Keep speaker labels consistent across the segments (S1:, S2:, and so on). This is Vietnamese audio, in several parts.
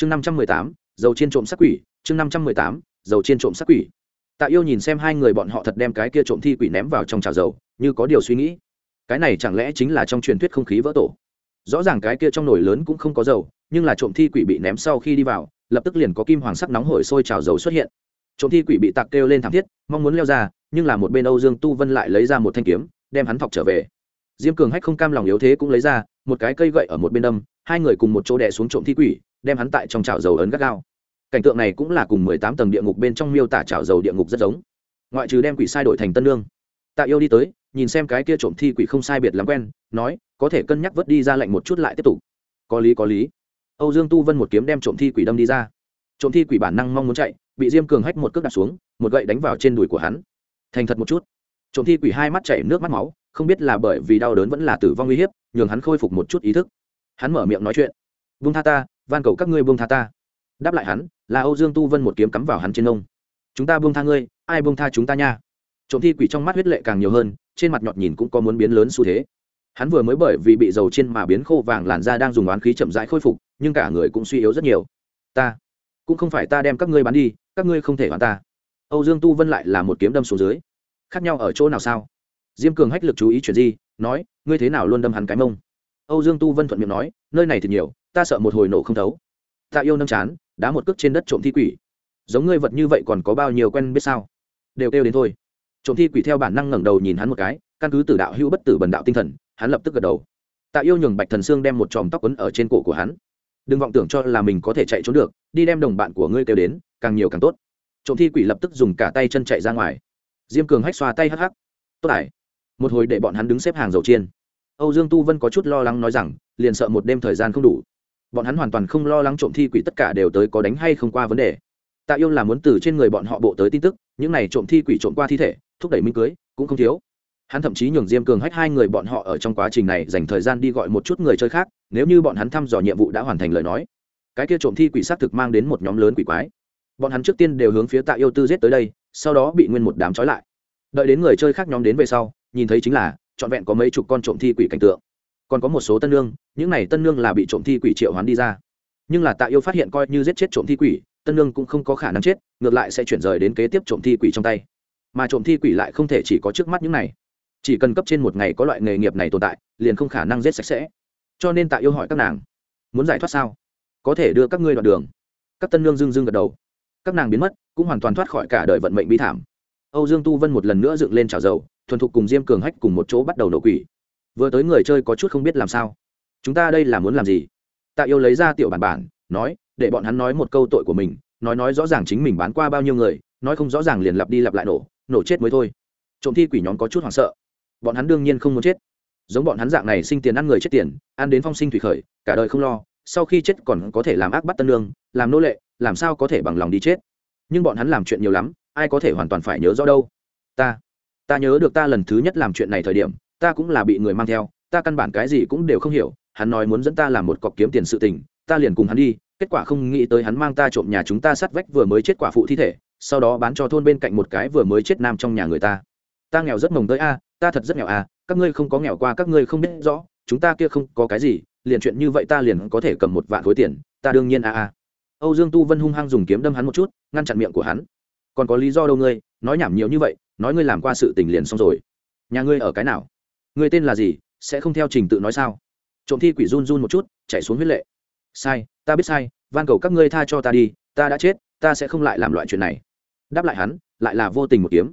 S1: chương năm trăm mười tám, dầu chiên trộm sắc quỷ, chương năm trăm mười tám, dầu chiên trộm sắc quỷ. Tạ yêu nhìn xem hai người bọn họ thật đem cái kia trộm thi quỷ ném vào trong chảo dầu, như có điều suy nghĩ. Cái này chẳng lẽ chính là trong truyền thuyết không khí vỡ tổ? Rõ ràng cái kia trong nồi lớn cũng không có dầu, nhưng là trộm thi quỷ bị ném sau khi đi vào, lập tức liền có kim hoàng sắc nóng hổi sôi trào dầu xuất hiện. Trộm thi quỷ bị tạc kêu lên thảm thiết, mong muốn leo ra, nhưng là một bên âu dương tu vân lại lấy ra một thanh kiếm, đem hắn thọc trở về diêm cường hách không cam lòng yếu thế cũng lấy ra, một cái cây gậy ở một bên đâm, hai người cùng một chỗ đè xuống trộm thi quỷ, đem hắn tại trong chảo dầu ấn gắt gao. Cảnh tượng này cũng là cùng mười tám tầng địa ngục bên trong miêu tả chảo dầu địa ngục rất giống. Ngoại trừ đem quỷ sai đổi thành tân lương. Tạ yêu đi tới, nhìn xem cái kia trộm thi quỷ không sai biệt lắm quen, nói, có thể cân nhắc vớt đi ra lệnh một chút lại tiếp tục. Có lý có lý. Âu dương tu vân một kiếm đem trộm thi quỷ đâm đi ra. Trộm thi quỷ bản năng mong muốn chạy, bị diêm cường hách một cước đặt xuống, một gậy đánh vào trên đùi của hắn. Thành thật một chút. Trộm thi quỷ hai mắt chảy nước mắt máu không biết là bởi vì đau đớn vẫn là tử vong uy hiếp, nhường hắn khôi phục một chút ý thức. Hắn mở miệng nói chuyện. Vung tha ta, van cầu các ngươi buông tha ta. Đáp lại hắn, là âu dương tu vân một kiếm cắm vào hắn trên nông chúng ta buông tha ngươi, ai buông tha chúng ta nha? Trộm thi quỷ trong mắt huyết lệ càng nhiều hơn, trên mặt nhọt nhìn cũng có muốn biến lớn xu thế. Hắn vừa mới bởi vì bị dầu trên mà biến khô vàng làn da đang dùng oán khí chậm rãi khôi phục, nhưng cả người cũng suy yếu rất nhiều. Ta, cũng không phải ta đem các ngươi bán đi, các ngươi không thể bán ta. Âu dương tu vân lại là một kiếm đâm xuống dưới. Khác nhau ở chỗ nào sao? Diêm cường hách lực chú ý chuyện gì nói, ngươi thế nào luôn đâm hắn cái mông? Âu dương tu vân thuận miệng nói, nơi này thì nhiều, ta sợ một hồi nổ không thấu. Tạ yêu nâm chán, đá một cước trên đất trộm thi quỷ. Giống ngươi vật như vậy còn có bao nhiêu quen biết sao? Đều kêu đến thôi. Trộm thi quỷ theo bản năng ngẩng đầu nhìn hắn một cái, căn cứ từ đạo hữu bất tử bần đạo tinh thần, hắn lập tức gật đầu. Tạ yêu nhường bạch thần sương đem một chòm tóc quấn ở trên cổ của hắn. Đừng vọng tưởng cho là mình có thể chạy trốn được, đi đem đồng bạn của ngươi kêu đến, càng nhiều càng tốt. Trộm thi quỷ lập tức dùng cả tay chân chạy ra ngoài. Diêm cường hách xoa tay hắc hắc. Tốt ải một hồi để bọn hắn đứng xếp hàng dầu chiên. Âu dương tu vân có chút lo lắng nói rằng, liền sợ một đêm thời gian không đủ. Bọn hắn hoàn toàn không lo lắng trộm thi quỷ tất cả đều tới có đánh hay không qua vấn đề. Tạ yêu là muốn từ trên người bọn họ bộ tới tin tức, những này trộm thi quỷ trộm qua thi thể, thúc đẩy minh cưới, cũng không thiếu. Hắn thậm chí nhường diêm cường hách hai người bọn họ ở trong quá trình này dành thời gian đi gọi một chút người chơi khác, nếu như bọn hắn thăm dò nhiệm vụ đã hoàn thành lời nói. Cái kia trộm thi quỷ s á t thực mang đến một nhóm lớn quỷ quái. Bọn hắn trước tiên đều hướng phía tạ yêu tư giết tới đây, sau đó bị nguyên một đám trói lại. Đợi đến người chơi khác nhóm đến về sau nhìn thấy chính là, trọn vẹn có mấy chục con trộm thi quỷ cảnh tượng. Còn có một số tân nương, những này tân nương là bị trộm thi quỷ triệu hoán đi ra. Nhưng là tạ yêu phát hiện coi như giết chết trộm thi quỷ, tân nương cũng không có khả năng chết, ngược lại sẽ chuyển rời đến kế tiếp trộm thi quỷ trong tay. Mà trộm thi quỷ lại không thể chỉ có trước mắt những này. Chỉ cần cấp trên một ngày có loại nghề nghiệp này tồn tại, liền không khả năng giết sạch sẽ. Cho nên tạ yêu hỏi các nàng, muốn giải thoát sao? Có thể đưa các ngươi đoạn đường. Các tân nương dưng dưng gật đầu. Các nàng biến mất, cũng hoàn toàn thoát khỏi cả đời vận mệnh bi thảm. Âu dương tu vân một lần nữa dựng lên trào dầu thuần thục cùng diêm cường hách cùng một chỗ bắt đầu nổ quỷ. Vừa tới người chơi có chút không biết làm sao. Chúng ta đây là muốn làm gì? Tạ yêu lấy ra tiểu bản bản, nói, để bọn hắn nói một câu tội của mình, nói nói rõ ràng chính mình bán qua bao nhiêu người, nói không rõ ràng liền lặp đi lặp lại nổ nổ chết mới thôi. Trộm thi quỷ nhóm có chút hoảng sợ. Bọn hắn đương nhiên không muốn chết. Giống bọn hắn dạng này sinh tiền ăn người chết tiền, ăn đến phong sinh thủy khởi, cả đời không lo, sau khi chết còn có thể làm ác bắt tân lương, làm nô lệ, làm sao có thể bằng lòng đi chết? Nhưng bọn hắn làm chuyện nhiều lắm, ai có thể hoàn toàn phải nhớ rõ đâu? Ta ta nhớ được ta lần thứ nhất làm chuyện này thời điểm, ta cũng là bị người mang theo, ta căn bản cái gì cũng đều không hiểu, hắn nói muốn dẫn ta làm một cọc kiếm tiền sự tình, ta liền cùng hắn đi, kết quả không nghĩ tới hắn mang ta trộm nhà chúng ta sát vách vừa mới chết quả phụ thi thể, sau đó bán cho thôn bên cạnh một cái vừa mới chết nam trong nhà người ta. Ta nghèo rất mồng tới a, ta thật rất nghèo a, các ngươi không có nghèo qua các ngươi không biết rõ, chúng ta kia không có cái gì, liền chuyện như vậy ta liền có thể cầm một vạn khối tiền, ta đương nhiên a a. Âu dương tu vân hung hăng dùng kiếm đâm hắn một chút, ngăn chặn miệng của hắn. Còn có lý do đâu ngươi, nói nhảm nhiều như vậy nói ngươi làm qua sự tình liền xong rồi. Nhà ngươi ở cái nào? Ngươi tên là gì? Sẽ không theo trình tự nói sao? Trộm thi quỷ run run một chút, chạy xuống huyết lệ. Sai, ta biết sai, van cầu các ngươi tha cho ta đi, ta đã chết, ta sẽ không lại làm loại chuyện này. Đáp lại hắn, lại là vô tình một kiếm.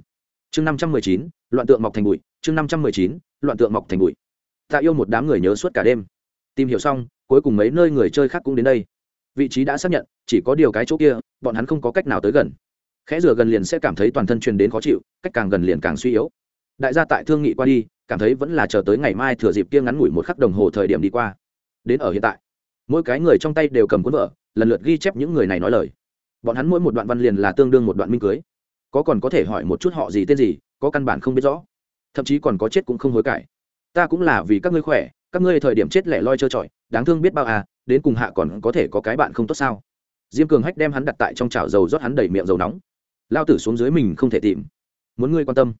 S1: Chương năm trăm mười chín, loạn tượng mọc thành bụi, chương năm trăm mười chín, loạn tượng mọc thành bụi. Ta yêu một đám người nhớ suốt cả đêm. Tìm hiểu xong, cuối cùng mấy nơi người chơi khác cũng đến đây. Vị trí đã xác nhận, chỉ có điều cái chỗ kia, bọn hắn không có cách nào tới gần khẽ rửa gần liền sẽ cảm thấy toàn thân truyền đến khó chịu, cách càng gần liền càng suy yếu. Đại gia tại thương nghị qua đi, cảm thấy vẫn là chờ tới ngày mai thừa dịp kia ngắn ngủi một khắc đồng hồ thời điểm đi qua. Đến ở hiện tại, mỗi cái người trong tay đều cầm cuốn vợ lần lượt ghi chép những người này nói lời. Bọn hắn mỗi một đoạn văn liền là tương đương một đoạn minh cưới. Có còn có thể hỏi một chút họ gì tên gì, có căn bản không biết rõ. Thậm chí còn có chết cũng không hối cải. Ta cũng là vì các ngươi khỏe, các ngươi thời điểm chết lẻ loi trơ trọi, đáng thương biết bao à đến cùng hạ còn có thể có cái bạn không tốt sao? Diêm cường hách đem hắn đặt tại trong chảo dầu rót hắn đầy miệng dầu nóng lao tử xuống dưới mình không thể tìm. Muốn ngươi quan tâm.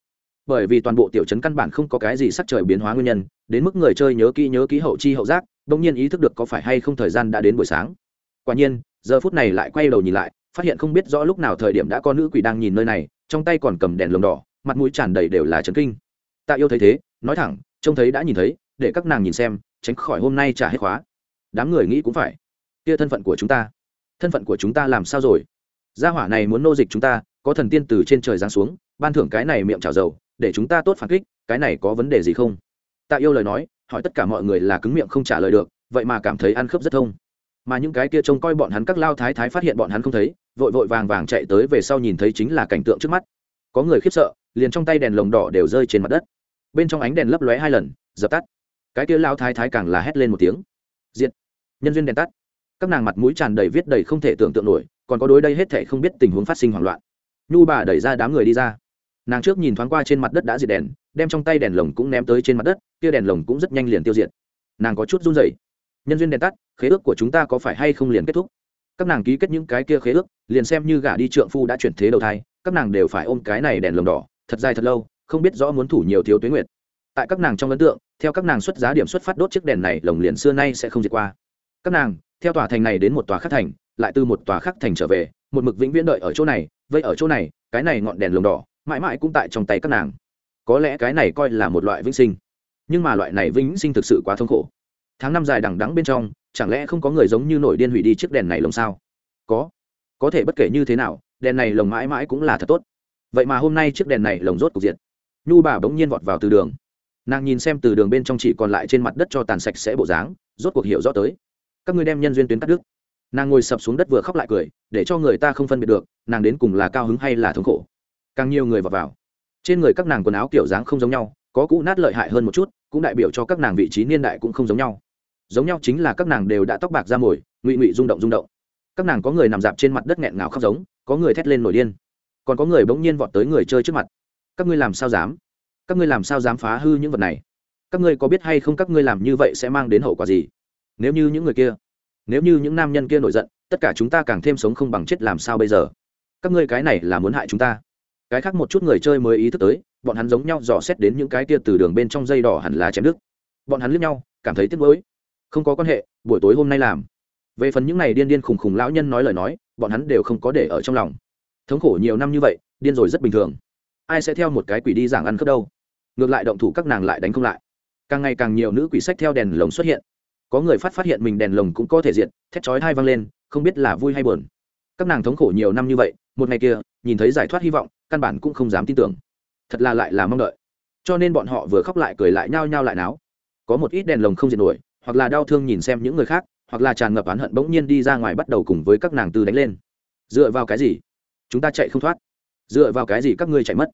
S1: Bởi vì toàn bộ tiểu trấn căn bản không có cái gì sắc trời biến hóa nguyên nhân, đến mức người chơi nhớ kỹ nhớ kỹ hậu chi hậu giác, bỗng nhiên ý thức được có phải hay không thời gian đã đến buổi sáng. Quả nhiên, giờ phút này lại quay đầu nhìn lại, phát hiện không biết rõ lúc nào thời điểm đã có nữ quỷ đang nhìn nơi này, trong tay còn cầm đèn lồng đỏ, mặt mũi tràn đầy đều là trấn kinh. Tạ yêu thấy thế, nói thẳng, trông thấy đã nhìn thấy, để các nàng nhìn xem, tránh khỏi hôm nay trả hết khóa. Đám người nghĩ cũng phải. Kia thân phận của chúng ta. Thân phận của chúng ta làm sao rồi? Gia hỏa này muốn nô dịch chúng ta có thần tiên từ trên trời giáng xuống, ban thưởng cái này miệng trào dầu, để chúng ta tốt phản kích, cái này có vấn đề gì không? Tạ yêu lời nói, hỏi tất cả mọi người là cứng miệng không trả lời được, vậy mà cảm thấy ăn khớp rất thông. Mà những cái kia trông coi bọn hắn các lao thái thái phát hiện bọn hắn không thấy, vội vội vàng vàng chạy tới về sau nhìn thấy chính là cảnh tượng trước mắt. Có người khiếp sợ, liền trong tay đèn lồng đỏ đều rơi trên mặt đất. Bên trong ánh đèn lấp lóe hai lần, dập tắt. Cái kia lao thái thái càng là hét lên một tiếng. Diện nhân duyên đèn tắt. Các nàng mặt mũi tràn đầy viết đầy không thể tưởng tượng nổi, còn có đối đây hết thể không biết tình huống phát sinh hoảng loạn nhu bà đẩy ra đám người đi ra. Nàng trước nhìn thoáng qua trên mặt đất đã diệt đèn, đem trong tay đèn lồng cũng ném tới trên mặt đất, kia đèn lồng cũng rất nhanh liền tiêu diệt. Nàng có chút run rẩy. Nhân duyên đèn tắt, khế ước của chúng ta có phải hay không liền kết thúc? Các nàng ký kết những cái kia khế ước, liền xem như gả đi trượng phu đã chuyển thế đầu thai, các nàng đều phải ôm cái này đèn lồng đỏ, thật dài thật lâu, không biết rõ muốn thủ nhiều thiếu tuyến nguyệt. Tại các nàng trong ấn tượng, theo các nàng xuất giá điểm xuất phát đốt chiếc đèn này, lồng liền xưa nay sẽ không diệt qua. Các nàng, theo tòa thành này đến một tòa khác thành, lại từ một tòa khác thành trở về, một mực vĩnh viễn đợi ở chỗ này vây ở chỗ này, cái này ngọn đèn lồng đỏ, mãi mãi cũng tại trong tay các nàng. Có lẽ cái này coi là một loại vĩnh sinh. Nhưng mà loại này vĩnh sinh thực sự quá thống khổ. Tháng năm dài đằng đắng bên trong, chẳng lẽ không có người giống như nổi điên hủy đi chiếc đèn này lồng sao? Có. Có thể bất kể như thế nào, đèn này lồng mãi mãi cũng là thật tốt. Vậy mà hôm nay chiếc đèn này lồng rốt cục diện nhu bà bỗng nhiên vọt vào từ đường. Nàng nhìn xem từ đường bên trong chỉ còn lại trên mặt đất cho tàn sạch sẽ bộ dáng, rốt cuộc hiểu rõ tới. Các ngươi đem nhân duyên tuyến cắt đứt nàng ngồi sập xuống đất vừa khóc lại cười, để cho người ta không phân biệt được, nàng đến cùng là cao hứng hay là thống khổ. Càng nhiều người vào vào. Trên người các nàng quần áo kiểu dáng không giống nhau, có cũ nát lợi hại hơn một chút, cũng đại biểu cho các nàng vị trí niên đại cũng không giống nhau. Giống nhau chính là các nàng đều đã tóc bạc ra mồi, ngụy ngụy rung động rung động. Các nàng có người nằm dạp trên mặt đất nghẹn ngào khóc giống, có người thét lên nổi điên. Còn có người bỗng nhiên vọt tới người chơi trước mặt. Các ngươi làm sao dám? Các ngươi làm sao dám phá hư những vật này? Các ngươi có biết hay không các ngươi làm như vậy sẽ mang đến hậu quả gì? Nếu như những người kia nếu như những nam nhân kia nổi giận, tất cả chúng ta càng thêm sống không bằng chết làm sao bây giờ? Các ngươi cái này là muốn hại chúng ta. Cái khác một chút người chơi mới ý thức tới, bọn hắn giống nhau dò xét đến những cái kia từ đường bên trong dây đỏ hẳn là chém đứt. Bọn hắn liếc nhau, cảm thấy tiếc nuối. Không có quan hệ, buổi tối hôm nay làm. Về phần những này điên điên khùng khùng lão nhân nói lời nói, bọn hắn đều không có để ở trong lòng. Thống khổ nhiều năm như vậy, điên rồi rất bình thường. Ai sẽ theo một cái quỷ đi giảng ăn cướp đâu? Ngược lại động thủ các nàng lại đánh không lại. Càng ngày càng nhiều nữ quỷ sách theo đèn lồng xuất hiện có người phát phát hiện mình đèn lồng cũng có thể diện thét chói hai văng lên, không biết là vui hay buồn. Các nàng thống khổ nhiều năm như vậy, một ngày kia, nhìn thấy giải thoát hy vọng, căn bản cũng không dám tin tưởng. Thật là lại là mong đợi. Cho nên bọn họ vừa khóc lại cười lại nhao nhao lại náo. Có một ít đèn lồng không diệt nổi, hoặc là đau thương nhìn xem những người khác, hoặc là tràn ngập oán hận bỗng nhiên đi ra ngoài bắt đầu cùng với các nàng tư đánh lên. Dựa vào cái gì? Chúng ta chạy không thoát. Dựa vào cái gì các ngươi chạy mất?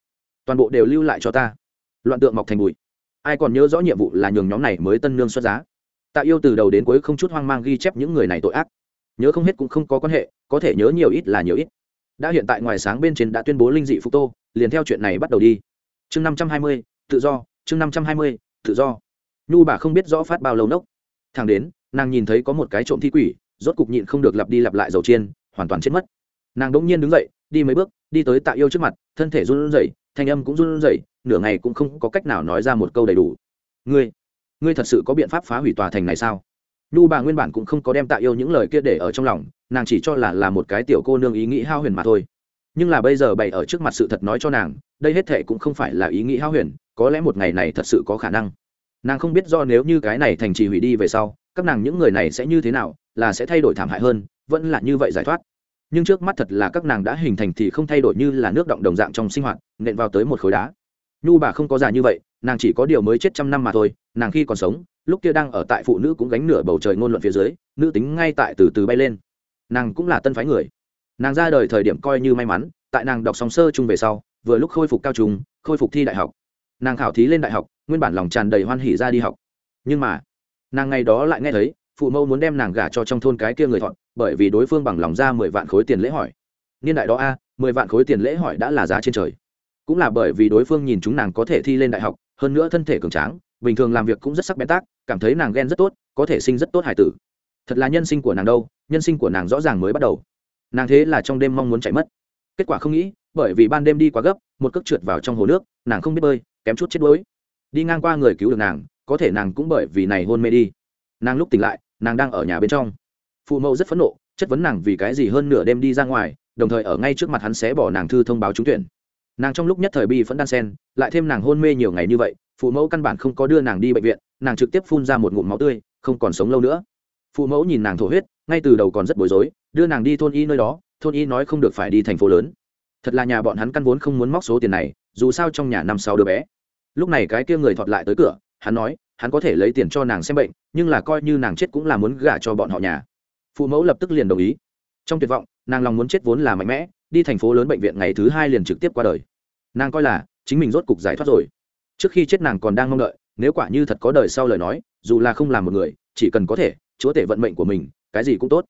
S1: Toàn bộ đều lưu lại cho ta. Loạn tượng mọc thành bụi. Ai còn nhớ rõ nhiệm vụ là nhường nhóm này mới tân nương xuất giá? Tạ yêu từ đầu đến cuối không chút hoang mang ghi chép những người này tội ác. Nhớ không hết cũng không có quan hệ, có thể nhớ nhiều ít là nhiều ít. Đã hiện tại ngoài sáng bên trên đã tuyên bố linh dị phục tô, liền theo chuyện này bắt đầu đi. Chương năm trăm hai mươi, tự do, chương năm trăm hai mươi, tự do. Nhu bà không biết rõ phát bao lâu nốc. Thằng đến, nàng nhìn thấy có một cái trộm thi quỷ, rốt cục nhịn không được lặp đi lặp lại dầu chiên, hoàn toàn chết mất. Nàng đ ỗ n g nhiên đứng dậy, đi mấy bước, đi tới tạ yêu trước mặt, thân thể run rẩy, thanh âm cũng run rẩy, nửa ngày cũng không có cách nào nói ra một câu đầy đủ. Ngươi ngươi thật sự có biện pháp phá hủy tòa thành này sao? Nhu bà nguyên bản cũng không có đem tạ yêu những lời kia để ở trong lòng, nàng chỉ cho là là một cái tiểu cô nương ý nghĩ hao huyền mà thôi. Nhưng là bây giờ bày ở trước mặt sự thật nói cho nàng, đây hết thệ cũng không phải là ý nghĩ hao huyền, có lẽ một ngày này thật sự có khả năng. Nàng không biết do nếu như cái này thành trì hủy đi về sau, các nàng những người này sẽ như thế nào, là sẽ thay đổi thảm hại hơn, vẫn là như vậy giải thoát. Nhưng trước mắt thật là các nàng đã hình thành thì không thay đổi như là nước động đồng dạng trong sinh hoạt, nện vào tới một khối đá. Nhu bà không có già như vậy, nàng chỉ có điều mới chết trăm năm mà thôi nàng khi còn sống, lúc kia đang ở tại phụ nữ cũng gánh nửa bầu trời ngôn luận phía dưới, nữ tính ngay tại từ từ bay lên. Nàng cũng là tân phái người. Nàng ra đời thời điểm coi như may mắn, tại nàng đọc song sơ chung về sau, vừa lúc khôi phục cao trung, khôi phục thi đại học. Nàng khảo thí lên đại học, nguyên bản lòng tràn đầy hoan hỉ ra đi học. Nhưng mà, nàng ngày đó lại nghe thấy, phụ mẫu muốn đem nàng gả cho trong thôn cái kia người thọn, bởi vì đối phương bằng lòng ra mười vạn khối tiền lễ hỏi. Niên đại đó a, mười vạn khối tiền lễ hỏi đã là giá trên trời. Cũng là bởi vì đối phương nhìn chúng nàng có thể thi lên đại học, hơn nữa thân thể cường tráng bình thường làm việc cũng rất sắc bén tác, cảm thấy nàng ghen rất tốt, có thể sinh rất tốt hải tử. Thật là nhân sinh của nàng đâu, nhân sinh của nàng rõ ràng mới bắt đầu. Nàng thế là trong đêm mong muốn chạy mất. Kết quả không nghĩ, bởi vì ban đêm đi quá gấp, một cước trượt vào trong hồ nước, nàng không biết bơi, kém chút chết đuối. Đi ngang qua người cứu được nàng, có thể nàng cũng bởi vì này hôn mê đi. Nàng lúc tỉnh lại, nàng đang ở nhà bên trong. Phụ mẫu rất phẫn nộ, chất vấn nàng vì cái gì hơn nửa đêm đi ra ngoài, đồng thời ở ngay trước mặt hắn sẽ bỏ nàng thư thông báo trúng tuyển. Nàng trong lúc nhất thời bi vẫn đan sen, lại thêm nàng hôn mê nhiều ngày như vậy phụ mẫu căn bản không có đưa nàng đi bệnh viện, nàng trực tiếp phun ra một ngụm máu tươi, không còn sống lâu nữa. Phụ mẫu nhìn nàng thổ huyết, ngay từ đầu còn rất bối rối, đưa nàng đi thôn y nơi đó, thôn y nói không được phải đi thành phố lớn. Thật là nhà bọn hắn căn vốn không muốn móc số tiền này, dù sao trong nhà năm sáu đứa bé. Lúc này cái kia người thọt lại tới cửa, hắn nói, hắn có thể lấy tiền cho nàng xem bệnh, nhưng là coi như nàng chết cũng là muốn gả cho bọn họ nhà. Phụ mẫu lập tức liền đồng ý. Trong tuyệt vọng, nàng lòng muốn chết vốn là mạnh mẽ, đi thành phố lớn bệnh viện ngày thứ hai liền trực tiếp qua đời. Nàng coi là, chính mình rốt cục giải thoát rồi trước khi chết nàng còn đang mong đợi, nếu quả như thật có đời sau lời nói, dù là không làm một người, chỉ cần có thể, chúa tể vận mệnh của mình, cái gì cũng tốt.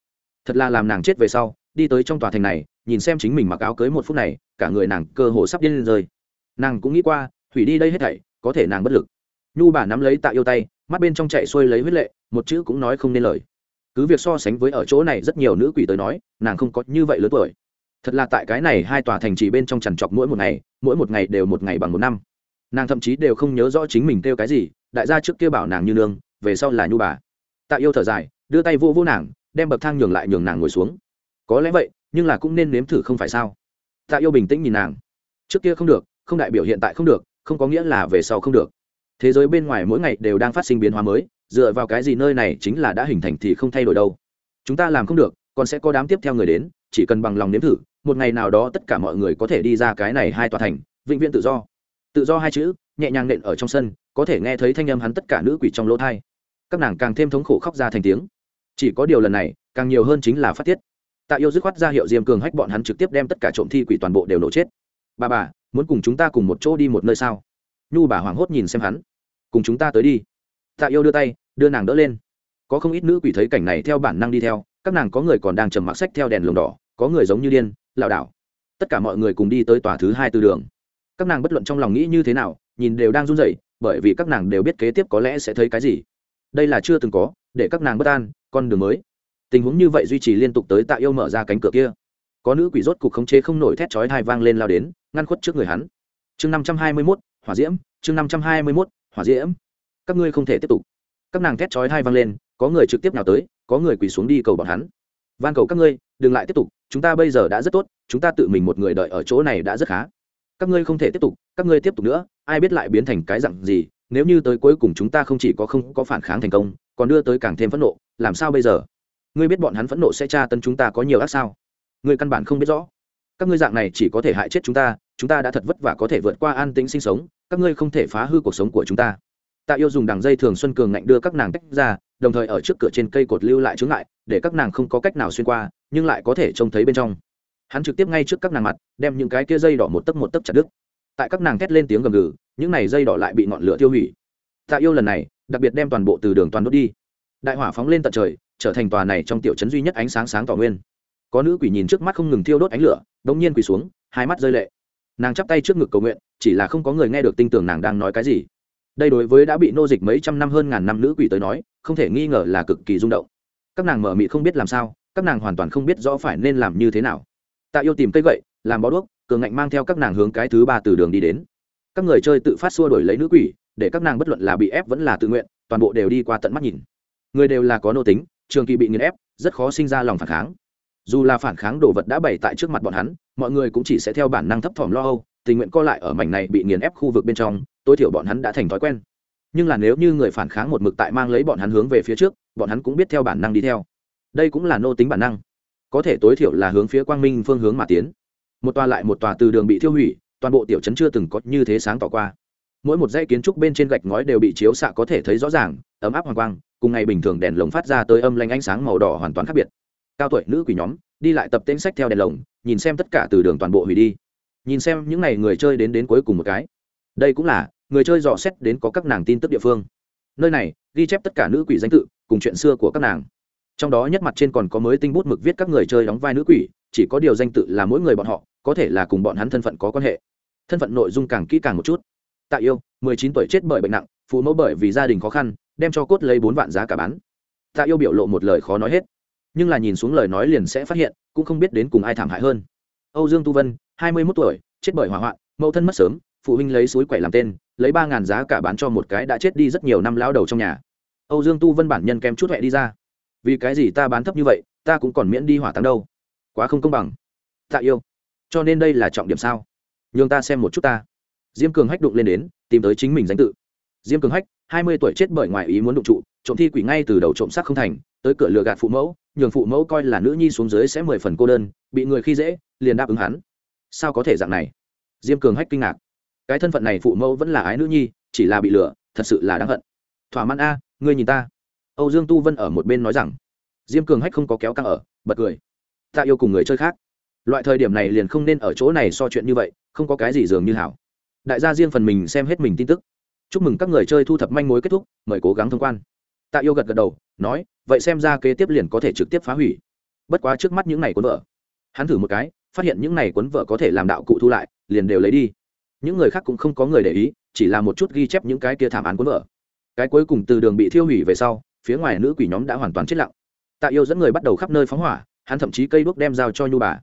S1: Thật là làm nàng chết về sau, đi tới trong tòa thành này, nhìn xem chính mình mặc áo cưới một phút này, cả người nàng cơ hồ sắp điên lên rơi. Nàng cũng nghĩ qua hủy đi đây hết thảy, có thể nàng bất lực. Nhu bà nắm lấy tạ yêu tay, mắt bên trong chạy xuôi lấy huyết lệ, một chữ cũng nói không nên lời. Cứ việc so sánh với ở chỗ này rất nhiều nữ quỷ tới nói, nàng không có như vậy lớn tuổi. Thật là tại cái này hai tòa thành trì bên trong trằn trọc mỗi một ngày, mỗi một ngày đều một ngày bằng một năm nàng thậm chí đều không nhớ rõ chính mình kêu cái gì, đại gia trước kia bảo nàng như nương, về sau là nhu bà. Tạ yêu thở dài, đưa tay vô vô nàng, đem bậc thang nhường lại nhường nàng ngồi xuống. Có lẽ vậy, nhưng là cũng nên nếm thử không phải sao? Tạ yêu bình tĩnh nhìn nàng. Trước kia không được, không đại biểu hiện tại không được, không có nghĩa là về sau không được. Thế giới bên ngoài mỗi ngày đều đang phát sinh biến hóa mới, dựa vào cái gì nơi này chính là đã hình thành thì không thay đổi đâu. Chúng ta làm không được, còn sẽ có đám tiếp theo người đến, chỉ cần bằng lòng nếm thử, một ngày nào đó tất cả mọi người có thể đi ra cái này hai tòa thành, vĩnh viễn tự do tự do hai chữ, nhẹ nhàng nện ở trong sân, có thể nghe thấy thanh âm hắn tất cả nữ quỷ trong lỗ thai. Các nàng càng thêm thống khổ khóc ra thành tiếng. Chỉ có điều lần này, càng nhiều hơn chính là phát tiết. Tạ yêu dứt khoát ra hiệu diêm cường hách bọn hắn trực tiếp đem tất cả trộm thi quỷ toàn bộ đều nổ chết. Bà bà, muốn cùng chúng ta cùng một chỗ đi một nơi sao? Nhu bà hoảng hốt nhìn xem hắn. Cùng chúng ta tới đi. Tạ yêu đưa tay, đưa nàng đỡ lên. Có không ít nữ quỷ thấy cảnh này theo bản năng đi theo, các nàng có người còn đang trầm mặc sách theo đèn lồng đỏ, có người giống như điên, lảo đảo. Tất cả mọi người cùng đi tới tòa thứ hai tư đường các nàng bất luận trong lòng nghĩ như thế nào, nhìn đều đang run rẩy, bởi vì các nàng đều biết kế tiếp có lẽ sẽ thấy cái gì. Đây là chưa từng có, để các nàng bất an, con đường mới. Tình huống như vậy duy trì liên tục tới tạ yêu mở ra cánh cửa kia. Có nữ quỷ rốt cục khống chế không nổi thét chói hai vang lên lao đến, ngăn khuất trước người hắn. Chương năm trăm hai mươi mốt, hỏa diễm, chương năm trăm hai mươi mốt, hỏa diễm. Các ngươi không thể tiếp tục. Các nàng thét chói hai vang lên, có người trực tiếp nào tới, có người quỳ xuống đi cầu bọn hắn. Van cầu các ngươi, đừng lại tiếp tục, chúng ta bây giờ đã rất tốt, chúng ta tự mình một người đợi ở chỗ này đã rất khá các ngươi không thể tiếp tục các ngươi tiếp tục nữa ai biết lại biến thành cái dặn gì nếu như tới cuối cùng chúng ta không chỉ có không có phản kháng thành công còn đưa tới càng thêm phẫn nộ làm sao bây giờ? Ngươi biết bọn hắn phẫn nộ sẽ tra tấn chúng ta có nhiều ác sao? Ngươi căn bản không biết rõ. Các ngươi dạng này chỉ có thể hại chết chúng ta chúng ta đã thật vất vả có thể vượt qua an tĩnh sinh sống các ngươi không thể phá hư cuộc sống của chúng ta. Tạ yêu dùng đằng dây thường xuân cường ngạnh đưa các nàng tách ra đồng thời ở trước cửa trên cây cột lưu lại chướng lại, để các nàng không có cách nào xuyên qua nhưng lại có thể trông thấy bên trong hắn trực tiếp ngay trước các nàng mặt, đem những cái kia dây đỏ một tấc một tấc chặt đứt. Tại các nàng thét lên tiếng gầm gừ, những này dây đỏ lại bị ngọn lửa tiêu hủy. Tạ yêu lần này, đặc biệt đem toàn bộ từ đường toàn đốt đi. Đại hỏa phóng lên tận trời, trở thành tòa này trong tiểu trấn duy nhất ánh sáng sáng tỏ nguyên. Có nữ quỷ nhìn trước mắt không ngừng thiêu đốt ánh lửa đ nhiên quỳ xuống, hai mắt rơi lệ. Nàng chắp tay trước ngực cầu nguyện, chỉ là không có người nghe được tin tưởng nàng đang nói cái gì. Đây đối với đã bị nô dịch mấy trăm năm hơn ngàn năm nữ quỷ tới nói, không thể nghi ngờ là cực kỳ rung động. Các nàng mở mị không biết làm sao, các nàng hoàn toàn không biết rõ phải nên làm như thế nào tạ yêu tìm cây gậy, làm bó đuốc, cường ngạnh mang theo các nàng hướng cái thứ ba từ đường đi đến. Các người chơi tự phát xua đổi lấy nữ quỷ, để các nàng bất luận là bị ép vẫn là tự nguyện, toàn bộ đều đi qua tận mắt nhìn. Người đều là có nô tính, trường kỳ bị nghiền ép, rất khó sinh ra lòng phản kháng. Dù là phản kháng đồ vật đã bày tại trước mặt bọn hắn, mọi người cũng chỉ sẽ theo bản năng thấp thỏm lo âu, tình nguyện co lại ở mảnh này bị nghiền ép khu vực bên trong, tối thiểu bọn hắn đã thành thói quen. Nhưng là nếu như người phản kháng một mực tại mang lấy bọn hắn hướng về phía trước, bọn hắn cũng biết theo bản năng đi theo. Đây cũng là nô tính bản năng có thể tối thiểu là hướng phía quang minh phương hướng mà tiến. Một tòa lại một tòa từ đường bị thiêu hủy, toàn bộ tiểu trấn chưa từng có như thế sáng tỏ qua. Mỗi một dãy kiến trúc bên trên gạch ngói đều bị chiếu xạ có thể thấy rõ ràng, ấm áp hoàng quang, cùng ngày bình thường đèn lồng phát ra tới âm lanh ánh sáng màu đỏ hoàn toàn khác biệt. Cao tuổi nữ quỷ nhóm, đi lại tập tên sách theo đèn lồng, nhìn xem tất cả từ đường toàn bộ hủy đi. Nhìn xem những ngày người chơi đến đến cuối cùng một cái. Đây cũng là, người chơi dò xét đến có các nàng tin tức địa phương. Nơi này, ghi chép tất cả nữ quỷ danh tự, cùng chuyện xưa của các nàng trong đó nhất mặt trên còn có mới tinh bút mực viết các người chơi đóng vai nữ quỷ, chỉ có điều danh tự là mỗi người bọn họ, có thể là cùng bọn hắn thân phận có quan hệ. Thân phận nội dung càng kỹ càng một chút. Tạ yêu, mười chín tuổi chết bởi bệnh nặng, phụ mẫu bởi vì gia đình khó khăn, đem cho cốt lấy bốn vạn giá cả bán. Tạ yêu biểu lộ một lời khó nói hết. Nhưng là nhìn xuống lời nói liền sẽ phát hiện, cũng không biết đến cùng ai thảm hại hơn. Âu dương tu vân, hai mươi mốt tuổi, chết bởi hỏa hoạn, mẫu thân mất sớm, phụ huynh lấy suối quẩy làm tên, lấy ba ngàn giá cả bán cho một cái đã chết đi rất nhiều năm lao đầu trong nhà. Âu dương tu vân bản nhân kém chút huệ đi ra vì cái gì ta bán thấp như vậy, ta cũng còn miễn đi hỏa táng đâu? Quá không công bằng. Tạ yêu. Cho nên đây là trọng điểm sao? Nhường ta xem một chút ta. Diêm cường hách đụng lên đến, tìm tới chính mình danh tự. Diêm cường hách, hai mươi tuổi chết bởi ngoài ý muốn đụng trụ, trộm thi quỷ ngay từ đầu trộm sắc không thành, tới cửa lừa gạt phụ mẫu, nhường phụ mẫu coi là nữ nhi xuống dưới sẽ mười phần cô đơn, bị người khi dễ, liền đáp ứng hắn. Sao có thể dạng này? Diêm cường hách kinh ngạc. Cái thân phận này phụ mẫu vẫn là ái nữ nhi, chỉ là bị lừa, thật sự là đáng hận. Thỏa mãn a, ngươi nhìn ta âu dương tu vân ở một bên nói rằng, diêm cường hách không có kéo căng ở, bật cười. Ta yêu cùng người chơi khác. Loại thời điểm này liền không nên ở chỗ này so chuyện như vậy, không có cái gì dường như hảo. Đại gia riêng phần mình xem hết mình tin tức. Chúc mừng các người chơi thu thập manh mối kết thúc, mời cố gắng thông quan. Tạ yêu gật gật đầu, nói, vậy xem ra kế tiếp liền có thể trực tiếp phá hủy. Bất quá trước mắt những này cuốn vợ. Hắn thử một cái, phát hiện những này cuốn vợ có thể làm đạo cụ thu lại, liền đều lấy đi. Những người khác cũng không có người để ý, chỉ là một chút ghi chép những cái kia thảm án cuốn vợ. Cái cuối cùng từ đường bị thiêu hủy về sau phía ngoài nữ quỷ nhóm đã hoàn toàn chết lặng. Tạ yêu dẫn người bắt đầu khắp nơi phóng hỏa, hắn thậm chí cây đuốc đem giao cho nhu bà.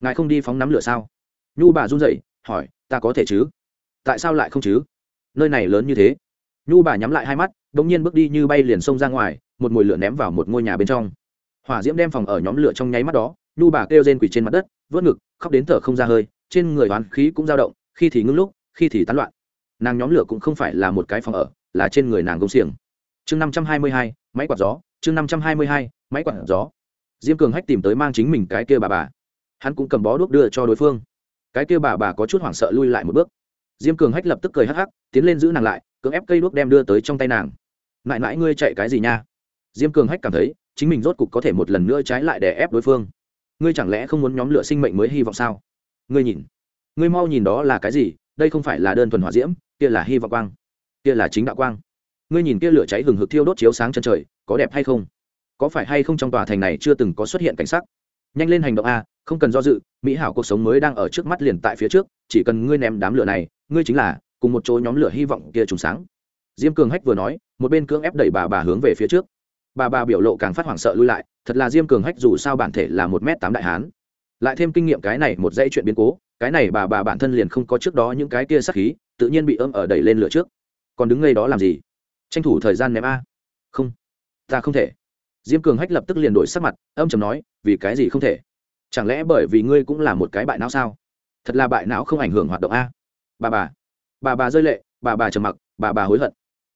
S1: Ngài không đi phóng nắm lửa sao? Nhu bà run rẩy, hỏi, ta có thể chứ? Tại sao lại không chứ? Nơi này lớn như thế. Nhu bà nhắm lại hai mắt đ ỗ n g nhiên bước đi như bay liền xông ra ngoài, một mồi lửa ném vào một ngôi nhà bên trong. Hỏa diễm đem phòng ở nhóm lửa trong nháy mắt đó, nhu bà kêu rên quỷ trên mặt đất, vớt ngực, khóc đến thở không ra hơi, trên người oán khí cũng dao động, khi thì ngưng lúc, khi thì tán loạn. Nàng nhóm lửa cũng không phải là một cái phòng ở, là trên người nàng công xiềng. Chương năm trăm hai mươi hai máy quạt gió, chương năm trăm hai mươi hai, máy quạt gió. Diêm cường hách tìm tới mang chính mình cái kia bà bà. Hắn cũng cầm bó đuốc đưa cho đối phương. Cái kia bà bà có chút hoảng sợ lui lại một bước. Diêm cường hách lập tức cười hắc hắc, tiến lên giữ nàng lại, cưỡng ép cây đuốc đem đưa tới trong tay nàng. Mãi mãi ngươi chạy cái gì nha? Diêm cường hách cảm thấy, chính mình rốt cục có thể một lần nữa trái lại để ép đối phương. Ngươi chẳng lẽ không muốn nhóm lửa sinh mệnh mới hy vọng sao? Ngươi nhìn, ngươi mau nhìn đó là cái gì, đây không phải là đơn thuần hỏa diễm, kia là hy vọng quang, kia là chính đạo quang ngươi nhìn kia lửa cháy hừng hực thiêu đốt chiếu sáng chân trời, có đẹp hay không? Có phải hay không trong tòa thành này chưa từng có xuất hiện cảnh sắc? Nhanh lên hành động a, không cần do dự, mỹ hảo cuộc sống mới đang ở trước mắt liền tại phía trước, chỉ cần ngươi ném đám lửa này, ngươi chính là cùng một chỗ nhóm lửa hy vọng kia trùng sáng. Diêm cường hách vừa nói, một bên cưỡng ép đẩy bà bà hướng về phía trước. Bà bà biểu lộ càng phát hoảng sợ lui lại, thật là diêm cường hách dù sao bản thể là một m tám đại hán. Lại thêm kinh nghiệm cái này một dãy chuyện biến cố, cái này bà bà bản thân liền không có trước đó những cái kia sắc khí, tự nhiên bị ôm ở đẩy lên lửa trước. Còn đứng ngay đó làm gì? Tranh thủ thời gian ném a. Không, ta không thể. Diêm cường hách lập tức liền đổi sắc mặt, âm chầm nói, vì cái gì không thể? Chẳng lẽ bởi vì ngươi cũng là một cái bại não sao? Thật là bại não không ảnh hưởng hoạt động a. Bà bà bà bà rơi lệ, bà bà trầm mặc, bà bà hối hận.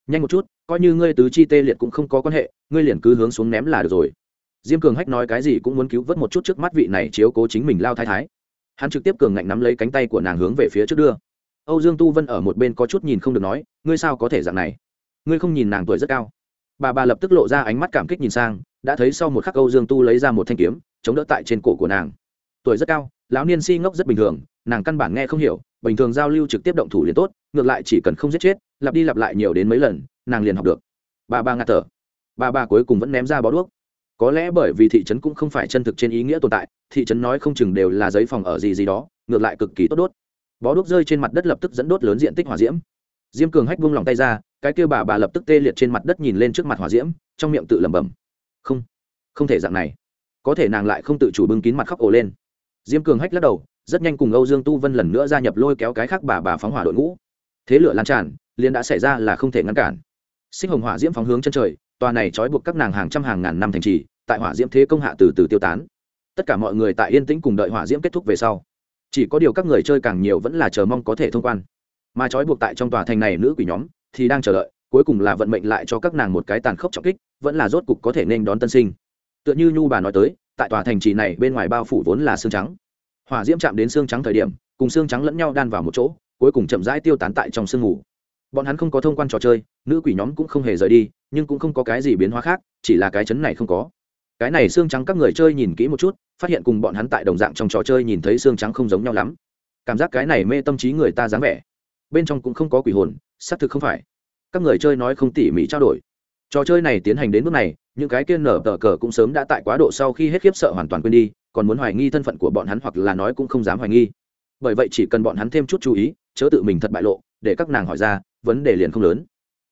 S1: Nhanh một chút, coi như ngươi tứ chi tê liệt cũng không có quan hệ, ngươi liền cứ hướng xuống ném là được rồi. Diêm cường hách nói cái gì cũng muốn cứu vớt một chút trước mắt vị này chiếu cố chính mình lao thái thái. Hắn trực tiếp cường ngạnh nắm lấy cánh tay của nàng hướng về phía trước đưa. Âu dương tu vân ở một bên có chút nhìn không được nói, ngươi sao có thể dạng này? Ngươi không nhìn nàng tuổi rất cao. Bà bà lập tức lộ ra ánh mắt cảm kích nhìn sang, đã thấy sau một khắc âu dương tu lấy ra một thanh kiếm, chống đỡ tại trên cổ của nàng. Tuổi rất cao, lão niên si ngốc rất bình thường, nàng căn bản nghe không hiểu, bình thường giao lưu trực tiếp động thủ liền tốt, ngược lại chỉ cần không giết chết, lặp đi lặp lại nhiều đến mấy lần, nàng liền học được. Bà bà ngạt thở. Bà bà cuối cùng vẫn ném ra bó đuốc. Có lẽ bởi vì thị trấn cũng không phải chân thực trên ý nghĩa tồn tại, thị trấn nói không chừng đều là giấy phòng ở gì gì đó, ngược lại cực kỳ tốt đốt. Bó đuốc rơi trên mặt đất lập tức dẫn đốt lớn diện tích hỏa diễm. Diêm cường hách vung lòng tay ra cái kia bà bà lập tức tê liệt trên mặt đất nhìn lên trước mặt hỏa diễm, trong miệng tự lẩm bẩm. Không không thể dạng này. Có thể nàng lại không tự chủ bưng kín mặt khóc ồ lên. Diêm cường hách lắc đầu, rất nhanh cùng âu dương tu vân lần nữa gia nhập lôi kéo cái khác bà bà phóng hỏa đội ngũ. Thế lửa lan tràn, liền đã xảy ra là không thể ngăn cản. Sinh hồng hỏa diễm phóng hướng chân trời, tòa này trói buộc các nàng hàng trăm hàng ngàn năm thành trì, tại hỏa diễm thế công hạ từ từ tiêu tán. Tất cả mọi người tại yên tĩnh cùng đợi hỏa diễm kết thúc về sau. Chỉ có điều các người chơi càng nhiều vẫn là chờ mong có thể thông quan. Mà trói buộc tại trong tòa thành này nữ quỷ nhóm thì đang chờ đợi, cuối cùng là vận mệnh lại cho các nàng một cái tàn khốc trọng kích, vẫn là rốt cục có thể nên đón tân sinh. Tựa như nhu bà nói tới, tại tòa thành trì này bên ngoài bao phủ vốn là xương trắng. Hỏa diễm chạm đến xương trắng thời điểm, cùng xương trắng lẫn nhau đan vào một chỗ, cuối cùng chậm rãi tiêu tán tại trong sương mù. Bọn hắn không có thông quan trò chơi, nữ quỷ nhóm cũng không hề rời đi, nhưng cũng không có cái gì biến hóa khác, chỉ là cái chấn này không có. Cái này xương trắng các người chơi nhìn kỹ một chút, phát hiện cùng bọn hắn tại đồng dạng trong trò chơi nhìn thấy xương trắng không giống nhau lắm. Cảm giác cái này mê tâm trí người ta dáng vẻ. Bên trong cũng không có quỷ hồn xác thực không phải. Các người chơi nói không tỉ mỉ trao đổi. Trò chơi này tiến hành đến bước này, những cái kia nở tờ cờ cũng sớm đã tại quá độ sau khi hết khiếp sợ hoàn toàn quên đi, còn muốn hoài nghi thân phận của bọn hắn hoặc là nói cũng không dám hoài nghi. Bởi vậy chỉ cần bọn hắn thêm chút chú ý, chớ tự mình thật bại lộ, để các nàng hỏi ra, vấn đề liền không lớn.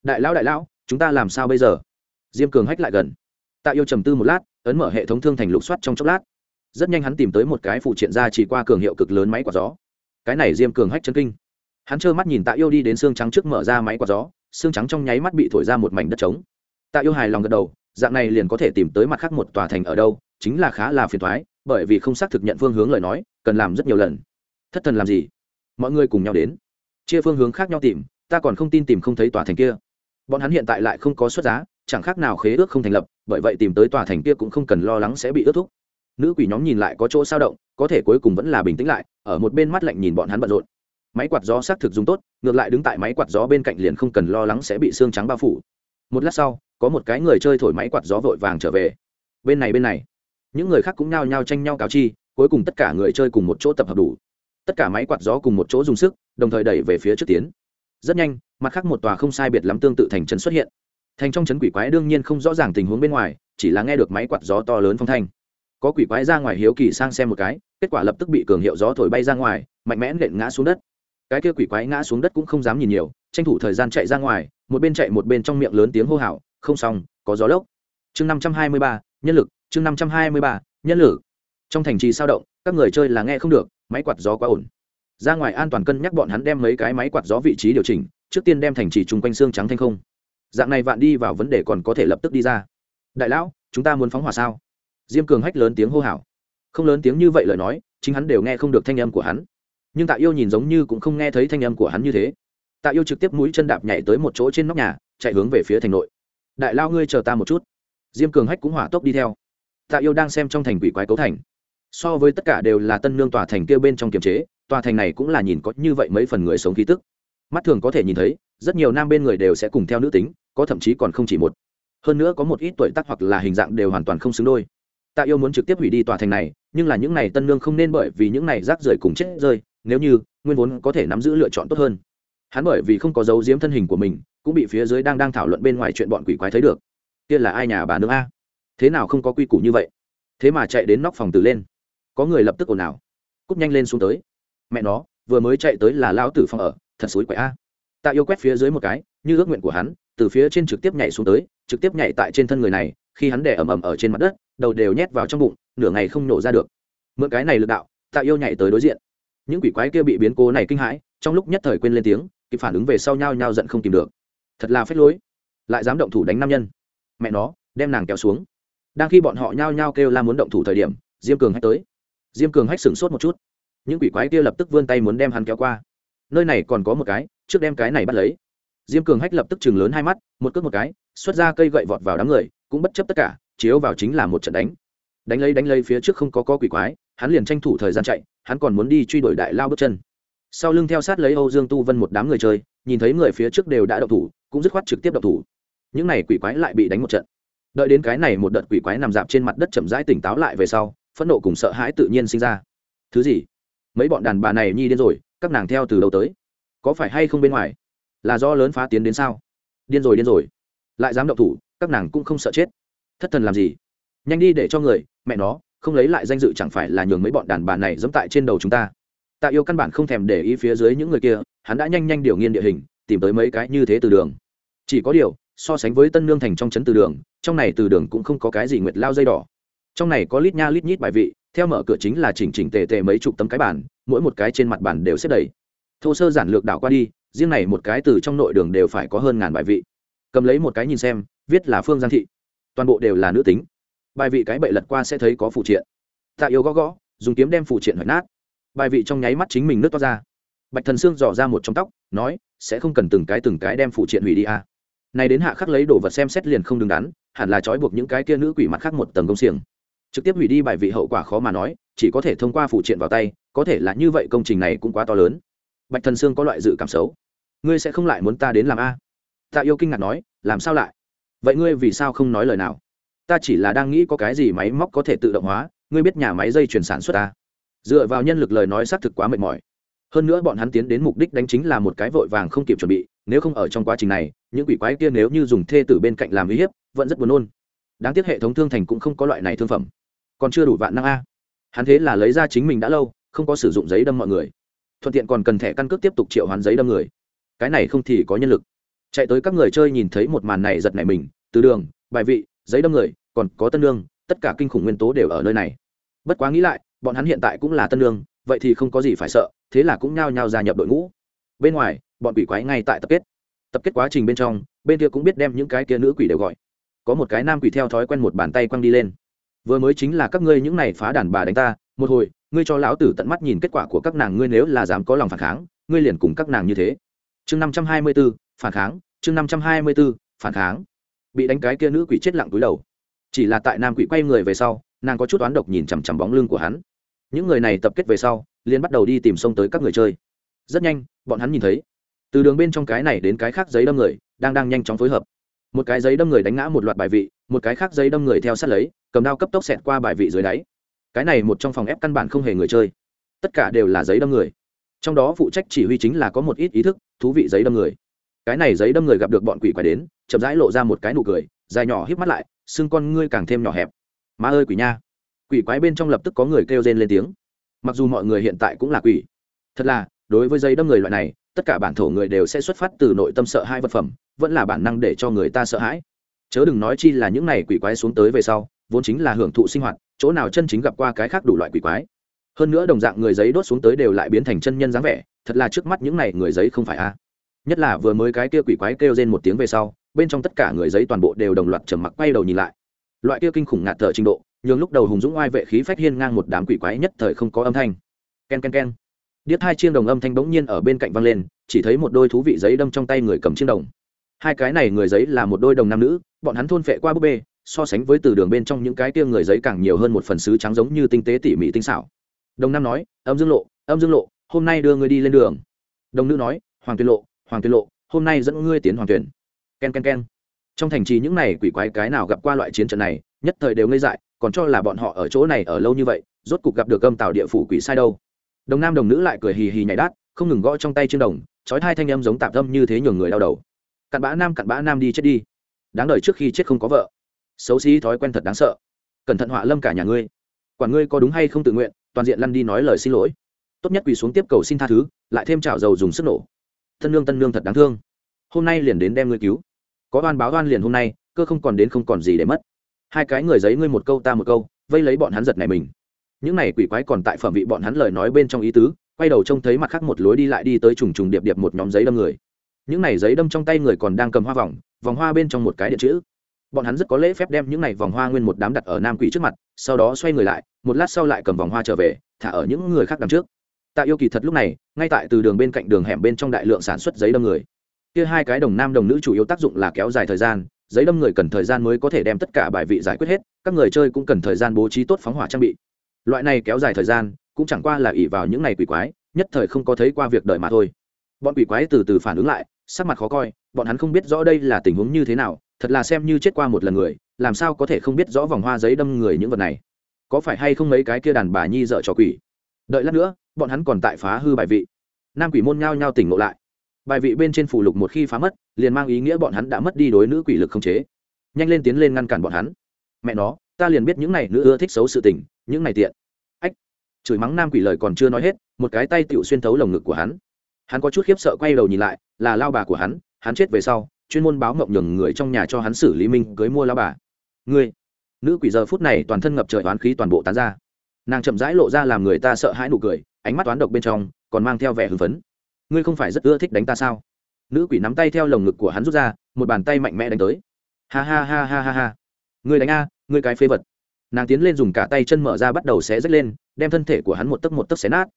S1: Đại lão đại lão, chúng ta làm sao bây giờ? Diêm cường hách lại gần. Tạ yêu trầm tư một lát, ấn mở hệ thống thương thành lục soát trong chốc lát. Rất nhanh hắn tìm tới một cái phụ triện ra chỉ qua cường hiệu cực lớn máy quạt gió. Cái này diêm cường hách chân kinh hắn trơ mắt nhìn tạ yêu đi đến xương trắng trước mở ra máy quạt gió, xương trắng trong nháy mắt bị thổi ra một mảnh đất trống. Tạ yêu hài lòng gật đầu, dạng này liền có thể tìm tới mặt khác một tòa thành ở đâu, chính là khá là phiền thoái bởi vì không xác thực nhận phương hướng lời nói, cần làm rất nhiều lần. Thất thần làm gì? Mọi người cùng nhau đến. Chia phương hướng khác nhau tìm, ta còn không tin tìm không thấy tòa thành kia. Bọn hắn hiện tại lại không có xuất giá, chẳng khác nào khế ước không thành lập, bởi vậy tìm tới tòa thành kia cũng không cần lo lắng sẽ bị ước thúc. Nữ quỷ nhóm nhìn lại có chỗ sao động, có thể cuối cùng vẫn là bình tĩnh lại, ở một bên mắt lạnh nhìn bọn hắn bận rộn máy quạt gió xác thực dùng tốt, ngược lại đứng tại máy quạt gió bên cạnh liền không cần lo lắng sẽ bị xương trắng bao phủ. Một lát sau, có một cái người chơi thổi máy quạt gió vội vàng trở về. Bên này bên này, những người khác cũng nhao nhao tranh nhau cáo chi, cuối cùng tất cả người chơi cùng một chỗ tập hợp đủ. Tất cả máy quạt gió cùng một chỗ dùng sức, đồng thời đẩy về phía trước tiến. Rất nhanh, mặt khác một tòa không sai biệt lắm tương tự thành trấn xuất hiện. Thành trong trấn quỷ quái đương nhiên không rõ ràng tình huống bên ngoài, chỉ là nghe được máy quạt gió to lớn phong thanh. Có quỷ quái ra ngoài hiếu kỳ sang xem một cái, kết quả lập tức bị cường hiệu gió thổi bay ra ngoài, mạnh mẽ nện ngã xuống đất cái kia quỷ quái ngã xuống đất cũng không dám nhìn nhiều, tranh thủ thời gian chạy ra ngoài, một bên chạy một bên trong miệng lớn tiếng hô hào, không xong, có gió lốc. Chương năm trăm hai mươi ba, nhân lực, chương năm trăm hai mươi ba, nhân lực. Trong thành trì sao động, các người chơi là nghe không được, máy quạt gió quá ổn ra ngoài an toàn cân nhắc bọn hắn đem mấy cái máy quạt gió vị trí điều chỉnh, trước tiên đem thành trì chung quanh xương trắng thanh không. Dạng này vạn đi vào vấn đề còn có thể lập tức đi ra. Đại lão, chúng ta muốn phóng hỏa sao? Diêm cường hách lớn tiếng hô hào. Không lớn tiếng như vậy lời nói, chính hắn đều nghe không được thanh âm của hắn nhưng tạ yêu nhìn giống như cũng không nghe thấy thanh âm của hắn như thế. Tạ yêu trực tiếp mũi chân đạp nhảy tới một chỗ trên nóc nhà, chạy hướng về phía thành nội. Đại lao ngươi chờ ta một chút. Diêm cường hách cũng hỏa tốc đi theo. Tạ yêu đang xem trong thành quỷ quái cấu thành. So với tất cả đều là tân nương tòa thành kia bên trong kiềm chế, tòa thành này cũng là nhìn có như vậy mấy phần người sống khí tức. Mắt thường có thể nhìn thấy, rất nhiều nam bên người đều sẽ cùng theo nữ tính, có thậm chí còn không chỉ một. Hơn nữa có một ít tuổi tác hoặc là hình dạng đều hoàn toàn không xứng đôi. Tạ yêu muốn trực tiếp hủy đi tòa thành này, nhưng là những này tân nương không nên bởi vì những này rác rưởi cùng chết rơi nếu như nguyên vốn có thể nắm giữ lựa chọn tốt hơn. Hắn bởi vì không có dấu diếm thân hình của mình, cũng bị phía dưới đang đang thảo luận bên ngoài chuyện bọn quỷ quái thấy được. Kia là ai nhà bà nương a? Thế nào không có quy củ như vậy? Thế mà chạy đến nóc phòng từ lên. Có người lập tức ồn ào, cúp nhanh lên xuống tới. Mẹ nó, vừa mới chạy tới là lao tử phòng ở, thật suối quậy a. Tạ yêu quét phía dưới một cái, như ước nguyện của hắn, từ phía trên trực tiếp nhảy xuống tới, trực tiếp nhảy tại trên thân người này, khi hắn để ầm ầm ở trên mặt đất, đầu đều nhét vào trong bụng, nửa ngày không nổ ra được. Mượn cái này lực đạo, tạ yêu nhảy tới đối diện những quỷ quái kia bị biến cố này kinh hãi, trong lúc nhất thời quên lên tiếng, kịp phản ứng về sau nhau nhau giận không tìm được. Thật là phết lối. Lại dám động thủ đánh nam nhân. Mẹ nó, đem nàng kéo xuống. Đang khi bọn họ nhao nhao kêu la muốn động thủ thời điểm, diêm cường hách tới. Diêm cường hách sửng sốt một chút. Những quỷ quái kia lập tức vươn tay muốn đem hắn kéo qua. Nơi này còn có một cái, trước đem cái này bắt lấy. Diêm cường hách lập tức chừng lớn hai mắt, một cước một cái, xuất ra cây gậy vọt vào đám người, cũng bất chấp tất cả, chiếu vào chính là một trận đánh. Đánh lấy đánh lấy phía trước không có có quỷ quái, hắn liền tranh thủ thời gian chạy hắn còn muốn đi truy đuổi đại lao bước chân. Sau lưng theo sát lấy âu dương tu vân một đám người chơi, nhìn thấy người phía trước đều đã đậu thủ, cũng dứt khoát trực tiếp đậu thủ. Những này quỷ quái lại bị đánh một trận. Đợi đến cái này một đợt quỷ quái nằm dạp trên mặt đất chậm rãi tỉnh táo lại về sau, phẫn nộ cùng sợ hãi tự nhiên sinh ra. Thứ gì? Mấy bọn đàn bà này nhi điên rồi, các nàng theo từ đầu tới? Có phải hay không bên ngoài? Là do lớn phá tiến đến sao? Điên rồi điên rồi. Lại dám động thủ, các nàng cũng không sợ chết. Thất thần làm gì? Nhanh đi để cho người, mẹ nó không lấy lại danh dự chẳng phải là nhường mấy bọn đàn bà này dẫm tại trên đầu chúng ta. Tạ yêu căn bản không thèm để ý phía dưới những người kia, hắn đã nhanh nhanh điều nghiên địa hình, tìm tới mấy cái như thế từ đường. Chỉ có điều, so sánh với tân nương thành trong trấn từ đường, trong này từ đường cũng không có cái gì nguyệt lao dây đỏ. Trong này có lít nha lít nhít bài vị, theo mở cửa chính là chỉnh chỉnh tề tề mấy chục tấm cái bàn, mỗi một cái trên mặt bàn đều xếp đầy. Thô sơ giản lược đảo qua đi, riêng này một cái từ trong nội đường đều phải có hơn ngàn bài vị. Cầm lấy một cái nhìn xem, viết là phương giang thị. Toàn bộ đều là nữ tính bài vị cái bậy lật qua sẽ thấy có phụ triện. Tạ yêu gõ gõ, dùng kiếm đem phụ triện hoạch nát. Bài vị trong nháy mắt chính mình nước to ra. Bạch thần xương dò ra một trong tóc, nói, sẽ không cần từng cái từng cái đem phụ triện hủy đi à. này đến hạ khắc lấy đồ vật xem xét liền không đứng đắn, hẳn là trói buộc những cái kia nữ quỷ mặt khác một tầng công xiềng. Trực tiếp hủy đi bài vị hậu quả khó mà nói, chỉ có thể thông qua phụ triện vào tay, có thể là như vậy công trình này cũng quá to lớn. Bạch thần sương có loại dự cảm xấu. Ngươi sẽ không lại muốn ta đến làm a? Tạ yêu kinh ngạc nói, làm sao lại? Vậy ngươi vì sao không nói lời nào? Ta chỉ là đang nghĩ có cái gì máy móc có thể tự động hóa, ngươi biết nhà máy dây chuyển sản xuất ta. Dựa vào nhân lực lời nói xác thực quá mệt mỏi. Hơn nữa bọn hắn tiến đến mục đích đánh chính là một cái vội vàng không kịp chuẩn bị, nếu không ở trong quá trình này, những quỷ quái kia nếu như dùng thê tử bên cạnh làm uy hiếp, vẫn rất buồn nôn. Đáng tiếc hệ thống thương thành cũng không có loại này thương phẩm. Còn chưa đủ vạn năng a. Hắn thế là lấy ra chính mình đã lâu, không có sử dụng giấy đâm mọi người. Thuận tiện còn cần thẻ căn cước tiếp tục triệu hoán giấy đâm người. Cái này không thì có nhân lực. Chạy tới các người chơi nhìn thấy một màn này giật nảy mình, từ đường, bài vị giấy đâm người, còn có tân lương, tất cả kinh khủng nguyên tố đều ở nơi này. Bất quá nghĩ lại, bọn hắn hiện tại cũng là tân lương, vậy thì không có gì phải sợ, thế là cũng nhao nhao gia nhập đội ngũ. Bên ngoài, bọn quỷ quái ngay tại tập kết. Tập kết quá trình bên trong, bên kia cũng biết đem những cái kia nữ quỷ đều gọi. Có một cái nam quỷ theo thói quen một bàn tay quăng đi lên. Vừa mới chính là các ngươi những này phá đàn bà đánh ta, một hồi, ngươi cho lão tử tận mắt nhìn kết quả của các nàng, ngươi nếu là dám có lòng phản kháng, ngươi liền cùng các nàng như thế. Chương năm trăm hai mươi b ố phản kháng, chương năm trăm hai mươi b ố phản kháng bị đánh cái kia nữ quỷ chết lặng túi đầu. Chỉ là tại nam quỷ quay người về sau, nàng có chút oán độc nhìn chằm chằm bóng lưng của hắn. Những người này tập kết về sau, liền bắt đầu đi tìm xông tới các người chơi. Rất nhanh, bọn hắn nhìn thấy, từ đường bên trong cái này đến cái khác giấy đâm người, đang đang nhanh chóng phối hợp. Một cái giấy đâm người đánh ngã một loạt bài vị, một cái khác giấy đâm người theo sát lấy, cầm đao cấp tốc xẹt qua bài vị dưới đáy. Cái này một trong phòng ép căn bản không hề người chơi. Tất cả đều là giấy đâm người. Trong đó phụ trách chỉ huy chính là có một ít ý thức, thú vị giấy đâm người. Cái này giấy đâm người gặp được bọn quỷ quái đến chậm rãi lộ ra một cái nụ cười, dài nhỏ híp mắt lại xương con ngươi càng thêm nhỏ hẹp. Má ơi quỷ nha. Quỷ quái bên trong lập tức có người kêu rên lên tiếng. Mặc dù mọi người hiện tại cũng là quỷ, thật là, đối với giấy đâm người loại này, tất cả bản thổ người đều sẽ xuất phát từ nội tâm sợ hai vật phẩm, vẫn là bản năng để cho người ta sợ hãi. Chớ đừng nói chi là những này quỷ quái xuống tới về sau, vốn chính là hưởng thụ sinh hoạt, chỗ nào chân chính gặp qua cái khác đủ loại quỷ quái. Hơn nữa đồng dạng người giấy đốt xuống tới đều lại biến thành chân nhân dáng vẻ, thật là trước mắt những này người giấy không phải a. Nhất là vừa mới cái kia quỷ quái kêu lên một tiếng về sau bên trong tất cả người giấy toàn bộ đều đồng loạt trầm mặc quay đầu nhìn lại. Loại kia kinh khủng ngạt thở trình độ, nhường lúc đầu hùng dũng oai vệ khí phách hiên ngang một đám quỷ quái nhất thời không có âm thanh. Ken ken ken. Điếc hai chiêng đồng âm thanh bỗng nhiên ở bên cạnh vang lên, chỉ thấy một đôi thú vị giấy đâm trong tay người cầm chiêng đồng. Hai cái này người giấy là một đôi đồng nam nữ, bọn hắn thôn phệ qua búp bê, so sánh với từ đường bên trong những cái kia người giấy càng nhiều hơn một phần sứ trắng giống như tinh tế tỉ mỉ tinh xảo. Đồng nam nói, âm dương lộ, âm dương lộ, hôm nay đưa ngươi đi lên đường. Đồng nữ nói, hoàng tuyên lộ, hoàng tuyên lộ, hôm nay dẫn ngươi tiến hoàng tuyển k e n k e n k e n trong thành trì những này quỷ quái cái nào gặp qua loại chiến trận này, nhất thời đều ngây dại, còn cho là bọn họ ở chỗ này ở lâu như vậy, rốt cục gặp được âm tạo địa phủ quỷ sai đâu. Đồng nam đồng nữ lại cười hì hì nhảy đát, không ngừng gõ trong tay trên đồng, trói hai thanh âm giống tạm âm như thế nhường người đau đầu. Cặn bã nam, cặn bã nam đi chết đi. Đáng đời trước khi chết không có vợ. Xấu xí, thói quen thật đáng sợ. Cẩn thận họa lâm cả nhà ngươi. Quản ngươi có đúng hay không tự nguyện, toàn diện lăn đi nói lời xin lỗi. Tốt nhất quỳ xuống tiếp cầu xin tha thứ, lại thêm chảo dầu dùng sức nổ. Thân nương tân nương thật đáng thương hôm nay liền đến đem ngươi cứu. Có oan báo oan liền hôm nay, cơ không còn đến không còn gì để mất. Hai cái người giấy ngươi một câu ta một câu, vây lấy bọn hắn giật này mình. Những này quỷ quái còn tại phẩm vị bọn hắn lời nói bên trong ý tứ, quay đầu trông thấy mặt khác một lối đi lại đi tới trùng trùng điệp điệp một nhóm giấy đâm người. Những này giấy đâm trong tay người còn đang cầm hoa vòng vòng hoa bên trong một cái điện chữ. Bọn hắn rất có lễ phép đem những này vòng hoa nguyên một đám đặt ở nam quỷ trước mặt, sau đó xoay người lại, một lát sau lại cầm vòng hoa trở về, thả ở những người khác đằng trước. Tạ yêu kỳ thật lúc này, ngay tại từ đường bên cạnh đường hẻm bên trong đại lượng sản xuất giấy đâm người kia hai cái đồng nam đồng nữ chủ yếu tác dụng là kéo dài thời gian, giấy đâm người cần thời gian mới có thể đem tất cả bài vị giải quyết hết, các người chơi cũng cần thời gian bố trí tốt phóng hỏa trang bị. Loại này kéo dài thời gian, cũng chẳng qua là ỉ vào những ngày quỷ quái, nhất thời không có thấy qua việc đợi mà thôi. Bọn quỷ quái từ từ phản ứng lại, sắc mặt khó coi, bọn hắn không biết rõ đây là tình huống như thế nào, thật là xem như chết qua một lần người, làm sao có thể không biết rõ vòng hoa giấy đâm người những vật này. Có phải hay không mấy cái kia đàn bà nhi dợ trò quỷ? Đợi lát nữa, bọn hắn còn tại phá hư bài vị. Nam quỷ môn nhao nhao tỉnh ngộ lại bài vị bên trên phủ lục một khi phá mất, liền mang ý nghĩa bọn hắn đã mất đi đối nữ quỷ lực không chế. Nhanh lên tiến lên ngăn cản bọn hắn. Mẹ nó, ta liền biết những này nữ ưa thích xấu sự tình, những này tiện. Ách, chửi mắng nam quỷ lời còn chưa nói hết, một cái tay tựu xuyên thấu lồng ngực của hắn. Hắn có chút khiếp sợ quay đầu nhìn lại, là lao bà của hắn hắn chết về sau, chuyên môn báo mộng nhường người trong nhà cho hắn xử lý minh, cưới mua lao bà. Ngươi, nữ quỷ giờ phút này toàn thân ngập trời oán khí toàn bộ tán ra. Nàng chậm rãi lộ ra làm người ta sợ hãi nụ cười, ánh mắt toán độc bên trong, còn mang theo vẻ hưng phấn ngươi không phải rất ưa thích đánh ta sao? Nữ quỷ nắm tay theo lồng ngực của hắn rút ra, một bàn tay mạnh mẽ đánh tới. Ha ha ha ha ha ha. Ngươi đánh a, ngươi cái phế vật. Nàng tiến lên dùng cả tay chân mở ra bắt đầu xé rách lên, đem thân thể của hắn một tấc một tấc xé nát.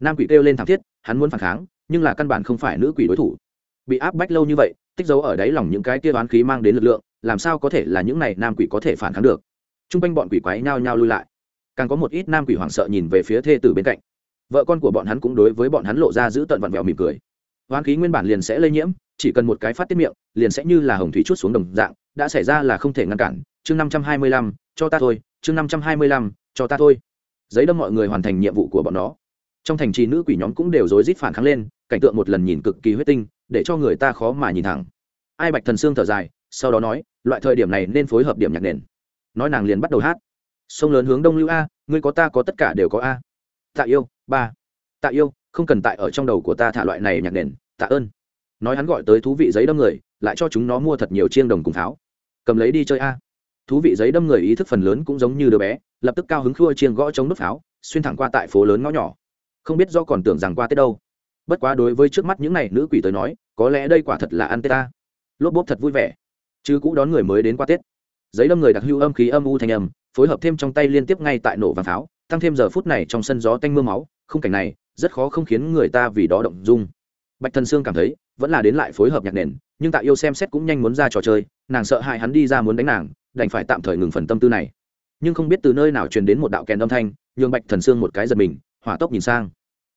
S1: Nam quỷ kêu lên thảm thiết, hắn muốn phản kháng, nhưng là căn bản không phải nữ quỷ đối thủ. Bị áp bách lâu như vậy, tích dấu ở đáy lòng những cái kia đoán khí mang đến lực lượng, làm sao có thể là những này nam quỷ có thể phản kháng được? T r u n g quanh bọn quỷ quái nhao nhao lui lại. Càng có một ít nam quỷ hoảng sợ nhìn về phía thê tử bên cạnh vợ con của bọn hắn cũng đối với bọn hắn lộ ra giữ tận vặn vẹo mỉm cười. Hoán khí nguyên bản liền sẽ lây nhiễm, chỉ cần một cái phát tiết miệng, liền sẽ như là hồng thủy chút xuống đồng dạng, đã xảy ra là không thể ngăn cản. Chương năm trăm hai mươi lăm, cho ta thôi, chương năm trăm hai mươi lăm, cho ta thôi. Giấy đâm mọi người hoàn thành nhiệm vụ của bọn nó. Trong thành trì nữ quỷ nhóm cũng đều rối rít phản kháng lên, cảnh tượng một lần nhìn cực kỳ huyết tinh, để cho người ta khó mà nhìn thẳng. Ai bạch thần xương thở dài, sau đó nói, loại thời điểm này nên phối hợp điểm nhạc nền. Nói nàng liền bắt đầu hát. Sông lớn hướng đông lưu a, ngươi có ta có tất cả đều có a. Tạ yêu ba tạ yêu không cần tại ở trong đầu của ta thả loại này nhạc nền tạ ơn nói hắn gọi tới thú vị giấy đâm người lại cho chúng nó mua thật nhiều chiêng đồng cùng pháo cầm lấy đi chơi a thú vị giấy đâm người ý thức phần lớn cũng giống như đứa bé lập tức cao hứng khua chiêng gõ chống nút pháo xuyên thẳng qua tại phố lớn ngõ nhỏ không biết do còn tưởng rằng qua tết đâu bất quá đối với trước mắt những này nữ quỷ tới nói có lẽ đây quả thật là ăn tết ta lốp bốp thật vui vẻ chứ cũ đón người mới đến qua tết giấy đâm người đặc hưu âm khí âm u thanh âm phối hợp thêm trong tay liên tiếp ngay tại nổ và pháo tăng thêm giờ phút này trong sân gió tanh mưa máu khung cảnh này rất khó không khiến người ta vì đó động dung. Bạch thần sương cảm thấy vẫn là đến lại phối hợp nhạc nền, nhưng tạ yêu xem xét cũng nhanh muốn ra trò chơi, nàng sợ hãi hắn đi ra muốn đánh nàng, đành phải tạm thời ngừng phần tâm tư này. Nhưng không biết từ nơi nào truyền đến một đạo kèn âm thanh, nhường bạch thần sương một cái giật mình, hỏa tốc nhìn sang.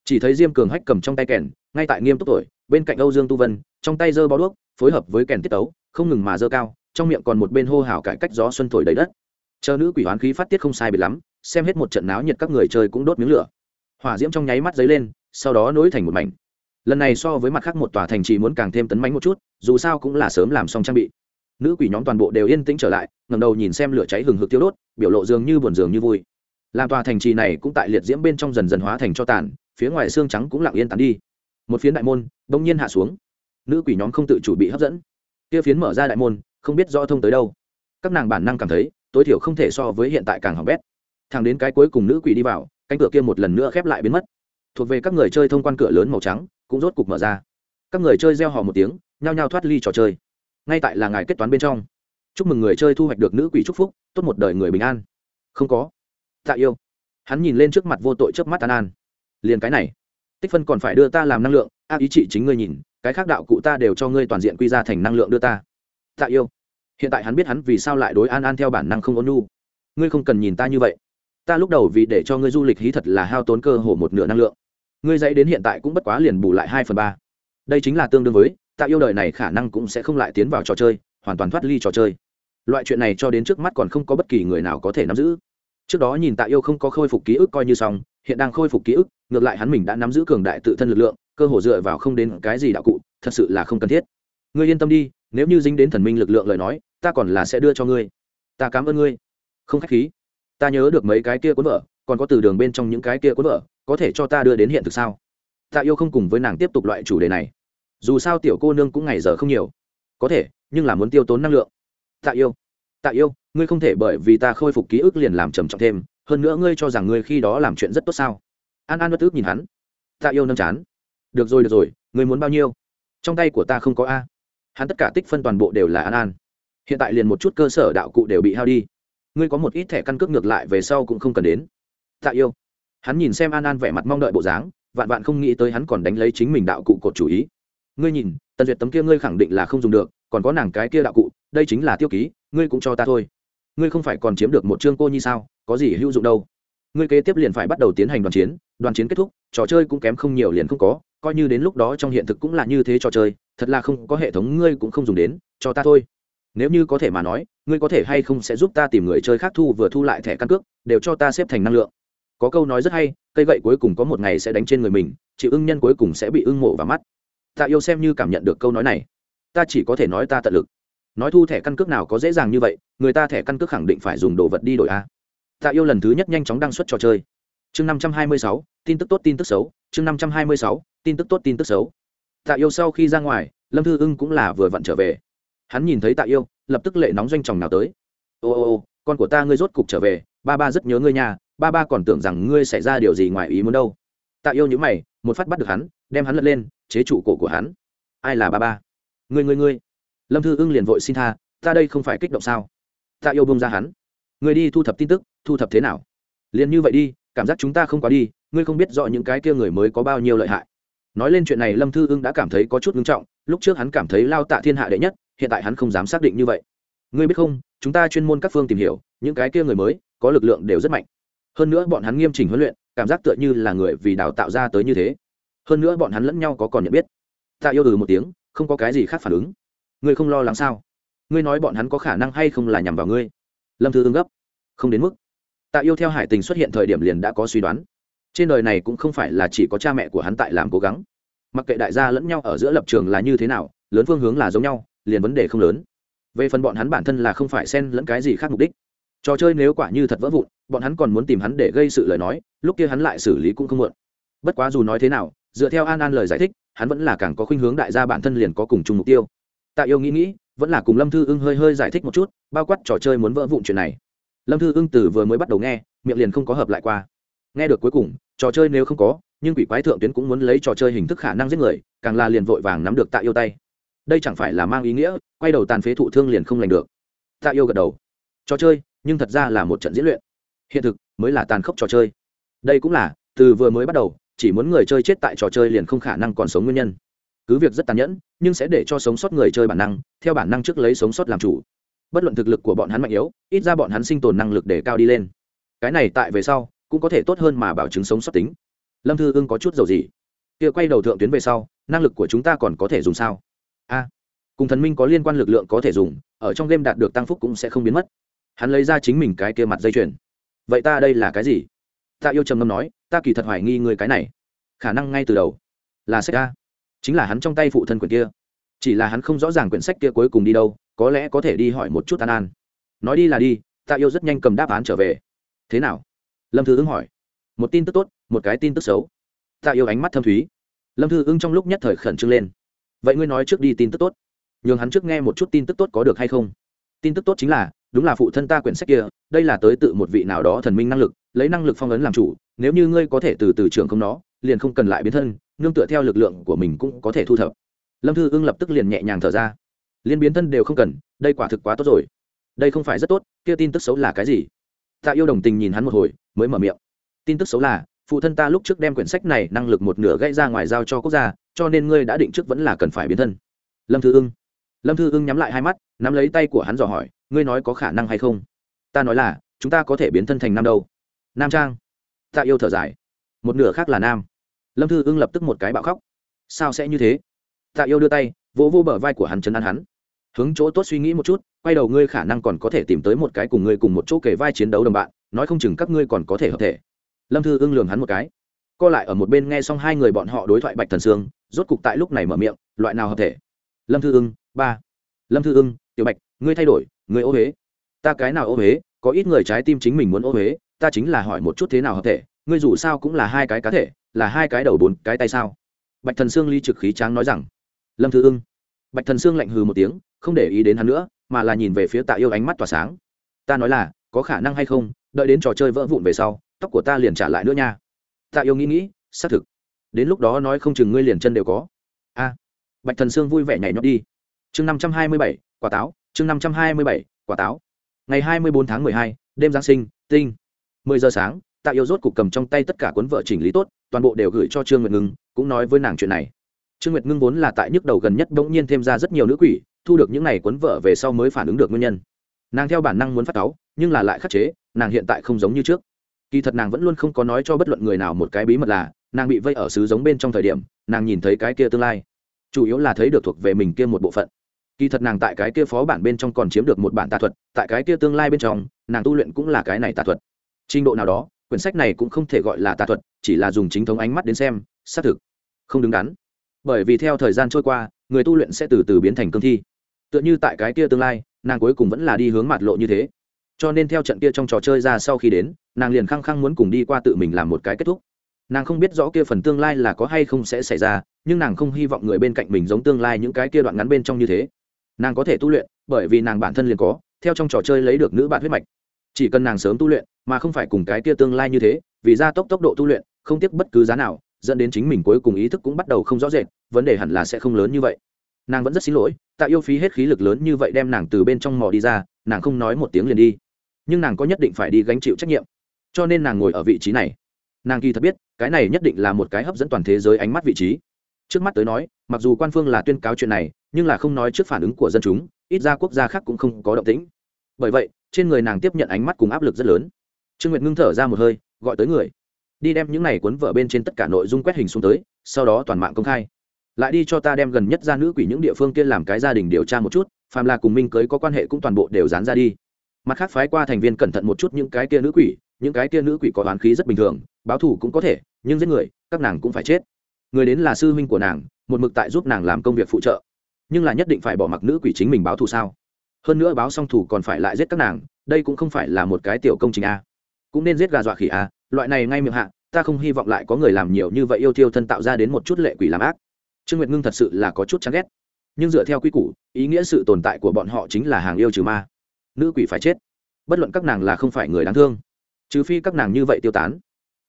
S1: Chỉ thấy diêm cường hách cầm trong tay kèn, ngay tại nghiêm túc tuổi, bên cạnh âu dương tu vân, trong tay giơ bó đuốc, phối hợp với kèn tiết tấu, không ngừng mà giơ cao, trong miệng còn một bên hô hào cải cách gió xuân thổi đầy đất. Chờ nữ quỷ hoán khí phát tiết không sai biệt lắm, xem hết một trận náo nhiệt các người chơi cũng đốt miếng lửa hỏa diễm trong nháy mắt dấy lên, sau đó nối thành một mảnh. Lần này so với mặt khác một tòa thành trì muốn càng thêm tấn mánh một chút, dù sao cũng là sớm làm xong trang bị. Nữ quỷ nhóm toàn bộ đều yên tĩnh trở lại ngầm đầu nhìn xem lửa cháy hừng hực tiêu đốt, biểu lộ dường như buồn dường như vui. Làm tòa thành trì này cũng tại liệt diễm bên trong dần dần hóa thành cho tàn, phía ngoài xương trắng cũng lặng yên tàn đi. Một phiến đại môn đông nhiên hạ xuống. Nữ quỷ nhóm không tự chủ bị hấp dẫn. Kia phiến mở ra đại môn, không biết do thông tới đâu. Các nàng bản năng cảm thấy, tối thiểu không thể so với hiện tại càng hỏng bét. Thằng đến cái cuối cùng nữ quỷ đi vào cánh cửa kia một lần nữa khép lại biến mất. Thuộc về các người chơi thông quan cửa lớn màu trắng, cũng rốt cục mở ra. Các người chơi gieo họ một tiếng, nhao nhao thoát ly trò chơi. Ngay tại là ngày kết toán bên trong. Chúc mừng người chơi thu hoạch được nữ quỷ chúc phúc, tốt một đời người bình an. Không có. Tạ yêu. Hắn nhìn lên trước mặt vô tội trước mắt an an. Liền cái này. Tích phân còn phải đưa ta làm năng lượng, a ý chị chính ngươi nhìn, cái khác đạo cụ ta đều cho ngươi toàn diện quy ra thành năng lượng đưa ta. Tạ yêu. Hiện tại hắn biết hắn vì sao lại đối an an theo bản năng không ôn nhu. Ngươi không cần nhìn ta như vậy ta lúc đầu vì để cho ngươi du lịch hí thật là hao tốn cơ hồ một nửa năng lượng. Ngươi dãy đến hiện tại cũng bất quá liền bù lại hai phần ba. Đây chính là tương đương với, ta yêu đời này khả năng cũng sẽ không lại tiến vào trò chơi, hoàn toàn thoát ly trò chơi. Loại chuyện này cho đến trước mắt còn không có bất kỳ người nào có thể nắm giữ. Trước đó nhìn tạ yêu không có khôi phục ký ức coi như xong, hiện đang khôi phục ký ức, ngược lại hắn mình đã nắm giữ cường đại tự thân lực lượng, cơ hồ dựa vào không đến cái gì đạo cụ, thật sự là không cần thiết. Ngươi yên tâm đi, nếu như dính đến thần minh lực lượng lời nói, ta còn là sẽ đưa cho ngươi. Ta cảm ơn ngươi. Không khách khí ta nhớ được mấy cái kia cuốn vợ còn có từ đường bên trong những cái kia cuốn vợ có thể cho ta đưa đến hiện thực sao? Tạ yêu không cùng với nàng tiếp tục loại chủ đề này. Dù sao tiểu cô nương cũng ngày giờ không nhiều. Có thể, nhưng là muốn tiêu tốn năng lượng. Tạ yêu. Tạ yêu, ngươi không thể bởi vì ta khôi phục ký ức liền làm trầm trọng thêm, hơn nữa ngươi cho rằng ngươi khi đó làm chuyện rất tốt sao? An an bất ức nhìn hắn. Tạ yêu nâng chán. Được rồi được rồi, ngươi muốn bao nhiêu? Trong tay của ta không có a. Hắn tất cả tích phân toàn bộ đều là an an. Hiện tại liền một chút cơ sở đạo cụ đều bị hao đi ngươi có một ít thẻ căn cước ngược lại về sau cũng không cần đến. Tạ yêu. Hắn nhìn xem an an vẻ mặt mong đợi bộ dáng, vạn vạn không nghĩ tới hắn còn đánh lấy chính mình đạo cụ cột chủ ý. Ngươi nhìn, tần duyệt tấm kia ngươi khẳng định là không dùng được, còn có nàng cái kia đạo cụ, đây chính là tiêu ký, ngươi cũng cho ta thôi. Ngươi không phải còn chiếm được một chương cô như sao, có gì hữu dụng đâu. Ngươi kế tiếp liền phải bắt đầu tiến hành đoàn chiến đoàn chiến kết thúc, trò chơi cũng kém không nhiều liền không có, coi như đến lúc đó trong hiện thực cũng là như thế trò chơi, thật là không có hệ thống ngươi cũng không dùng đến, cho ta thôi nếu như có thể mà nói, ngươi có thể hay không sẽ giúp ta tìm người chơi khác thu vừa thu lại thẻ căn cước, đều cho ta xếp thành năng lượng. Có câu nói rất hay, cây gậy cuối cùng có một ngày sẽ đánh trên người mình, chịu ưng nhân cuối cùng sẽ bị ưng mộ và mắt. Ta yêu xem như cảm nhận được câu nói này. Ta chỉ có thể nói ta tận lực. Nói thu thẻ căn cước nào có dễ dàng như vậy, người ta thẻ căn cước khẳng định phải dùng đồ vật đi đổi a. Tạ yêu lần thứ nhất nhanh chóng đăng xuất trò chơi. Chương năm trăm hai mươi sáu, tin tức tốt tin tức xấu. Chương năm trăm hai mươi sáu, tin tức tốt tin tức xấu. Tạ yêu sau khi ra ngoài, lâm thư ưng cũng là vừa vặn trở về hắn nhìn thấy tạ yêu, lập tức lệ nóng doanh chồng nào tới. Ô ô ô, con của ta ngươi rốt cục trở về, ba ba rất nhớ ngươi nhà ba ba còn tưởng rằng ngươi xảy ra điều gì ngoài ý muốn đâu. Tạ yêu nhữ mày, một phát bắt được hắn, đem hắn lật lên, chế trụ cổ của hắn. Ai là ba ba? Ngươi ngươi ngươi. Lâm thư ưng liền vội xin tha, ta đây không phải kích động sao? Tạ yêu bông ra hắn. Ngươi đi thu thập tin tức, thu thập thế nào? Liền như vậy đi, cảm giác chúng ta không quá đi, ngươi không biết rõ những cái kia người mới có bao nhiêu lợi hại. Nói lên chuyện này, lâm thư ưng đã cảm thấy có chút ngưng trọng, lúc trước hắn cảm thấy lao tạ thiên hạ đệ nhất hiện tại hắn không dám xác định như vậy. Ngươi biết không, chúng ta chuyên môn các phương tìm hiểu, những cái kia người mới, có lực lượng đều rất mạnh. Hơn nữa bọn hắn nghiêm chỉnh huấn luyện, cảm giác tựa như là người vì đào tạo ra tới như thế. Hơn nữa bọn hắn lẫn nhau có còn nhận biết. Tạ yêu từ một tiếng, không có cái gì khác phản ứng. Ngươi không lo lắng sao? Ngươi nói bọn hắn có khả năng hay không là nhằm vào ngươi? Lâm thư ưng gấp. Không đến mức. Tạ yêu theo hải tình xuất hiện thời điểm liền đã có suy đoán. Trên đời này cũng không phải là chỉ có cha mẹ của hắn tại làm cố gắng. Mặc kệ đại gia lẫn nhau ở giữa lập trường là như thế nào, lớn phương hướng là giống nhau liền vấn đề không lớn. Về phần bọn hắn bản thân là không phải xen lẫn cái gì khác mục đích. Trò chơi nếu quả như thật vỡ vụn, bọn hắn còn muốn tìm hắn để gây sự lời nói, lúc kia hắn lại xử lý cũng không muộn. Bất quá dù nói thế nào, dựa theo an an lời giải thích, hắn vẫn là càng có khuynh hướng đại gia bản thân liền có cùng chung mục tiêu. Tạ yêu nghĩ nghĩ, vẫn là cùng lâm thư ưng hơi hơi giải thích một chút, bao quát trò chơi muốn vỡ vụn chuyện này. Lâm thư ưng từ vừa mới bắt đầu nghe, miệng liền không có hợp lại qua. Nghe được cuối cùng, trò chơi nếu không có, nhưng quỷ quái thượng tuyến cũng muốn lấy trò chơi hình thức khả năng giết người, càng là liền vội vàng nắm được tạ yêu tay đây chẳng phải là mang ý nghĩa, quay đầu tàn phế thụ thương liền không lành được. Tạ yêu gật đầu. Trò chơi, nhưng thật ra là một trận diễn luyện. Hiện thực mới là tàn khốc trò chơi. Đây cũng là, từ vừa mới bắt đầu, chỉ muốn người chơi chết tại trò chơi liền không khả năng còn sống nguyên nhân. Cứ việc rất tàn nhẫn, nhưng sẽ để cho sống sót người chơi bản năng, theo bản năng trước lấy sống sót làm chủ. Bất luận thực lực của bọn hắn mạnh yếu, ít ra bọn hắn sinh tồn năng lực để cao đi lên. Cái này tại về sau, cũng có thể tốt hơn mà bảo chứng sống sót tính. Lâm thư ưng có chút dầu gì kia quay đầu thượng tuyến về sau, năng lực của chúng ta còn có thể dùng sao? A. Cùng thần minh có liên quan lực lượng có thể dùng, ở trong game đạt được tăng phúc cũng sẽ không biến mất. Hắn lấy ra chính mình cái kia mặt dây chuyền. Vậy ta đây là cái gì? Ta yêu trầm ngâm nói, ta kỳ thật hoài nghi người cái này. Khả năng ngay từ đầu là sách a. Chính là hắn trong tay phụ thân quyển kia. Chỉ là hắn không rõ ràng quyển sách kia cuối cùng đi đâu, có lẽ có thể đi hỏi một chút an an. Nói đi là đi, ta yêu rất nhanh cầm đáp án trở về. Thế nào? Lâm thư ứng hỏi. Một tin tức tốt, một cái tin tức xấu. Ta yêu ánh mắt thâm thúy. Lâm thư ưng trong lúc nhất thời khẩn trương lên vậy ngươi nói trước đi tin tức tốt. Nhường hắn trước nghe một chút tin tức tốt có được hay không? Tin tức tốt chính là, đúng là phụ thân ta quyển sách kia, đây là tới tự một vị nào đó thần minh năng lực, lấy năng lực phong ấn làm chủ, nếu như ngươi có thể từ từ trường không nó, liền không cần lại biến thân, nương tựa theo lực lượng của mình cũng có thể thu thập. Lâm thư ưng lập tức liền nhẹ nhàng thở ra. Liên biến thân đều không cần, đây quả thực quá tốt rồi. Đây không phải rất tốt, kia tin tức xấu là cái gì? Tạ yêu đồng tình nhìn hắn một hồi, mới mở miệng. Tin tức xấu là, phụ thân ta lúc trước đem quyển sách này năng lực một nửa gây ra ngoài giao cho quốc gia cho nên ngươi đã định trước vẫn là cần phải biến thân. Lâm thư ưng. Lâm thư ưng nhắm lại hai mắt, nắm lấy tay của hắn dò hỏi, ngươi nói có khả năng hay không? Ta nói là, chúng ta có thể biến thân thành nam đâu? Nam trang. Ta yêu thở dài. Một nửa khác là nam. Lâm thư ưng lập tức một cái bạo khóc. Sao sẽ như thế? Ta yêu đưa tay, vỗ vô bờ vai của hắn chấn an hắn. Hướng chỗ tốt suy nghĩ một chút, quay đầu ngươi khả năng còn có thể tìm tới một cái cùng ngươi cùng một chỗ kể vai chiến đấu đồng bạn, nói không chừng các ngươi còn có thể hợp thể. Lâm thư ưng lường hắn một cái. Co lại ở một bên nghe xong hai người bọn họ đối thoại bạch thần sương rốt cục tại lúc này mở miệng, loại nào hợp thể? Lâm thư ưng, ba. Lâm thư ưng, tiểu bạch, ngươi thay đổi, ngươi ô huế. Ta cái nào ô huế? Có ít người trái tim chính mình muốn ô huế, ta chính là hỏi một chút thế nào hợp thể, ngươi dù sao cũng là hai cái cá thể, là hai cái đầu bốn cái tay sao? Bạch thần sương ly trực khí tráng nói rằng. Lâm thư ưng. Bạch thần sương lạnh hừ một tiếng, không để ý đến hắn nữa, mà là nhìn về phía tạ yêu ánh mắt tỏa sáng. Ta nói là, có khả năng hay không? Đợi đến trò chơi vỡ vụn về sau, tóc của ta liền trả lại nữa nha. Tạ yêu nghĩ nghĩ, xác thực đến lúc đó nói không chừng ngươi liền chân đều có. A bạch thần sương vui vẻ nhảy nhót đi. Chương năm trăm hai mươi bảy quả táo. Chương năm trăm hai mươi bảy quả táo. Ngày hai mươi bốn tháng mười hai đêm giáng sinh tinh. mười giờ sáng tạ yêu rốt cục cầm trong tay tất cả cuốn vợ chỉnh lý tốt toàn bộ đều gửi cho trương nguyệt ngưng cũng nói với nàng chuyện này. Trương nguyệt ngưng vốn là tại nhức đầu gần nhất bỗng nhiên thêm ra rất nhiều nữ quỷ thu được những n à y cuốn vợ về sau mới phản ứng được nguyên nhân. Nàng theo bản năng muốn phát táo, nhưng là lại khắc chế nàng hiện tại không giống như trước. Kỳ thật nàng vẫn luôn không có nói cho bất luận người nào một cái bí mật là nàng bị vây ở xứ giống bên trong thời điểm, nàng nhìn thấy cái kia tương lai. Chủ yếu là thấy được thuộc về mình kia một bộ phận. Kỳ thật nàng tại cái kia phó bản bên trong còn chiếm được một bản tà thuật, tại cái kia tương lai bên trong, nàng tu luyện cũng là cái này tà thuật. Trình độ nào đó, quyển sách này cũng không thể gọi là tà thuật, chỉ là dùng chính thống ánh mắt đến xem, xác thực không đứng đắn. Bởi vì theo thời gian trôi qua, người tu luyện sẽ từ từ biến thành cương thi. Tựa như tại cái kia tương lai, nàng cuối cùng vẫn là đi hướng mặt lộ như thế. Cho nên theo trận kia trong trò chơi ra sau khi đến, nàng liền khăng khăng muốn cùng đi qua tự mình làm một cái kết thúc nàng không biết rõ kia phần tương lai là có hay không sẽ xảy ra, nhưng nàng không hy vọng người bên cạnh mình giống tương lai những cái kia đoạn ngắn bên trong như thế. Nàng có thể tu luyện, bởi vì nàng bản thân liền có, theo trong trò chơi lấy được nữ bạn huyết mạch. Chỉ cần nàng sớm tu luyện, mà không phải cùng cái kia tương lai như thế, vì gia tốc tốc độ tu luyện, không tiếc bất cứ giá nào, dẫn đến chính mình cuối cùng ý thức cũng bắt đầu không rõ rệt, vấn đề hẳn là sẽ không lớn như vậy. Nàng vẫn rất xin lỗi, tạ yêu phí hết khí lực lớn như vậy đem nàng từ bên trong mò đi ra, nàng không nói một tiếng liền đi. Nhưng nàng có nhất định phải đi gánh chịu trách nhiệm. Cho nên nàng ngồi ở vị trí này nàng kỳ thật biết, cái này nhất định là một cái hấp dẫn toàn thế giới ánh mắt vị trí. Trước mắt tới nói, mặc dù quan phương là tuyên cáo chuyện này, nhưng là không nói trước phản ứng của dân chúng, ít ra quốc gia khác cũng không có động tĩnh. Bởi vậy, trên người nàng tiếp nhận ánh mắt cùng áp lực rất lớn. Trương nguyệt ngưng thở ra một hơi, gọi tới người. Đi đem những này cuốn vở bên trên tất cả nội dung quét hình xuống tới, sau đó toàn mạng công khai. Lại đi cho ta đem gần nhất ra nữ quỷ những địa phương kia làm cái gia đình điều tra một chút, phàm là cùng minh cưới có quan hệ cũng toàn bộ đều dán ra đi mặt khác phái qua thành viên cẩn thận một chút những cái kia nữ quỷ, những cái kia nữ quỷ có oán khí rất bình thường, báo thù cũng có thể, nhưng giết người, các nàng cũng phải chết. Người đến là sư huynh của nàng, một mực tại giúp nàng làm công việc phụ trợ. Nhưng là nhất định phải bỏ mặc nữ quỷ chính mình báo thù sao? Hơn nữa báo xong thù còn phải lại giết các nàng, đây cũng không phải là một cái tiểu công trình a. Cũng nên giết gà dọa khỉ a, loại này ngay miệng hạ, ta không hy vọng lại có người làm nhiều như vậy yêu thiêu thân tạo ra đến một chút lệ quỷ làm ác. Trương nguyệt ngưng thật sự là có chút chán ghét. Nhưng dựa theo quy củ, ý nghĩa sự tồn tại của bọn họ chính là hàng yêu trừ ma nữ quỷ phải chết. Bất luận các nàng là không phải người đáng thương, trừ phi các nàng như vậy tiêu tán.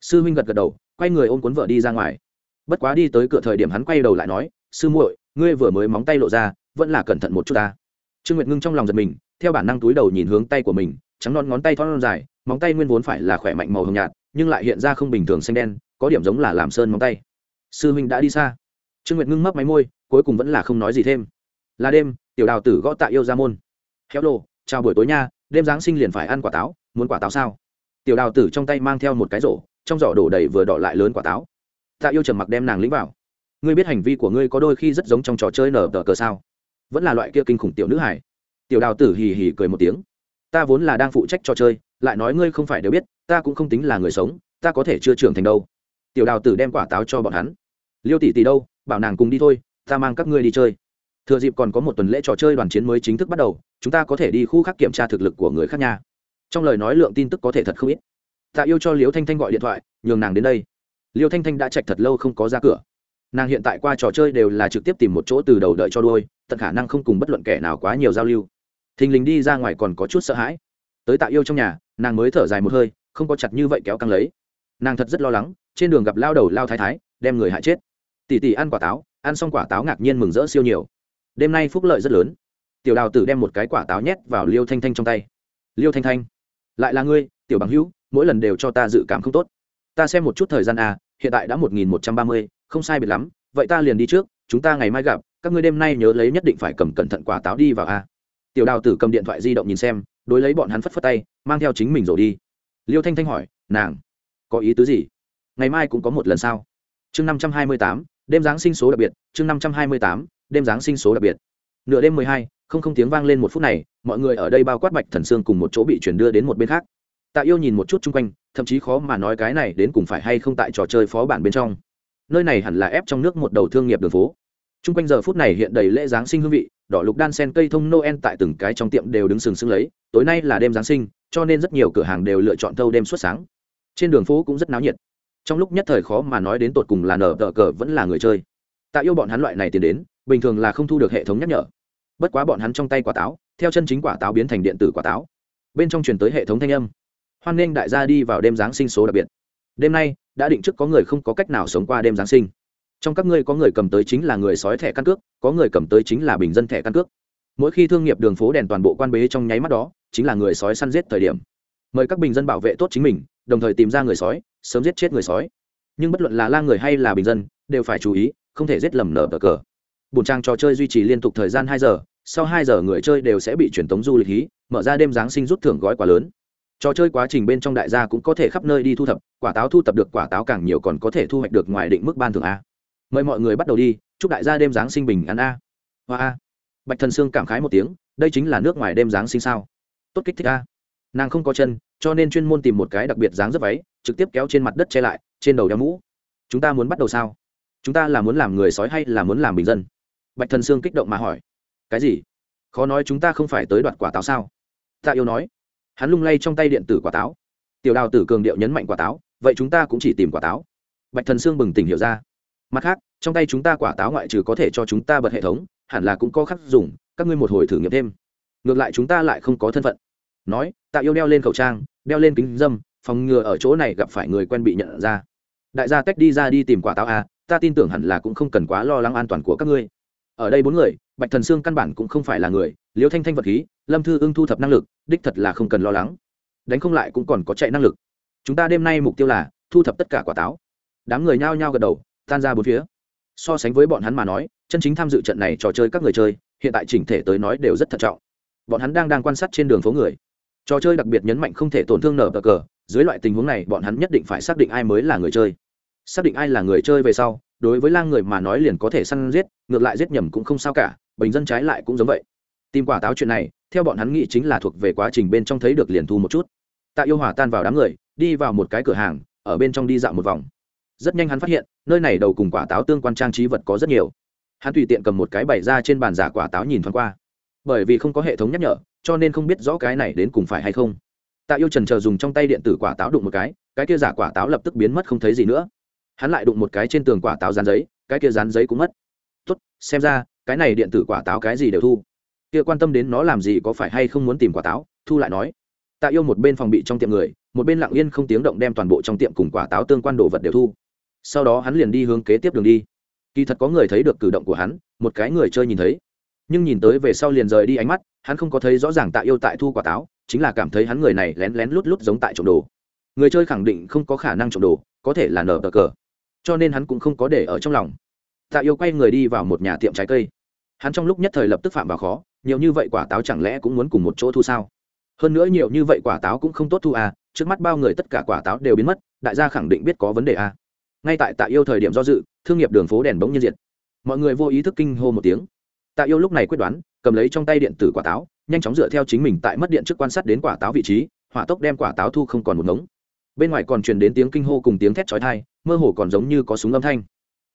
S1: Sư huynh gật gật đầu, quay người ôm cuốn vợ đi ra ngoài. Bất quá đi tới cửa thời điểm hắn quay đầu lại nói, sư muội, ngươi vừa mới móng tay lộ ra, vẫn là cẩn thận một chút ta. Trương nguyệt ngưng trong lòng giật mình, theo bản năng túi đầu nhìn hướng tay của mình, trắng non ngón tay thon dài, móng tay nguyên vốn phải là khỏe mạnh màu hồng nhạt, nhưng lại hiện ra không bình thường xanh đen, có điểm giống là làm sơn móng tay. Sư huynh đã đi xa. Trương nguyệt ngưng mấp máy môi, cuối cùng vẫn là không nói gì thêm. Là đêm, tiểu đào tử gõ tạ yêu ra môn. Héo lô chào buổi tối nha, đêm giáng sinh liền phải ăn quả táo, muốn quả táo sao? Tiểu đào tử trong tay mang theo một cái rổ, trong giỏ đổ đầy vừa đỏ lại lớn quả táo. Tạ yêu trầm mặc đem nàng lĩnh vào. Ngươi biết hành vi của ngươi có đôi khi rất giống trong trò chơi nở tờ cờ sao? Vẫn là loại kia kinh khủng tiểu nữ hải tiểu đào tử hì hì cười một tiếng. Ta vốn là đang phụ trách trò chơi, lại nói ngươi không phải đều biết, ta cũng không tính là người sống, ta có thể chưa trưởng thành đâu. Tiểu đào tử đem quả táo cho bọn hắn. Liêu tỷ tỷ đâu, bảo nàng cùng đi thôi, ta mang các ngươi đi chơi thừa dịp còn có một tuần lễ trò chơi đoàn chiến mới chính thức bắt đầu, chúng ta có thể đi khu khác kiểm tra thực lực của người khác nha. Trong lời nói lượng tin tức có thể thật không ít. Tạ yêu cho liêu thanh thanh gọi điện thoại, nhường nàng đến đây. Liêu thanh thanh đã chạy thật lâu không có ra cửa. Nàng hiện tại qua trò chơi đều là trực tiếp tìm một chỗ từ đầu đợi cho đôi tận khả năng không cùng bất luận kẻ nào quá nhiều giao lưu. Thình lình đi ra ngoài còn có chút sợ hãi. Tới tạ yêu trong nhà, nàng mới thở dài một hơi, không có chặt như vậy kéo căng lấy. Nàng thật rất lo lắng, trên đường gặp lao đầu lao thái thái, đem người hại chết. Tỷ tỷ ăn quả táo, ăn xong quả táo ngạc nhiên mừng rỡ siêu nhiều đêm nay phúc lợi rất lớn. Tiểu đào tử đem một cái quả táo nhét vào liêu thanh thanh trong tay. Liêu thanh thanh, lại là ngươi, tiểu bằng hữu, mỗi lần đều cho ta dự cảm không tốt. Ta xem một chút thời gian à hiện tại đã một nghìn một trăm ba mươi, không sai biệt lắm, vậy ta liền đi trước, chúng ta ngày mai gặp, các ngươi đêm nay nhớ lấy nhất định phải cầm cẩn thận quả táo đi vào a tiểu đào tử cầm điện thoại di động nhìn xem, đối lấy bọn hắn phất phất tay, mang theo chính mình rồi đi. Liêu thanh thanh hỏi, nàng, có ý tứ gì? Ngày mai cũng có một lần sao? Chương năm trăm hai mươi tám, đêm giáng sinh số đặc biệt, chương năm trăm hai mươi tám đêm giáng sinh số đặc biệt. Nửa đêm mười hai, không không tiếng vang lên một phút này, mọi người ở đây bao quát bạch thần sương cùng một chỗ bị chuyển đưa đến một bên khác. Tạ yêu nhìn một chút chung quanh, thậm chí khó mà nói cái này đến cùng phải hay không tại trò chơi phó bản bên trong. Nơi này hẳn là ép trong nước một đầu thương nghiệp đường phố. Chung quanh giờ phút này hiện đầy lễ giáng sinh hương vị, đỏ lục đan sen cây thông noel tại từng cái trong tiệm đều đứng sừng sững lấy, tối nay là đêm giáng sinh, cho nên rất nhiều cửa hàng đều lựa chọn thâu đêm suốt sáng. Trên đường phố cũng rất náo nhiệt. Trong lúc nhất thời khó mà nói đến tột cùng là nở tờ cờ vẫn là người chơi. Tạ yêu bọn hắn loại này tiến đến bình thường là không thu được hệ thống nhắc nhở. Bất quá bọn hắn trong tay quả táo, theo chân chính quả táo biến thành điện tử quả táo. Bên trong truyền tới hệ thống thanh âm. Hoan nghênh đại gia đi vào đêm giáng sinh số đặc biệt. Đêm nay, đã định trước có người không có cách nào sống qua đêm giáng sinh. Trong các ngươi có người cầm tới chính là người sói thẻ căn cước, có người cầm tới chính là bình dân thẻ căn cước. Mỗi khi thương nghiệp đường phố đèn toàn bộ quan bế trong nháy mắt đó, chính là người sói săn giết thời điểm. Mời các bình dân bảo vệ tốt chính mình, đồng thời tìm ra người sói, sớm giết chết người sói. Nhưng bất luận là la người hay là bình dân, đều phải chú ý, không thể giết lầm nở cờ cờ bùn trang trò chơi duy trì liên tục thời gian hai giờ, sau hai giờ người chơi đều sẽ bị truyền tống du lịch hí, mở ra đêm giáng sinh rút thưởng gói quá lớn. Trò chơi quá trình bên trong đại gia cũng có thể khắp nơi đi thu thập, quả táo thu thập được quả táo càng nhiều còn có thể thu hoạch được ngoài định mức ban thưởng a. Mời mọi người bắt đầu đi, chúc đại gia đêm giáng sinh bình an a. Hoa a. Bạch thần sương cảm khái một tiếng, đây chính là nước ngoài đêm giáng sinh sao? Tốt kích thích a. Nàng không có chân, cho nên chuyên môn tìm một cái đặc biệt dáng rất váy, trực tiếp kéo trên mặt đất che lại, trên đầu đeo mũ. Chúng ta muốn bắt đầu sao? Chúng ta là muốn làm người sói hay là muốn làm bình dân? Bạch thần sương kích động mà hỏi, cái gì? Khó nói chúng ta không phải tới đoạt quả táo sao? Tạ yêu nói, hắn lung lay trong tay điện tử quả táo. Tiểu đào tử cường điệu nhấn mạnh quả táo, vậy chúng ta cũng chỉ tìm quả táo. Bạch thần sương bừng tỉnh hiểu ra, mặt khác, trong tay chúng ta quả táo ngoại trừ có thể cho chúng ta bật hệ thống, hẳn là cũng có khắc dùng, các ngươi một hồi thử nghiệm thêm. Ngược lại chúng ta lại không có thân phận. Nói tạ yêu đeo lên khẩu trang, đeo lên kính dâm, phòng ngừa ở chỗ này gặp phải người quen bị nhận ra. Đại gia tách đi ra đi tìm quả táo à ta tin tưởng hẳn là cũng không cần quá lo lắng an toàn của các ngươi ở đây bốn người, bạch thần sương căn bản cũng không phải là người, liêu thanh thanh vật khí, lâm thư ưng thu thập năng lực, đích thật là không cần lo lắng. Đánh không lại cũng còn có chạy năng lực. Chúng ta đêm nay mục tiêu là thu thập tất cả quả táo. Đám người nhao nhao gật đầu, tan ra bốn phía. So sánh với bọn hắn mà nói, chân chính tham dự trận này trò chơi các người chơi, hiện tại chỉnh thể tới nói đều rất thận trọng. Bọn hắn đang đang quan sát trên đường phố người. Trò chơi đặc biệt nhấn mạnh không thể tổn thương nở cờ cờ, dưới loại tình huống này bọn hắn nhất định phải xác định ai mới là người chơi. Xác định ai là người chơi về sau đối với lang người mà nói liền có thể săn giết, ngược lại giết nhầm cũng không sao cả, bình dân trái lại cũng giống vậy. Tìm quả táo chuyện này, theo bọn hắn nghĩ chính là thuộc về quá trình bên trong thấy được liền thu một chút. Tạ yêu hòa tan vào đám người, đi vào một cái cửa hàng, ở bên trong đi dạo một vòng. Rất nhanh hắn phát hiện, nơi này đầu cùng quả táo tương quan trang trí vật có rất nhiều. Hắn tùy tiện cầm một cái bày ra trên bàn giả quả táo nhìn thoáng qua. Bởi vì không có hệ thống nhắc nhở, cho nên không biết rõ cái này đến cùng phải hay không. Tạ yêu trần chờ dùng trong tay điện tử quả táo đụng một cái cái kia giả quả táo lập tức biến mất không thấy gì nữa hắn lại đụng một cái trên tường quả táo dán giấy, cái kia dán giấy cũng mất. Tốt, xem ra, cái này điện tử quả táo cái gì đều thu. Kia quan tâm đến nó làm gì có phải hay không muốn tìm quả táo, thu lại nói. Tạ yêu một bên phòng bị trong tiệm người, một bên lặng yên không tiếng động đem toàn bộ trong tiệm cùng quả táo tương quan đồ vật đều thu. Sau đó hắn liền đi hướng kế tiếp đường đi. Kỳ thật có người thấy được cử động của hắn, một cái người chơi nhìn thấy. Nhưng nhìn tới về sau liền rời đi ánh mắt, hắn không có thấy rõ ràng tạ yêu tại thu quả táo, chính là cảm thấy hắn người này lén lén lút lút giống tại trộm đồ. Người chơi khẳng định không có khả năng trộm đồ, có thể là nở bờ cờ cho nên hắn cũng không có để ở trong lòng. Tạ yêu quay người đi vào một nhà tiệm trái cây. Hắn trong lúc nhất thời lập tức phạm vào khó, nhiều như vậy quả táo chẳng lẽ cũng muốn cùng một chỗ thu sao? Hơn nữa nhiều như vậy quả táo cũng không tốt thu à trước mắt bao người tất cả quả táo đều biến mất, đại gia khẳng định biết có vấn đề à. Ngay tại tạ yêu thời điểm do dự, thương nghiệp đường phố đèn bỗng nhiên diệt. Mọi người vô ý thức kinh hô một tiếng. Tạ yêu lúc này quyết đoán, cầm lấy trong tay điện tử quả táo, nhanh chóng dựa theo chính mình tại mất điện trước quan sát đến quả táo vị trí, hỏa tốc đem quả táo thu không còn một ngống bên ngoài còn truyền đến tiếng kinh hô cùng tiếng thét chói tai, mơ hồ còn giống như có súng âm thanh.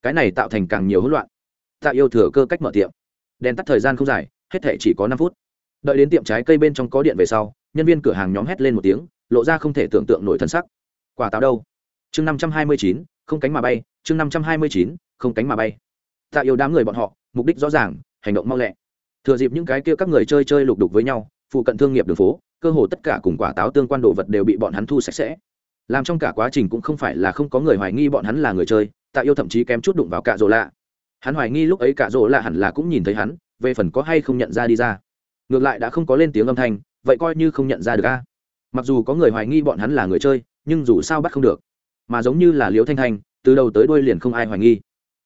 S1: Cái này tạo thành càng nhiều hỗn loạn. Tạ yêu thừa cơ cách mở tiệm. Đèn tắt thời gian không dài, hết thể chỉ có năm phút. Đợi đến tiệm trái cây bên trong có điện về sau, nhân viên cửa hàng nhóm hét lên một tiếng, lộ ra không thể tưởng tượng nổi thân sắc. Quả táo đâu? Chương năm trăm hai mươi chín, không cánh mà bay, chương năm trăm hai mươi chín, không cánh mà bay. Tạ yêu đám người bọn họ, mục đích rõ ràng, hành động mau lẹ. Thừa dịp những cái kia các người chơi chơi lục đục với nhau, phụ cận thương nghiệp đường phố, cơ hồ tất cả cùng quả táo tương quan đồ vật đều bị bọn hắn thu sạch sẽ làm trong cả quá trình cũng không phải là không có người hoài nghi bọn hắn là người chơi, tạ yêu thậm chí kém chút đụng vào cạ rỗ lạ. Hắn hoài nghi lúc ấy cạ rỗ lạ hẳn là cũng nhìn thấy hắn, về phần có hay không nhận ra đi ra. Ngược lại đã không có lên tiếng âm thanh, vậy coi như không nhận ra được a. Mặc dù có người hoài nghi bọn hắn là người chơi, nhưng dù sao bắt không được. Mà giống như là liễu thanh thanh từ đầu tới đuôi liền không ai hoài nghi.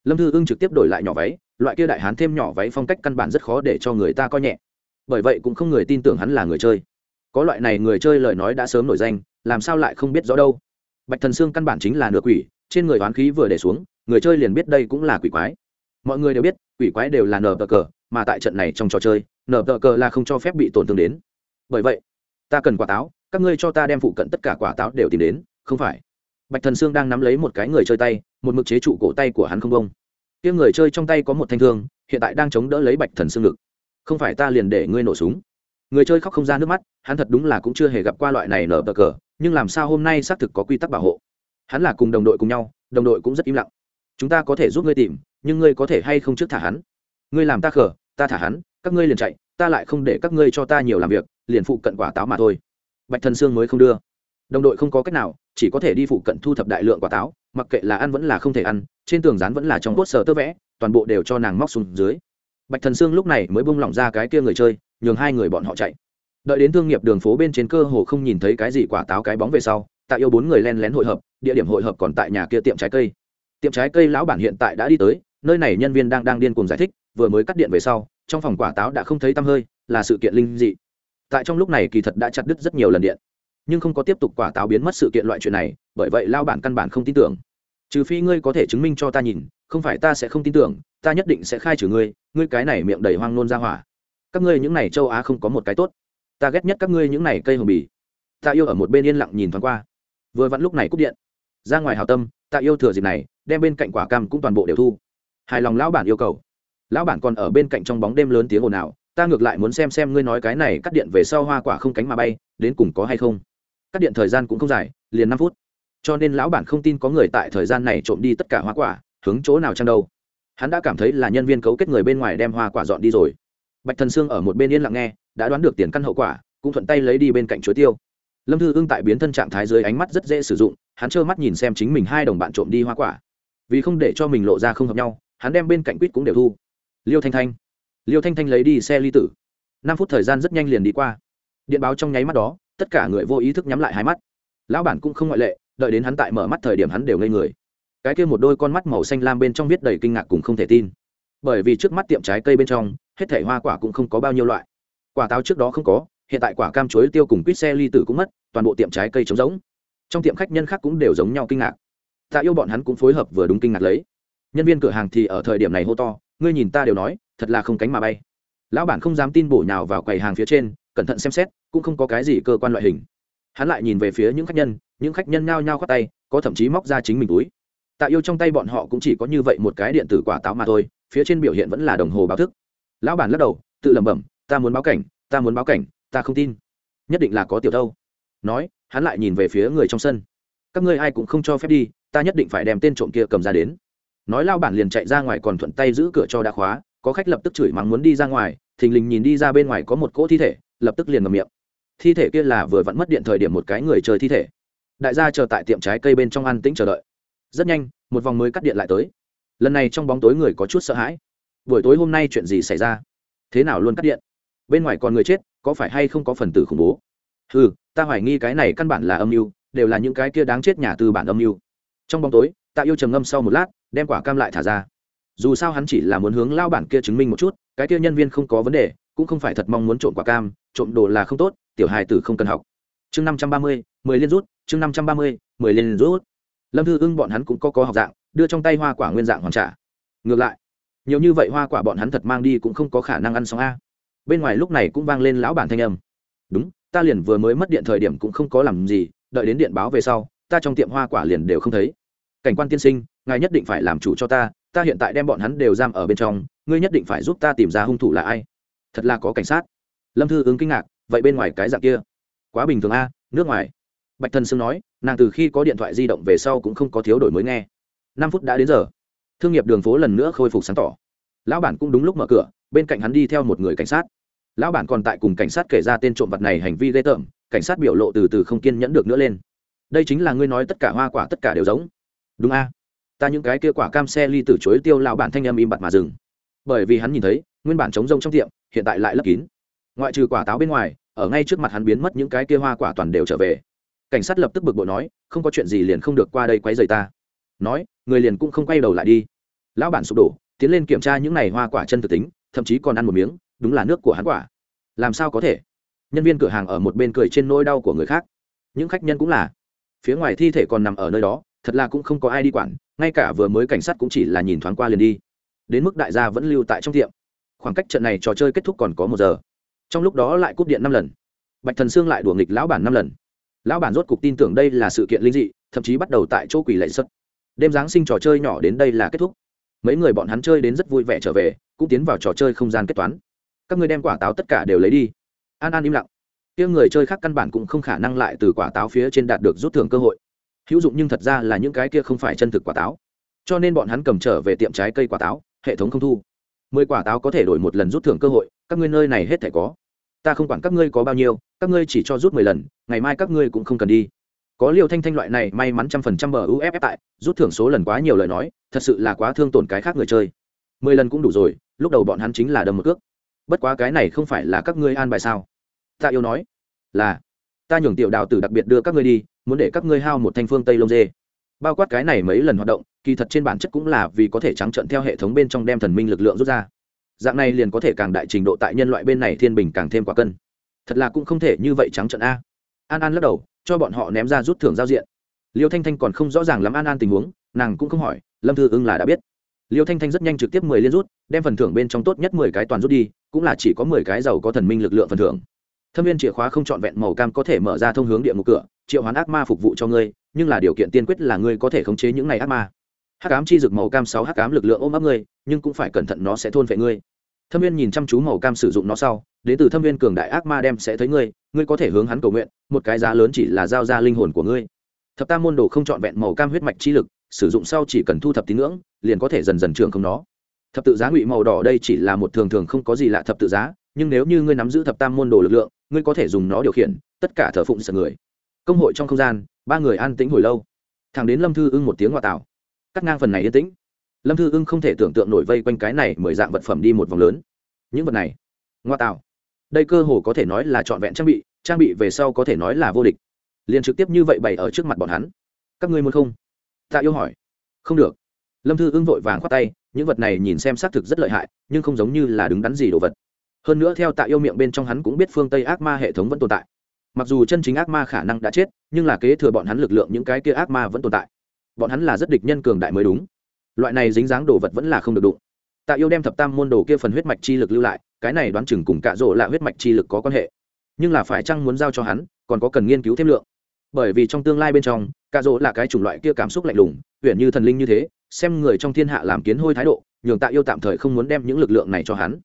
S1: Lâm thư ưng trực tiếp đổi lại nhỏ váy, loại kia đại hán thêm nhỏ váy phong cách căn bản rất khó để cho người ta coi nhẹ. Bởi vậy cũng không người tin tưởng hắn là người chơi. Có loại này người chơi lời nói đã sớm nổi danh làm sao lại không biết rõ đâu. Bạch thần xương căn bản chính là nửa quỷ, trên người oán khí vừa để xuống, người chơi liền biết đây cũng là quỷ quái. Mọi người đều biết, quỷ quái đều là nở tờ cờ, mà tại trận này trong trò chơi nở tờ cờ là không cho phép bị tổn thương đến. Bởi vậy, ta cần quả táo, các ngươi cho ta đem phụ cận tất cả quả táo đều tìm đến, không phải? Bạch thần sương đang nắm lấy một cái người chơi tay, một mực chế trụ cổ tay của hắn không bông tiếng người chơi trong tay có một thanh thương, hiện tại đang chống đỡ lấy bạch thần sương ngực. Không phải ta liền để ngươi nổ súng. Người chơi khóc không ra nước mắt, hắn thật đúng là cũng chưa hề gặp qua loại này nở bờ cờ nhưng làm sao hôm nay xác thực có quy tắc bảo hộ? Hắn là cùng đồng đội cùng nhau, đồng đội cũng rất im lặng. Chúng ta có thể giúp ngươi tìm, nhưng ngươi có thể hay không trước thả hắn? Ngươi làm ta khở ta thả hắn, các ngươi liền chạy, ta lại không để các ngươi cho ta nhiều làm việc, liền phụ cận quả táo mà thôi. Bạch thần sương mới không đưa. Đồng đội không có cách nào, chỉ có thể đi phụ cận thu thập đại lượng quả táo, mặc kệ là ăn vẫn là không thể ăn, trên tường rán vẫn là trong cốt sở tơ vẽ, toàn bộ đều cho nàng móc xuống dưới. Bạch thần sương lúc này mới bung lỏng ra cái kia người chơi, nhường hai người bọn họ chạy đợi đến thương nghiệp đường phố bên trên cơ hồ không nhìn thấy cái gì quả táo cái bóng về sau, tạ yêu bốn người len lén hội hợp, địa điểm hội hợp còn tại nhà kia tiệm trái cây. Tiệm trái cây lão bản hiện tại đã đi tới, nơi này nhân viên đang đang điên cùng giải thích, vừa mới cắt điện về sau, trong phòng quả táo đã không thấy tăm hơi, là sự kiện linh dị. Tại trong lúc này kỳ thật đã chặt đứt rất nhiều lần điện. Nhưng không có tiếp tục quả táo biến mất sự kiện loại chuyện này, bởi vậy lao bản căn bản không tin tưởng. Trừ phi ngươi có thể chứng minh cho ta nhìn, không phải ta sẽ không tin tưởng, ta nhất định sẽ khai trừ ngươi ngươi cái này miệng đầy hoang nôn ra hỏa. Các ngươi những này châu á không có một cái tốt ta ghét nhất các ngươi những này cây hồng bì. Ta yêu ở một bên yên lặng nhìn thoáng qua. Vừa vặn lúc này cúp điện. Ra ngoài hào tâm, ta yêu thừa dịp này, đem bên cạnh quả cam cũng toàn bộ đều thu. Hài lòng lão bản yêu cầu. Lão bản còn ở bên cạnh trong bóng đêm lớn tiếng ồn ào, ta ngược lại muốn xem xem ngươi nói cái này cắt điện về sau hoa quả không cánh mà bay, đến cùng có hay không. Cắt điện thời gian cũng không dài, liền năm phút. Cho nên lão bản không tin có người tại thời gian này trộm đi tất cả hoa quả, hướng chỗ nào chăng đâu. Hắn đã cảm thấy là nhân viên cấu kết người bên ngoài đem hoa quả dọn đi rồi bạch thần sương ở một bên yên lặng nghe, đã đoán được tiền căn hậu quả, cũng thuận tay lấy đi bên cạnh chuối tiêu. Lâm thư ưng tại biến thân trạng thái dưới ánh mắt rất dễ sử dụng, hắn trơ mắt nhìn xem chính mình hai đồng bạn trộm đi hoa quả. Vì không để cho mình lộ ra không hợp nhau, hắn đem bên cạnh quýt cũng đều thu. Liêu thanh thanh. Liêu thanh thanh lấy đi xe ly tử. Năm phút thời gian rất nhanh liền đi qua. Điện báo trong nháy mắt đó, tất cả người vô ý thức nhắm lại hai mắt. Lão bản cũng không ngoại lệ, đợi đến hắn tại mở mắt thời điểm hắn đều ngây người. Cái kia một đôi con mắt màu xanh lam bên trong viết đầy kinh ngạc cùng không thể tin. Bởi vì trước mắt tiệm trái cây bên trong hết thể hoa quả cũng không có bao nhiêu loại. Quả táo trước đó không có, hiện tại quả cam chuối tiêu cùng quýt xe ly tử cũng mất, toàn bộ tiệm trái cây trống rỗng. Trong tiệm khách nhân khác cũng đều giống nhau kinh ngạc. Tạ yêu bọn hắn cũng phối hợp vừa đúng kinh ngạc lấy. Nhân viên cửa hàng thì ở thời điểm này hô to, ngươi nhìn ta đều nói, thật là không cánh mà bay. Lão bản không dám tin bổ nhào vào quầy hàng phía trên, cẩn thận xem xét, cũng không có cái gì cơ quan loại hình. Hắn lại nhìn về phía những khách nhân, những khách nhân nhao nhao khoác tay, có thậm chí móc ra chính mình túi. Tạ yêu trong tay bọn họ cũng chỉ có như vậy một cái điện tử quả táo mà thôi, phía trên biểu hiện vẫn là đồng hồ báo thức lão bản lắc đầu, tự lẩm bẩm, ta muốn báo cảnh, ta muốn báo cảnh, ta không tin. Nhất định là có tiểu đâu nói, hắn lại nhìn về phía người trong sân. Các ngươi ai cũng không cho phép đi, ta nhất định phải đem tên trộm kia cầm ra đến. Nói lao bản liền chạy ra ngoài còn thuận tay giữ cửa cho đã khóa, có khách lập tức chửi mắng muốn đi ra ngoài, thình lình nhìn đi ra bên ngoài có một cỗ thi thể, lập tức liền ngầm miệng. Thi thể kia là vừa vặn mất điện thời điểm một cái người chơi thi thể. Đại gia chờ tại tiệm trái cây bên trong ăn tĩnh chờ đợi. Rất nhanh, một vòng mới cắt điện lại tới. Lần này trong bóng tối người có chút sợ hãi buổi tối hôm nay chuyện gì xảy ra? Thế nào luôn cắt điện? Bên ngoài còn người chết, có phải hay không có phần tử khủng bố? Ừ ta hoài nghi cái này căn bản là âm mưu, đều là những cái kia đáng chết nhà từ bản âm mưu. Trong bóng tối, tạ yêu trầm ngâm sau một lát, đem quả cam lại thả ra. Dù sao hắn chỉ là muốn hướng lao bản kia chứng minh một chút, cái kia nhân viên không có vấn đề, cũng không phải thật mong muốn trộm quả cam, trộm đồ là không tốt, tiểu hài tử không cần học. Chương năm trăm ba mươi, mười liên rút, chương năm trăm ba mươi, mười liên rút. Lâm thư ưng bọn hắn cũng có có học dạng, đưa trong tay hoa quả nguyên dạng hoàn trả. Ngược lại nhiều như vậy hoa quả bọn hắn thật mang đi cũng không có khả năng ăn xong a. Bên ngoài lúc này cũng vang lên lão bản thanh âm. Đúng, ta liền vừa mới mất điện thời điểm cũng không có làm gì, đợi đến điện báo về sau, ta trong tiệm hoa quả liền đều không thấy. Cảnh quan tiên sinh, ngài nhất định phải làm chủ cho ta ta hiện tại đem bọn hắn đều giam ở bên trong, ngươi nhất định phải giúp ta tìm ra hung thủ là ai. Thật là có cảnh sát. Lâm thư ứng kinh ngạc, vậy bên ngoài cái dạng kia? Quá bình thường a, nước ngoài. Bạch thần sương nói, nàng từ khi có điện thoại di động về sau cũng không có thiếu đổi mới nghe. Năm phút đã đến giờ thương nghiệp đường phố lần nữa khôi phục sáng tỏ. Lão bản cũng đúng lúc mở cửa, bên cạnh hắn đi theo một người cảnh sát. Lão bản còn tại cùng cảnh sát kể ra tên trộm vật này hành vi ghê tởm, cảnh sát biểu lộ từ từ không kiên nhẫn được nữa lên. Đây chính là ngươi nói tất cả hoa quả tất cả đều giống. Đúng a. Ta những cái kia quả cam xe ly từ chối tiêu lão bản thanh em im bặt mà dừng. Bởi vì hắn nhìn thấy, nguyên bản chống rông trong tiệm, hiện tại lại lấp kín. Ngoại trừ quả táo bên ngoài, ở ngay trước mặt hắn biến mất những cái kia hoa quả toàn đều trở về. Cảnh sát lập tức bực bội nói, không có chuyện gì liền không được qua đây quấy rầy ta. Nói, người liền cũng không quay đầu lại đi lão bản sụp đổ, tiến lên kiểm tra những này hoa quả chân thực tính, thậm chí còn ăn một miếng, đúng là nước của hắn quả. Làm sao có thể? Nhân viên cửa hàng ở một bên cười trên nỗi đau của người khác. Những khách nhân cũng là. Phía ngoài thi thể còn nằm ở nơi đó, thật là cũng không có ai đi quản, ngay cả vừa mới cảnh sát cũng chỉ là nhìn thoáng qua liền đi. Đến mức đại gia vẫn lưu tại trong tiệm. Khoảng cách trận này trò chơi kết thúc còn có một giờ. Trong lúc đó lại cúp điện năm lần. Bạch thần sương lại đùa nghịch lão bản năm lần. Lão bản rốt cục tin tưởng đây là sự kiện linh dị, thậm chí bắt đầu tại chỗ quỷ lệ xuất đêm giáng sinh trò chơi nhỏ đến đây là kết thúc mấy người bọn hắn chơi đến rất vui vẻ trở về, cũng tiến vào trò chơi không gian kết toán. Các người đem quả táo tất cả đều lấy đi. An an im lặng. Kia người chơi khác căn bản cũng không khả năng lại từ quả táo phía trên đạt được rút thưởng cơ hội. Hữu dụng nhưng thật ra là những cái kia không phải chân thực quả táo. Cho nên bọn hắn cầm trở về tiệm trái cây quả táo, hệ thống không thu. Mười quả táo có thể đổi một lần rút thưởng cơ hội, các ngươi nơi này hết thể có. Ta không quản các ngươi có bao nhiêu, các ngươi chỉ cho rút mười lần, ngày mai các ngươi cũng không cần đi có liều thanh thanh loại này may mắn trăm phần trăm bờ uff tại, rút thưởng số lần quá nhiều lời nói, thật sự là quá thương tổn cái khác người chơi. Mười lần cũng đủ rồi, lúc đầu bọn hắn chính là đâm một cước. Bất quá cái này không phải là các ngươi an bài sao? Ta yêu nói, là, ta nhường tiểu đào tử đặc biệt đưa các ngươi đi, muốn để các ngươi hao một thanh phương tây lông dê. Bao quát cái này mấy lần hoạt động, kỳ thật trên bản chất cũng là vì có thể trắng trận theo hệ thống bên trong đem thần minh lực lượng rút ra. Dạng này liền có thể càng đại trình độ tại nhân loại bên này thiên bình càng thêm quả cân. Thật là cũng không thể như vậy trắng trận a. An an lắc đầu cho bọn họ ném ra rút thưởng giao diện. Liêu thanh thanh còn không rõ ràng lắm an an tình huống, nàng cũng không hỏi, lâm thư ưng là đã biết. Liêu thanh thanh rất nhanh trực tiếp mười liên rút, đem phần thưởng bên trong tốt nhất mười cái toàn rút đi, cũng là chỉ có mười cái giàu có thần minh lực lượng phần thưởng. Thâm viên chìa khóa không trọn vẹn màu cam có thể mở ra thông hướng địa ngục cửa, triệu hoán ác ma phục vụ cho ngươi, nhưng là điều kiện tiên quyết là ngươi có thể khống chế những này ác ma. Hắc ám chi Dược màu cam sáu hắc ám lực lượng ôm ấp ngươi, nhưng cũng phải cẩn thận nó sẽ thôn vệ ngươi. Thâm viên nhìn chăm chú màu cam sử dụng nó sau đến từ thâm viên cường đại ác ma đem sẽ thấy ngươi ngươi có thể hướng hắn cầu nguyện, một cái giá lớn chỉ là giao ra linh hồn của ngươi. Thập tam môn đồ không trọn vẹn màu cam huyết mạch chi lực, sử dụng sau chỉ cần thu thập tín ngưỡng, liền có thể dần dần trường không nó. Thập tự giá ngụy màu đỏ đây chỉ là một thường thường không có gì lạ thập tự giá, nhưng nếu như ngươi nắm giữ thập tam môn đồ lực lượng, ngươi có thể dùng nó điều khiển, tất cả thờ phụng sợ người. Công hội trong không gian, ba người an tĩnh hồi lâu. Thằng đến lâm thư ưng một tiếng ngoại tạo. Cắt ngang phần này yên tĩnh. Lâm thư ưng không thể tưởng tượng nổi vây quanh cái này mười dạng vật phẩm đi một vòng lớn. Những vật này, ngoa tạo đây cơ hồ có thể nói là trọn vẹn trang bị trang bị về sau có thể nói là vô địch. Liền trực tiếp như vậy bày ở trước mặt bọn hắn. Các ngươi muốn không? Tạ yêu hỏi. Không được. Lâm thư ưng vội vàng khoát tay, những vật này nhìn xem xác thực rất lợi hại, nhưng không giống như là đứng đắn gì đồ vật. Hơn nữa theo tạ yêu miệng bên trong hắn cũng biết phương tây ác ma hệ thống vẫn tồn tại. Mặc dù chân chính ác ma khả năng đã chết, nhưng là kế thừa bọn hắn lực lượng những cái kia ác ma vẫn tồn tại. Bọn hắn là rất địch nhân cường đại mới đúng. Loại này dính dáng đồ vật vẫn là không được đụng tạ yêu đem thập tam môn đồ kia phần huyết mạch chi lực lưu lại, cái này đoán chừng cùng cạ rỗ là huyết mạch chi lực có quan hệ. Nhưng là phải chăng muốn giao cho hắn, còn có cần nghiên cứu thêm lượng? Bởi vì trong tương lai bên trong, cạ rỗ là cái chủng loại kia cảm xúc lạnh lùng huyện như thần linh như thế, xem người trong thiên hạ làm kiến hôi thái độ, nhường tạ yêu tạm thời không muốn đem những lực lượng này cho hắn.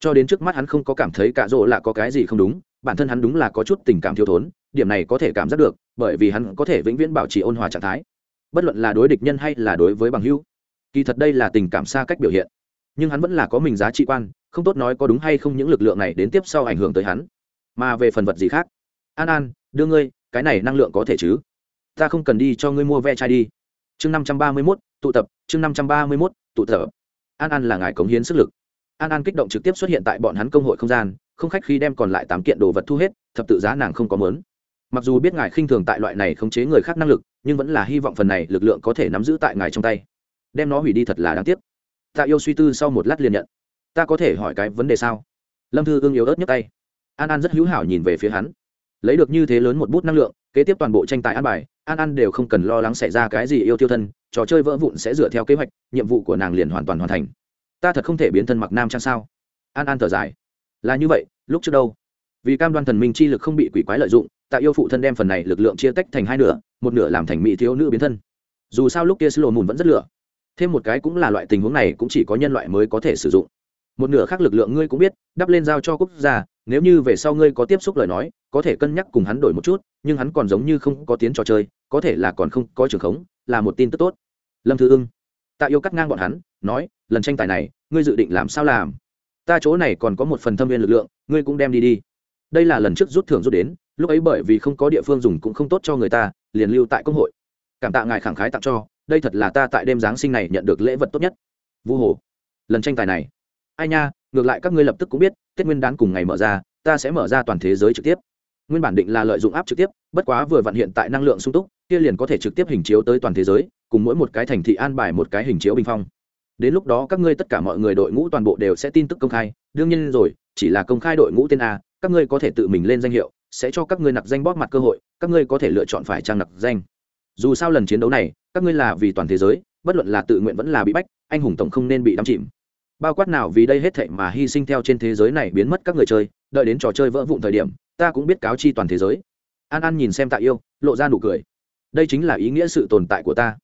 S1: Cho đến trước mắt hắn không có cảm thấy cạ rỗ là có cái gì không đúng, bản thân hắn đúng là có chút tình cảm thiếu thốn, điểm này có thể cảm giác được, bởi vì hắn có thể vĩnh viễn bảo trì ôn hòa trạng thái. Bất luận là đối địch nhân hay là đối với bằng hữu, kỳ thật đây là tình cảm xa cách biểu hiện nhưng hắn vẫn là có mình giá trị quan, không tốt nói có đúng hay không những lực lượng này đến tiếp sau ảnh hưởng tới hắn. Mà về phần vật gì khác? An an, đưa ngươi, cái này năng lượng có thể chứ? Ta không cần đi cho ngươi mua ve chai đi. Chương năm trăm ba mươi mốt, tụ tập, chương năm trăm ba mươi mốt, tụ tập. An an là ngài cống hiến sức lực. An an kích động trực tiếp xuất hiện tại bọn hắn công hội không gian, không khách khi đem còn lại tám kiện đồ vật thu hết, thập tự giá nàng không có mớn mặc dù biết ngài khinh thường tại loại này khống chế người khác năng lực, nhưng vẫn là hy vọng phần này lực lượng có thể nắm giữ tại ngài trong tay. Đem nó hủy đi thật là đáng tiếc tạ yêu suy tư sau một lát liền nhận. Ta có thể hỏi cái vấn đề sao? Lâm thư ương yếu ớt nhấc tay. An an rất hữu hảo nhìn về phía hắn. Lấy được như thế lớn một bút năng lượng, kế tiếp toàn bộ tranh tài an bài, an an đều không cần lo lắng xảy ra cái gì yêu tiêu thân, trò chơi vỡ vụn sẽ dựa theo kế hoạch, nhiệm vụ của nàng liền hoàn toàn hoàn thành. Ta thật không thể biến thân mặc nam trang sao? An an thở dài. Là như vậy, lúc trước đâu? Vì cam đoan thần minh chi lực không bị quỷ quái lợi dụng tạ yêu phụ thân đem phần này lực lượng chia tách thành hai nửa, một nửa làm thành mỹ thiếu nữ biến thân. Dù sao lúc kia slo mùn vẫn rất lửa thêm một cái cũng là loại tình huống này cũng chỉ có nhân loại mới có thể sử dụng. Một nửa khác lực lượng ngươi cũng biết, đắp lên giao cho quốc gia, nếu như về sau ngươi có tiếp xúc lời nói, có thể cân nhắc cùng hắn đổi một chút, nhưng hắn còn giống như không có tiến trò chơi, có thể là còn không có trường khống, là một tin tức tốt. Lâm thư ưng tạ yêu cắt ngang bọn hắn, nói, lần tranh tài này, ngươi dự định làm sao làm? Ta chỗ này còn có một phần thâm viên lực lượng, ngươi cũng đem đi đi. Đây là lần trước rút thưởng rút đến, lúc ấy bởi vì không có địa phương dùng cũng không tốt cho người ta, liền lưu tại công hội. Cảm tạ ngài khẳng khái tặng cho đây thật là ta tại đêm giáng sinh này nhận được lễ vật tốt nhất. Vu hồ, lần tranh tài này. Ai nha, ngược lại các ngươi lập tức cũng biết, tết nguyên đán cùng ngày mở ra, ta sẽ mở ra toàn thế giới trực tiếp. Nguyên bản định là lợi dụng áp trực tiếp, bất quá vừa vặn hiện tại năng lượng sung túc, kia liền có thể trực tiếp hình chiếu tới toàn thế giới, cùng mỗi một cái thành thị an bài một cái hình chiếu bình phong. Đến lúc đó các ngươi tất cả mọi người đội ngũ toàn bộ đều sẽ tin tức công khai. Đương nhiên rồi, chỉ là công khai đội ngũ tên a, các ngươi có thể tự mình lên danh hiệu, sẽ cho các ngươi nặc danh bóp mặt cơ hội, các ngươi có thể lựa chọn phải trang nặc danh dù sao lần chiến đấu này, các ngươi là vì toàn thế giới, bất luận là tự nguyện vẫn là bị bách, anh hùng tổng không nên bị đắm chìm. Bao quát nào vì đây hết thệ mà hy sinh theo trên thế giới này biến mất các người chơi, đợi đến trò chơi vỡ vụn thời điểm, ta cũng biết cáo chi toàn thế giới. An an nhìn xem tạ yêu, lộ ra nụ cười. Đây chính là ý nghĩa sự tồn tại của ta.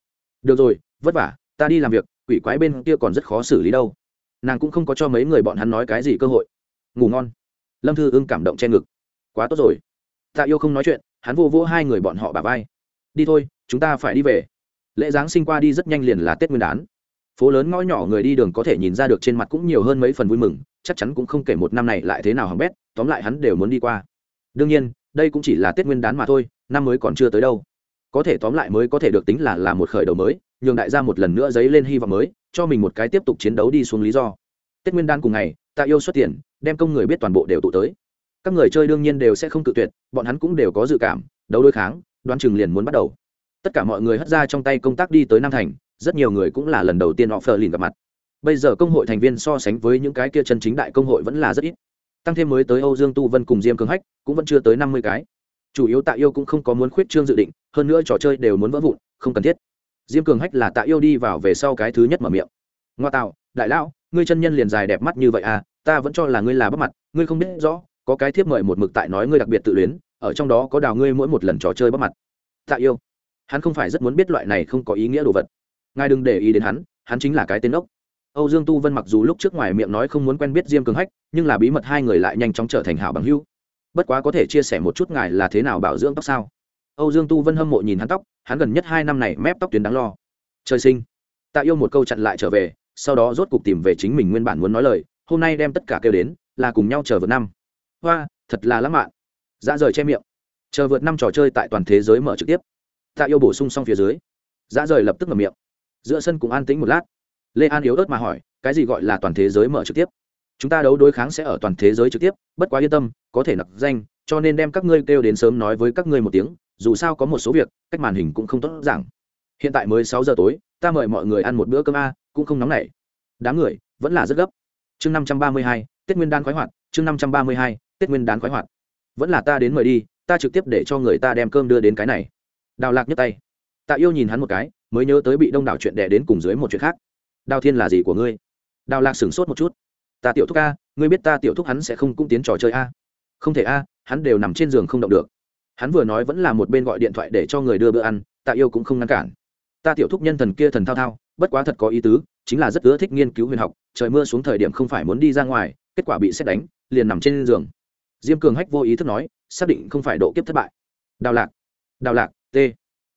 S1: Được rồi, vất vả, ta đi làm việc, quỷ quái bên kia còn rất khó xử lý đâu. Nàng cũng không có cho mấy người bọn hắn nói cái gì cơ hội. Ngủ ngon. Lâm thư ưng cảm động che ngực. Quá tốt rồi. Tạ yêu không nói chuyện, hắn vô vỗ hai người bọn họ bà vai. Đi thôi chúng ta phải đi về. Lễ giáng sinh qua đi rất nhanh liền là tết nguyên đán. Phố lớn ngõ nhỏ người đi đường có thể nhìn ra được trên mặt cũng nhiều hơn mấy phần vui mừng, chắc chắn cũng không kể một năm này lại thế nào hỏng bét, tóm lại hắn đều muốn đi qua. Đương nhiên, đây cũng chỉ là tết nguyên đán mà thôi, năm mới còn chưa tới đâu. Có thể tóm lại mới có thể được tính là là một khởi đầu mới, nhường đại gia một lần nữa dấy lên hy vọng mới, cho mình một cái tiếp tục chiến đấu đi xuống lý do. Tết nguyên đán cùng ngày tạ yêu xuất tiền, đem công người biết toàn bộ đều tụ tới. Các người chơi đương nhiên đều sẽ không tự tuyệt, bọn hắn cũng đều có dự cảm, đấu đối kháng, đoán chừng liền muốn bắt đầu tất cả mọi người hất ra trong tay công tác đi tới nam thành, rất nhiều người cũng là lần đầu tiên họ phờ lìn gặp mặt. Bây giờ công hội thành viên so sánh với những cái kia chân chính đại công hội vẫn là rất ít. Tăng thêm mới tới âu dương tu vân cùng diêm cường hách, cũng vẫn chưa tới năm mươi cái. Chủ yếu tạ yêu cũng không có muốn khuyết trương dự định, hơn nữa trò chơi đều muốn vỡ vụn, không cần thiết. Diêm cường hách là tạ yêu đi vào về sau cái thứ nhất mở miệng. Ngoa tạo, đại lão, ngươi chân nhân liền dài đẹp mắt như vậy à ta vẫn cho là ngươi là bắt mặt, ngươi không biết rõ, có cái thiếp mời một mực tại nói ngươi đặc biệt tự luyến, ở trong đó có đào ngươi mỗi một lần trò chơi bắt mặt. Tạ yêu hắn không phải rất muốn biết loại này không có ý nghĩa đồ vật. Ngài đừng để ý đến hắn hắn chính là cái tên ốc. Âu dương tu vân mặc dù lúc trước ngoài miệng nói không muốn quen biết diêm cường hách, nhưng là bí mật hai người lại nhanh chóng trở thành hảo bằng hữu. Bất quá có thể chia sẻ một chút ngài là thế nào bảo dưỡng tóc sao? Âu dương tu vân hâm mộ nhìn hắn tóc, hắn gần nhất hai năm này mép tóc tuyến đáng lo. Trời sinh. Tạ yêu một câu chặn lại trở về, sau đó rốt cục tìm về chính mình nguyên bản muốn nói lời, hôm nay đem tất cả kêu đến, là cùng nhau chờ vượt năm. Hoa, thật là lãng mạn. Dã rời che miệng. Chờ vượt năm trò chơi tại toàn thế giới mở trực tiếp tạ yêu bổ sung xong phía dưới, dã rời lập tức mở miệng. Giữa sân cũng an tĩnh một lát. Lê an yếu ớt mà hỏi, cái gì gọi là toàn thế giới mở trực tiếp? Chúng ta đấu đối kháng sẽ ở toàn thế giới trực tiếp, bất quá yên tâm, có thể nặc danh, cho nên đem các ngươi kêu đến sớm nói với các ngươi một tiếng, dù sao có một số việc, cách màn hình cũng không tốt giảng. Hiện tại mới sáu giờ tối, ta mời mọi người ăn một bữa cơm a, cũng không nóng nảy. Đám người, vẫn là rất gấp. Chương năm trăm ba mươi hai, tết nguyên đán khoái hoạt, chương năm trăm ba mươi hai, tết nguyên đán khoái hoạt. Vẫn là ta đến mời đi, ta trực tiếp để cho người ta đem cơm đưa đến cái này đào lạc nhấc tay. Tạ yêu nhìn hắn một cái, mới nhớ tới bị đông đảo chuyện đẻ đến cùng dưới một chuyện khác. Đào thiên là gì của ngươi? Đào lạc sửng sốt một chút. Ta tiểu thúc a, ngươi biết ta tiểu thúc hắn sẽ không cũng tiến trò chơi a? Không thể a, hắn đều nằm trên giường không động được. Hắn vừa nói vẫn là một bên gọi điện thoại để cho người đưa bữa ăn, tạ yêu cũng không ngăn cản. Ta tiểu thúc nhân thần kia thần thao thao, bất quá thật có ý tứ, chính là rất ưa thích nghiên cứu huyền học, trời mưa xuống thời điểm không phải muốn đi ra ngoài, kết quả bị xét đánh, liền nằm trên giường. Diêm cường hách vô ý thức nói, xác định không phải độ kiếp thất bại. Đào lạc đào lạc t.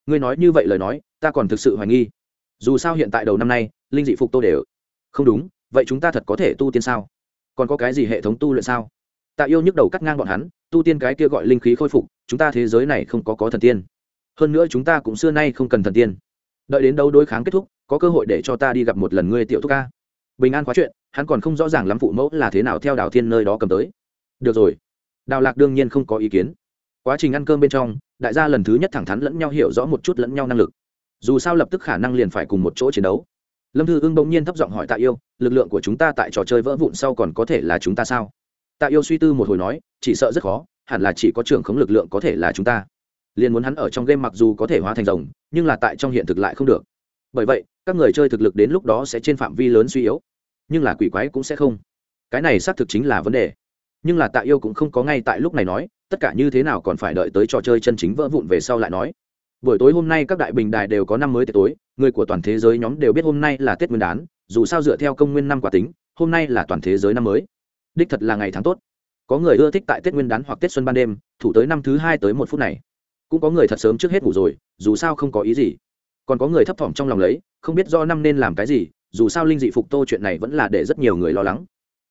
S1: Ngươi nói như vậy lời nói, ta còn thực sự hoài nghi. Dù sao hiện tại đầu năm nay, linh dị phục tô đều. Không đúng, vậy chúng ta thật có thể tu tiên sao? Còn có cái gì hệ thống tu luyện sao? Tạ yêu nhức đầu cắt ngang bọn hắn, tu tiên cái kia gọi linh khí khôi phục, chúng ta thế giới này không có có thần tiên. Hơn nữa chúng ta cũng xưa nay không cần thần tiên. Đợi đến đâu đối kháng kết thúc, có cơ hội để cho ta đi gặp một lần ngươi tiểu thúc ca. Bình an khóa chuyện, hắn còn không rõ ràng lắm phụ mẫu là thế nào theo đào thiên nơi đó cầm tới. Được rồi. Đào lạc đương nhiên không có ý kiến quá trình ăn cơm bên trong, đại gia lần thứ nhất thẳng thắn lẫn nhau hiểu rõ một chút lẫn nhau năng lực. Dù sao lập tức khả năng liền phải cùng một chỗ chiến đấu. Lâm thư ưng bỗng nhiên thấp giọng hỏi tạ yêu, lực lượng của chúng ta tại trò chơi vỡ vụn sau còn có thể là chúng ta sao? Tạ yêu suy tư một hồi nói, chỉ sợ rất khó, hẳn là chỉ có trưởng khống lực lượng có thể là chúng ta. Liền muốn hắn ở trong game mặc dù có thể hóa thành rồng, nhưng là tại trong hiện thực lại không được. Bởi vậy, các người chơi thực lực đến lúc đó sẽ trên phạm vi lớn suy yếu, nhưng là quỷ quái cũng sẽ không. Cái này xác thực chính là vấn đề nhưng là tạ yêu cũng không có ngay tại lúc này nói, tất cả như thế nào còn phải đợi tới trò chơi chân chính vỡ vụn về sau lại nói. Buổi tối hôm nay các đại bình đài đều có năm mới tết tối, người của toàn thế giới nhóm đều biết hôm nay là tết nguyên đán, dù sao dựa theo công nguyên năm quả tính, hôm nay là toàn thế giới năm mới. Đích thật là ngày tháng tốt. Có người ưa thích tại tết nguyên đán hoặc tết xuân ban đêm, thủ tới năm thứ hai tới một phút này. Cũng có người thật sớm trước hết ngủ rồi, dù sao không có ý gì. Còn có người thấp thỏm trong lòng lấy, không biết do năm nên làm cái gì, dù sao linh dị phục tô chuyện này vẫn là để rất nhiều người lo lắng.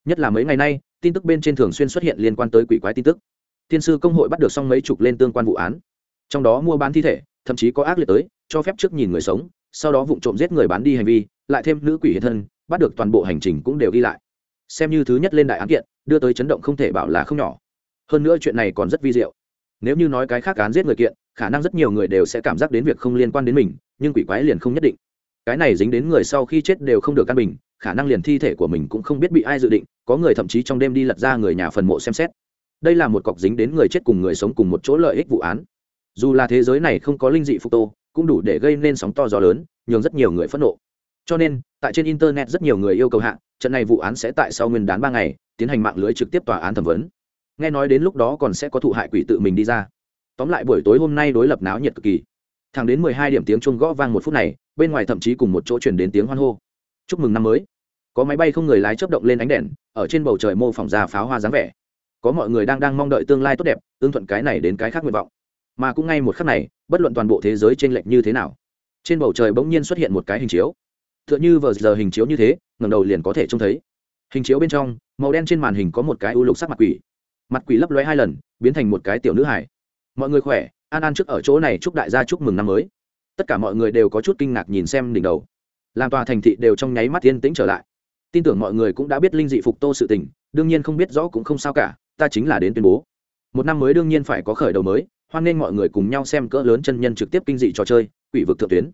S1: Nhất là mấy ngày nay tin tức bên trên thường xuyên xuất hiện liên quan tới quỷ quái tin tức. Thiên sư công hội bắt được xong mấy chục lên tương quan vụ án. Trong đó mua bán thi thể, thậm chí có ác liệt tới, cho phép trước nhìn người sống, sau đó vụ trộm giết người bán đi hành vi, lại thêm nữ quỷ hiện thân, bắt được toàn bộ hành trình cũng đều ghi lại. Xem như thứ nhất lên đại án kiện, đưa tới chấn động không thể bảo là không nhỏ. Hơn nữa chuyện này còn rất vi diệu. Nếu như nói cái khác án giết người kiện, khả năng rất nhiều người đều sẽ cảm giác đến việc không liên quan đến mình, nhưng quỷ quái liền không nhất định. Cái này dính đến người sau khi chết đều không được căn bình khả năng liền thi thể của mình cũng không biết bị ai dự định, có người thậm chí trong đêm đi lật ra người nhà phần mộ xem xét. Đây là một cọc dính đến người chết cùng người sống cùng một chỗ lợi ích vụ án. Dù là thế giới này không có linh dị phục tô, cũng đủ để gây nên sóng to gió lớn, nhường rất nhiều người phẫn nộ. Cho nên, tại trên internet rất nhiều người yêu cầu hạ, trận này vụ án sẽ tại sau nguyên đán ba ngày, tiến hành mạng lưới trực tiếp tòa án thẩm vấn. Nghe nói đến lúc đó còn sẽ có thụ hại quỷ tự mình đi ra. Tóm lại buổi tối hôm nay đối lập náo nhiệt cực kỳ. Thẳng đến mười hai điểm tiếng chuông gõ vang một phút này, bên ngoài thậm chí cùng một chỗ chuyển đến tiếng hoan hô chúc mừng năm mới. Có máy bay không người lái chấp động lên ánh đèn, ở trên bầu trời mô phỏng ra pháo hoa dáng vẻ. Có mọi người đang đang mong đợi tương lai tốt đẹp, tương thuận cái này đến cái khác nguyện vọng. Mà cũng ngay một khắc này, bất luận toàn bộ thế giới t r ê n lệch như thế nào, trên bầu trời bỗng nhiên xuất hiện một cái hình chiếu. T h ư ợ n h ư vờ giờ hình chiếu như thế ngầm đầu liền có thể trông thấy. Hình chiếu bên trong, màu đen trên màn hình có một cái u lục sắc mặt quỷ. Mặt quỷ lấp lóe hai lần, biến thành một cái tiểu nữ hải mọi người khỏe, an an trước ở chỗ này chúc đại gia chúc mừng năm mới. Tất cả mọi người đều có chút kinh ngạc nhìn xem đỉnh đầu làm tòa thành thị đều trong nháy mắt yên tĩnh trở lại. Tin tưởng mọi người cũng đã biết linh dị phục tô sự tình, đương nhiên không biết rõ cũng không sao cả, ta chính là đến tuyên bố. Một năm mới đương nhiên phải có khởi đầu mới, hoan nghênh mọi người cùng nhau xem cỡ lớn chân nhân trực tiếp kinh dị trò chơi, quỷ vực thượng tuyến.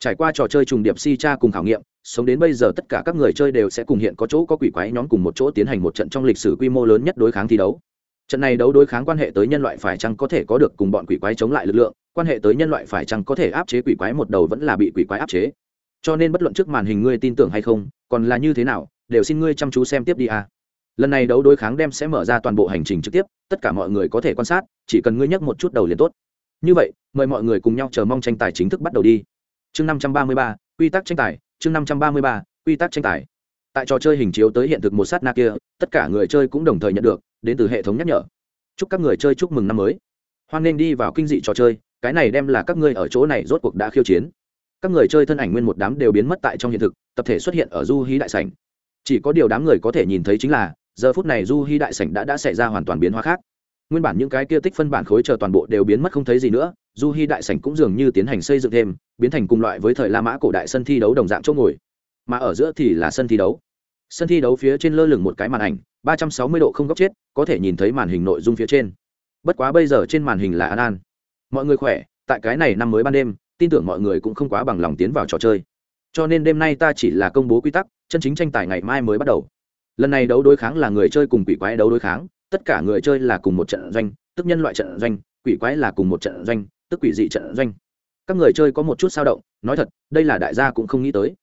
S1: Trải qua trò chơi trùng điệp si cha cùng khảo nghiệm, sống đến bây giờ tất cả các người chơi đều sẽ cùng hiện có chỗ có quỷ quái nhóm cùng một chỗ tiến hành một trận trong lịch sử quy mô lớn nhất đối kháng thi đấu. Trận này đấu đối kháng quan hệ tới nhân loại phải chăng có thể có được cùng bọn quỷ quái chống lại lực lượng, quan hệ tới nhân loại phải chăng có thể áp chế quỷ quái một đầu vẫn là bị quỷ quái áp chế cho nên bất luận trước màn hình ngươi tin tưởng hay không, còn là như thế nào, đều xin ngươi chăm chú xem tiếp đi à. lần này đấu đối kháng đem sẽ mở ra toàn bộ hành trình trực tiếp, tất cả mọi người có thể quan sát, chỉ cần ngươi nhắc một chút đầu liền tốt. Như vậy, mời mọi người cùng nhau chờ mong tranh tài chính thức bắt đầu đi. Chương năm trăm ba mươi ba, quy tắc tranh tài, chương năm trăm ba mươi ba, quy tắc tranh tài. Tại trò chơi hình chiếu tới hiện thực một sát na kia, tất cả người chơi cũng đồng thời nhận được, đến từ hệ thống nhắc nhở. Chúc các người chơi chúc mừng năm mới. Hoan nên đi vào kinh dị trò chơi, cái này đem là các ngươi ở chỗ này rốt cuộc đã khiêu chiến các người chơi thân ảnh nguyên một đám đều biến mất tại trong hiện thực, tập thể xuất hiện ở du hí đại sảnh. Chỉ có điều đám người có thể nhìn thấy chính là, giờ phút này du hí đại sảnh đã đã xảy ra hoàn toàn biến hóa khác. Nguyên bản những cái kia tích phân bản khối chờ toàn bộ đều biến mất không thấy gì nữa, du hy đại sảnh cũng dường như tiến hành xây dựng thêm, biến thành cùng loại với thời la mã cổ đại sân thi đấu đồng dạng chỗ ngồi. Mà ở giữa thì là sân thi đấu. Sân thi đấu phía trên lơ lửng một cái màn ảnh, ba trăm sáu mươi độ không góc chết, có thể nhìn thấy màn hình nội dung phía trên. Bất quá bây giờ trên màn hình là an an. Mọi người khỏe, tại cái này năm mới ban đêm tin tưởng mọi người cũng không quá bằng lòng tiến vào trò chơi. Cho nên đêm nay ta chỉ là công bố quy tắc, chân chính tranh tài ngày mai mới bắt đầu. Lần này đấu đối kháng là người chơi cùng quỷ quái đấu đối kháng, tất cả người chơi là cùng một trận doanh, tức nhân loại trận doanh, quỷ quái là cùng một trận doanh, tức quỷ dị trận doanh. Các người chơi có một chút sao động, nói thật, đây là đại gia cũng không nghĩ tới.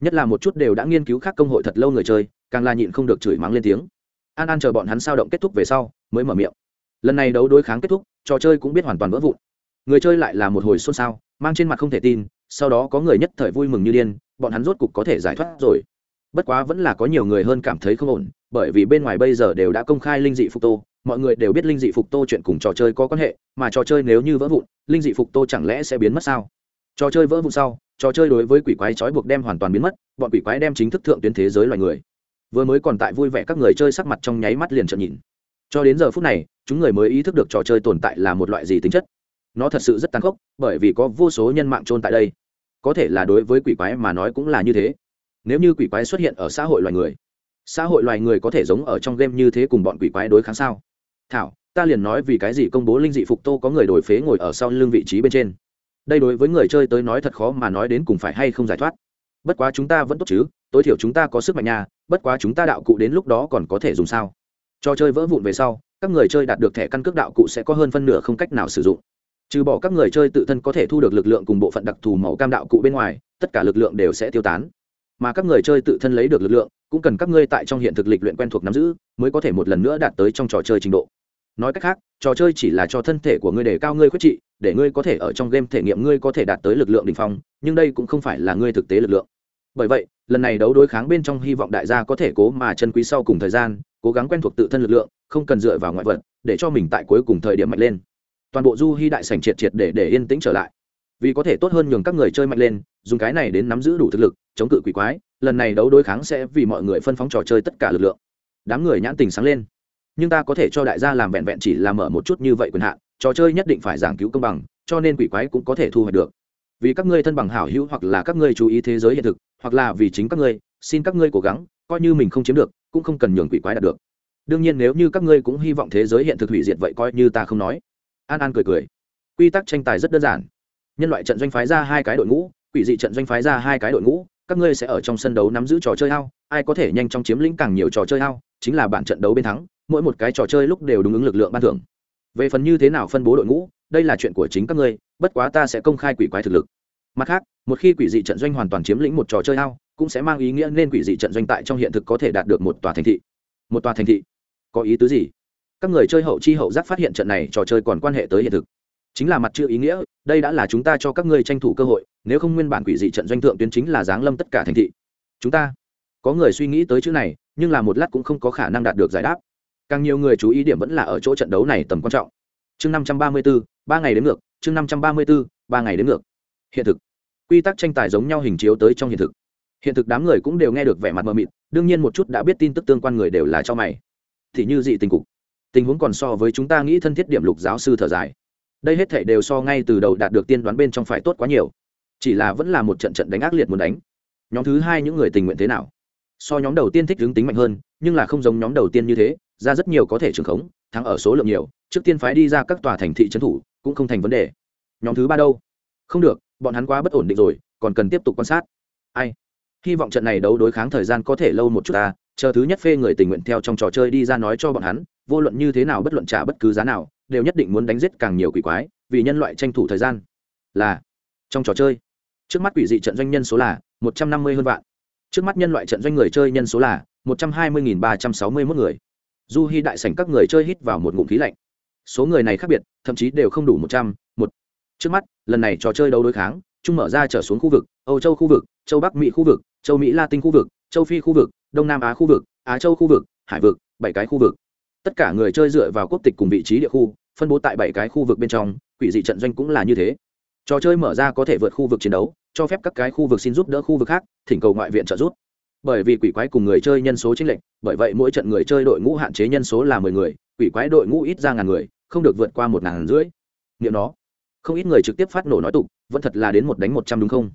S1: Nhất là một chút đều đã nghiên cứu khác công hội thật lâu người chơi, càng là nhịn không được chửi mắng lên tiếng. An an chờ bọn hắn sao động kết thúc về sau, mới mở miệng. Lần này đấu đối kháng kết thúc, trò chơi cũng biết hoàn toàn vỡ vụn người chơi lại là một hồi xôn xao, mang trên mặt không thể tin, sau đó có người nhất thời vui mừng như điên, bọn hắn rốt cục có thể giải thoát rồi. Bất quá vẫn là có nhiều người hơn cảm thấy không ổn, bởi vì bên ngoài bây giờ đều đã công khai linh dị phục tô, mọi người đều biết linh dị phục tô chuyện cùng trò chơi có quan hệ, mà trò chơi nếu như vỡ vụn, linh dị phục tô chẳng lẽ sẽ biến mất sao? Trò chơi vỡ vụn sau, trò chơi đối với quỷ quái trói buộc đem hoàn toàn biến mất, bọn quỷ quái đem chính thức thượng tuyến thế giới loài người. Vừa mới còn tại vui vẻ các người chơi sắc mặt trong nháy mắt liền trợn nhìn. Cho đến giờ phút này, chúng người mới ý thức được trò chơi tồn tại là một loại gì tính chất nó thật sự rất tàn khốc, bởi vì có vô số nhân mạng trôn tại đây. Có thể là đối với quỷ quái mà nói cũng là như thế. Nếu như quỷ quái xuất hiện ở xã hội loài người, xã hội loài người có thể giống ở trong game như thế cùng bọn quỷ quái đối kháng sao? Thảo, ta liền nói vì cái gì công bố linh dị phục tô có người đổi phế ngồi ở sau lưng vị trí bên trên. Đây đối với người chơi tới nói thật khó mà nói đến cùng phải hay không giải thoát. Bất quá chúng ta vẫn tốt chứ, tối thiểu chúng ta có sức mạnh nhà bất quá chúng ta đạo cụ đến lúc đó còn có thể dùng sao? Trò chơi vỡ vụn về sau, các người chơi đạt được thẻ căn cước đạo cụ sẽ có hơn phân nửa không cách nào sử dụng trừ bỏ các người chơi tự thân có thể thu được lực lượng cùng bộ phận đặc thù màu cam đạo cụ bên ngoài, tất cả lực lượng đều sẽ tiêu tán. Mà các người chơi tự thân lấy được lực lượng, cũng cần các ngươi tại trong hiện thực lịch luyện quen thuộc nắm giữ, mới có thể một lần nữa đạt tới trong trò chơi trình độ. Nói cách khác, trò chơi chỉ là cho thân thể của ngươi để cao ngươi khuyết trị, để ngươi có thể ở trong game thể nghiệm ngươi có thể đạt tới lực lượng đ ỉ n h phong, nhưng đây cũng không phải là ngươi thực tế lực lượng. Bởi vậy, lần này đấu đối kháng bên trong hy vọng đại gia có thể cố mà chân quý sau cùng thời gian, cố gắng quen thuộc tự thân lực lượng, không cần dựa vào ngoại vật, để cho mình tại cuối cùng thời điểm mạnh lên toàn bộ du hy đại sành triệt triệt để để yên tĩnh trở lại. Vì có thể tốt hơn nhường các người chơi mạnh lên, dùng cái này đến nắm giữ đủ thực lực, chống cự quỷ quái, lần này đấu đối kháng sẽ vì mọi người phân phóng trò chơi tất cả lực lượng. Đám người nhãn tình sáng lên. Nhưng ta có thể cho đại gia làm vẹn vẹn chỉ làm mở một chút như vậy quyền hạn, trò chơi nhất định phải giảng cứu công bằng, cho nên quỷ quái cũng có thể thu hoạch được. Vì các ngươi thân bằng hảo hữu hoặc là các ngươi chú ý thế giới hiện thực, hoặc là vì chính các ngươi, xin các ngươi cố gắng, coi như mình không chiếm được, cũng không cần nhường quỷ quái đạt được. Đương nhiên nếu như các ngươi cũng hy vọng thế giới hiện thực hủy diệt vậy coi như ta không nói an an cười cười. Quy tắc tranh tài rất đơn giản. Nhân loại trận doanh phái ra hai cái đội ngũ quỷ dị trận doanh phái ra hai cái đội ngũ các ngươi sẽ ở trong sân đấu nắm giữ trò chơi hao. ai có thể nhanh chóng chiếm lĩnh càng nhiều trò chơi hao, chính là bản trận đấu bên thắng mỗi một cái trò chơi lúc đều đúng ứng lực lượng ban thưởng. Về phần như thế nào phân bố đội ngũ đây là chuyện của chính các ngươi bất quá ta sẽ công khai quỷ quái thực lực. Mặt khác một khi quỷ dị trận doanh hoàn toàn chiếm lĩnh một trò chơi hao, cũng sẽ mang ý nghĩa nên quỷ dị trận doanh tại trong hiện thực có thể đạt được một tòa thành thị. Một tòa thành thị? Có ý tứ gì? Các người chơi hậu chi hậu giác phát hiện trận này trò chơi còn quan hệ tới hiện thực. Chính là mặt chưa ý nghĩa, đây đã là chúng ta cho các ngươi tranh thủ cơ hội, nếu không nguyên bản quỷ dị trận doanh thượng tuyến chính là giáng lâm tất cả thành thị. Chúng ta, có người suy nghĩ tới chữ này, nhưng là một lát cũng không có khả năng đạt được giải đáp. Càng nhiều người chú ý điểm vẫn là ở chỗ trận đấu này tầm quan trọng. Chương năm trăm ba mươi b ba ngày đến ngược, chương năm trăm ba mươi b ố ba ngày đến ngược. Hiện thực. Quy tắc tranh tài giống nhau hình chiếu tới trong hiện thực. Hiện thực đám người cũng đều nghe được vẻ mặt mờ mịt, đương nhiên một chút đã biết tin tức tương quan người đều là cho mày. Thì như dị tình cục tình huống còn so với chúng ta nghĩ thân thiết điểm lục giáo sư thở dài. Đây hết thể đều so ngay từ đầu đạt được tiên đoán bên trong phải tốt quá nhiều. Chỉ là vẫn là một trận trận đánh ác liệt muốn đánh. Nhóm thứ hai những người tình nguyện thế nào? So nhóm đầu tiên thích hướng tính mạnh hơn, nhưng là không giống nhóm đầu tiên như thế, ra rất nhiều có thể trường khống, thắng ở số lượng nhiều, trước tiên phái đi ra các tòa thành thị trấn thủ, cũng không thành vấn đề. Nhóm thứ ba đâu? Không được, bọn hắn quá bất ổn định rồi, còn cần tiếp tục quan sát. Ai? Hy vọng trận này đấu đối kháng thời gian có thể lâu một chút ta chờ thứ nhất phê người tình nguyện theo trong trò chơi đi ra nói cho bọn hắn, vô luận như thế nào bất luận trả bất cứ giá nào, đều nhất định muốn đánh giết càng nhiều quỷ quái, vì nhân loại tranh thủ thời gian. Là, trong trò chơi, trước mắt quỷ dị trận doanh nhân số là một trăm năm mươi hơn vạn. Trước mắt nhân loại trận doanh người chơi nhân số là một trăm hai mươi ba trăm sáu mươi mốt người. Du hy đại sảnh các người chơi hít vào một ngụm khí lạnh. Số người này khác biệt, thậm chí đều không đủ một trăm, một. Trước mắt, lần này trò chơi đấu đối kháng chung mở ra trở xuống khu vực, âu châu khu vực, châu bắc mỹ khu vực, châu mỹ latin khu vực, châu phi khu vực đông nam á khu vực, á châu khu vực, hải vực, bảy cái khu vực. Tất cả người chơi dựa vào quốc tịch cùng vị trí địa khu, phân bố tại bảy cái khu vực bên trong, quỷ dị trận doanh cũng là như thế. Trò chơi mở ra có thể vượt khu vực chiến đấu, cho phép các cái khu vực xin giúp đỡ khu vực khác, thỉnh cầu ngoại viện trợ giúp. Bởi vì quỷ quái cùng người chơi nhân số chính lệnh bởi vậy mỗi trận người chơi đội ngũ hạn chế nhân số là mười người, quỷ quái đội ngũ ít ra ngàn người, không được vượt qua một ngàn rưỡi. Nghiệm nó, không ít người trực tiếp phát nổ nói tục, vẫn thật là đến một đánh một trăm đúng không?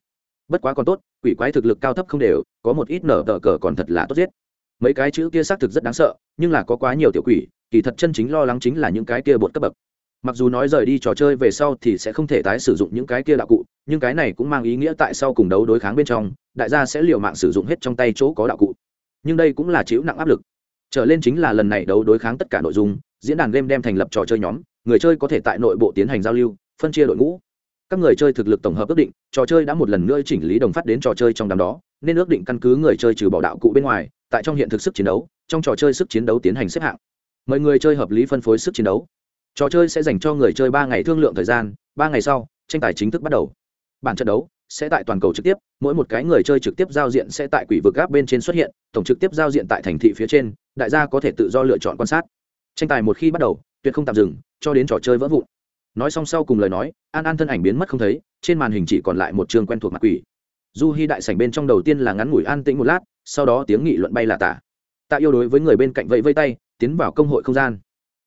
S1: Bất quá còn tốt, quỷ quái thực lực cao thấp không đều, có một ít nở tờ cờ còn thật là tốt giết. Mấy cái chữ kia xác thực rất đáng sợ, nhưng là có quá nhiều tiểu quỷ, kỳ thật chân chính lo lắng chính là những cái kia bột cấp bậc. Mặc dù nói rời đi trò chơi về sau thì sẽ không thể tái sử dụng những cái kia đạo cụ, nhưng cái này cũng mang ý nghĩa tại sau cùng đấu đối kháng bên trong, đại gia sẽ liều mạng sử dụng hết trong tay chỗ có đạo cụ. Nhưng đây cũng là chịu nặng áp lực. Trở lên chính là lần này đấu đối kháng tất cả nội dung, diễn đàn game đem thành lập trò chơi nhóm, người chơi có thể tại nội bộ tiến hành giao lưu, phân chia đội ngũ các người chơi thực lực tổng hợp ước định, trò chơi đã một lần nữa chỉnh lý đồng phát đến trò chơi trong đám đó, nên ước định căn cứ người chơi trừ bỏ đạo cụ bên ngoài, tại trong hiện thực sức chiến đấu, trong trò chơi sức chiến đấu tiến hành xếp hạng. Mời người chơi hợp lý phân phối sức chiến đấu. Trò chơi sẽ dành cho người chơi ba ngày thương lượng thời gian, ba ngày sau, tranh tài chính thức bắt đầu. Bản trận đấu sẽ tại toàn cầu trực tiếp, mỗi một cái người chơi trực tiếp giao diện sẽ tại quỷ vực gáp bên trên xuất hiện, tổng trực tiếp giao diện tại thành thị phía trên, đại gia có thể tự do lựa chọn quan sát. Tranh tài một khi bắt đầu, tuyệt không tạm dừng, cho đến trò chơi vỡ vụn nói xong sau cùng lời nói, an an thân ảnh biến mất không thấy, trên màn hình chỉ còn lại một trường quen thuộc mặt quỷ. Du hy đại sảnh bên trong đầu tiên là ngắn ngủi an tĩnh một lát, sau đó tiếng nghị luận bay là tả. Tạ yêu đối với người bên cạnh vẫy vây tay, tiến vào công hội không gian.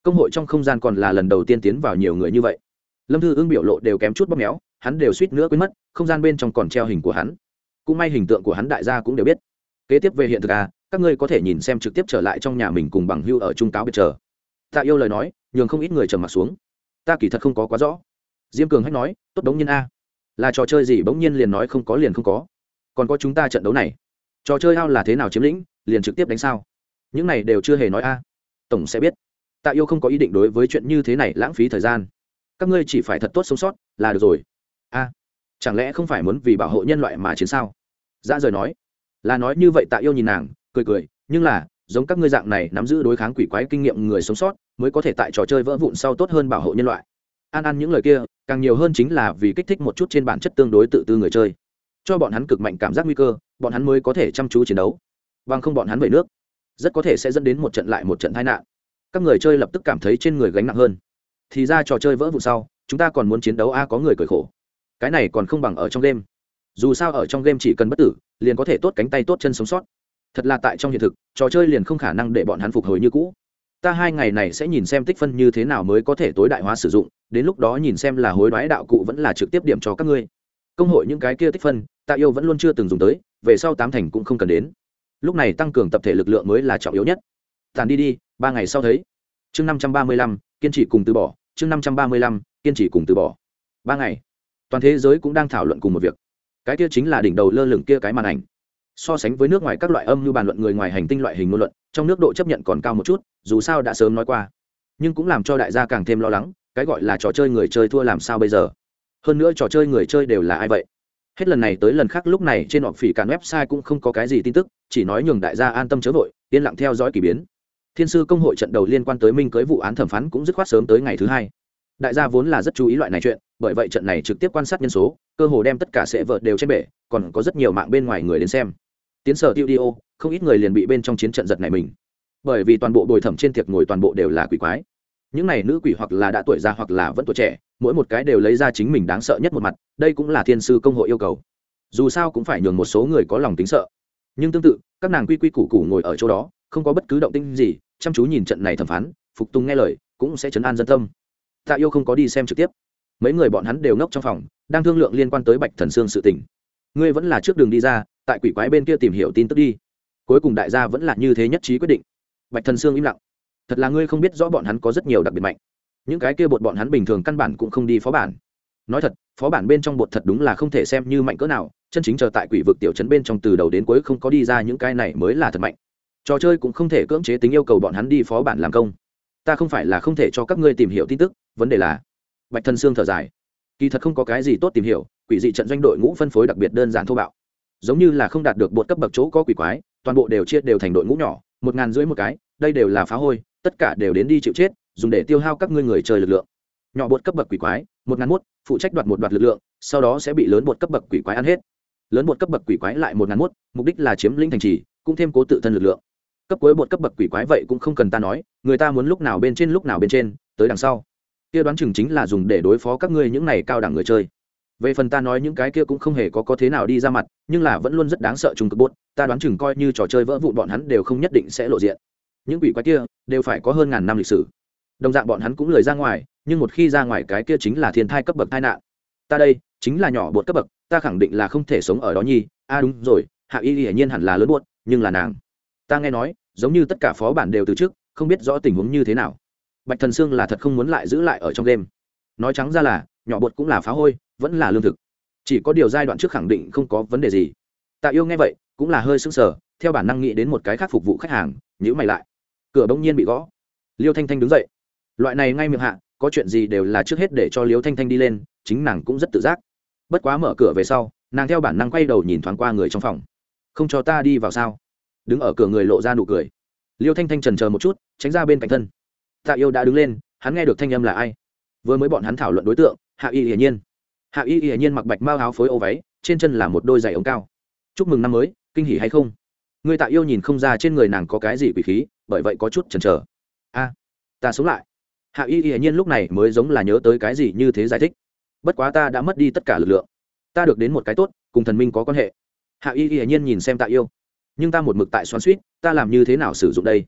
S1: Công hội trong không gian còn là lần đầu tiên tiến vào nhiều người như vậy. Lâm thư ưng biểu lộ đều kém chút bóp méo, hắn đều suýt nữa quên mất, không gian bên trong còn treo hình của hắn. Cũng may hình tượng của hắn đại gia cũng đều biết. Kế tiếp về hiện thực à các ngươi có thể nhìn xem trực tiếp trở lại trong nhà mình cùng bằng hưu ở trung cáo biệt chờ. Tạ yêu lời nói, nhường không ít người trầm m ặ t xuống ta kỳ thật không có quá rõ. Diêm cường hách nói, tốt bỗng nhiên a. Là trò chơi gì bỗng nhiên liền nói không có liền không có. Còn có chúng ta trận đấu này. Trò chơi ao là thế nào chiếm lĩnh, liền trực tiếp đánh sao? Những này đều chưa hề nói a. Tổng sẽ biết. Tạ yêu không có ý định đối với chuyện như thế này lãng phí thời gian. Các ngươi chỉ phải thật tốt sống sót, là được rồi. A. Chẳng lẽ không phải muốn vì bảo hộ nhân loại mà chiến sao? Dã rời nói. Là nói như vậy tạ yêu nhìn nàng, cười cười, nhưng là giống các ngươi dạng này nắm giữ đối kháng quỷ quái kinh nghiệm người sống sót, mới có thể tại trò chơi vỡ vụn sau tốt hơn bảo hộ nhân loại. An ăn những lời kia, càng nhiều hơn chính là vì kích thích một chút trên bản chất tương đối tự tư người chơi. Cho bọn hắn cực mạnh cảm giác nguy cơ, bọn hắn mới có thể chăm chú chiến đấu. Bằng không bọn hắn về nước, rất có thể sẽ dẫn đến một trận lại một trận tai nạn. Các người chơi lập tức cảm thấy trên người gánh nặng hơn. Thì ra trò chơi vỡ vụn sau, chúng ta còn muốn chiến đấu, a, có người cởi khổ. Cái này còn không bằng ở trong game. Dù sao ở trong game chỉ cần bất tử, liền có thể tốt cánh tay tốt chân sống sót thật là tại trong hiện thực, trò chơi liền không khả năng để bọn hắn phục hồi như cũ. Ta hai ngày này sẽ nhìn xem tích phân như thế nào mới có thể tối đại hóa sử dụng, đến lúc đó nhìn xem là hối đoái đạo cụ vẫn là trực tiếp điểm cho các ngươi. Công hội những cái kia tích phân tạ yêu vẫn luôn chưa từng dùng tới, về sau tám thành cũng không cần đến. Lúc này tăng cường tập thể lực lượng mới là trọng yếu nhất. Tàn đi đi, ba ngày sau thấy. Chương năm trăm ba mươi lăm, kiên trì cùng từ bỏ, chương năm trăm ba mươi lăm, kiên trì cùng từ bỏ. Ba ngày. Toàn thế giới cũng đang thảo luận cùng một việc. Cái kia chính là đỉnh đầu lơ lửng kia cái màn ảnh so sánh với nước ngoài các loại âm như bàn luận người ngoài hành tinh loại hình ngôn luận, trong nước độ chấp nhận còn cao một chút, dù sao đã sớm nói qua. Nhưng cũng làm cho đại gia càng thêm lo lắng, cái gọi là trò chơi người chơi thua làm sao bây giờ? Hơn nữa trò chơi người chơi đều là ai vậy? Hết lần này tới lần khác lúc này trên họ phỉ cản website cũng không có cái gì tin tức, chỉ nói nhường đại gia an tâm chớ vội, yên lặng theo dõi k ỳ biến. Thiên sư công hội trận đầu liên quan tới minh cưới vụ án thẩm phán cũng dứt khoát sớm tới ngày thứ hai. Đại gia vốn là rất chú ý loại này chuyện bởi vậy trận này trực tiếp quan sát nhân số, cơ hồ đem tất cả sẽ vợ đều trên bể, còn có rất nhiều mạng bên ngoài người đến xem. Tiến sở tiêu dio không ít người liền bị bên trong chiến trận giật này mình. Bởi vì toàn bộ bồi thẩm trên tiệc ngồi toàn bộ đều là quỷ quái. Những này nữ quỷ hoặc là đã tuổi già hoặc là vẫn tuổi trẻ, mỗi một cái đều lấy ra chính mình đáng sợ nhất một mặt, đây cũng là thiên sư công hội yêu cầu. Dù sao cũng phải nhường một số người có lòng tính sợ. Nhưng tương tự, các nàng quy quy củ củ ngồi ở chỗ đó, không có bất cứ động tinh gì, chăm chú nhìn trận này thẩm phán, phục tùng nghe lời, cũng sẽ chấn an dân tâm. Tạ yêu không có đi xem trực tiếp mấy người bọn hắn đều ngốc trong phòng, đang thương lượng liên quan tới bạch thần sương sự tình. Ngươi vẫn là trước đường đi ra, tại quỷ quái bên kia tìm hiểu tin tức đi. Cuối cùng đại gia vẫn là như thế nhất trí quyết định. Bạch thần sương im lặng. Thật là ngươi không biết rõ bọn hắn có rất nhiều đặc biệt mạnh. Những cái kia bột bọn hắn bình thường căn bản cũng không đi phó bản. Nói thật, phó bản bên trong bột thật đúng là không thể xem như mạnh cỡ nào, chân chính chờ tại quỷ vực tiểu trấn bên trong từ đầu đến cuối không có đi ra những cái này mới là thật mạnh. Trò chơi cũng không thể cưỡng chế tính yêu cầu bọn hắn đi phó bản làm công. Ta không phải là không thể cho các ngươi tìm hiểu tin tức, vấn đề là bạch thần sương thở dài. Kỳ thật không có cái gì tốt tìm hiểu, quỷ dị trận doanh đội ngũ phân phối đặc biệt đơn giản thô bạo. Giống như là không đạt được bột cấp bậc chỗ có quỷ quái, toàn bộ đều chia đều thành đội ngũ nhỏ, một ngàn rưỡi một cái, đây đều là phá hôi, tất cả đều đến đi chịu chết, dùng để tiêu hao các ngươi người chơi lực lượng. Nhỏ bột cấp bậc quỷ quái, một ngàn mốt, phụ trách đoạt một đoạt lực lượng, sau đó sẽ bị lớn bột cấp bậc quỷ quái ăn hết. Lớn bột cấp bậc quỷ quái lại một ngàn mốt, mục đích là chiếm lĩnh thành trì, cũng thêm cố tự thân lực lượng. Cấp cuối bột cấp bậc quỷ quái vậy cũng không cần ta nói, người ta muốn lúc nào bên trên lúc nào bên trên, tới đằng sau kia đoán chừng chính là dùng để đối phó các ngươi những này cao đẳng người chơi. Về phần ta nói những cái kia cũng không hề có có thế nào đi ra mặt, nhưng là vẫn luôn rất đáng sợ trung cực bốt ta đoán chừng coi như trò chơi vỡ vụn bọn hắn đều không nhất định sẽ lộ diện. Những quỷ quái kia đều phải có hơn ngàn năm lịch sử. Đồng dạng bọn hắn cũng lười ra ngoài, nhưng một khi ra ngoài cái kia chính là thiên thai cấp bậc tai nạn. Ta đây chính là nhỏ bột cấp bậc, ta khẳng định là không thể sống ở đó nhi. A à đúng rồi, hạ y hiển nhiên hẳn là lớn buốt, nhưng là nàng. Ta nghe nói, giống như tất cả phó bản đều từ trước, không biết rõ tình huống như thế nào bạch thần sương là thật không muốn lại giữ lại ở trong đêm. nói trắng ra là, nhỏ bột cũng là phá hôi, vẫn là lương thực. Chỉ có điều giai đoạn trước khẳng định không có vấn đề gì. Tạ yêu nghe vậy, cũng là hơi sững sờ, theo bản năng nghĩ đến một cái khác phục vụ khách hàng nhữ mày lại. Cửa bỗng nhiên bị gõ. Liêu thanh thanh đứng dậy. Loại này ngay miệng hạ, có chuyện gì đều là trước hết để cho liêu thanh thanh đi lên, chính nàng cũng rất tự giác. Bất quá mở cửa về sau, nàng theo bản năng quay đầu nhìn thoáng qua người trong phòng. Không cho ta đi vào sao? Đứng ở cửa người lộ ra nụ cười. Liêu thanh thanh trần chờ một chút, tránh ra bên cạnh thân tạ yêu đã đứng lên, hắn nghe được thanh âm là ai? Vừa mới bọn hắn thảo luận đối tượng, hạ y hiển nhiên. Hạ y hiển nhiên mặc bạch mao áo phối ô váy, trên chân là một đôi giày ống cao. Chúc mừng năm mới, kinh hỉ hay không? Người tạ yêu nhìn không ra trên người nàng có cái gì quỷ khí, bởi vậy có chút chần chờ. A, ta sống lại. Hạ y hiển nhiên lúc này mới giống là nhớ tới cái gì như thế giải thích. Bất quá ta đã mất đi tất cả lực lượng. Ta được đến một cái tốt, cùng thần minh có quan hệ. Hạ y hiển nhiên nhìn xem tạ yêu. Nhưng ta một mực tại xoắn suýt, ta làm như thế nào sử dụng đây?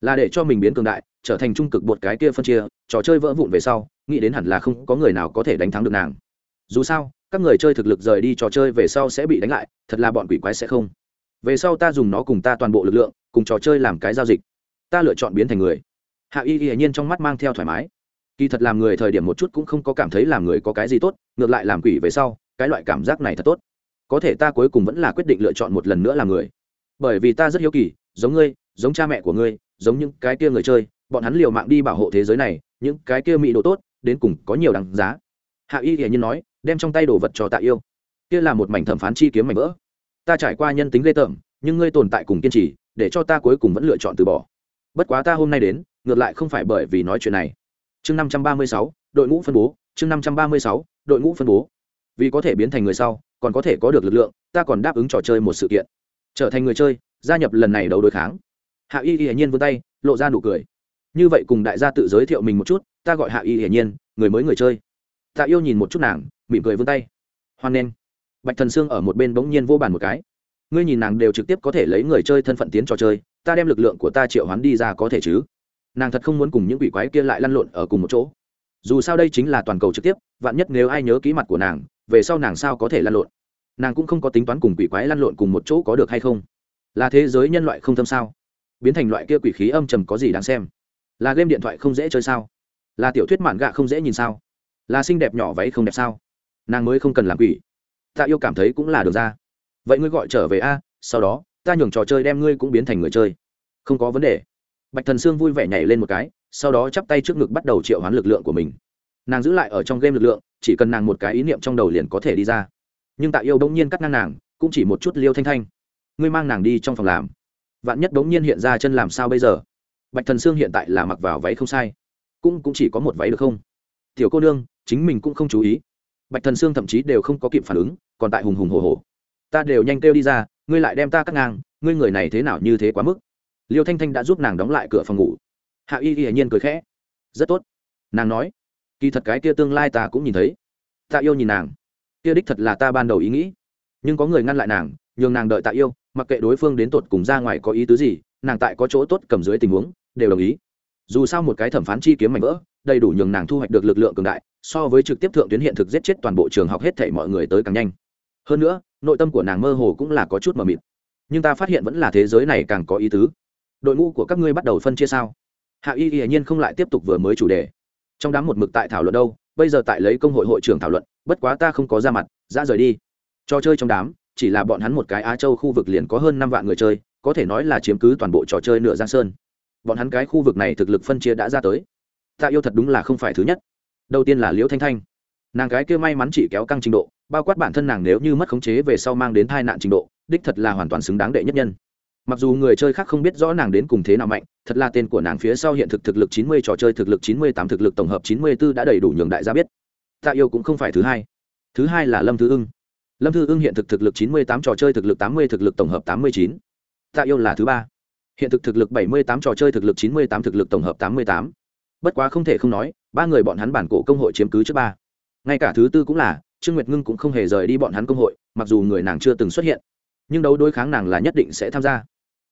S1: Là để cho mình biến cường đại, trở thành trung cực bột cái kia phân chia, trò chơi vỡ vụn về sau, nghĩ đến hẳn là không có người nào có thể đánh thắng được nàng. Dù sao, các người chơi thực lực rời đi trò chơi về sau sẽ bị đánh lại, thật là bọn quỷ quái sẽ không. Về sau ta dùng nó cùng ta toàn bộ lực lượng, cùng trò chơi làm cái giao dịch. Ta lựa chọn biến thành người. Hạ y y nhiên trong mắt mang theo thoải mái. Kỳ thật làm người thời điểm một chút cũng không có cảm thấy làm người có cái gì tốt, ngược lại làm quỷ về sau, cái loại cảm giác này thật tốt. Có thể ta cuối cùng vẫn là quyết định lựa chọn một lần nữa làm người. Bởi vì ta rất hiếu kỳ, giống ngươi, giống cha mẹ của ngươi giống những cái kia người chơi, bọn hắn liều mạng đi bảo hộ thế giới này, những cái kia mỹ đồ tốt, đến cùng có nhiều đằng giá. Hạ y hiển nhiên nói, đem trong tay đồ vật cho tạ yêu. Kia là một mảnh thẩm phán chi kiếm mảnh vỡ. Ta trải qua nhân tính ghê tởm, nhưng ngươi tồn tại cùng kiên trì, để cho ta cuối cùng vẫn lựa chọn từ bỏ. Bất quá ta hôm nay đến, ngược lại không phải bởi vì nói chuyện này. Chương năm trăm ba mươi sáu, đội ngũ phân bố, chương năm trăm ba mươi sáu, đội ngũ phân bố. Vì có thể biến thành người sau, còn có thể có được lực lượng, ta còn đáp ứng trò chơi một sự kiện. Trở thành người chơi, gia nhập lần này đấu đối kháng hạ y hiển nhiên vươn tay, lộ ra nụ cười. Như vậy cùng đại gia tự giới thiệu mình một chút, ta gọi hạ y hiển nhiên, người mới người chơi. Tạ yêu nhìn một chút nàng, mỉm cười vươn tay. Hoan nghênh. Bạch thần sương ở một bên bỗng nhiên vô bàn một cái. Ngươi nhìn nàng đều trực tiếp có thể lấy người chơi thân phận tiến trò chơi, ta đem lực lượng của ta triệu hoán đi ra có thể chứ? Nàng thật không muốn cùng những quỷ quái kia lại lăn lộn ở cùng một chỗ. Dù sao đây chính là toàn cầu trực tiếp, vạn nhất nếu ai nhớ ký mặt của nàng, về sau nàng sao có thể lăn lộn? Nàng cũng không có tính toán cùng quỷ quái lăn lộn cùng một chỗ có được hay không? Là thế giới nhân loại không thâm sao? Biến thành loại kia quỷ khí âm trầm có gì đáng xem? Là game điện thoại không dễ chơi sao? Là tiểu thuyết mạn gạ không dễ nhìn sao? Là xinh đẹp nhỏ váy không đẹp sao? Nàng mới không cần làm quỷ. Ta yêu cảm thấy cũng là được ra. Vậy ngươi gọi trở về a, sau đó, ta nhường trò chơi đem ngươi cũng biến thành người chơi. Không có vấn đề. Bạch thần sương vui vẻ nhảy lên một cái, sau đó chắp tay trước ngực bắt đầu triệu hoán lực lượng của mình. Nàng giữ lại ở trong game lực lượng, chỉ cần nàng một cái ý niệm trong đầu liền có thể đi ra. Nhưng tạ yêu bỗng nhiên cắt ngang nàng, cũng chỉ một chút liêu thanh thanh. Ngươi mang nàng đi trong phòng làm vạn nhất bỗng nhiên hiện ra chân làm sao bây giờ? Bạch thần sương hiện tại là mặc vào váy không sai, cũng cũng chỉ có một váy được không? Tiểu cô nương, chính mình cũng không chú ý. Bạch thần sương thậm chí đều không có kịp phản ứng, còn tại hùng hùng hồ hồ ta đều nhanh kêu đi ra, ngươi lại đem ta cắt ngang, ngươi người này thế nào như thế quá mức? Liêu thanh thanh đã giúp nàng đóng lại cửa phòng ngủ. Hạ y hiển nhiên cười khẽ. Rất tốt. Nàng nói, kỳ thật cái kia tương lai ta cũng nhìn thấy. Ta yêu nhìn nàng. Kia đích thật là ta ban đầu ý nghĩ. Nhưng có người ngăn lại nàng, nhường nàng đợi tạ yêu mặc kệ đối phương đến tột cùng ra ngoài có ý tứ gì, nàng tại có chỗ tốt cầm dưới tình huống, đều đồng ý. Dù sao một cái thẩm phán chi kiếm mảnh vỡ, đầy đủ nhường nàng thu hoạch được lực lượng cường đại, so với trực tiếp thượng tuyến hiện thực giết chết toàn bộ trường học hết thảy mọi người tới càng nhanh. Hơn nữa, nội tâm của nàng mơ hồ cũng là có chút mờ mịt. Nhưng ta phát hiện vẫn là thế giới này càng có ý tứ. Đội ngũ của các ngươi bắt đầu phân chia sao? Hạ y hiển nhiên không lại tiếp tục vừa mới chủ đề. Trong đám một mực tại thảo luận đâu, bây giờ tại lấy công hội hội trưởng thảo luận, bất quá ta không có ra mặt ra rời đi. Trò chơi trong đám chỉ là bọn hắn một cái á châu khu vực liền có hơn năm vạn người chơi, có thể nói là chiếm cứ toàn bộ trò chơi nửa giang sơn. Bọn hắn cái khu vực này thực lực phân chia đã ra tới. Tạ yêu thật đúng là không phải thứ nhất. Đầu tiên là liễu thanh thanh. Nàng cái kia may mắn chỉ kéo căng trình độ, bao quát bản thân nàng nếu như mất khống chế về sau mang đến tai nạn trình độ, đích thật là hoàn toàn xứng đáng đệ nhất nhân. Mặc dù người chơi khác không biết rõ nàng đến cùng thế nào mạnh, thật là tên của nàng phía sau hiện thực thực lực chín mươi, trò chơi thực lực chín mươi tám, thực lực tổng hợp chín mươi 94 đã đầy đủ nhường đại gia biết. Tạ yêu cũng không phải thứ hai. Thứ hai là lâm thứ ưng lâm thư ưng hiện thực thực lực chín mươi tám, trò chơi thực lực tám mươi, thực lực tổng hợp tám mươi chín. Tạ yêu là thứ ba. Hiện thực thực lực bảy mươi tám, trò chơi thực lực chín mươi tám, thực lực tổng hợp tám mươi tám. Bất quá không thể không nói, ba người bọn hắn bản cổ công hội chiếm cứ trước ba. Ngay cả thứ tư cũng là, trương nguyệt ngưng cũng không hề rời đi bọn hắn công hội, mặc dù người nàng chưa từng xuất hiện. Nhưng đấu đối kháng nàng là nhất định sẽ tham gia.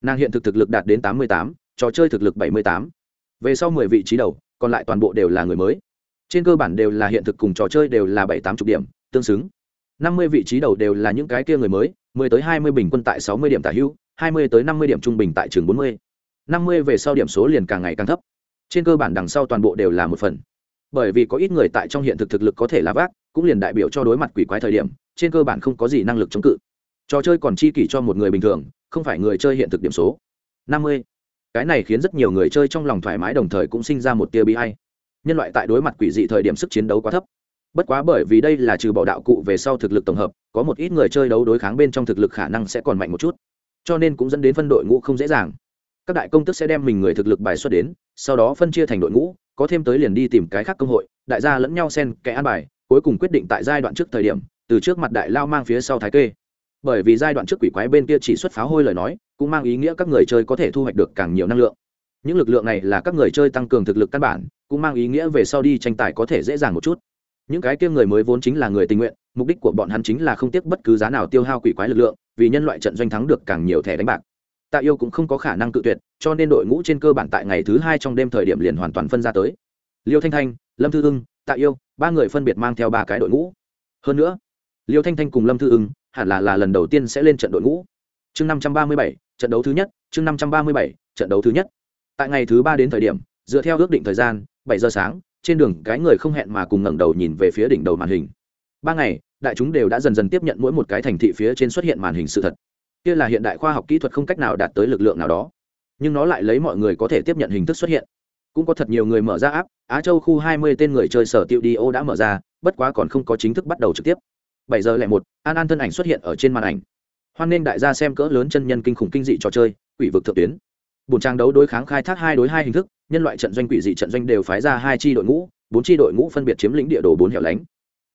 S1: Nàng hiện thực thực lực đạt đến tám mươi tám, trò chơi thực lực bảy mươi tám. Về sau mười vị trí đầu, còn lại toàn bộ đều là người mới. Trên cơ bản đều là hiện thực cùng trò chơi đều là bảy tám chục điểm, tương xứng năm mươi vị trí đầu đều là những cái kia người mới, mười tới hai mươi bình quân tại sáu mươi điểm tả hữu, hai mươi tới năm mươi điểm trung bình tại trường bốn mươi. năm mươi về sau điểm số liền càng ngày càng thấp. Trên cơ bản đằng sau toàn bộ đều là một phần. Bởi vì có ít người tại trong hiện thực thực lực có thể là vác, cũng liền đại biểu cho đối mặt quỷ quái thời điểm, trên cơ bản không có gì năng lực chống cự. Trò chơi còn chi kỷ cho một người bình thường, không phải người chơi hiện thực điểm số. năm mươi. Cái này khiến rất nhiều người chơi trong lòng thoải mái đồng thời cũng sinh ra một tia bi hay nhân loại tại đối mặt quỷ dị thời điểm sức chiến đấu quá thấp bất quá bởi vì đây là trừ bỏ đạo cụ về sau thực lực tổng hợp, có một ít người chơi đấu đối kháng bên trong thực lực khả năng sẽ còn mạnh một chút. Cho nên cũng dẫn đến phân đội ngũ không dễ dàng. Các đại công tức sẽ đem mình người thực lực bài xuất đến, sau đó phân chia thành đội ngũ, có thêm tới liền đi tìm cái khác công hội, đại gia lẫn nhau xen kẽ an bài, cuối cùng quyết định tại giai đoạn trước thời điểm, từ trước mặt đại lao mang phía sau thái kê. Bởi vì giai đoạn trước quỷ quái bên kia chỉ xuất pháo hôi lời nói, cũng mang ý nghĩa các người chơi có thể thu hoạch được càng nhiều năng lượng. Những lực lượng này là các người chơi tăng cường thực lực căn bản, cũng mang ý nghĩa về sau đi tranh tài có thể dễ dàng một chút những cái kia người mới vốn chính là người tình nguyện, mục đích của bọn hắn chính là không tiếc bất cứ giá nào tiêu hao quỷ quái lực lượng, vì nhân loại trận doanh thắng được càng nhiều thẻ đánh bạc. Tạ yêu cũng không có khả năng cự tuyệt, cho nên đội ngũ trên cơ bản tại ngày thứ hai trong đêm thời điểm liền hoàn toàn phân ra tới. Liêu thanh thanh, lâm thư ưng, tạ yêu, ba người phân biệt mang theo ba cái đội ngũ. Hơn nữa, liêu thanh thanh cùng lâm thư ưng, hẳn là là lần đầu tiên sẽ lên trận đội ngũ. Chương năm trăm ba mươi bảy, trận đấu thứ nhất, chương năm trăm ba mươi bảy, trận đấu thứ nhất. Tại ngày thứ ba đến thời điểm, dựa theo ước định thời gian, bảy giờ sáng trên đường cái người không hẹn mà cùng ngẩng đầu nhìn về phía đỉnh đầu màn hình. Ba ngày, đại chúng đều đã dần dần tiếp nhận mỗi một cái thành thị phía trên xuất hiện màn hình sự thật. Kia là hiện đại khoa học kỹ thuật không cách nào đạt tới lực lượng nào đó. Nhưng nó lại lấy mọi người có thể tiếp nhận hình thức xuất hiện. Cũng có thật nhiều người mở ra áp á châu khu hai mươi tên người chơi sở tiêu đi ô đã mở ra, bất quá còn không có chính thức bắt đầu trực tiếp. Bảy giờ lẻ một, an an thân ảnh xuất hiện ở trên màn ảnh. Hoan nên đại gia xem cỡ lớn chân nhân kinh khủng kinh dị trò chơi, quỷ vực thượng tuyến. Bùn trang đấu đối kháng khai thác hai đối hai hình thức nhân loại trận doanh quỷ dị trận doanh đều phái ra hai chi đội ngũ, bốn chi đội ngũ phân biệt chiếm lĩnh địa đồ bốn hẻo lánh.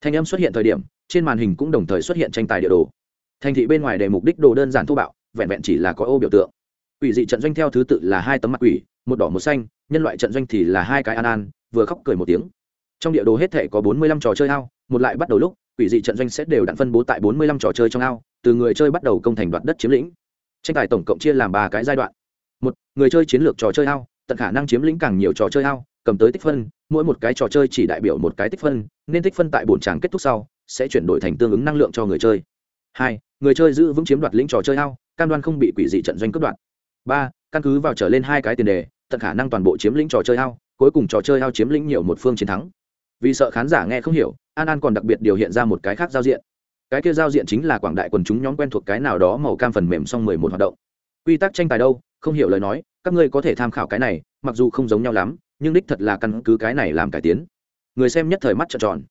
S1: Thanh âm xuất hiện thời điểm, trên màn hình cũng đồng thời xuất hiện tranh tài địa đồ. Thành thị bên ngoài để mục đích đồ đơn giản thô bạo, vẹn vẹn chỉ là có ô biểu tượng. Quỷ dị trận doanh theo thứ tự là hai tấm mặt quỷ, một đỏ một xanh, nhân loại trận doanh thì là hai cái an an, vừa khóc cười một tiếng. Trong địa đồ hết thể có bốn mươi lăm trò chơi ao, một lại bắt đầu lúc, quỷ dị trận doanh sẽ đều đặn phân bố tại bốn mươi lăm trò chơi trong ao, từ người chơi bắt đầu công thành đoạt đất chiếm lĩnh. Tranh tài tổng cộng chia làm ba cái giai đoạn. Một, người chơi chiến lược trò chơi ao tận khả năng chiếm lĩnh càng nhiều trò chơi ao, cầm tới tích phân, mỗi một cái trò chơi chỉ đại biểu một cái tích phân, nên tích phân tại bổn tràng kết thúc sau, sẽ chuyển đổi thành tương ứng năng lượng cho người chơi. Hai, người chơi giữ vững chiếm đoạt lĩnh trò chơi ao, cam đoan không bị quỷ dị trận doanh cướp đoạt. Ba, căn cứ vào trở lên hai cái tiền đề, tận khả năng toàn bộ chiếm lĩnh trò chơi ao, cuối cùng trò chơi ao chiếm lĩnh nhiều một phương chiến thắng. Vì sợ khán giả nghe không hiểu, an an còn đặc biệt điều hiện ra một cái khác giao diện. Cái kia giao diện chính là quảng đại quần chúng nhóm quen thuộc cái nào đó màu cam phần mềm xong mười một hoạt động. Quy tắc tranh tài đâu? Không hiểu lời nói, các ngươi có thể tham khảo cái này, mặc dù không giống nhau lắm, nhưng đích thật là căn cứ cái này làm cải tiến. Người xem nhất thời mắt trợn tròn.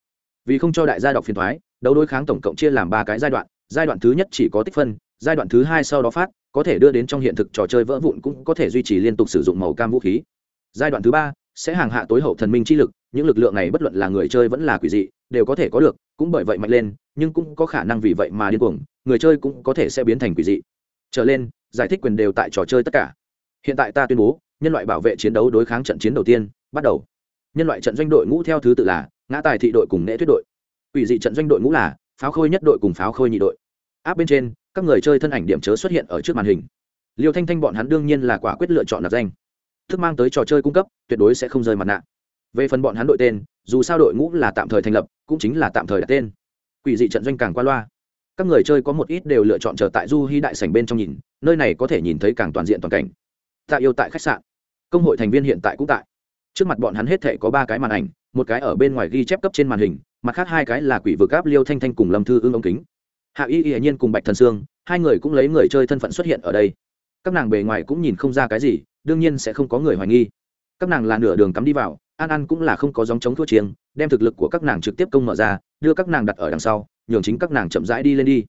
S1: Vì không cho đại gia đọc phiền thoái đấu đối kháng tổng cộng chia làm ba cái giai đoạn giai đoạn thứ nhất chỉ có tích phân, giai đoạn thứ hai sau đó phát, có thể đưa đến trong hiện thực trò chơi vỡ vụn cũng có thể duy trì liên tục sử dụng màu cam vũ khí. Giai đoạn thứ ba sẽ hàng hạ tối hậu thần minh chi lực, những lực lượng này bất luận là người chơi vẫn là quỷ dị, đều có thể có được, cũng bởi vậy mạnh lên, nhưng cũng có khả năng vì vậy mà điên cuồng, người chơi cũng có thể sẽ biến thành quỷ dị. Trở lên giải thích quyền đều tại trò chơi tất cả. Hiện tại ta tuyên bố, nhân loại bảo vệ chiến đấu đối kháng trận chiến đầu tiên, bắt đầu. Nhân loại trận doanh đội ngũ theo thứ tự là, ngã tài thị đội cùng nễ thuyết đội. Quỷ dị trận doanh đội ngũ là, pháo khôi nhất đội cùng pháo khôi nhị đội. Áp bên trên, các người chơi thân ảnh điểm chớ xuất hiện ở trước màn hình. Liêu thanh thanh bọn hắn đương nhiên là quả quyết lựa chọn nạp danh. Thức mang tới trò chơi cung cấp, tuyệt đối sẽ không rơi mặt nạ. Về phần bọn hắn đội tên, dù sao đội ngũ là tạm thời thành lập, cũng chính là tạm thời đặt tên. Quỷ dị trận doanh càng qua loa các người chơi có một ít đều lựa chọn chờ tại du hy đại sảnh bên trong nhìn, nơi này có thể nhìn thấy càng toàn diện toàn cảnh. Tạ yêu tại khách sạn. Công hội thành viên hiện tại cũng tại. Trước mặt bọn hắn hết thể có ba cái màn ảnh, một cái ở bên ngoài ghi chép cấp trên màn hình, mặt khác hai cái là quỷ vực áp liêu thanh thanh cùng lâm thư ưng ống kính. Hạ y y nhiên cùng bạch thần sương, hai người cũng lấy người chơi thân phận xuất hiện ở đây. Các nàng bề ngoài cũng nhìn không ra cái gì, đương nhiên sẽ không có người hoài nghi. Các nàng là nửa đường cắm đi vào an An cũng là không có dòng chống thua chiêng, đem thực lực của các nàng trực tiếp công mở ra, đưa các nàng đặt ở đằng sau, nhường chính các nàng chậm rãi đi lên đi.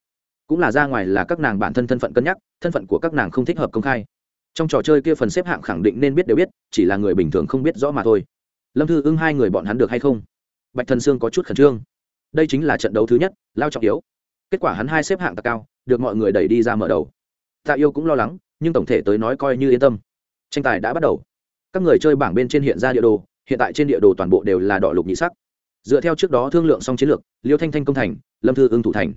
S1: Cũng là ra ngoài là các nàng bản thân thân phận cân nhắc, thân phận của các nàng không thích hợp công khai. Trong trò chơi kia phần xếp hạng khẳng định nên biết đều biết, chỉ là người bình thường không biết rõ mà thôi. Lâm thư ưng hai người bọn hắn được hay không? Bạch thần sương có chút khẩn trương. Đây chính là trận đấu thứ nhất, lao trọng yếu. Kết quả hắn hai xếp hạng tạc cao, được mọi người đẩy đi ra mở đầu. Tạ yêu cũng lo lắng, nhưng tổng thể tới nói coi như yên tâm. Tranh tài đã bắt đầu. Các người chơi bảng bên trên hiện ra địa đồ hiện tại trên địa đồ toàn bộ đều là đỏ lục nhị sắc. Dựa theo trước đó thương lượng xong chiến lược, liêu thanh thanh công thành, lâm thư ưng thủ thành.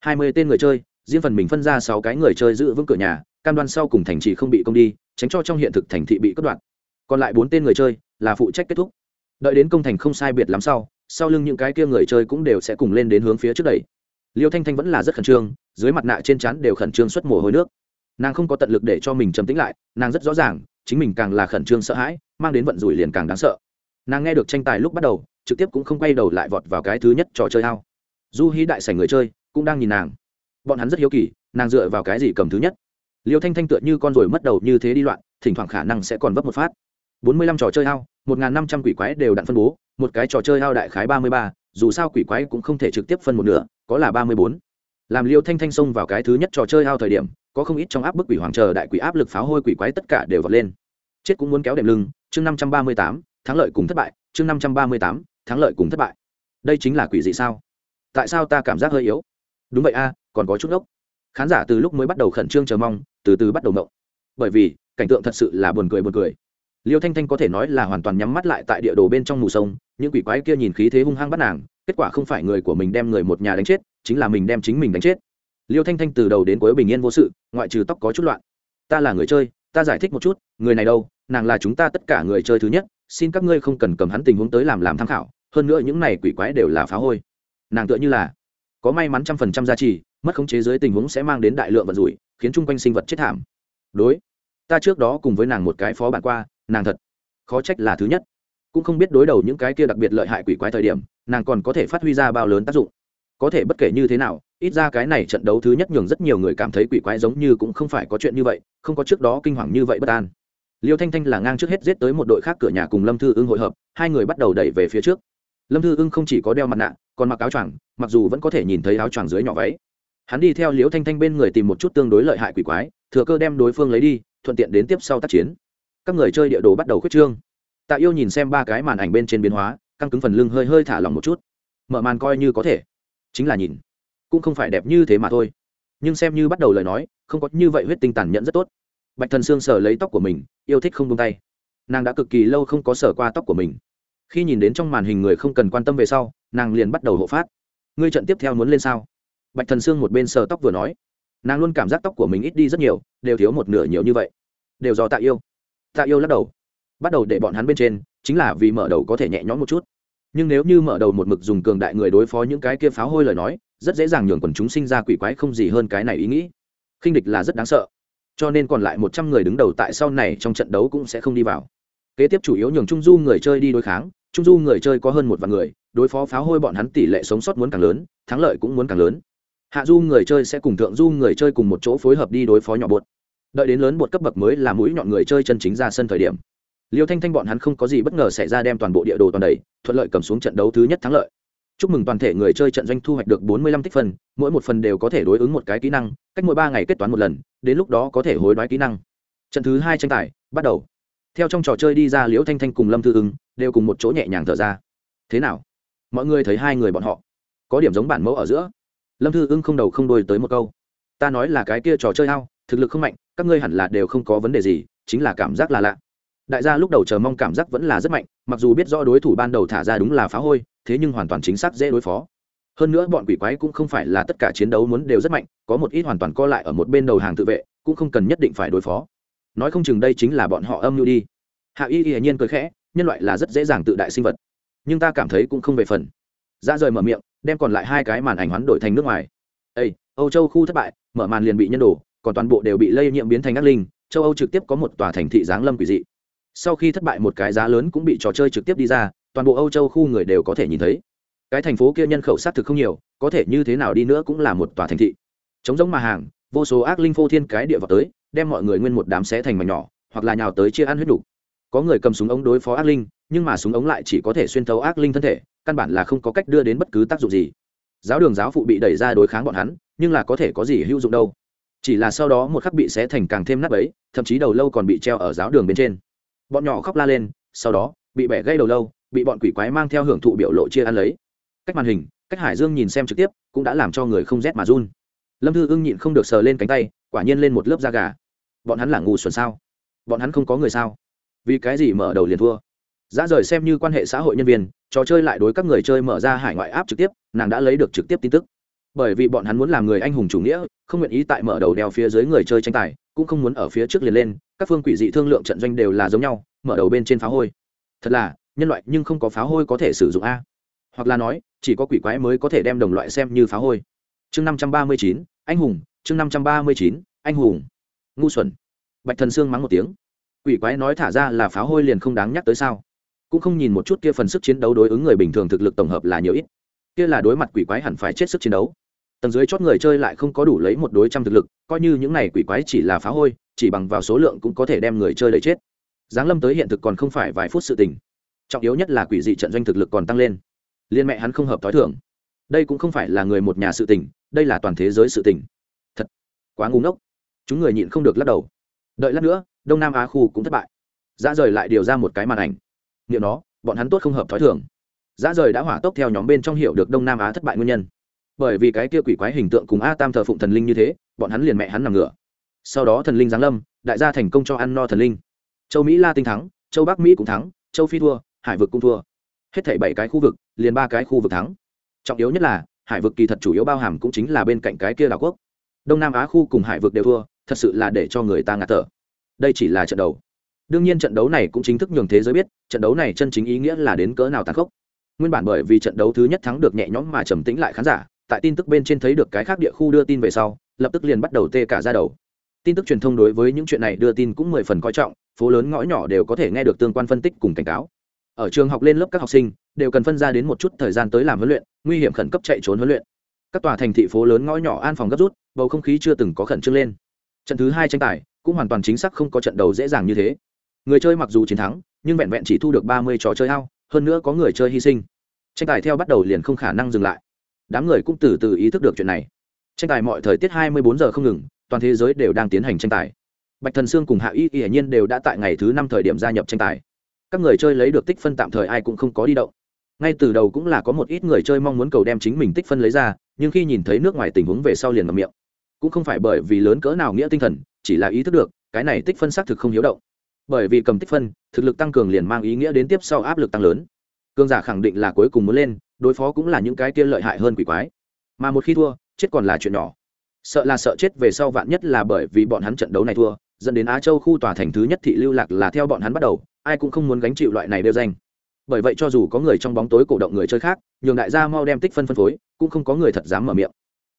S1: Hai mươi tên người chơi, riêng phần mình phân ra sáu cái người chơi giữ vững cửa nhà, cam đoan sau cùng thành trì không bị công đi, tránh cho trong hiện thực thành thị bị cất đoạn. Còn lại bốn tên người chơi là phụ trách kết thúc. Đợi đến công thành không sai biệt lắm sau sau lưng những cái kia người chơi cũng đều sẽ cùng lên đến hướng phía trước đẩy. Liêu thanh thanh vẫn là rất khẩn trương, dưới mặt nạ trên trán đều khẩn trương xuất mồ hôi nước. Nàng không có tận lực để cho mình trầm tĩnh lại, nàng rất rõ ràng, chính mình càng là khẩn trương sợ hãi, mang đến vận rủi liền càng đáng sợ nàng nghe được tranh tài lúc bắt đầu trực tiếp cũng không quay đầu lại vọt vào cái thứ nhất trò chơi ao. Du hí đại sảnh người chơi cũng đang nhìn nàng. Bọn hắn rất hiếu kỳ, nàng dựa vào cái gì cầm thứ nhất? Liêu thanh thanh tựa như con rồi mất đầu như thế đi loạn, thỉnh thoảng khả năng sẽ còn vấp một phát. Bốn mươi lăm trò chơi ao, một n g h n năm trăm quỷ quái đều đặn phân bố, một cái trò chơi ao đại khái ba mươi ba, dù sao quỷ quái cũng không thể trực tiếp phân một nửa, có là ba mươi bốn. Làm liêu thanh thanh xông vào cái thứ nhất trò chơi ao thời điểm, có không ít trong áp bức quỷ hoàng chờ đại quỷ áp lực pháo hôi quỷ quái tất cả đều vọt lên. Chết cũng muốn kéo đệm lưng, chương năm trăm ba mươi tám thắng lợi cùng thất bại, chương năm trăm ba mươi tám, thắng lợi cùng thất bại. Đây chính là quỷ dị sao? Tại sao ta cảm giác hơi yếu? Đúng vậy a, còn có chút ốc khán giả từ lúc mới bắt đầu khẩn trương chờ mong, từ từ bắt đầu mộng bởi vì, cảnh tượng thật sự là buồn cười buồn cười. Liêu thanh thanh có thể nói là hoàn toàn nhắm mắt lại tại địa đồ bên trong mù sông, những quỷ quái kia nhìn khí thế hung hăng bắt nàng, kết quả không phải người của mình đem người một nhà đánh chết, chính là mình đem chính mình đánh chết. Liêu thanh thanh từ đầu đến cuối bình yên vô sự, ngoại trừ tóc có chút loạn. Ta là người chơi, ta giải thích một chút, người này đâu? Nàng là chúng ta tất cả người chơi thứ nhất xin các ngươi không cần cầm hắn tình huống tới làm làm tham khảo, hơn nữa những này quỷ quái đều là phá hôi. Nàng tựa như là có may mắn trăm phần trăm giá trị mất khống chế dưới tình huống sẽ mang đến đại lượng vận rủi, khiến chung quanh sinh vật chết thảm. Đối, ta trước đó cùng với nàng một cái phó bản qua, nàng thật khó trách là thứ nhất. Cũng không biết đối đầu những cái kia đặc biệt lợi hại quỷ quái thời điểm, nàng còn có thể phát huy ra bao lớn tác dụng. Có thể bất kể như thế nào, ít ra cái này trận đấu thứ nhất nhường rất nhiều người cảm thấy quỷ quái giống như cũng không phải có chuyện như vậy, không có trước đó kinh hoàng như vậy bất an liêu thanh thanh là ngang trước hết giết tới một đội khác cửa nhà cùng lâm thư ưng hội hợp, hai người bắt đầu đẩy về phía trước. Lâm thư ưng không chỉ có đeo mặt nạ, còn mặc áo choàng, mặc dù vẫn có thể nhìn thấy áo choàng dưới nhỏ váy. Hắn đi theo liễu thanh thanh bên người tìm một chút tương đối lợi hại quỷ quái, thừa cơ đem đối phương lấy đi, thuận tiện đến tiếp sau tác chiến. Các người chơi địa đồ bắt đầu khuyết trương. Tạ yêu nhìn xem ba cái màn ảnh bên trên biến hóa, căng cứng phần lưng hơi hơi thả lỏng một chút. Mở màn coi như có thể. Chính là nhìn. Cũng không phải đẹp như thế mà thôi. Nhưng xem như bắt đầu lời nói, không có như vậy huyết tinh tàn nhẫn rất tốt bạch thần sương sờ lấy tóc của mình, yêu thích không tung tay. Nàng đã cực kỳ lâu không có sờ qua tóc của mình. Khi nhìn đến trong màn hình người không cần quan tâm về sau, nàng liền bắt đầu hộ phát. Ngươi trận tiếp theo muốn lên sao? Bạch thần sương một bên sờ tóc vừa nói. Nàng luôn cảm giác tóc của mình ít đi rất nhiều, đều thiếu một nửa nhiều như vậy. Đều do tạ yêu. Tạ yêu lắc đầu. Bắt đầu để bọn hắn bên trên, chính là vì mở đầu có thể nhẹ nhõm một chút. Nhưng nếu như mở đầu một mực dùng cường đại người đối phó những cái kia pháo hôi lời nói, rất dễ dàng nhường quần chúng sinh ra quỷ quái không gì hơn cái này ý nghĩ. Khinh địch là rất đáng sợ cho nên còn lại một trăm người đứng đầu tại sau này trong trận đấu cũng sẽ không đi vào. Kế tiếp chủ yếu nhường trung du người chơi đi đối kháng, trung du người chơi có hơn một vạn người, đối phó pháo hôi bọn hắn tỷ lệ sống sót muốn càng lớn, thắng lợi cũng muốn càng lớn. Hạ du người chơi sẽ cùng thượng du người chơi cùng một chỗ phối hợp đi đối phó nhỏ bột. Đợi đến lớn bột cấp bậc mới là mũi nhọn người chơi chân chính ra sân thời điểm. Liêu thanh thanh bọn hắn không có gì bất ngờ xảy ra đem toàn bộ địa đồ toàn đầy, thuận lợi cầm xuống trận đấu thứ nhất thắng lợi chúc mừng toàn thể người chơi trận doanh thu hoạch được bốn mươi lăm tích phần, mỗi một phần đều có thể đối ứng một cái kỹ năng cách mỗi ba ngày kết toán một lần đến lúc đó có thể hối đoái kỹ năng. Trận thứ hai tranh tài bắt đầu. Theo trong trò chơi đi ra liễu thanh thanh cùng lâm thư ứng đều cùng một chỗ nhẹ nhàng thở ra. Thế nào? Mọi người thấy hai người bọn họ có điểm giống bản mẫu ở giữa. Lâm thư ưng không đầu không đôi tới một câu. Ta nói là cái kia trò chơi ao thực lực không mạnh các ngươi hẳn là đều không có vấn đề gì chính là cảm giác là lạ. Đại gia lúc đầu chờ mong cảm giác vẫn là rất mạnh mặc dù biết rõ đối thủ ban đầu thả ra đúng là phá hôi, thế nhưng hoàn toàn chính xác dễ đối phó. Hơn nữa bọn quỷ quái cũng không phải là tất cả chiến đấu muốn đều rất mạnh, có một ít hoàn toàn co lại ở một bên đầu hàng tự vệ, cũng không cần nhất định phải đối phó. Nói không chừng đây chính là bọn họ âm mưu đi. Hạ y hiển nhiên cười khẽ, nhân loại là rất dễ dàng tự đại sinh vật. Nhưng ta cảm thấy cũng không về phần. Ra rời mở miệng, đem còn lại hai cái màn ảnh hoán đổi thành nước ngoài. Ây âu châu khu thất bại, mở màn liền bị nhân đổ, còn toàn bộ đều bị lây nhiễm biến thành ác linh, châu âu trực tiếp có một tòa thành thị giáng lâm quỷ dị sau khi thất bại một cái giá lớn cũng bị trò chơi trực tiếp đi ra, toàn bộ âu châu khu người đều có thể nhìn thấy. Cái thành phố kia nhân khẩu xác thực không nhiều, có thể như thế nào đi nữa cũng là một tòa thành thị. Chống giống mà hàng, vô số ác linh phô thiên cái địa vào tới, đem mọi người nguyên một đám xé thành mảnh nhỏ, hoặc là nhào tới chia ăn huyết đủ. có người cầm súng ống đối phó ác linh, nhưng mà súng ống lại chỉ có thể xuyên thấu ác linh thân thể, căn bản là không có cách đưa đến bất cứ tác dụng gì. Giáo đường giáo phụ bị đẩy ra đối kháng bọn hắn, nhưng là có thể có gì hữu dụng đâu. Chỉ là sau đó một khắc bị xé thành càng thêm nắp ấy thậm chí đầu lâu còn bị treo ở giáo đường bên trên bọn nhỏ khóc la lên, sau đó, bị bẻ gây đầu lâu, bị bọn quỷ quái mang theo hưởng thụ biểu lộ chia ăn lấy. Cách màn hình, cách hải dương nhìn xem trực tiếp, cũng đã làm cho người không rét mà run. Lâm thư ưng nhịn không được sờ lên cánh tay, quả nhiên lên một lớp da gà. Bọn hắn là ngu xuẩn sao? Bọn hắn không có người sao? Vì cái gì mở đầu liền thua? Ra rời xem như quan hệ xã hội nhân viên, trò chơi lại đối các người chơi mở ra hải ngoại áp trực tiếp, nàng đã lấy được trực tiếp tin tức bởi vì bọn hắn muốn làm người anh hùng chủ nghĩa, không nguyện ý tại mở đầu đeo phía dưới người chơi tranh tài, cũng không muốn ở phía trước liền lên, các phương quỷ dị thương lượng trận doanh đều là giống nhau, mở đầu bên trên phá hôi. Thật là, nhân loại nhưng không có phá hôi có thể sử dụng a. Hoặc là nói, chỉ có quỷ quái mới có thể đem đồng loại xem như phá hôi. Chương năm trăm ba mươi chín, anh hùng, chương năm trăm ba mươi chín, anh hùng. Ngu xuẩn. Bạch thần sương mắng một tiếng. Quỷ quái nói thả ra là phá hôi liền không đáng nhắc tới sao? Cũng không nhìn một chút kia phần sức chiến đấu đối ứng người bình thường thực lực tổng hợp là nhiều ít. Kia là đối mặt quỷ quái hẳn phải chết sức chiến đấu tầng dưới chót người chơi lại không có đủ lấy một đối trăm thực lực, coi như những này quỷ quái chỉ là phá hôi, chỉ bằng vào số lượng cũng có thể đem người chơi đẩy chết. Giáng lâm tới hiện thực còn không phải vài phút sự tình. Trọng yếu nhất là quỷ dị trận doanh thực lực còn tăng lên. Liên mẹ hắn không hợp t h o i thưởng đây cũng không phải là người một nhà sự tình, đây là toàn thế giới sự tình. Thật, quá ngu ngốc. Chúng người nhịn không được lắc đầu. Đợi lát nữa, đông nam á khu cũng thất bại. Dã rời lại điều ra một cái màn ảnh. Nghiệm nó, bọn hắn tốt không hợp t h ó i thưởng dã rời đã hỏa tốc theo nhóm bên trong hiểu được đông nam á thất bại nguyên nhân bởi vì cái kia quỷ quái hình tượng cùng a tam thờ phụng thần linh như thế, bọn hắn liền mẹ hắn nằm ngửa. Sau đó thần linh giáng lâm, đại gia thành công cho ăn no thần linh. Châu mỹ la tinh thắng, châu bắc mỹ cũng thắng, châu phi thua, hải vực cũng thua. Hết thảy bảy cái khu vực, liền ba cái khu vực thắng. Trọng yếu nhất là, hải vực kỳ thật chủ yếu bao hàm cũng chính là bên cạnh cái kia đảo quốc. Đông nam á khu cùng hải vực đều thua, thật sự là để cho người ta ngạt thở. Đây chỉ là trận đầu đương nhiên trận đấu này cũng chính thức nhường thế giới biết, trận đấu này chân chính ý nghĩa là đến cỡ nào tàn khốc. Nguyên bản bởi vì trận đấu thứ nhất thắng được nhẹ nhõm mà trầm tĩnh lại khán giả tại tin tức bên trên thấy được cái khác địa khu đưa tin về sau, lập tức liền bắt đầu tê cả ra đầu. Tin tức truyền thông đối với những chuyện này đưa tin cũng mười phần coi trọng, phố lớn ngõ nhỏ đều có thể nghe được tương quan phân tích cùng cảnh cáo. Ở trường học lên lớp các học sinh, đều cần phân ra đến một chút thời gian tới làm huấn luyện, nguy hiểm khẩn cấp chạy trốn huấn luyện. Các tòa thành thị phố lớn ngõ nhỏ an phòng gấp rút, bầu không khí chưa từng có khẩn trương lên. Trận thứ hai tranh tài, cũng hoàn toàn chính xác không có trận đầu dễ dàng như thế. Người chơi mặc dù chiến thắng, nhưng vẹn vẹn chỉ thu được ba mươi trò chơi hao hơn nữa có người chơi hy sinh. Tranh tài theo bắt đầu liền không khả năng dừng lại đám người cũng từ từ ý thức được chuyện này. Tranh tài mọi thời tiết hai mươi bốn giờ không ngừng, toàn thế giới đều đang tiến hành tranh tài. Bạch thần sương cùng hạ y hiển nhiên đều đã tại ngày thứ năm thời điểm gia nhập tranh tài. Các người chơi lấy được tích phân tạm thời ai cũng không có đi động. Ngay từ đầu cũng là có một ít người chơi mong muốn cầu đem chính mình tích phân lấy ra, nhưng khi nhìn thấy nước ngoài tình huống về sau liền ngậm miệng. Cũng không phải bởi vì lớn cỡ nào nghĩa tinh thần, chỉ là ý thức được, cái này tích phân xác thực không hiếu động. Bởi vì cầm tích phân, thực lực tăng cường liền mang ý nghĩa đến tiếp sau áp lực tăng lớn. Cương giả khẳng định là cuối cùng muốn lên đối phó cũng là những cái kia lợi hại hơn quỷ quái. Mà một khi thua, chết còn là chuyện nhỏ. Sợ là sợ chết về sau vạn nhất là bởi vì bọn hắn trận đấu này thua, dẫn đến á châu khu tòa thành thứ nhất thị lưu lạc là theo bọn hắn bắt đầu, ai cũng không muốn gánh chịu loại này đeo danh. Bởi vậy cho dù có người trong bóng tối cổ động người chơi khác, nhường đại gia mau đem tích phân phân phối, cũng không có người thật dám mở miệng.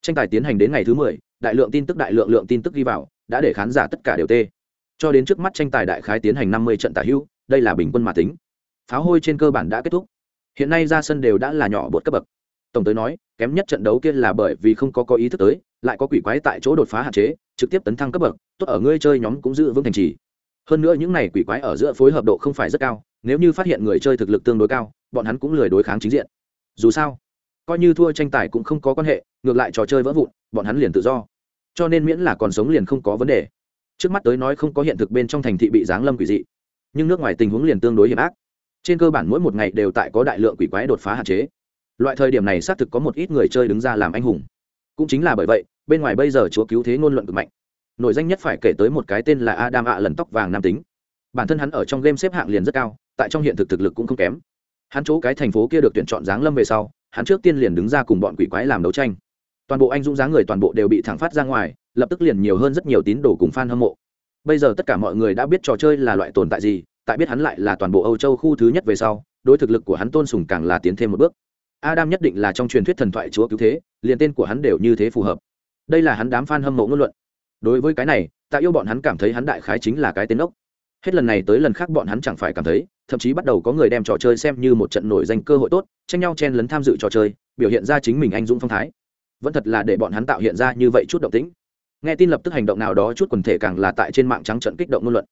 S1: Tranh tài tiến hành đến ngày thứ mười, đại lượng tin tức đại lượng lượng tin tức ghi vào, đã để khán giả tất cả đều tê. Cho đến trước mắt tranh tài đại khái tiến hành năm mươi trận tả hữu đây là bình quân mà tính. Pháo hôi trên cơ bản đã kết thúc hiện nay ra sân đều đã là nhỏ bột cấp bậc. Tổng tới nói, kém nhất trận đấu kia là bởi vì không có có ý thức tới, lại có quỷ quái tại chỗ đột phá hạn chế, trực tiếp tấn thăng cấp bậc, tốt ở ngươi chơi nhóm cũng giữ vững thành trì. Hơn nữa những này quỷ quái ở giữa phối hợp độ không phải rất cao, nếu như phát hiện người chơi thực lực tương đối cao, bọn hắn cũng lười đối kháng chính diện. Dù sao, coi như thua tranh tài cũng không có quan hệ, ngược lại trò chơi vỡ vụn, bọn hắn liền tự do. Cho nên miễn là còn sống liền không có vấn đề. Trước mắt tới nói không có hiện thực bên trong thành thị bị giáng lâm quỷ dị. Nhưng nước ngoài tình huống liền tương đối hiểm ác trên cơ bản mỗi một ngày đều tại có đại lượng quỷ quái đột phá hạn chế. Loại thời điểm này xác thực có một ít người chơi đứng ra làm anh hùng. Cũng chính là bởi vậy, bên ngoài bây giờ chúa cứu thế ngôn luận cực mạnh. Nổi danh nhất phải kể tới một cái tên là adam ạ lần tóc vàng nam tính. Bản thân hắn ở trong game xếp hạng liền rất cao, tại trong hiện thực thực lực cũng không kém. Hắn chỗ cái thành phố kia được tuyển chọn giáng lâm về sau, hắn trước tiên liền đứng ra cùng bọn quỷ quái làm đấu tranh. Toàn bộ anh dũng dáng người toàn bộ đều bị thẳng phát ra ngoài, lập tức liền nhiều hơn rất nhiều tín đồ cùng f a n hâm mộ. Bây giờ tất cả mọi người đã biết trò chơi là loại tồn tại gì tại biết hắn lại là toàn bộ âu châu khu thứ nhất về sau, đối thực lực của hắn tôn sùng càng là tiến thêm một bước. Adam nhất định là trong truyền thuyết thần thoại chúa cứu thế, liền tên của hắn đều như thế phù hợp. Đây là hắn đám fan hâm mộ ngôn luận. Đối với cái này, tạ yêu bọn hắn cảm thấy hắn đại khái chính là cái tên ốc. Hết lần này tới lần khác bọn hắn chẳng phải cảm thấy, thậm chí bắt đầu có người đem trò chơi xem như một trận nổi danh cơ hội tốt, tranh nhau chen lấn tham dự trò chơi, biểu hiện ra chính mình anh dũng phong thái. Vẫn thật là để bọn hắn tạo hiện ra như vậy chút động tĩnh. Nghe tin lập tức hành động nào đó chút quần thể càng là tại trên mạng trắng trận kích động ngôn luận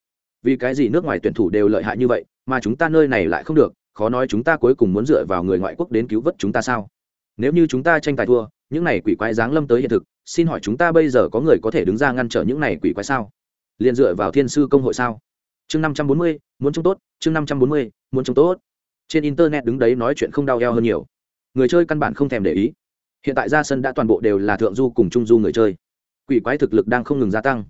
S1: vì cái gì nước ngoài tuyển thủ đều lợi hại như vậy, mà chúng ta nơi này lại không được, khó nói chúng ta cuối cùng muốn dựa vào người ngoại quốc đến cứu vớt chúng ta sao? Nếu như chúng ta tranh tài thua, những này quỷ quái giáng lâm tới hiện thực, xin hỏi chúng ta bây giờ có người có thể đứng ra ngăn trở những này quỷ quái sao? Liền dựa vào thiên sư công hội sao? Chương năm trăm bốn mươi, muốn trông tốt, chương năm trăm bốn mươi, muốn trông tốt. Trên internet đứng đấy nói chuyện không đau eo hơn nhiều. Người chơi căn bản không thèm để ý. Hiện tại ra sân đã toàn bộ đều là thượng du cùng trung du người chơi. Quỷ quái thực lực đang không ngừng gia tăng.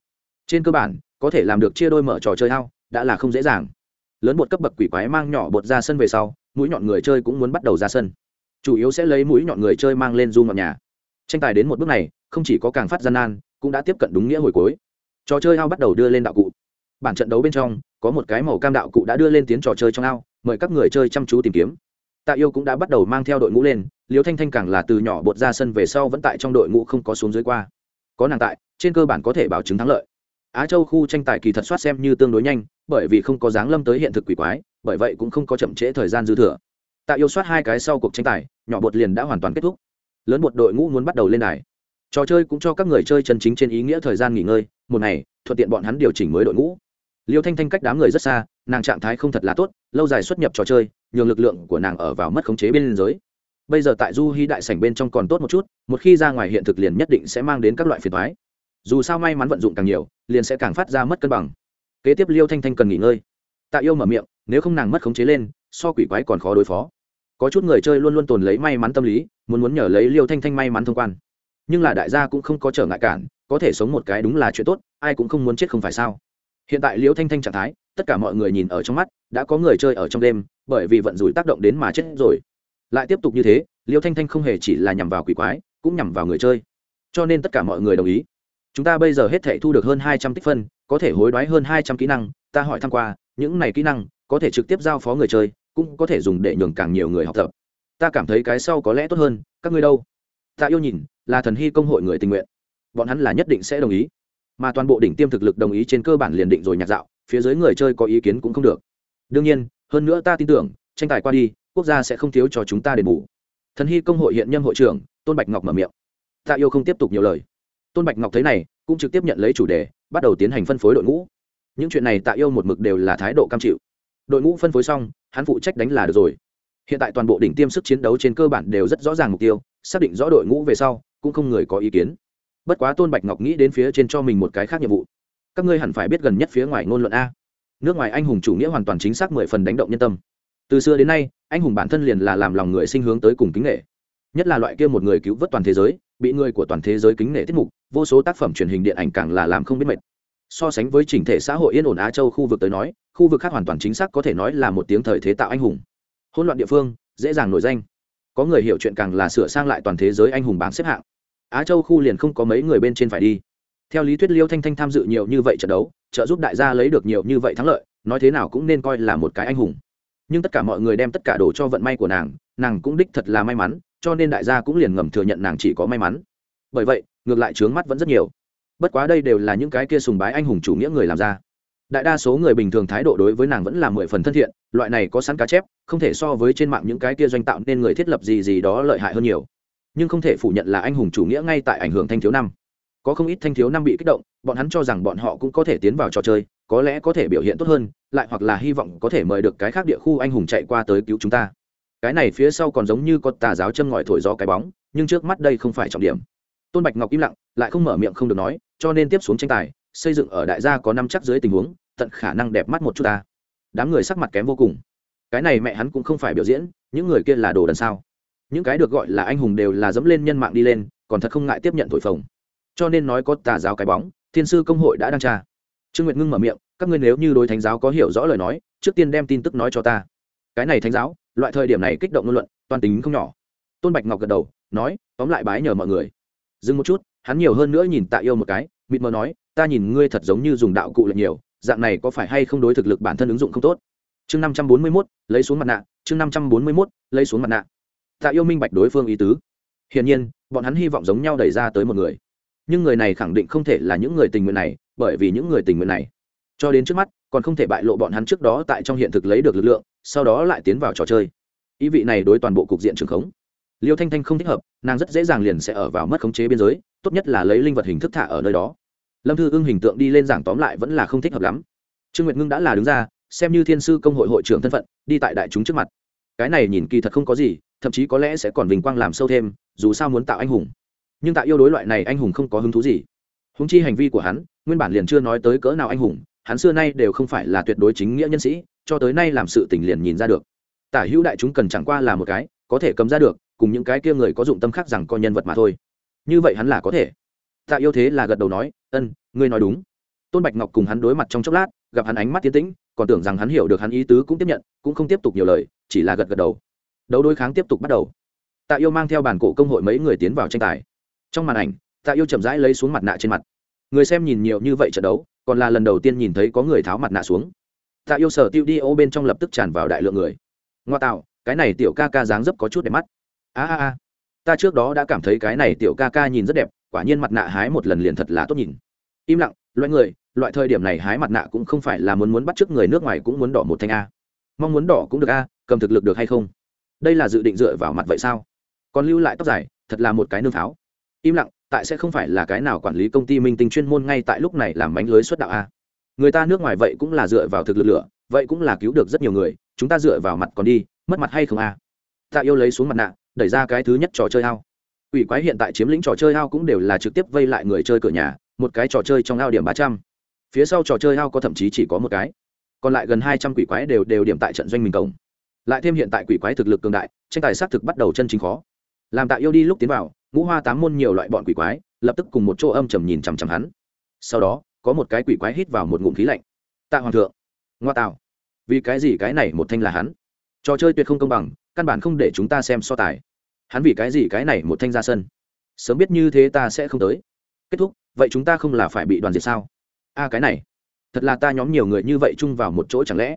S1: Trên cơ bản có thể làm được chia đôi mở trò chơi hao đã là không dễ dàng. Lớn bột cấp bậc quỷ quái mang nhỏ bột ra sân về sau, mũi nhọn người chơi cũng muốn bắt đầu ra sân. Chủ yếu sẽ lấy mũi nhọn người chơi mang lên du ngọn nhà. Tranh tài đến một bước này, không chỉ có càng phát gian nan, cũng đã tiếp cận đúng nghĩa hồi cuối. Trò chơi ao bắt đầu đưa lên đạo cụ. Bản trận đấu bên trong, có một cái màu cam đạo cụ đã đưa lên tiến trò chơi trong ao, mời các người chơi chăm chú tìm kiếm. Tạ yêu cũng đã bắt đầu mang theo đội ngũ lên liều thanh thanh càng là từ nhỏ bột ra sân về sau vẫn tại trong đội ngũ không có xuống dưới qua. Có nàng tại, trên cơ bản có thể bảo chứng thắng lợi á châu khu tranh tài kỳ thật soát xem như tương đối nhanh, bởi vì không có dáng lâm tới hiện thực quỷ quái, bởi vậy cũng không có chậm trễ thời gian dư thừa. Tạ yêu soát hai cái sau cuộc tranh tài, nhỏ bột liền đã hoàn toàn kết thúc. Lớn một đội ngũ muốn bắt đầu lên đài. Trò chơi cũng cho các người chơi chân chính trên ý nghĩa thời gian nghỉ ngơi, một ngày, thuận tiện bọn hắn điều chỉnh mới đội ngũ. Liêu thanh thanh cách đám người rất xa, nàng trạng thái không thật là tốt, lâu dài xuất nhập trò chơi, nhường lực lượng của nàng ở vào mất khống chế bên giới. Bây giờ tại du hy đại sảnh bên trong còn tốt một chút, một khi ra ngoài hiện thực liền nhất định sẽ mang đến các loại phiền toái dù sao may mắn vận dụng càng nhiều, liền sẽ càng phát ra mất cân bằng. Kế tiếp liêu thanh thanh cần nghỉ ngơi. Tạ yêu mở miệng, nếu không nàng mất khống chế lên, so quỷ quái còn khó đối phó. Có chút người chơi luôn luôn tồn lấy may mắn tâm lý, muốn muốn nhờ lấy liêu thanh thanh may mắn thông quan. Nhưng là đại gia cũng không có trở ngại cản, có thể sống một cái đúng là chuyện tốt, ai cũng không muốn chết không phải sao? Hiện tại liêu thanh thanh trạng thái, tất cả mọi người nhìn ở trong mắt, đã có người chơi ở trong đêm, bởi vì vận rủi tác động đến mà chết rồi. Lại tiếp tục như thế, liêu thanh thanh không hề chỉ là nhằm vào quỷ quái, cũng nhằm vào người chơi. Cho nên tất cả mọi người đồng ý chúng ta bây giờ hết thể thu được hơn hai trăm tích phân, có thể hối đoái hơn hai trăm kỹ năng, ta hỏi tham q u a những này kỹ năng, có thể trực tiếp giao phó người chơi, cũng có thể dùng để nhường càng nhiều người học tập. Ta cảm thấy cái sau có lẽ tốt hơn, các ngươi đâu? Ta yêu nhìn, là thần hy công hội người tình nguyện. Bọn hắn là nhất định sẽ đồng ý. Mà toàn bộ đỉnh tiêm thực lực đồng ý trên cơ bản liền định rồi nhạc dạo, phía dưới người chơi có ý kiến cũng không được. Đương nhiên, hơn nữa ta tin tưởng, tranh tài qua đi, quốc gia sẽ không thiếu cho chúng ta đền bù. Thần hy công hội hiện nhâm hội trưởng, tôn bạch ngọc mở miệng. Tạ yêu không tiếp tục nhiều lời tôn bạch ngọc thấy này, cũng trực tiếp nhận lấy chủ đề, bắt đầu tiến hành phân phối đội ngũ. Những chuyện này tạ yêu một mực đều là thái độ cam chịu. Đội ngũ phân phối xong, hắn phụ trách đánh là được rồi. Hiện tại toàn bộ đỉnh tiêm sức chiến đấu trên cơ bản đều rất rõ ràng mục tiêu, xác định rõ đội ngũ về sau, cũng không người có ý kiến. Bất quá tôn bạch ngọc nghĩ đến phía trên cho mình một cái khác nhiệm vụ. Các ngươi hẳn phải biết gần nhất phía ngoài ngôn luận a. Nước ngoài anh hùng chủ nghĩa hoàn toàn chính xác mười phần đánh động nhân tâm. Từ xưa đến nay, anh hùng bản thân liền là làm lòng người sinh hướng tới cùng kính nghệ nhất là loại kia một người cứu vớt toàn thế giới, bị người của toàn thế giới kính nể tiết mục, vô số tác phẩm truyền hình điện ảnh càng là làm không biết mệt. So sánh với chỉnh thể xã hội yên ổn á châu khu vực tới nói, khu vực khác hoàn toàn chính xác có thể nói là một tiếng thời thế tạo anh hùng. Hỗn loạn địa phương, dễ dàng nổi danh. Có người hiểu chuyện càng là sửa sang lại toàn thế giới anh hùng bảng xếp hạng. Á châu khu liền không có mấy người bên trên phải đi. Theo lý thuyết liêu thanh thanh tham dự nhiều như vậy trận đấu, trợ giúp đại gia lấy được nhiều như vậy thắng lợi, nói thế nào cũng nên coi là một cái anh hùng. Nhưng tất cả mọi người đem tất cả đổ cho vận may của nàng nàng cũng đích thật là may mắn cho nên đại gia cũng liền ngầm thừa nhận nàng chỉ có may mắn. Bởi vậy, ngược lại trướng mắt vẫn rất nhiều. Bất quá đây đều là những cái kia sùng bái anh hùng chủ nghĩa người làm ra. Đại đa số người bình thường thái độ đối với nàng vẫn là mười phần thân thiện, loại này có sẵn cá chép, không thể so với trên mạng những cái kia doanh tạo nên người thiết lập gì gì đó lợi hại hơn nhiều. Nhưng không thể phủ nhận là anh hùng chủ nghĩa ngay tại ảnh hưởng thanh thiếu năm. Có không ít thanh thiếu năm bị kích động, bọn hắn cho rằng bọn họ cũng có thể tiến vào trò chơi, có lẽ có thể biểu hiện tốt hơn, lại hoặc là hy vọng có thể mời được cái khác địa khu anh hùng chạy qua tới cứu chúng ta cái này phía sau còn giống như có tà giáo châm ngòi thổi gió cái bóng, nhưng trước mắt đây không phải trọng điểm. Tôn bạch ngọc im lặng, lại không mở miệng không được nói, cho nên tiếp xuống tranh tài, xây dựng ở đại gia có năm chắc dưới tình huống, tận khả năng đẹp mắt một chút ta. Đám người sắc mặt kém vô cùng. Cái này mẹ hắn cũng không phải biểu diễn, những người kia là đồ đần sao? Những cái được gọi là anh hùng đều là dẫm lên nhân mạng đi lên, còn thật không ngại tiếp nhận thổi phồng. Cho nên nói có tà giáo cái bóng, thiên sư công hội đã đăng tra. Trương nguyệt ngưng mở miệng, các ngươi nếu như đối thánh giáo có hiểu rõ lời nói, trước tiên đem tin tức nói cho ta. Cái này thánh giáo loại thời điểm này kích động ngôn luận, toàn tính không nhỏ. Tôn bạch ngọc gật đầu, nói, tóm lại bái nhờ mọi người. Dừng một chút, hắn nhiều hơn nữa nhìn tạ yêu một cái, mịt mờ nói, ta nhìn ngươi thật giống như dùng đạo cụ lệch nhiều, dạng này có phải hay không đối thực lực bản thân ứng dụng không tốt? Chương năm trăm bốn mươi mốt, lấy xuống mặt nạ, chương năm trăm bốn mươi mốt, lấy xuống mặt nạ. Tạ yêu minh bạch đối phương ý tứ. Hiển nhiên, bọn hắn hy vọng giống nhau đẩy ra tới một người. Nhưng người này khẳng định không thể là những người tình nguyện này, bởi vì những người tình nguyện này, cho đến trước mắt còn không thể bại lộ bọn hắn trước đó tại trong hiện thực lấy được lực lượng, sau đó lại tiến vào trò chơi. Ý vị này đối toàn bộ cục diện trường khống. Liêu thanh thanh không thích hợp, nàng rất dễ dàng liền sẽ ở vào mất khống chế biên giới, tốt nhất là lấy linh vật hình thức thả ở nơi đó. Lâm thư ưng hình tượng đi lên giảng tóm lại vẫn là không thích hợp lắm. Trương nguyệt ngưng đã là đứng ra, xem như thiên sư công hội hội trưởng thân phận, đi tại đại chúng trước mặt. Cái này nhìn kỳ thật không có gì, thậm chí có lẽ sẽ còn vinh quang làm sâu thêm, dù sao muốn tạo anh hùng. Nhưng tạo yêu đối loại này anh hùng không có hứng thú gì. Húng chi hành vi của hắn, nguyên bản liền chưa nói tới cỡ nào anh hùng hắn xưa nay đều không phải là tuyệt đối chính nghĩa nhân sĩ, cho tới nay làm sự tình liền nhìn ra được. Tả hữu đại chúng cần chẳng qua là một cái, có thể cầm ra được, cùng những cái kia người có dụng tâm khác rằng coi nhân vật mà thôi. Như vậy hắn là có thể. Tạ yêu thế là gật đầu nói, ân, ngươi nói đúng. Tôn bạch ngọc cùng hắn đối mặt trong chốc lát, gặp hắn ánh mắt tiến tĩnh, còn tưởng rằng hắn hiểu được hắn ý tứ cũng tiếp nhận, cũng không tiếp tục nhiều lời, chỉ là gật gật đầu. Đấu đối kháng tiếp tục bắt đầu. Tạ yêu mang theo bản cổ công hội mấy người tiến vào tranh tài. Trong màn ảnh, tạ yêu chậm rãi lấy xuống mặt nạ trên mặt. Người xem nhìn nhiều như vậy trận đấu còn là lần đầu tiên nhìn thấy có người tháo mặt nạ xuống. Tạ yêu sở tiêu đi ô bên trong lập tức tràn vào đại lượng người. Ngoa tạo, cái này tiểu ca ca dáng dấp có chút đẹp mắt. A a a. Ta trước đó đã cảm thấy cái này tiểu ca ca nhìn rất đẹp, quả nhiên mặt nạ hái một lần liền thật là tốt nhìn. Im lặng, loại người, loại thời điểm này hái mặt nạ cũng không phải là muốn muốn bắt t r ư ớ c người nước ngoài cũng muốn đỏ một thanh a. Mong muốn đỏ cũng được a, cầm thực lực được hay không? Đây là dự định dựa vào mặt vậy sao? Còn lưu lại tóc dài, thật là một cái nương pháo im lặng tại sẽ không phải là cái nào quản lý công ty minh tinh chuyên môn ngay tại lúc này làm bánh lưới xuất đạo a. Người ta nước ngoài vậy cũng là dựa vào thực lực lửa, vậy cũng là cứu được rất nhiều người, chúng ta dựa vào mặt còn đi, mất mặt hay không a? Tạ yêu lấy xuống mặt nạ, đẩy ra cái thứ nhất trò chơi ao. Ủy quái hiện tại chiếm lĩnh trò chơi ao cũng đều là trực tiếp vây lại người chơi cửa nhà, một cái trò chơi trong ao điểm ba trăm. Phía sau trò chơi ao có thậm chí chỉ có một cái. Còn lại gần hai trăm quỷ quái đều đều điểm tại trận doanh mình cổng lại thêm hiện tại quỷ quái thực lực cường đại, tranh tài xác thực bắt đầu chân chính khó làm tạ yêu đi lúc tiến vào, ngũ hoa tám môn nhiều loại bọn quỷ quái, lập tức cùng một chỗ âm trầm nhìn chằm chằm hắn. Sau đó, có một cái quỷ quái hít vào một ngụm khí lạnh. Tạ hoàng thượng, ngoa tạo. Vì cái gì cái này một thanh là hắn? Trò chơi tuyệt không công bằng, căn bản không để chúng ta xem so tài. Hắn vì cái gì cái này một thanh ra sân? Sớm biết như thế ta sẽ không tới. Kết thúc, vậy chúng ta không là phải bị đoàn diệt sao? A, cái này. Thật là ta nhóm nhiều người như vậy chung vào một chỗ chẳng lẽ?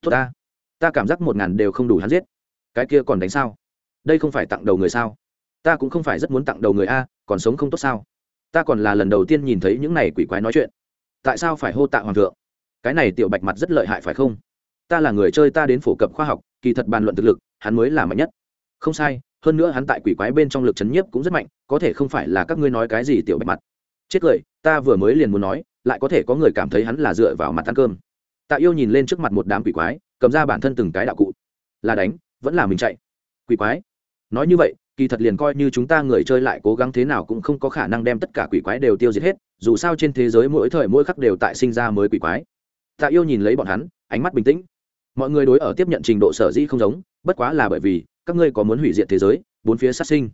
S1: Tốt ta. Ta cảm giác một ngàn đều không đủ hắn giết. Cái kia còn đánh sao? Đây không phải tặng đầu người sao? Ta cũng không phải rất muốn tặng đầu người a, còn sống không tốt sao? Ta còn là lần đầu tiên nhìn thấy những này quỷ quái nói chuyện. Tại sao phải hô tạ hoàng thượng? Cái này tiểu bạch mặt rất lợi hại phải không? Ta là người chơi ta đến phổ cập khoa học, kỳ thật bàn luận thực lực, hắn mới là mạnh nhất. Không sai, hơn nữa hắn tại quỷ quái bên trong lực chấn nhiếp cũng rất mạnh, có thể không phải là các ngươi nói cái gì tiểu bạch mặt. Chết cười, ta vừa mới liền muốn nói, lại có thể có người cảm thấy hắn là dựa vào mặt ăn cơm. Tạ yêu nhìn lên trước mặt một đám quỷ quái, cầm ra bản thân từng cái đạo cụ. Là đánh, vẫn là mình chạy. Quỷ quái nói như vậy, kỳ thật liền coi như chúng ta người chơi lại cố gắng thế nào cũng không có khả năng đem tất cả quỷ quái đều tiêu diệt hết, dù sao trên thế giới mỗi thời mỗi khắc đều tại sinh ra mới quỷ quái. Tạ yêu nhìn lấy bọn hắn, ánh mắt bình tĩnh. Mọi người đối ở tiếp nhận trình độ sở dĩ không giống, bất quá là bởi vì, các ngươi có muốn hủy diệt thế giới, bốn phía sát sinh.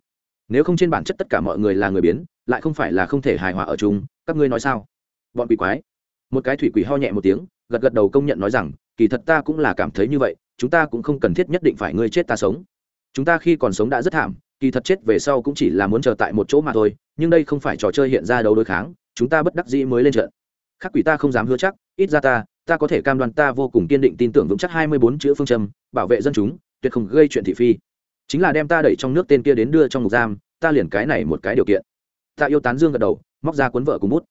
S1: Nếu không trên bản chất tất cả mọi người là người biến, lại không phải là không thể hài hòa ở chung, các ngươi nói sao? Bọn quỷ quái. Một cái thủy quỷ ho nhẹ một tiếng, gật gật đầu công nhận nói rằng, kỳ thật ta cũng là cảm thấy như vậy, chúng ta cũng không cần thiết nhất định phải ngươi chết ta sống chúng ta khi còn sống đã rất thảm, kỳ thật chết về sau cũng chỉ là muốn chờ tại một chỗ mà thôi, nhưng đây không phải trò chơi hiện ra đấu đối kháng, chúng ta bất đắc dĩ mới lên trận. Khắc quỷ ta không dám hứa chắc, ít ra ta ta có thể cam đoan ta vô cùng kiên định tin tưởng vững chắc hai mươi bốn chữ phương châm, bảo vệ dân chúng, tuyệt không gây chuyện thị phi. Chính là đem ta đẩy trong nước tên kia đến đưa trong ngục giam, ta liền cái này một cái điều kiện. Ta yêu tán dương gật đầu, móc ra cuốn vợ cùng bút.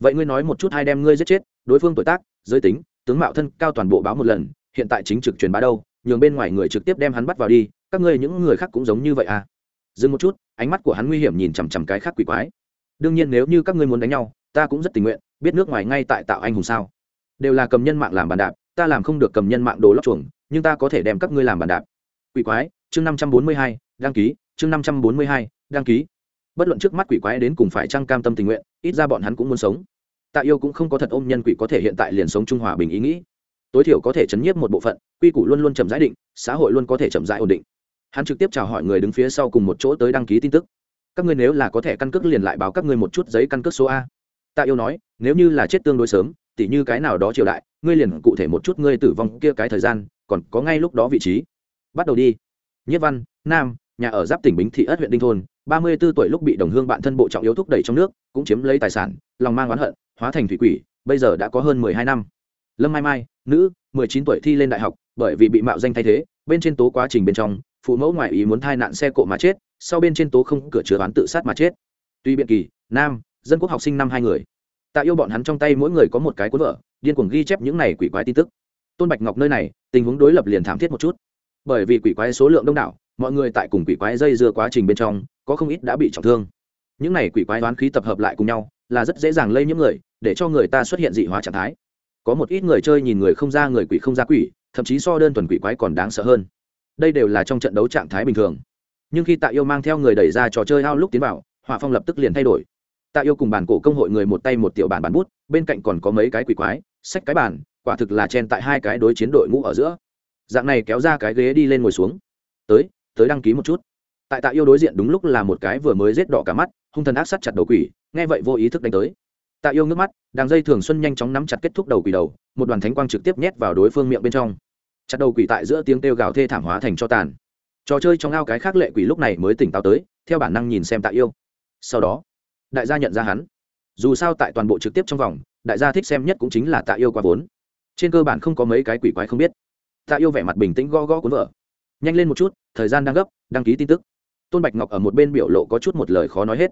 S1: Vậy ngươi nói một chút hai đem ngươi giết chết, đối phương tuổi tác, giới tính, tướng mạo thân, cao toàn bộ báo một lần, hiện tại chính trực truyền bá đâu, nhường bên ngoài người trực tiếp đem hắn bắt vào đi các ngươi những người khác cũng giống như vậy à? Dừng một chút, ánh mắt của hắn nguy hiểm nhìn chằm chằm cái khác quỷ quái. Đương nhiên nếu như các ngươi muốn đánh nhau, ta cũng rất tình nguyện, biết nước ngoài ngay tại tạo anh hùng sao? Đều là cầm nhân mạng làm bàn đạp, ta làm không được cầm nhân mạng đồ lóc chuồng, nhưng ta có thể đem các ngươi làm bàn đạp. Quỷ quái, chương năm trăm bốn mươi hai, đăng ký, chương năm trăm bốn mươi hai, đăng ký. Bất luận trước mắt quỷ quái đến cùng phải trăng cam tâm tình nguyện, ít ra bọn hắn cũng muốn sống. Tạ yêu cũng không có thật ôm nhân quỷ có thể hiện tại liền sống trung hòa bình ý nghĩ. Tối thiểu có thể chấn nhiếp một bộ phận, quy củ luôn luôn chậm rãi định, xã hội luôn có thể chậm rãi ổn định hắn trực tiếp chào hỏi người đứng phía sau cùng một chỗ tới đăng ký tin tức. Các ngươi nếu là có thể căn cước liền lại báo các ngươi một chút giấy căn cước số a. Tạ yêu nói, nếu như là chết tương đối sớm, tỉ như cái nào đó triều đại, ngươi liền cụ thể một chút ngươi tử vong kia cái thời gian, còn có ngay lúc đó vị trí. Bắt đầu đi. Nhất văn, nam, nhà ở giáp tỉnh bính thị ất huyện đinh thôn, ba mươi 34 tuổi lúc bị đồng hương bạn thân bộ trọng yếu thúc đẩy trong nước, cũng chiếm lấy tài sản, lòng mang oán hận, hóa thành thủy quỷ, bây giờ đã có hơn mười hai năm. Lâm mai mai, nữ, mười chín tuổi thi lên đại học, bởi vì bị mạo danh thay thế, bên trên tố quá trình bên trong phụ mẫu ngoại ý muốn thai nạn xe cộ mà chết, sau bên trên tố không cửa chứa bán tự sát mà chết. Tuy biện kỳ, nam, dân quốc học sinh năm hai người. Tạ yêu bọn hắn trong tay mỗi người có một cái cuốn vở, điên cuồng ghi chép những này quỷ quái tin tức. Tôn bạch ngọc nơi này, tình huống đối lập liền thảm thiết một chút. Bởi vì quỷ quái số lượng đông đảo, mọi người tại cùng quỷ quái dây dưa quá trình bên trong, có không ít đã bị trọng thương. Những này quỷ quái đoán khí tập hợp lại cùng nhau, là rất dễ dàng lây nhiễm người, để cho người ta xuất hiện dị hóa trạng thái. Có một ít người chơi nhìn người không ra người quỷ không ra quỷ, thậm chí so đơn thuần quỷ quái còn đáng sợ hơn đây đều là trong trận đấu trạng thái bình thường. Nhưng khi tạ yêu mang theo người đẩy ra trò chơi ao lúc tiến vào, hỏa phong lập tức liền thay đổi. Tạ yêu cùng bản cổ công hội người một tay một tiểu bản bản bút, bên cạnh còn có mấy cái quỷ quái, sách cái bản quả thực là chen tại hai cái đối chiến đội ngũ ở giữa. Dạng này kéo ra cái ghế đi lên ngồi xuống. Tới tới đăng ký một chút. Tại tạ yêu đối diện đúng lúc là một cái vừa mới rết đỏ cả mắt, hung thần ác sắt chặt đầu quỷ, nghe vậy vô ý thức đánh tới. Tạ yêu nước mắt đàng dây thường xuân nhanh chóng nắm chặt kết thúc đầu quỷ đầu, một đoàn thánh quang trực tiếp nhét vào đối phương miệng bên trong chặt đầu quỷ tại giữa tiếng kêu gào thê thảm hóa thành cho tàn. Trò chơi trong ao cái khác lệ quỷ lúc này mới tỉnh táo tới, theo bản năng nhìn xem tạ yêu. Sau đó, đại gia nhận ra hắn. Dù sao tại toàn bộ trực tiếp trong vòng, đại gia thích xem nhất cũng chính là tạ yêu qua vốn. Trên cơ bản không có mấy cái quỷ quái không biết. Tạ yêu vẻ mặt bình tĩnh go go cuốn vợ. Nhanh lên một chút, thời gian đang gấp, đăng ký tin tức. Tôn bạch ngọc ở một bên biểu lộ có chút một lời khó nói hết.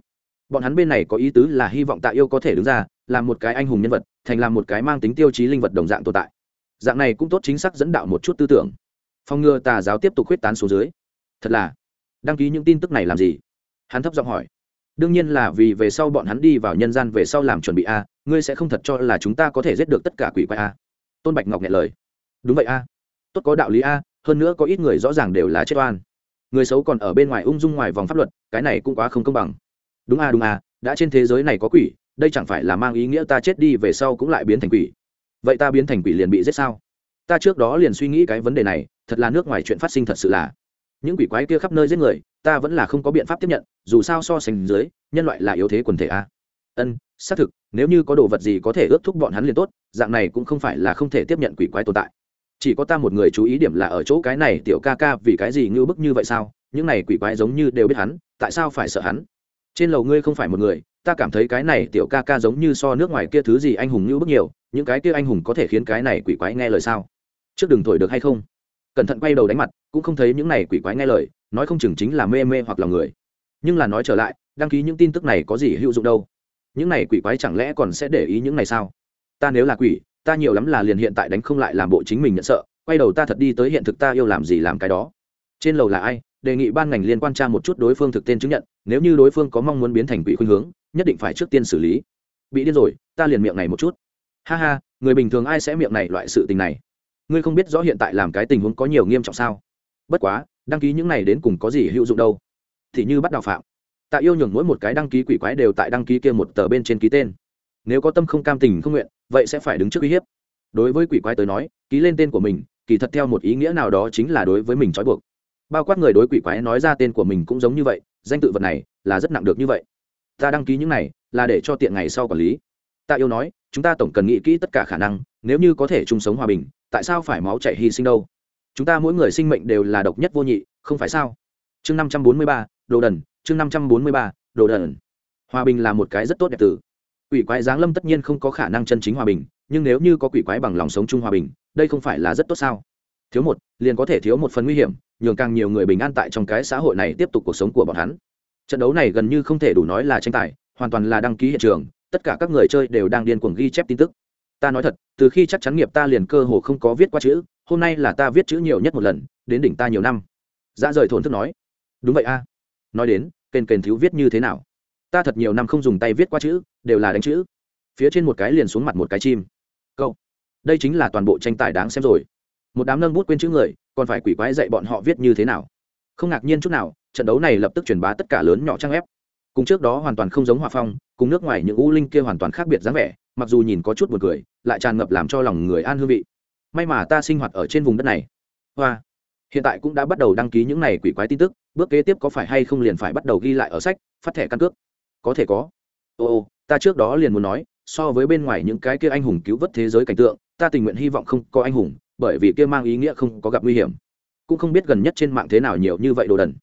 S1: Bọn hắn bên này có ý tứ là hy vọng tạ yêu có thể đứng ra, làm một cái anh hùng nhân vật, thành làm một cái mang tính tiêu chí linh vật đồng dạng tồn tại dạng này cũng tốt chính xác dẫn đạo một chút tư tưởng. Phòng ngừa tà giáo tiếp tục huyết tán xuống dưới. Thật là. Đăng ký những tin tức này làm gì? Hắn thấp giọng hỏi. Đương nhiên là vì về sau bọn hắn đi vào nhân gian về sau làm chuẩn bị a, ngươi sẽ không thật cho là chúng ta có thể giết được tất cả quỷ quái a. Tôn bạch ngọc nghe lời. Đúng vậy a. Tốt có đạo lý a, hơn nữa có ít người rõ ràng đều là chết oan. Người xấu còn ở bên ngoài ung dung ngoài vòng pháp luật, cái này cũng quá không công bằng. Đúng a đúng a, đã trên thế giới này có quỷ, đây chẳng phải là mang ý nghĩa ta chết đi về sau cũng lại biến thành quỷ vậy ta biến thành quỷ liền bị giết sao? Ta trước đó liền suy nghĩ cái vấn đề này, thật là nước ngoài chuyện phát sinh thật sự là. Những quỷ quái kia khắp nơi giết người, ta vẫn là không có biện pháp tiếp nhận, dù sao so sánh dưới, nhân loại là yếu thế quần thể a. Ân, xác thực, nếu như có đồ vật gì có thể ước thúc bọn hắn liền tốt, dạng này cũng không phải là không thể tiếp nhận quỷ quái tồn tại. Chỉ có ta một người chú ý điểm là ở chỗ cái này tiểu ca ca vì cái gì ngưu bức như vậy sao? Những này quỷ quái giống như đều biết hắn, tại sao phải sợ hắn? Trên lầu ngươi không phải một người, ta cảm thấy cái này tiểu ca ca giống như so nước ngoài kia thứ gì anh hùng ngưu bức nhiều những cái kia anh hùng có thể khiến cái này quỷ quái nghe lời sao? Trước đừng thổi được hay không? Cẩn thận quay đầu đánh mặt, cũng không thấy những này quỷ quái nghe lời, nói không chừng chính là mê mê hoặc là người. Nhưng là nói trở lại, đăng ký những tin tức này có gì hữu dụng đâu? Những này quỷ quái chẳng lẽ còn sẽ để ý những này sao? Ta nếu là quỷ, ta nhiều lắm là liền hiện tại đánh không lại làm bộ chính mình nhận sợ, quay đầu ta thật đi tới hiện thực ta yêu làm gì làm cái đó. Trên lầu là ai? Đề nghị ban ngành liên quan tra một chút đối phương thực tên chứng nhận, nếu như đối phương có mong muốn biến thành quỷ khuynh hướng, nhất định phải trước tiên xử lý. Bị điên rồi, ta liền miệng này một chút ha ha, người bình thường ai sẽ miệng này loại sự tình này? Ngươi không biết rõ hiện tại làm cái tình huống có nhiều nghiêm trọng sao? Bất quá, đăng ký những này đến cùng có gì hữu dụng đâu? Thì như bắt đào phạm. Tạ yêu nhường mỗi một cái đăng ký quỷ quái đều tại đăng ký kia một tờ bên trên ký tên. Nếu có tâm không cam tình không nguyện, vậy sẽ phải đứng trước uy hiếp. Đối với quỷ quái tới nói, ký lên tên của mình, kỳ thật theo một ý nghĩa nào đó chính là đối với mình trói buộc. Bao quát người đối quỷ quái nói ra tên của mình cũng giống như vậy, danh tự vật này là rất nặng được như vậy. Ta đăng ký những này là để cho tiện ngày sau quản lý. Tạ yêu nói chúng ta tổng cần nghĩ kỹ tất cả khả năng, nếu như có thể chung sống hòa bình, tại sao phải máu chảy hy sinh đâu? Chúng ta mỗi người sinh mệnh đều là độc nhất vô nhị, không phải sao? Chương năm trăm bốn mươi ba, đồ đần, chương năm trăm bốn mươi ba, đồ đần. Hòa bình là một cái rất tốt đẹp từ quỷ quái giáng lâm tất nhiên không có khả năng chân chính hòa bình, nhưng nếu như có quỷ quái bằng lòng sống chung hòa bình, đây không phải là rất tốt sao? Thiếu một, liền có thể thiếu một phần nguy hiểm, nhường càng nhiều người bình an tại trong cái xã hội này tiếp tục cuộc sống của bọn hắn. Trận đấu này gần như không thể đủ nói là tranh tài, hoàn toàn là đăng ký hiện trường tất cả các người chơi đều đang điên cuồng ghi chép tin tức. Ta nói thật, từ khi chắc chắn nghiệp ta liền cơ hồ không có viết qua chữ, hôm nay là ta viết chữ nhiều nhất một lần, đến đỉnh ta nhiều năm. Dã rời thổn thức nói. Đúng vậy a. Nói đến, kền kền thiếu viết như thế nào? Ta thật nhiều năm không dùng tay viết qua chữ, đều là đánh chữ. Phía trên một cái liền xuống mặt một cái chim. Câu. Đây chính là toàn bộ tranh tài đáng xem rồi. Một đám nâng bút quên chữ người, còn phải quỷ quái dạy bọn họ viết như thế nào? Không ngạc nhiên chút nào, trận đấu này lập tức truyền bá tất cả lớn nhỏ trang ép cùng trước đó hoàn toàn không giống hòa phong, cùng nước ngoài những u linh kia hoàn toàn khác biệt dáng vẻ, mặc dù nhìn có chút b u ồ n cười, lại tràn ngập làm cho lòng người an hương vị. May mà ta sinh hoạt ở trên vùng đất này. Hoa, hiện tại cũng đã bắt đầu đăng ký những này quỷ quái tin tức, bước kế tiếp có phải hay không liền phải bắt đầu ghi lại ở sách, phát thẻ căn cước. Có thể có. Ô ô, ta trước đó liền muốn nói, so với bên ngoài những cái kia anh hùng cứu vớt thế giới cảnh tượng, ta tình nguyện hy vọng không có anh hùng, bởi vì kia mang ý nghĩa không có gặp nguy hiểm. Cũng không biết gần nhất trên mạng thế nào nhiều như vậy đồ đần.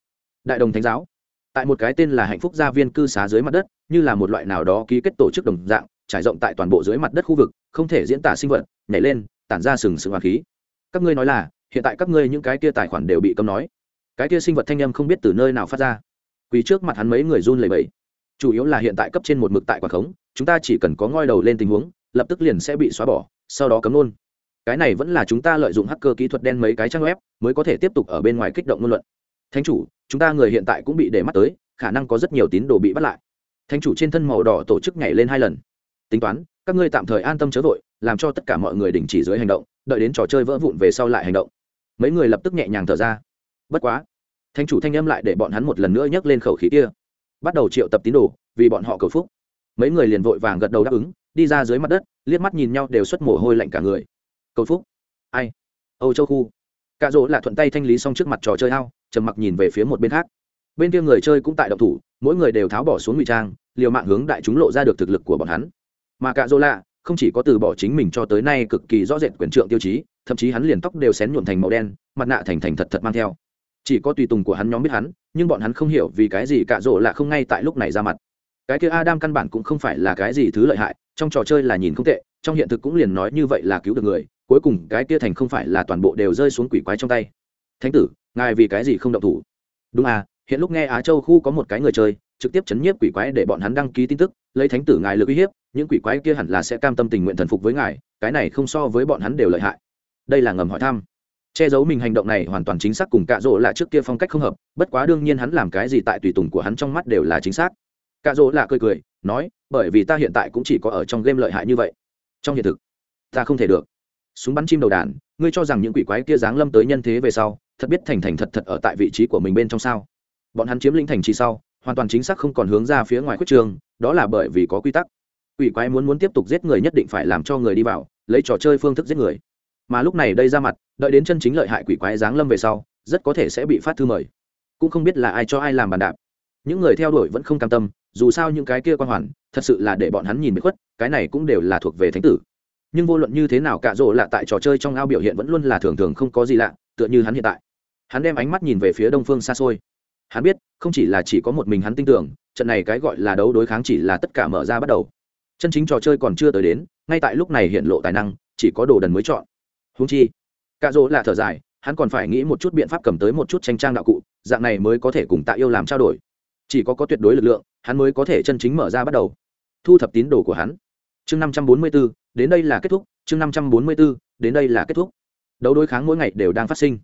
S1: Đại đồng thánh giáo tại một cái tên là hạnh phúc gia viên cư xá dưới mặt đất, như là một loại nào đó ký kết tổ chức đồng dạng, trải rộng tại toàn bộ dưới mặt đất khu vực, không thể diễn tả sinh vật, nhảy lên, tản ra sừng sừng hoàng khí. Các ngươi nói là, hiện tại các ngươi những cái kia tài khoản đều bị cấm nói. Cái kia sinh vật thanh âm không biết từ nơi nào phát ra. Quý trước mặt hắn mấy người run lẩy bẩy. Chủ yếu là hiện tại cấp trên một mực tại quả khống, chúng ta chỉ cần có ngoi đầu lên tình huống, lập tức liền sẽ bị xóa bỏ, sau đó cấm luôn. Cái này vẫn là chúng ta lợi dụng hacker kỹ thuật đen mấy cái trang web, mới có thể tiếp tục ở bên ngoài kích động ngôn luận thánh chủ, chúng ta người hiện tại cũng bị để mắt tới, khả năng có rất nhiều tín đồ bị bắt lại. Thánh chủ trên thân màu đỏ tổ chức nhảy lên hai lần. Tính toán, các ngươi tạm thời an tâm chớ vội, làm cho tất cả mọi người đình chỉ dưới hành động, đợi đến trò chơi vỡ vụn về sau lại hành động. Mấy người lập tức nhẹ nhàng thở ra. Bất quá, thánh chủ thanh âm lại để bọn hắn một lần nữa nhấc lên khẩu khí kia. Bắt đầu triệu tập tín đồ, vì bọn họ cầu phúc. Mấy người liền vội vàng gật đầu đáp ứng, đi ra dưới mặt đất, liếc mắt nhìn nhau đều xuất mồ hôi lạnh cả người. Cầu phúc. Ai? Âu châu khu. Cạ rỗ là thuận tay thanh lý xong trước mặt trò chơi ao trầm mặc nhìn về phía một bên khác. Bên kia người chơi cũng tại động thủ, mỗi người đều tháo bỏ xuống ngụy trang, liều mạng hướng đại chúng lộ ra được thực lực của bọn hắn. Mà cả rỗ lạ không chỉ có từ bỏ chính mình cho tới nay cực kỳ rõ rệt quyền trượng tiêu chí, thậm chí hắn liền tóc đều xén nhuộm thành màu đen, mặt nạ thành thành thật thật mang theo. Chỉ có tùy tùng của hắn nhóm biết hắn, nhưng bọn hắn không hiểu vì cái gì cả rỗ là không ngay tại lúc này ra mặt. Cái kia adam căn bản cũng không phải là cái gì thứ lợi hại, trong trò chơi là nhìn không tệ, trong hiện thực cũng liền nói như vậy là cứu được người, cuối cùng cái kia thành không phải là toàn bộ đều rơi xuống quỷ quái trong tay thánh tử, ngài vì cái gì không động thủ? Đúng à hiện lúc nghe á châu khu có một cái người chơi, trực tiếp chấn nhiếp quỷ quái để bọn hắn đăng ký tin tức, lấy thánh tử ngài lực uy hiếp, những quỷ quái kia hẳn là sẽ cam tâm tình nguyện thần phục với ngài, cái này không so với bọn hắn đều lợi hại. Đây là ngầm hỏi thăm. Che giấu mình hành động này hoàn toàn chính xác cùng cạ rỗ là trước kia phong cách không hợp, bất quá đương nhiên hắn làm cái gì tại tùy tùng của hắn trong mắt đều là chính xác. Cạ rỗ là cười cười, nói, bởi vì ta hiện tại cũng chỉ có ở trong game lợi hại như vậy. Trong hiện thực, ta không thể được. Súng bắn chim đầu đàn, ngươi cho rằng những quỷ quái kia giáng lâm tới nhân thế về sau thật biết thành thành thật thật ở tại vị trí của mình bên trong sao? Bọn hắn chiếm lĩnh thành trì sau, hoàn toàn chính xác không còn hướng ra phía ngoài khuất trường, đó là bởi vì có quy tắc. Quỷ quái muốn muốn tiếp tục giết người nhất định phải làm cho người đi vào, lấy trò chơi phương thức giết người. Mà lúc này đây ra mặt, đợi đến chân chính lợi hại quỷ quái giáng lâm về sau, rất có thể sẽ bị phát thư mời. Cũng không biết là ai cho ai làm bàn đạp. Những người theo đuổi vẫn không cam tâm, dù sao những cái kia quan hoàn, thật sự là để bọn hắn nhìn bị khuất, cái này cũng đều là thuộc về thánh tử. Nhưng vô luận như thế nào cạ rỗ lạ tại trò chơi trong ao biểu hiện vẫn luôn là thường thường không có gì lạ, tựa như hắn hiện tại hắn đem ánh mắt nhìn về phía đông phương xa xôi. Hắn biết, không chỉ là chỉ có một mình hắn tin tưởng, trận này cái gọi là đấu đối kháng chỉ là tất cả mở ra bắt đầu. Chân chính trò chơi còn chưa tới đến, ngay tại lúc này hiện lộ tài năng, chỉ có đồ đần mới chọn. Húng chi cạ rỗ là thở dài, hắn còn phải nghĩ một chút biện pháp cầm tới một chút tranh trang đạo cụ, dạng này mới có thể cùng tạ yêu làm trao đổi. Chỉ có có tuyệt đối lực lượng, hắn mới có thể chân chính mở ra bắt đầu. Thu thập tín đồ của hắn. Chương năm trăm bốn mươi b ố đến đây là kết thúc, chương năm trăm bốn mươi b ố đến đây là kết thúc. Đấu đối kháng mỗi ngày đều đang phát sinh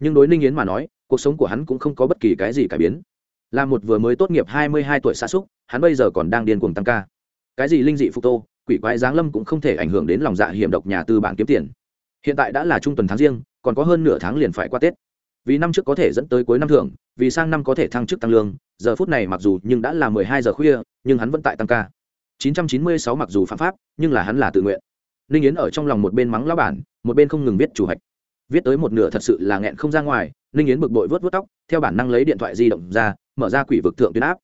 S1: nhưng đối ninh yến mà nói, cuộc sống của hắn cũng không có bất kỳ cái gì cải biến. Là một vừa mới tốt nghiệp hai mươi hai tuổi xa xúc, hắn bây giờ còn đang điên cuồng tăng ca. Cái gì linh dị phục tô, quỷ quái giáng lâm cũng không thể ảnh hưởng đến lòng dạ hiểm độc nhà tư bản kiếm tiền. Hiện tại đã là trung tuần tháng riêng, còn có hơn nửa tháng liền phải qua tết. Vì năm trước có thể dẫn tới cuối năm thưởng, vì sang năm có thể thăng chức tăng lương, giờ phút này mặc dù nhưng đã là mười hai giờ khuya, nhưng hắn vẫn tại tăng ca. chín trăm chín mươi sáu mặc dù phạm pháp, nhưng là hắn là tự nguyện. Ninh yến ở trong lòng một bên mắng lão bản, một bên không ngừng viết chủ hạch viết tới một nửa thật sự là nghẹn không ra ngoài, ninh yến bực bội vớt vớt tóc, theo bản năng lấy điện thoại di động ra, mở ra quỷ vực thượng tuyến áp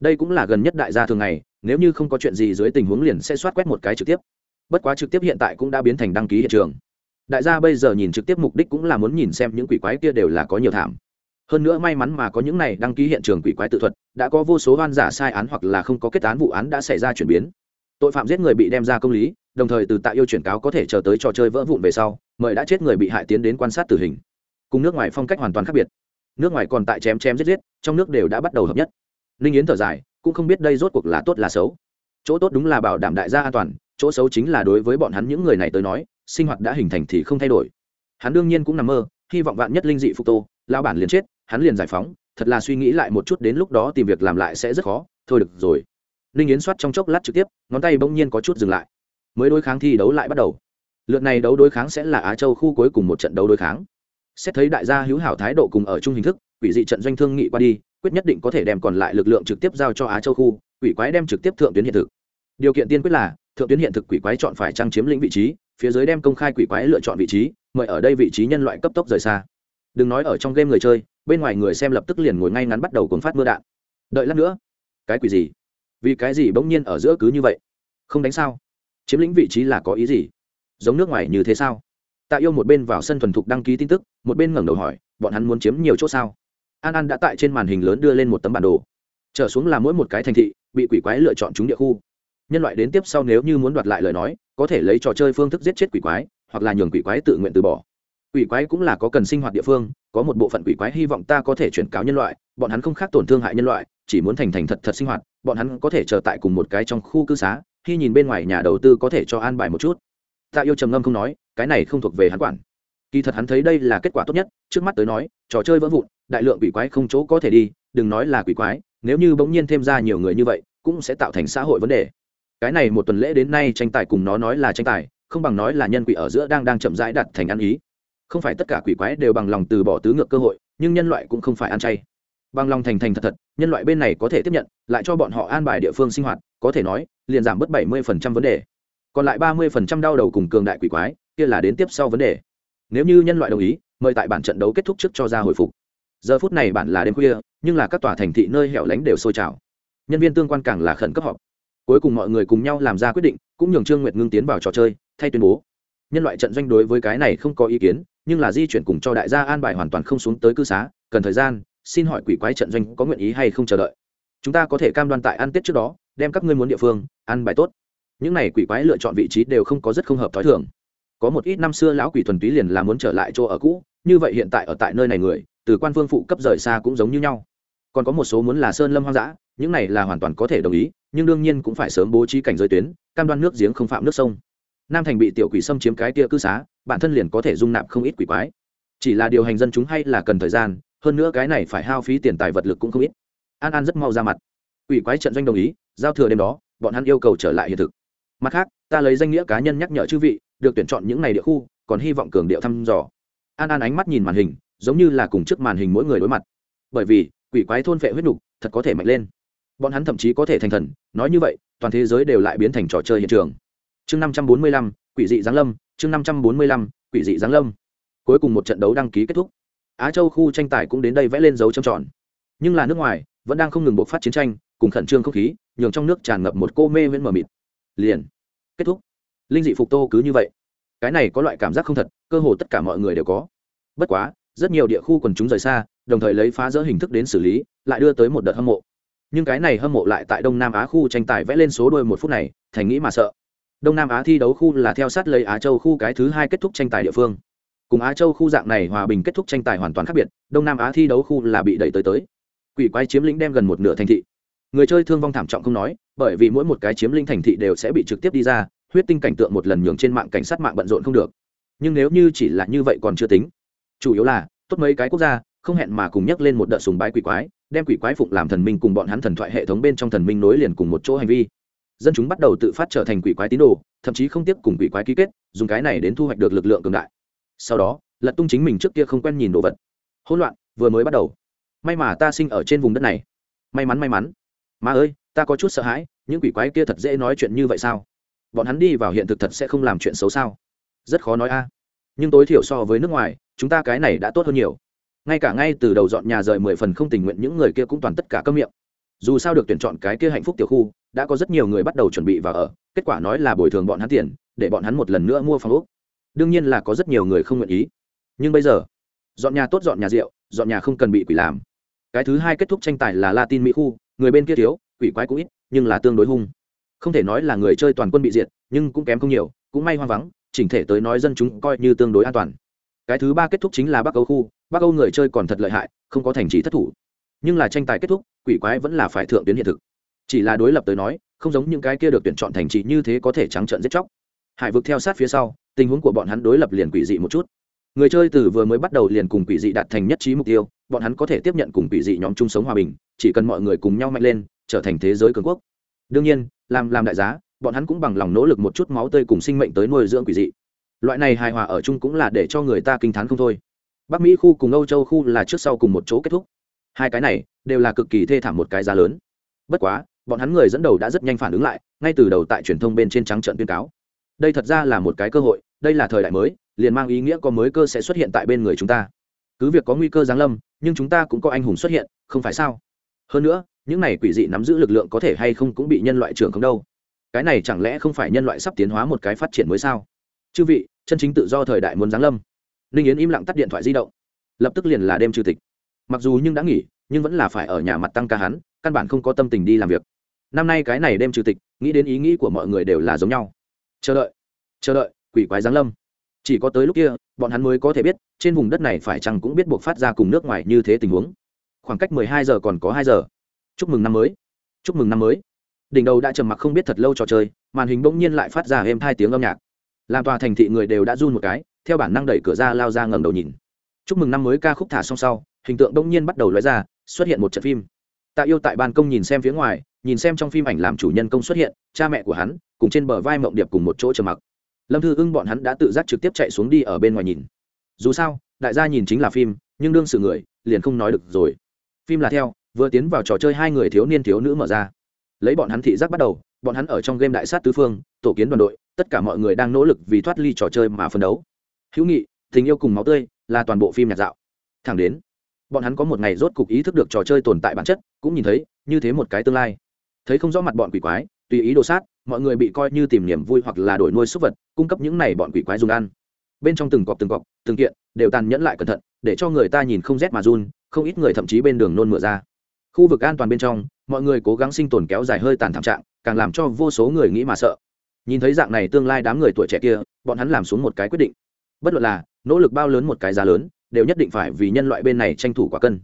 S1: đây cũng là gần nhất đại gia thường ngày, nếu như không có chuyện gì dưới tình huống liền sẽ soát quét một cái trực tiếp. Bất quá trực tiếp hiện tại cũng đã biến thành đăng ký hiện trường. Đại gia bây giờ nhìn trực tiếp mục đích cũng là muốn nhìn xem những quỷ quái kia đều là có nhiều thảm. Hơn nữa may mắn mà có những này đăng ký hiện trường quỷ quái tự thuật, đã có vô số oan giả sai án hoặc là không có kết án vụ án đã xảy ra chuyển biến. Tội phạm giết người bị đem ra công lý đồng thời từ tạ yêu chuyển cáo có thể chờ tới trò chơi vỡ vụn về sau, mời đã chết người bị hại tiến đến quan sát tử hình. Cùng nước ngoài phong cách hoàn toàn khác biệt. Nước ngoài còn tại chém chém giết giết, trong nước đều đã bắt đầu hợp nhất. Ninh yến thở dài, cũng không biết đây rốt cuộc là tốt là xấu. Chỗ tốt đúng là bảo đảm đại gia an toàn, chỗ xấu chính là đối với bọn hắn những người này tới nói, sinh hoạt đã hình thành thì không thay đổi. Hắn đương nhiên cũng nằm mơ, hy vọng vạn nhất linh dị phục tô lao bản liền chết, hắn liền giải phóng, thật là suy nghĩ lại một chút đến lúc đó tìm việc làm lại sẽ rất khó, thôi được rồi. Ninh yến soát trong chốc lát trực tiếp, ngón tay bỗng nhiên có chút dừng lại mới đối kháng thi đấu lại bắt đầu. Lượt này đấu đối kháng sẽ là á châu khu cuối cùng một trận đấu đối kháng. Xét thấy đại gia hữu hảo thái độ cùng ở chung hình thức, quỷ dị trận doanh thương nghị qua đi, quyết nhất định có thể đem còn lại lực lượng trực tiếp giao cho á châu khu, quỷ quái đem trực tiếp thượng tuyến hiện thực. Điều kiện tiên quyết là, thượng tuyến hiện thực quỷ quái chọn phải trang chiếm lĩnh vị trí, phía dưới đem công khai quỷ quái lựa chọn vị trí, mời ở đây vị trí nhân loại cấp tốc rời xa. Đừng nói ở trong game người chơi, bên ngoài người xem lập tức liền ngồi ngay ngắn bắt đầu cuốn phát mưa đạn. Đợi lát nữa. Cái quỷ gì? Vì cái gì bỗng nhiên ở giữa cứ như vậy? Không đánh sao? Chiếm lĩnh vị trí là có ý gì? Giống nước ngoài như thế sao? Tạ yêu một bên vào sân thuần thục đăng ký tin tức, một bên ngẩng đầu hỏi, bọn hắn muốn chiếm nhiều chỗ sao? An an đã tại trên màn hình lớn đưa lên một tấm bản đồ. Trở xuống là mỗi một cái thành thị, bị quỷ quái lựa chọn chúng địa khu. Nhân loại đến tiếp sau nếu như muốn đoạt lại lời nói, có thể lấy trò chơi phương thức giết chết quỷ quái, hoặc là nhường quỷ quái tự nguyện từ bỏ. Quỷ quái cũng là có cần sinh hoạt địa phương, có một bộ phận quỷ quái hy vọng ta có thể chuyển cáo nhân loại, bọn hắn không khác tổn thương hại nhân loại, chỉ muốn thành thành thật thật sinh hoạt, bọn hắn có thể chờ tại cùng một cái trong khu cư xá khi nhìn bên ngoài nhà đầu tư có thể cho an bài một chút. Tạ yêu trầm ngâm không nói, cái này không thuộc về hắn quản. Kỳ thật hắn thấy đây là kết quả tốt nhất, trước mắt tới nói, trò chơi vỡ vụn, đại lượng quỷ quái không chỗ có thể đi, đừng nói là quỷ quái, nếu như bỗng nhiên thêm ra nhiều người như vậy, cũng sẽ tạo thành xã hội vấn đề. Cái này một tuần lễ đến nay tranh tài cùng nó nói là tranh tài, không bằng nói là nhân quỷ ở giữa đang đang chậm rãi đặt thành ăn ý. Không phải tất cả quỷ quái đều bằng lòng từ bỏ tứ ngược cơ hội, nhưng nhân loại cũng không phải ăn chay bằng lòng thành thành thật thật, nhân loại bên này có thể tiếp nhận, lại cho bọn họ an bài địa phương sinh hoạt, có thể nói, liền giảm bớt bảy mươi vấn đề. Còn lại ba mươi đau đầu cùng cường đại quỷ quái, kia là đến tiếp sau vấn đề. Nếu như nhân loại đồng ý, mời tại bản trận đấu kết thúc trước cho ra hồi phục. Giờ phút này bản là đêm khuya, nhưng là các tòa thành thị nơi hẻo lánh đều sôi trào. Nhân viên tương quan càng là khẩn cấp họp. Cuối cùng mọi người cùng nhau làm ra quyết định, cũng nhường trương nguyệt ngưng tiến vào trò chơi, thay tuyên bố. Nhân loại trận doanh đối với cái này không có ý kiến, nhưng là di chuyển cùng cho đại gia an bài hoàn toàn không xuống tới cư xá, cần thời gian xin hỏi quỷ quái trận doanh có nguyện ý hay không chờ đợi? Chúng ta có thể cam đoan tại ăn tết trước đó, đem các ngươi muốn địa phương, ăn bài tốt. Những này quỷ quái lựa chọn vị trí đều không có rất không hợp t h ó i thường. Có một ít năm xưa lão quỷ thuần túy liền là muốn trở lại chỗ ở cũ, như vậy hiện tại ở tại nơi này người, từ quan phương phụ cấp rời xa cũng giống như nhau. Còn có một số muốn là sơn lâm hoang dã, những này là hoàn toàn có thể đồng ý, nhưng đương nhiên cũng phải sớm bố trí cảnh giới tuyến, cam đoan nước giếng không phạm nước sông. Nam thành bị tiểu quỷ xâm chiếm cái tia cư xá, bản thân liền có thể dung nạp không ít quỷ quái. Chỉ là điều hành dân chúng hay là cần thời gian hơn nữa cái này phải hao phí tiền tài vật lực cũng không ít. An an rất mau ra mặt. Quỷ quái trận doanh đồng ý, giao thừa đêm đó, bọn hắn yêu cầu trở lại hiện thực. Mặt khác, ta lấy danh nghĩa cá nhân nhắc nhở chư vị, được tuyển chọn những ngày địa khu, còn hy vọng cường điệu thăm dò. An an ánh mắt nhìn màn hình, giống như là cùng trước màn hình mỗi người đối mặt. Bởi vì, quỷ quái thôn vệ huyết nục thật có thể mạnh lên. Bọn hắn thậm chí có thể thành thần, nói như vậy, toàn thế giới đều lại biến thành trò chơi hiện trường. Chương năm trăm bốn mươi lăm, quỷ dị giáng lâm, chương năm trăm bốn mươi lăm, quỷ dị giáng lâm. Cuối cùng một trận đấu đăng ký kết thúc á châu khu tranh tài cũng đến đây vẽ lên dấu trầm tròn. Nhưng là nước ngoài vẫn đang không ngừng bộc phát chiến tranh, cùng khẩn trương không khí, nhường trong nước tràn ngập một cô mê viễn mờ mịt. Liền, kết thúc. Linh dị phục tô cứ như vậy. Cái này có loại cảm giác không thật, cơ hồ tất cả mọi người đều có. Bất quá, rất nhiều địa khu quần chúng rời xa, đồng thời lấy phá rỡ hình thức đến xử lý, lại đưa tới một đợt hâm mộ. Nhưng cái này hâm mộ lại tại đông nam á khu tranh tài vẽ lên số đôi một phút này, thành nghĩ mà sợ. Đông nam á thi đấu khu là theo sát lấy á châu khu cái thứ hai kết thúc tranh tài địa phương cùng á châu khu dạng này hòa bình kết thúc tranh tài hoàn toàn khác biệt, đông nam á thi đấu khu là bị đẩy tới tới. Quỷ quái chiếm lĩnh đem gần một nửa thành thị. Người chơi thương vong thảm trọng không nói, bởi vì mỗi một cái chiếm lĩnh thành thị đều sẽ bị trực tiếp đi ra, huyết tinh cảnh tượng một lần nhường trên mạng cảnh sát mạng bận rộn không được. Nhưng nếu như chỉ là như vậy còn chưa tính. Chủ yếu là, tốt mấy cái quốc gia, không hẹn mà cùng nhắc lên một đợt sùng bái quỷ quái, đem quỷ quái phụng làm thần minh cùng bọn hắn thần thoại hệ thống bên trong thần minh nối liền cùng một chỗ hành vi. Dân chúng bắt đầu tự phát trở thành quỷ quái tín đồ, thậm chí không tiếp cùng quỷ quái ký kết, dùng cái này đến thu hoạch được lực lượng cường đại sau đó, lật tung chính mình trước kia không quen nhìn đồ vật. Hỗn loạn, vừa mới bắt đầu. May mà ta sinh ở trên vùng đất này. May mắn may mắn. Mà ơi, ta có chút sợ hãi, những quỷ quái kia thật dễ nói chuyện như vậy sao? Bọn hắn đi vào hiện thực thật sẽ không làm chuyện xấu sao? Rất khó nói a. Nhưng tối thiểu so với nước ngoài, chúng ta cái này đã tốt hơn nhiều. Ngay cả ngay từ đầu dọn nhà rời mười phần không tình nguyện những người kia cũng toàn tất cả cơm miệng. Dù sao được tuyển chọn cái kia hạnh phúc tiểu khu, đã có rất nhiều người bắt đầu chuẩn bị vào ở. Kết quả nói là bồi thường bọn hắn tiền, để bọn hắn một lần nữa mua phòng úc đương nhiên là có rất nhiều người không nguyện ý. Nhưng bây giờ, dọn nhà tốt dọn nhà rượu, dọn nhà không cần bị quỷ làm. Cái thứ hai kết thúc tranh tài là latin mỹ khu, người bên kia thiếu, quỷ quái cũng ít, nhưng là tương đối hung. Không thể nói là người chơi toàn quân bị diệt, nhưng cũng kém không nhiều, cũng may hoang vắng, chỉnh thể tới nói dân chúng coi như tương đối an toàn. Cái thứ ba kết thúc chính là bắc âu khu, bắc âu người chơi còn thật lợi hại, không có thành trì thất thủ. Nhưng là tranh tài kết thúc, quỷ quái vẫn là phải thượng tuyến hiện thực. Chỉ là đối lập tới nói, không giống những cái kia được tuyển chọn thành trì như thế có thể trắng trợn giết chóc. Hải vực theo sát phía sau tình huống của bọn hắn đối lập liền quỷ dị một chút. Người chơi từ vừa mới bắt đầu liền cùng quỷ dị đạt thành nhất trí mục tiêu, bọn hắn có thể tiếp nhận cùng quỷ dị nhóm chung sống hòa bình, chỉ cần mọi người cùng nhau mạnh lên, trở thành thế giới cường quốc. Đương nhiên, làm làm đại giá, bọn hắn cũng bằng lòng nỗ lực một chút máu tươi cùng sinh mệnh tới nuôi dưỡng quỷ dị. Loại này hài hòa ở chung cũng là để cho người ta kinh t h á n không thôi. Bắc mỹ khu cùng âu châu khu là trước sau cùng một chỗ kết thúc. Hai cái này, đều là cực kỳ thê thảm một cái giá lớn. Bất quá, bọn hắn người dẫn đầu đã rất nhanh phản ứng lại, ngay từ đầu tại truyền thông bên trên trắng trận tuyên cáo đây thật ra là một cái cơ hội, đây là thời đại mới, liền mang ý nghĩa có mới cơ sẽ xuất hiện tại bên người chúng ta. Cứ việc có nguy cơ giáng lâm, nhưng chúng ta cũng có anh hùng xuất hiện, không phải sao? Hơn nữa, những này quỷ dị nắm giữ lực lượng có thể hay không cũng bị nhân loại trưởng không đâu. Cái này chẳng lẽ không phải nhân loại sắp tiến hóa một cái phát triển mới sao? Chư vị, chân chính tự do thời đại muốn giáng lâm. Ninh yến im lặng tắt điện thoại di động. Lập tức liền là đêm trừ tịch. Mặc dù nhưng đã nghỉ, nhưng vẫn là phải ở nhà mặt tăng ca hắn, căn bản không có tâm tình đi làm việc. Năm nay cái này đêm trừ tịch, nghĩ đến ý nghĩ của mọi người đều là giống nhau chờ đợi chờ đợi, quỷ quái giáng lâm. Chỉ có tới lúc kia, bọn hắn mới có thể biết, trên vùng đất này phải chăng cũng biết buộc phát ra cùng nước ngoài như thế tình huống. Khoảng cách mười hai giờ còn có hai giờ. Chúc mừng năm mới. Chúc mừng năm mới. Đỉnh đầu đã trầm mặc không biết thật lâu trò chơi, màn hình bỗng nhiên lại phát ra êm hai tiếng âm nhạc. Làm tòa thành thị người đều đã run một cái, theo bản năng đẩy cửa ra lao ra ngẩng đầu nhìn. Chúc mừng năm mới ca khúc thả xong sau, hình tượng bỗng nhiên bắt đầu lóe ra, xuất hiện một trận phim. Tạ yêu tại ban công nhìn xem phía ngoài nhìn xem trong phim ảnh làm chủ nhân công xuất hiện, cha mẹ của hắn, cùng trên bờ vai mộng điệp cùng một chỗ trầm mặc. Lâm thư ưng bọn hắn đã tự giác trực tiếp chạy xuống đi ở bên ngoài nhìn. Dù sao, đại gia nhìn chính là phim, nhưng đương sự người, liền không nói được rồi. Phim là theo, vừa tiến vào trò chơi hai người thiếu niên thiếu nữ mở ra. Lấy bọn hắn thị giác bắt đầu, bọn hắn ở trong game đại sát tứ phương, tổ kiến đoàn đội, tất cả mọi người đang nỗ lực vì thoát ly trò chơi mà phấn đấu. Hữu nghị, tình yêu cùng máu tươi là toàn bộ phim nhạc dạo. Thẳng đến, bọn hắn có một ngày rốt cục ý thức được trò chơi tồn tại bản chất, cũng nhìn thấy, như thế một cái tương lai thấy không rõ mặt bọn quỷ quái, tùy ý đồ sát, mọi người bị coi như tìm niềm vui hoặc là đổi nuôi súc vật, cung cấp những này bọn quỷ quái dùng ăn. Bên trong từng cọp từng cọp từng kiện, đều tàn nhẫn lại cẩn thận, để cho người ta nhìn không rét mà run, không ít người thậm chí bên đường nôn mửa ra. Khu vực an toàn bên trong, mọi người cố gắng sinh tồn kéo dài hơi tàn thảm trạng, càng làm cho vô số người nghĩ mà sợ. Nhìn thấy dạng này tương lai đám người tuổi trẻ kia, bọn hắn làm xuống một cái quyết định. Bất luận là nỗ lực bao lớn một cái giá lớn, đều nhất định phải vì nhân loại bên này tranh thủ quả cân.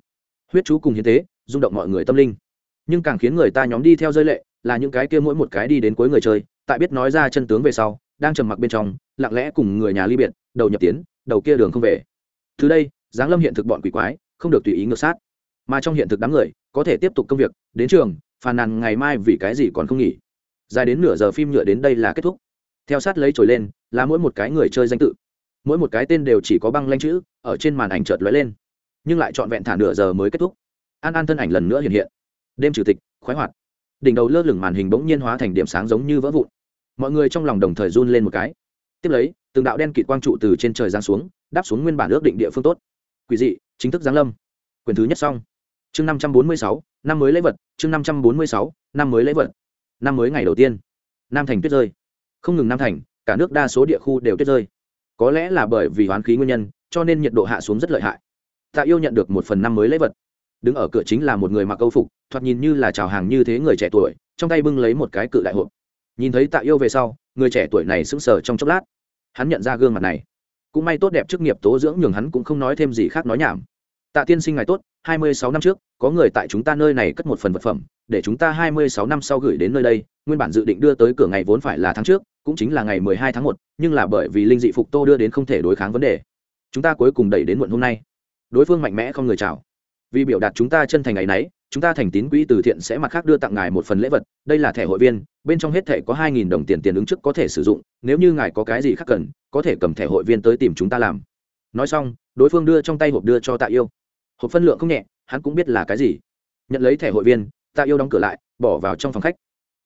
S1: Huyết chú cùng hiến tế, rung động mọi người tâm linh nhưng càng khiến người ta nhóm đi theo rơi lệ là những cái kia mỗi một cái đi đến cuối người chơi, tại biết nói ra chân tướng về sau, đang trầm mặc bên trong, lặng lẽ cùng người nhà ly biệt, đầu nhập tiến, đầu kia đường không về. Từ đây, giáng lâm hiện thực bọn quỷ quái, không được tùy ý ngược sát. Mà trong hiện thực đám người, có thể tiếp tục công việc, đến trường, phàn nàn ngày mai vì cái gì còn không nghỉ. Dài đến nửa giờ phim nhựa đến đây là kết thúc. Theo sát lấy trồi lên, là mỗi một cái người chơi danh tự. Mỗi một cái tên đều chỉ có băng lanh chữ, ở trên màn ảnh chợt lóe lên. Nhưng lại trọn vẹn thả nửa giờ mới kết thúc. An an thân ảnh lần nữa hiện hiện đêm chủ tịch, khoái hoạt. Đỉnh đầu lơ lửng màn hình bỗng nhiên hóa thành điểm sáng giống như vỡ vụn. Mọi người trong lòng đồng thời run lên một cái. Tiếp lấy, từng đạo đen kịt quang trụ từ trên trời giáng xuống, đáp xuống nguyên bản ước định địa phương tốt. Quỷ dị, chính thức giáng lâm. Quyền thứ nhất xong. Chương năm trăm bốn mươi sáu, năm mới lễ vật, chương năm trăm bốn mươi sáu, năm mới lễ vật. Năm mới ngày đầu tiên. Nam thành tuyết rơi. Không ngừng nam thành, cả nước đa số địa khu đều tuyết rơi. Có lẽ là bởi vì hoán khí nguyên nhân, cho nên nhiệt độ hạ xuống rất lợi hại. Tạ yêu nhận được một phần năm mới lễ vật đứng ở cửa chính là một người mặc câu phục, thoạt nhìn như là chào hàng như thế người trẻ tuổi, trong tay bưng lấy một cái cự đại hộp. Nhìn thấy tạ yêu về sau, người trẻ tuổi này sững sờ trong chốc lát. Hắn nhận ra gương mặt này. Cũng may tốt đẹp chức nghiệp tố dưỡng nhường hắn cũng không nói thêm gì khác nói nhảm. Tạ tiên sinh ngày tốt, hai mươi sáu năm trước, có người tại chúng ta nơi này cất một phần vật phẩm, để chúng ta hai mươi sáu năm sau gửi đến nơi đây, nguyên bản dự định đưa tới cửa ngày vốn phải là tháng trước, cũng chính là ngày mười hai tháng một, nhưng là bởi vì linh dị phục tô đưa đến không thể đối kháng vấn đề. Chúng ta cuối cùng đẩy đến muộn hôm nay. Đối phương mạnh mẽ không người chào vì biểu đạt chúng ta chân thành ngày nấy, chúng ta thành tín quỹ từ thiện sẽ mặt khác đưa tặng ngài một phần lễ vật. Đây là thẻ hội viên, bên trong hết thẻ có hai nghìn đồng tiền tiền ứng trước có thể sử dụng, nếu như ngài có cái gì khác cần, có thể cầm thẻ hội viên tới tìm chúng ta làm. Nói xong, đối phương đưa trong tay hộp đưa cho tạ yêu. Hộp phân lượng không nhẹ, hắn cũng biết là cái gì. Nhận lấy thẻ hội viên, tạ yêu đóng cửa lại, bỏ vào trong phòng khách.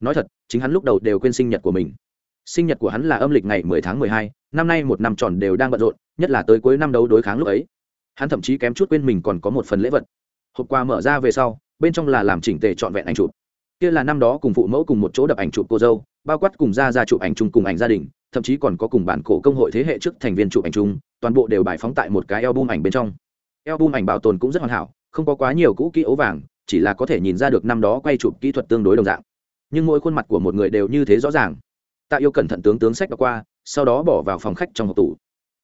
S1: Nói thật, chính hắn lúc đầu đều quên sinh nhật của mình. Sinh nhật của hắn là âm lịch ngày mười tháng mười hai, năm nay một năm tròn đều đang bận rộn, nhất là tới cuối năm đấu đối kháng lúc ấy hắn thậm chí kém chút quên mình còn có một phần lễ vật. Hộp quà mở ra về sau, bên trong là làm chỉnh tề trọn vẹn ảnh chụp. Kia là năm đó cùng phụ mẫu cùng một chỗ đập ảnh chụp cô dâu, bao quát cùng ra ra chụp ảnh chung cùng ảnh gia đình, thậm chí còn có cùng bản cổ công hội thế hệ trước thành viên chụp ảnh chung, toàn bộ đều bài phóng tại một cái album ảnh bên trong. Album ảnh bảo tồn cũng rất hoàn hảo, không có quá nhiều cũ kỹ ấu vàng, chỉ là có thể nhìn ra được năm đó quay chụp kỹ thuật tương đối đồng dạng. Nhưng mỗi khuôn mặt của một người đều như thế rõ ràng. Tạ yêu cẩn thận tướng tướng sách qua, sau đó bỏ vào phòng khách trong hộp tủ.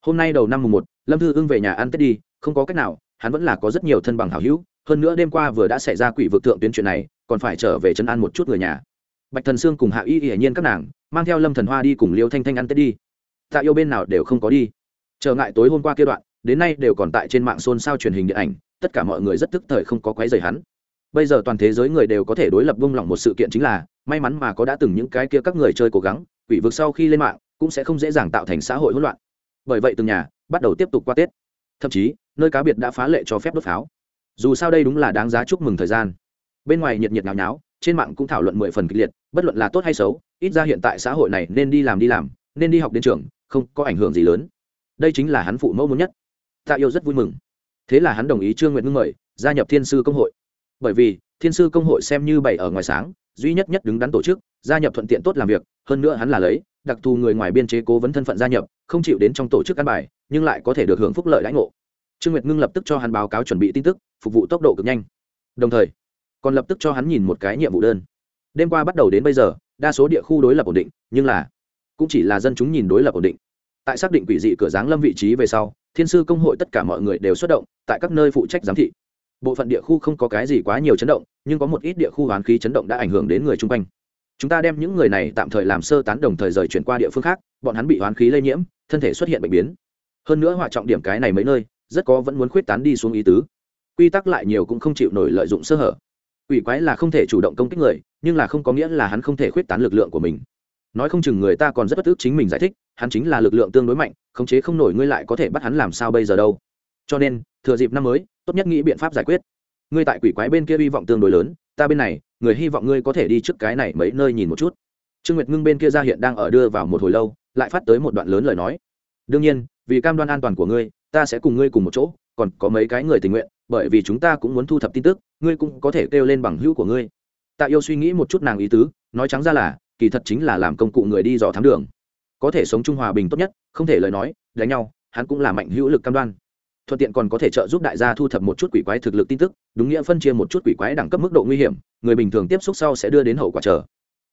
S1: Hôm nay đầu năm mùng một, lâm thư ưng về nhà ăn tết đi không có cách nào, hắn vẫn là có rất nhiều thân bằng hảo hữu, hơn nữa đêm qua vừa đã xảy ra quỷ vực thượng tuyến chuyện này, còn phải trở về chân ăn một chút người nhà. Bạch thần sương cùng hạ y hiển nhiên các nàng, mang theo lâm thần hoa đi cùng liêu thanh thanh ăn tết đi. Tạ yêu bên nào đều không có đi. Trở ngại tối hôm qua kia đoạn, đến nay đều còn tại trên mạng xôn xao truyền hình điện ảnh, tất cả mọi người rất tức thời không có quấy rầy hắn. Bây giờ toàn thế giới người đều có thể đối lập vung lòng một sự kiện chính là, may mắn mà có đã từng những cái kia các người chơi cố gắng, quỷ vực sau khi lên mạng, cũng sẽ không dễ dàng tạo thành xã hội hỗn loạn. Bởi vậy từng nhà bắt đầu tiếp tục qua tết. Thậm chí nơi cá biệt đã phá lệ cho phép đốt pháo. Dù sao đây đúng là đáng giá chúc mừng thời gian. Bên ngoài nhiệt nhiệt nháo nháo, trên mạng cũng thảo luận mười phần kịch liệt, bất luận là tốt hay xấu, ít ra hiện tại xã hội này nên đi làm đi làm, nên đi học đến trường, không có ảnh hưởng gì lớn. Đây chính là hắn phụ mẫu muốn nhất. Tạ yêu rất vui mừng. Thế là hắn đồng ý trương nguyện ngưng mời, gia nhập thiên sư công hội. Bởi vì, thiên sư công hội xem như bày ở ngoài sáng, duy nhất nhất đứng đắn tổ chức, gia nhập thuận tiện tốt làm việc, hơn nữa hắn là lấy, đặc thù người ngoài biên chế cố vấn thân phận gia nhập, không chịu đến trong tổ chức ăn bài, nhưng lại có thể được hưởng phúc lợi lãnh ngộ trương nguyệt ngưng lập tức cho hắn báo cáo chuẩn bị tin tức, phục vụ tốc độ cực nhanh. Đồng thời, còn lập tức cho hắn nhìn một cái nhiệm vụ đơn. Đêm qua bắt đầu đến bây giờ, đa số địa khu đối lập ổn định, nhưng là, cũng chỉ là dân chúng nhìn đối lập ổn định. Tại xác định quỷ dị cửa giáng lâm vị trí về sau, thiên sư công hội tất cả mọi người đều xuất động, tại các nơi phụ trách giám thị. Bộ phận địa khu không có cái gì quá nhiều chấn động, nhưng có một ít địa khu hoán khí chấn động đã ảnh hưởng đến người chung quanh. Chúng ta đem những người này tạm thời làm sơ tán đồng thời rời chuyển qua địa phương khác, bọn hắn bị hoán khí lây nhiễm, thân thể xuất hiện bệnh biến. Hơn nữa họa trọng điểm cái này mấy nơi rất có vẫn muốn khuyết tán đi xuống ý tứ. Quy tắc lại nhiều cũng không chịu nổi lợi dụng sơ hở. Quỷ quái là không thể chủ động công kích người, nhưng là không có nghĩa là hắn không thể khuyết tán lực lượng của mình. Nói không chừng người ta còn rất bất ức chính mình giải thích, hắn chính là lực lượng tương đối mạnh, khống chế không nổi ngươi lại có thể bắt hắn làm sao bây giờ đâu. Cho nên, thừa dịp năm mới, tốt nhất nghĩ biện pháp giải quyết. Ngươi tại quỷ quái bên kia hy vọng tương đối lớn, ta bên này, người hy vọng ngươi có thể đi trước cái này mấy nơi nhìn một chút. Trương nguyệt ngưng bên kia ra hiện đang ở đưa vào một hồi lâu, lại phát tới một đoạn lớn lời nói. Đương nhiên, vì cam đoan an toàn của ngươi ta sẽ cùng ngươi cùng một chỗ, còn có mấy cái người tình nguyện, bởi vì chúng ta cũng muốn thu thập tin tức, ngươi cũng có thể kêu lên bằng hữu của ngươi. Tạ yêu suy nghĩ một chút nàng ý tứ, nói trắng ra là, kỳ thật chính là làm công cụ người đi dò thám đường. Có thể sống chung hòa bình tốt nhất, không thể lời nói, đánh nhau, hắn cũng là mạnh hữu lực cam đoan. Thuận tiện còn có thể trợ giúp đại gia thu thập một chút quỷ quái thực lực tin tức, đúng nghĩa phân chia một chút quỷ quái đẳng cấp mức độ nguy hiểm, người bình thường tiếp xúc sau sẽ đưa đến hậu quả chờ.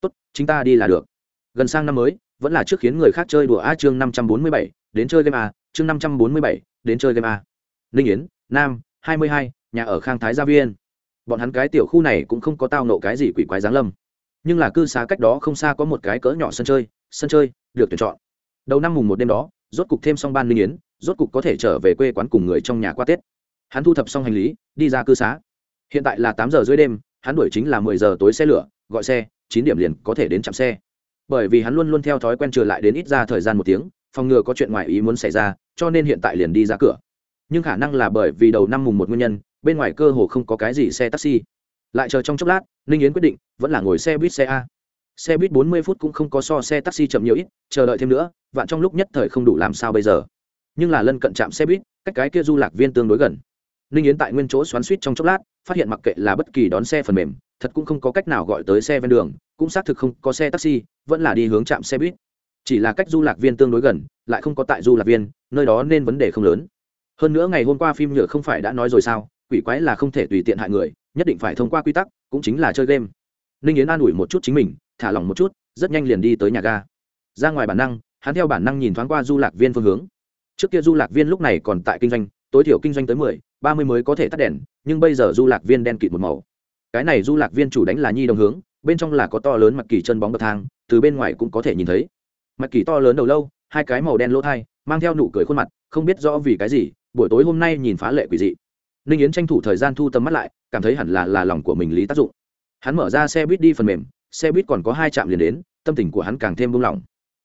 S1: Tốt chúng ta đi là được. Gần sang năm mới vẫn là trước khiến người khác chơi đùa a chương năm trăm bốn mươi bảy, đến chơi game a, chương năm trăm bốn mươi bảy, đến chơi game a. Ninh yến, nam, hai mươi hai, nhà ở khang thái gia viên. Bọn hắn cái tiểu khu này cũng không có tao nộ cái gì quỷ quái giáng lâm. Nhưng là cư xá cách đó không xa có một cái cỡ nhỏ sân chơi sân chơi được tuyển chọn. Đầu năm mùng một đêm đó, rốt cục thêm xong ban ninh yến, rốt cục có thể trở về quê quán cùng người trong nhà qua tết. Hắn thu thập xong hành lý, đi ra cư xá. Hiện tại là tám giờ dưới đêm, hắn đuổi chính là mười giờ tối xe lửa, gọi xe, chín điểm liền có thể đến trạm xe bởi vì hắn luôn luôn theo thói quen trở lại đến ít ra thời gian một tiếng, phòng ngừa có chuyện ngoài ý muốn xảy ra, cho nên hiện tại liền đi ra cửa. Nhưng khả năng là bởi vì đầu năm mùng một nguyên nhân, bên ngoài cơ hồ không có cái gì xe taxi. Lại chờ trong chốc lát, ninh yến quyết định, vẫn là ngồi xe buýt xe a. Xe buýt bốn mươi phút cũng không có so xe taxi chậm nhiều ít, chờ đợi thêm nữa, vạn trong lúc nhất thời không đủ làm sao bây giờ. Nhưng là lân cận trạm xe buýt, cách cái kia du lạc viên tương đối gần. Ninh yến tại nguyên chỗ xoắn suýt trong chốc lát, phát hiện mặc kệ là bất kỳ đón xe phần mềm thật cũng không có cách nào gọi tới xe ven đường, cũng xác thực không có xe taxi, vẫn là đi hướng trạm xe buýt. Chỉ là cách du lạc viên tương đối gần, lại không có tại du lạc viên, nơi đó nên vấn đề không lớn. Hơn nữa ngày hôm qua phim nhựa không phải đã nói rồi sao, quỷ quái là không thể tùy tiện hại người, nhất định phải thông qua quy tắc, cũng chính là chơi game. Ninh yến an ủi một chút chính mình, thả lỏng một chút, rất nhanh liền đi tới nhà ga. Ra ngoài bản năng, hắn theo bản năng nhìn thoáng qua du lạc viên phương hướng. Trước kia du lạc viên lúc này còn tại kinh doanh, tối thiểu kinh doanh tới mười, ba mươi mới có thể tắt đèn, nhưng bây giờ du lạc viên đen kịt một màu cái này du lạc viên chủ đánh là nhi đồng hướng, bên trong là có to lớn mặt kỳ chân bóng bậc thang, từ bên ngoài cũng có thể nhìn thấy. Mặt kỳ to lớn đầu lâu, hai cái màu đen lỗ thai, mang theo nụ cười khuôn mặt, không biết rõ vì cái gì, buổi tối hôm nay nhìn phá lệ quỷ dị. Ninh yến tranh thủ thời gian thu tầm mắt lại, cảm thấy hẳn là là lòng của mình lý tác dụng. Hắn mở ra xe buýt đi phần mềm, xe buýt còn có hai trạm liền đến, tâm tình của hắn càng thêm buông lỏng.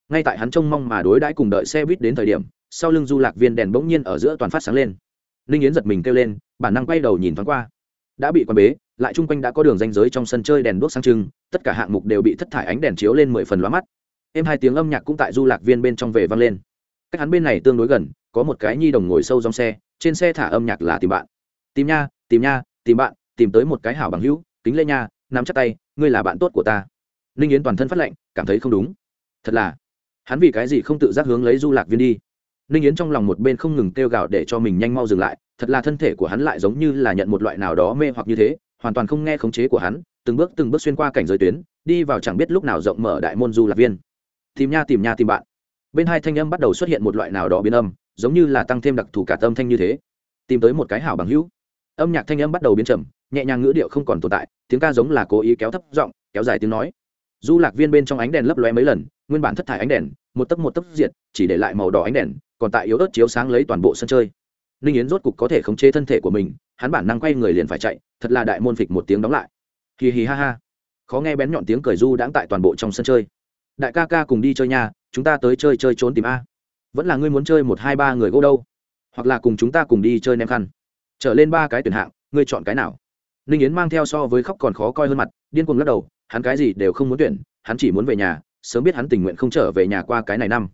S1: Ngay tại hắn trông mong mà đối đãi cùng đợi xe buýt đến thời điểm, sau lưng du lạc viên đèn bỗng nhiên ở giữa toàn phát sáng lên. Ninh yến giật mình kêu lên, bản năng quay đầu nhìn thoáng qua đã bị quan bế, lại chung quanh đã có đường ranh giới trong sân chơi đèn đuốc sang trưng, tất cả hạng mục đều bị thất thải ánh đèn chiếu lên mười phần lóa mắt. Em hai tiếng âm nhạc cũng tại du lạc viên bên trong về vang lên. Cách hắn bên này tương đối gần, có một cái nhi đồng ngồi sâu trong xe, trên xe thả âm nhạc là tìm bạn. Tìm nha tìm nha, tìm bạn, tìm tới một cái hảo bằng hữu, kính lê nha, nắm chắc tay, ngươi là bạn tốt của ta. Ninh yến toàn thân phát lệnh cảm thấy không đúng. Thật là, hắn vì cái gì không tự giác hướng lấy du lạc viên đi? Ninh yến trong lòng một bên không ngừng kêu gào để cho mình nhanh mau dừng lại thật là thân thể của hắn lại giống như là nhận một loại nào đó mê hoặc như thế, hoàn toàn không nghe khống chế của hắn, từng bước từng bước xuyên qua cảnh giới tuyến, đi vào chẳng biết lúc nào rộng mở đại môn du lạc viên. Tìm nha tìm nha tìm bạn. Bên hai thanh âm bắt đầu xuất hiện một loại nào đó biến âm, giống như là tăng thêm đặc thù cả tâm thanh như thế. Tìm tới một cái hảo bằng hữu. Âm nhạc thanh âm bắt đầu biến trầm, nhẹ nhàng ngữ điệu không còn tồn tại, tiếng ca giống là cố ý kéo thấp giọng, kéo dài tiếng nói. Du lạc viên bên trong ánh đèn lấp lóe mấy lần, nguyên bản thất thải ánh đèn, một tấc một tấc diệt, chỉ để lại màu đỏ ánh đèn, còn tại yếu ớt chiếu sáng lấy toàn bộ sân chơi ninh yến rốt cục có thể khống chế thân thể của mình hắn bản năng quay người liền phải chạy thật là đại môn phịch một tiếng đóng lại. Hì hì ha ha. Khó nghe bén nhọn tiếng cười du đãng tại toàn bộ trong sân chơi. Đại ca ca cùng đi chơi nhà, chúng ta tới chơi chơi trốn tìm a. Vẫn là ngươi muốn chơi một hai ba người gỗ đâu? Hoặc là cùng chúng ta cùng đi chơi ném khăn. Trở lên ba cái tuyển hạng ngươi chọn cái nào? Ninh yến mang theo so với khóc còn khó coi hơn mặt điên cuồng lắc đầu hắn cái gì đều không muốn tuyển hắn chỉ muốn về nhà sớm biết hắn tình nguyện không trở về nhà qua cái này năm.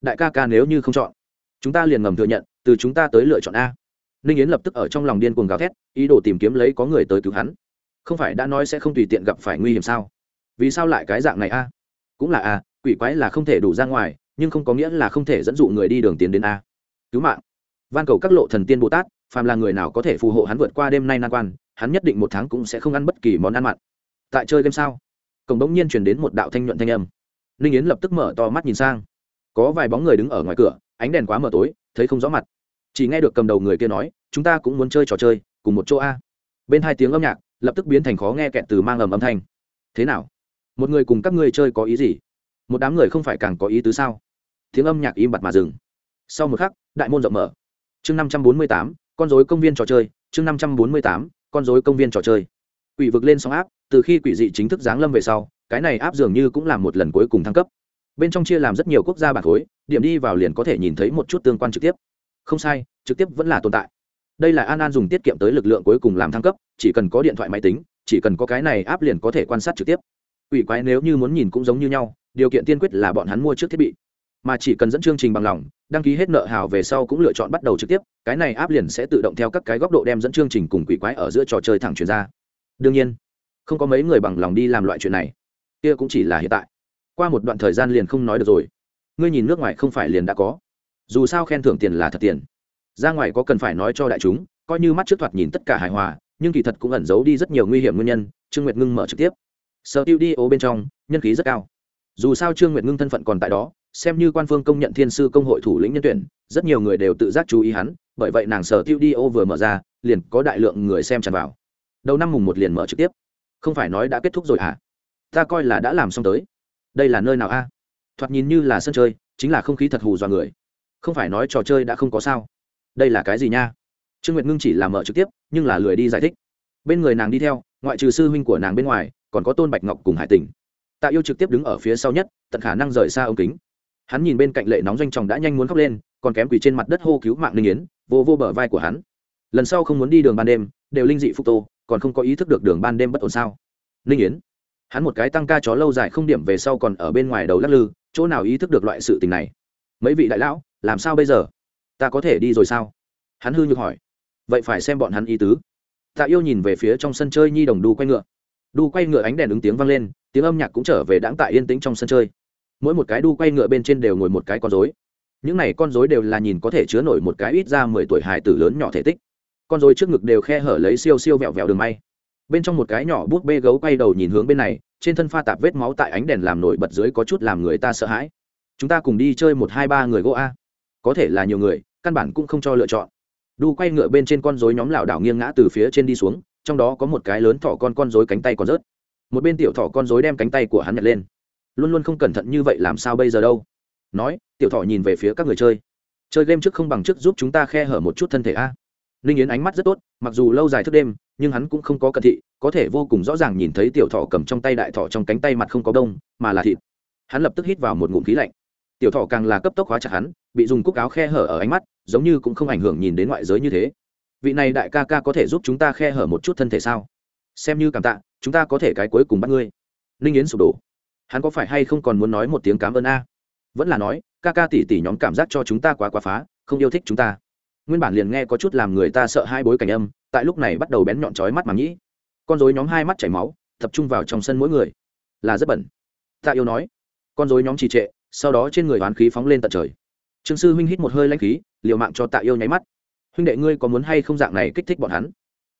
S1: Đại ca ca nếu như không chọn chúng ta liền ngầm thừa nhận từ chúng ta tới lựa chọn a. Ninh yến lập tức ở trong lòng điên cuồng gào thét, ý đồ tìm kiếm lấy có người tới cứu hắn. Không phải đã nói sẽ không tùy tiện gặp phải nguy hiểm sao? Vì sao lại cái dạng này a? Cũng là a, quỷ quái là không thể đủ ra ngoài, nhưng không có nghĩa là không thể dẫn dụ người đi đường tiến đến a. Cứu mạng. Van cầu các lộ thần tiên bồ tát, phàm là người nào có thể phù hộ hắn vượt qua đêm nay nan quan, hắn nhất định một tháng cũng sẽ không ăn bất kỳ món ăn mặn. Tại chơi game sao? Cổng bỗng nhiên chuyển đến một đạo thanh nhuận thanh âm. Ninh yến lập tức mở to mắt nhìn sang. Có vài bóng người đứng ở ngoài cửa, ánh đèn quá mờ tối, thấy không rõ mặt chỉ nghe được cầm đầu người kia nói, chúng ta cũng muốn chơi trò chơi, cùng một chỗ a. Bên hai tiếng âm nhạc lập tức biến thành khó nghe kẹt từ mang ầm âm thanh. Thế nào? Một người cùng các ngươi chơi có ý gì? Một đám người không phải càng có ý tứ sao? Tiếng âm nhạc im bặt mà dừng. Sau một khắc, đại môn rộng mở. Chương năm trăm bốn mươi tám, con dối công viên trò chơi. Chương năm trăm bốn mươi tám, con dối công viên trò chơi. Quỷ vực lên sóng áp, từ khi quỷ dị chính thức giáng lâm về sau, cái này áp dường như cũng là một lần cuối cùng thăng cấp. Bên trong chia làm rất nhiều quốc gia bản khối, điểm đi vào liền có thể nhìn thấy một chút tương quan trực tiếp không sai, trực tiếp vẫn là tồn tại. Đây là an an dùng tiết kiệm tới lực lượng cuối cùng làm thăng cấp, chỉ cần có điện thoại máy tính, chỉ cần có cái này áp liền có thể quan sát trực tiếp. Quỷ quái nếu như muốn nhìn cũng giống như nhau, điều kiện tiên quyết là bọn hắn mua trước thiết bị. Mà chỉ cần dẫn chương trình bằng lòng, đăng ký hết nợ hào về sau cũng lựa chọn bắt đầu trực tiếp, cái này áp liền sẽ tự động theo các cái góc độ đem dẫn chương trình cùng quỷ quái ở giữa trò chơi thẳng chuyển ra. Đương nhiên, không có mấy người bằng lòng đi làm loại chuyện này. Kia cũng chỉ là hiện tại. Qua một đoạn thời gian liền không nói được rồi. Ngươi nhìn nước ngoài không phải liền đã có dù sao khen thưởng tiền là thật tiền. Ra ngoài có cần phải nói cho đại chúng, coi như mắt trước thoạt nhìn tất cả hài hòa, nhưng kỳ thật cũng ẩn giấu đi rất nhiều nguy hiểm nguyên nhân, trương nguyệt ngưng mở trực tiếp. Sở tiêu đi ô bên trong, nhân khí rất cao. Dù sao trương nguyệt ngưng thân phận còn tại đó, xem như quan phương công nhận thiên sư công hội thủ lĩnh nhân tuyển, rất nhiều người đều tự giác chú ý hắn, bởi vậy nàng sở tiêu đi ô vừa mở ra, liền có đại lượng người xem tràn vào. Đầu năm mùng một liền mở trực tiếp. Không phải nói đã kết thúc rồi hả? Ta coi là đã làm xong tới. Đây là nơi nào a? Thoạt nhìn như là sân chơi, chính là không khí thật hù dọa người không phải nói trò chơi đã không có sao. Đây là cái gì nha? Trương nguyệt ngưng chỉ là mở trực tiếp, nhưng là lười đi giải thích. Bên người nàng đi theo, ngoại trừ sư huynh của nàng bên ngoài, còn có tôn bạch ngọc cùng hải tình. Tạ yêu trực tiếp đứng ở phía sau nhất, tận khả năng rời xa ống kính. Hắn nhìn bên cạnh lệ nóng doanh tròng đã nhanh muốn khóc lên, còn kém quỳ trên mặt đất hô cứu mạng linh yến, vô vô bờ vai của hắn. Lần sau không muốn đi đường ban đêm, đều linh dị phúc tô, còn không có ý thức được đường ban đêm bất ổn sao? Linh yến. Hắn một cái tăng ca chó lâu dài không điểm về sau còn ở bên ngoài đầu lắc lư, chỗ nào ý thức được loại sự tình này? Mấy vị đại lão làm sao bây giờ? Ta có thể đi rồi sao? Hắn hư nhược hỏi. Vậy phải xem bọn hắn ý tứ. Tạ yêu nhìn về phía trong sân chơi nhi đồng đu quay ngựa. Đu quay ngựa ánh đèn ứng tiếng vang lên, tiếng âm nhạc cũng trở về đáng tại yên tĩnh trong sân chơi. Mỗi một cái đu quay ngựa bên trên đều ngồi một cái con dối những này con dối đều là nhìn có thể chứa nổi một cái ít ra mười tuổi hài tử lớn nhỏ thể tích. Con dối trước ngực đều khe hở lấy siêu siêu vẹo vẹo đường may. Bên trong một cái nhỏ bút bê gấu quay đầu nhìn hướng bên này, trên thân pha tạp vết máu tại ánh đèn làm nổi bật dưới có chút làm người ta sợ hãi. Chúng ta cùng đi chơi một hai ba người gỗ a có thể là nhiều người, căn bản cũng không cho lựa chọn. Đu quay ngựa bên trên con dối nhóm lảo đảo nghiêng ngã từ phía trên đi xuống, trong đó có một cái lớn thỏ con con dối cánh tay còn rớt. Một bên tiểu thỏ con dối đem cánh tay của hắn nhặt lên. Luôn luôn không cẩn thận như vậy làm sao bây giờ đâu? Nói, tiểu thỏ nhìn về phía các người chơi. Chơi game trước không bằng trước giúp chúng ta khe hở một chút thân thể a. Ninh yến ánh mắt rất tốt, mặc dù lâu dài thức đêm, nhưng hắn cũng không có cận thị, có thể vô cùng rõ ràng nhìn thấy tiểu thỏ cầm trong tay đại thỏ trong cánh tay mặt không có đông, mà là thịt. Hắn lập tức hít vào một ngụm khí lạnh tiểu thọ càng là cấp tốc hóa chặt hắn, bị dùng cúc áo khe hở ở ánh mắt, giống như cũng không ảnh hưởng nhìn đến ngoại giới như thế. Vị này đại ca ca có thể giúp chúng ta khe hở một chút thân thể sao? Xem như cảm tạ, chúng ta có thể cái cuối cùng bắt ngươi. Ninh yến sụp đổ. Hắn có phải hay không còn muốn nói một tiếng cảm ơn a? Vẫn là nói, ca ca tỷ tỷ nhóm cảm giác cho chúng ta quá quá phá, không yêu thích chúng ta. Nguyên bản liền nghe có chút làm người ta sợ hai bối cảnh âm, tại lúc này bắt đầu bén nhọn trói mắt mà nhĩ con dối nhóm hai mắt chảy máu, tập trung vào trong sân mỗi người. Là rất bẩn. Ta yêu nói. Con dối nhóm trì trệ sau đó trên người hoán khí phóng lên tận trời. Trương sư huynh hít một hơi lanh khí, liều mạng cho tạ yêu nháy mắt. Huynh đệ ngươi có muốn hay không dạng này kích thích bọn hắn?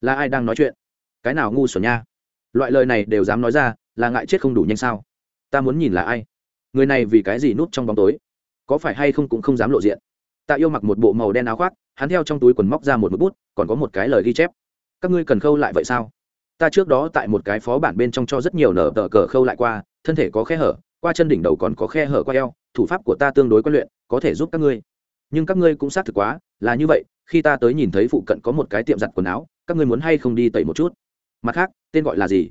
S1: Là ai đang nói chuyện? Cái nào ngu xuẩn nha? Loại lời này đều dám nói ra, là ngại chết không đủ nhanh sao? Ta muốn nhìn là ai? Người này vì cái gì núp trong bóng tối? Có phải hay không cũng không dám lộ diện? Tạ yêu mặc một bộ màu đen áo khoác, hắn theo trong túi quần móc ra một mực bút, còn có một cái lời ghi chép. Các ngươi cần khâu lại vậy sao? Ta trước đó tại một cái phó bản bên trong cho rất nhiều nở tờ cờ khâu lại qua, thân thể có khe hở qua chân đỉnh đầu còn có khe hở qua eo, thủ pháp của ta tương đối quan luyện, có thể giúp các ngươi. Nhưng các ngươi cũng xác thực quá, là như vậy, khi ta tới nhìn thấy phụ cận có một cái tiệm giặt quần áo, các ngươi muốn hay không đi tẩy một chút? Mặt khác, tên gọi là gì?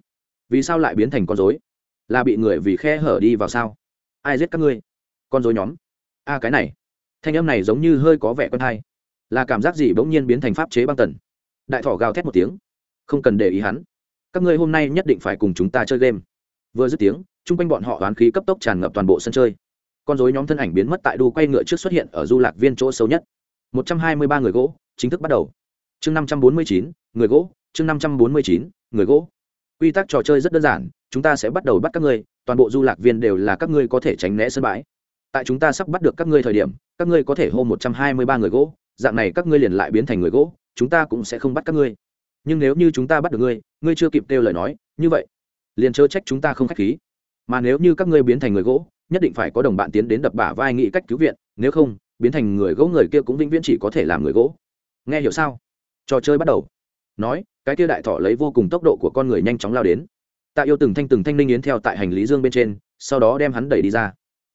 S1: Vì sao lại biến thành con dối là bị người vì khe hở đi vào sao? Ai giết các ngươi? Con dối nhóm. A, cái này. Thanh âm này giống như hơi có vẻ quen hay. Là cảm giác gì bỗng nhiên biến thành pháp chế băng tần? Đại thỏ gào thét một tiếng. Không cần để ý hắn. Các ngươi hôm nay nhất định phải cùng chúng ta chơi game. Vừa dứt tiếng chung quanh bọn họ oán khí cấp tốc tràn ngập toàn bộ sân chơi. Con dối nhóm thân ảnh biến mất tại đu quay ngựa trước xuất hiện ở du lạc viên chỗ sâu nhất. Một trăm hai mươi ba người gỗ, chính thức bắt đầu. Chương năm trăm bốn mươi chín, người gỗ, chương năm trăm bốn mươi chín, người gỗ. Quy tắc trò chơi rất đơn giản, chúng ta sẽ bắt đầu bắt các ngươi, toàn bộ du lạc viên đều là các ngươi có thể tránh né sân bãi. Tại chúng ta sắp bắt được các ngươi thời điểm, các ngươi có thể hô một trăm hai mươi ba người gỗ, dạng này các ngươi liền lại biến thành người gỗ, chúng ta cũng sẽ không bắt các ngươi. Nhưng nếu như chúng ta bắt được ngươi ngươi chưa kịp kêu lời nói, như vậy, liền chớ trách chúng ta không k h á c h khí mà nếu như các ngươi biến thành người gỗ, nhất định phải có đồng bạn tiến đến đập bả vai nghĩ cách cứu viện, nếu không, biến thành người gỗ người kia cũng vĩnh viễn chỉ có thể làm người gỗ. Nghe hiểu sao? Trò chơi bắt đầu. Nói, cái kia đại thọ lấy vô cùng tốc độ của con người nhanh chóng lao đến. Tạ yêu từng thanh từng thanh linh yến theo tại hành lý dương bên trên, sau đó đem hắn đẩy đi ra.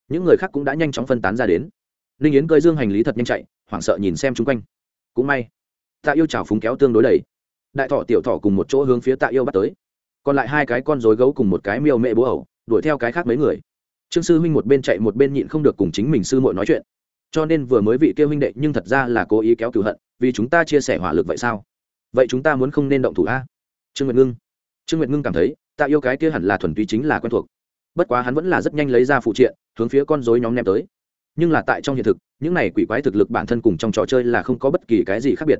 S1: Những người khác cũng đã nhanh chóng phân tán ra đến. Linh yến cơi dương hành lý thật nhanh chạy, hoảng sợ nhìn xem chung quanh. Cũng may, tạ yêu chảo phúng kéo tương đối đầy. Đại thọ tiểu thọ cùng một chỗ hướng phía tạ yêu bắt tới. Còn lại hai cái con dối gấu cùng một cái miêu mẹ bố ẩu đuổi theo cái khác mấy người. Trương sư huynh một bên chạy một bên nhịn không được cùng chính mình sư muội nói chuyện. Cho nên vừa mới vị kêu huynh đệ nhưng thật ra là cố ý kéo cửu hận, vì chúng ta chia sẻ hỏa lực vậy sao? Vậy chúng ta muốn không nên động thủ a? Trương nguyệt ngưng. Trương nguyệt ngưng cảm thấy, ta yêu cái kia hẳn là thuần túy chính là quen thuộc. Bất quá hắn vẫn là rất nhanh lấy ra phụ triện, hướng phía con dối nhóm ném tới. Nhưng là tại trong hiện thực, những này quỷ quái thực lực bản thân cùng trong trò chơi là không có bất kỳ cái gì khác biệt.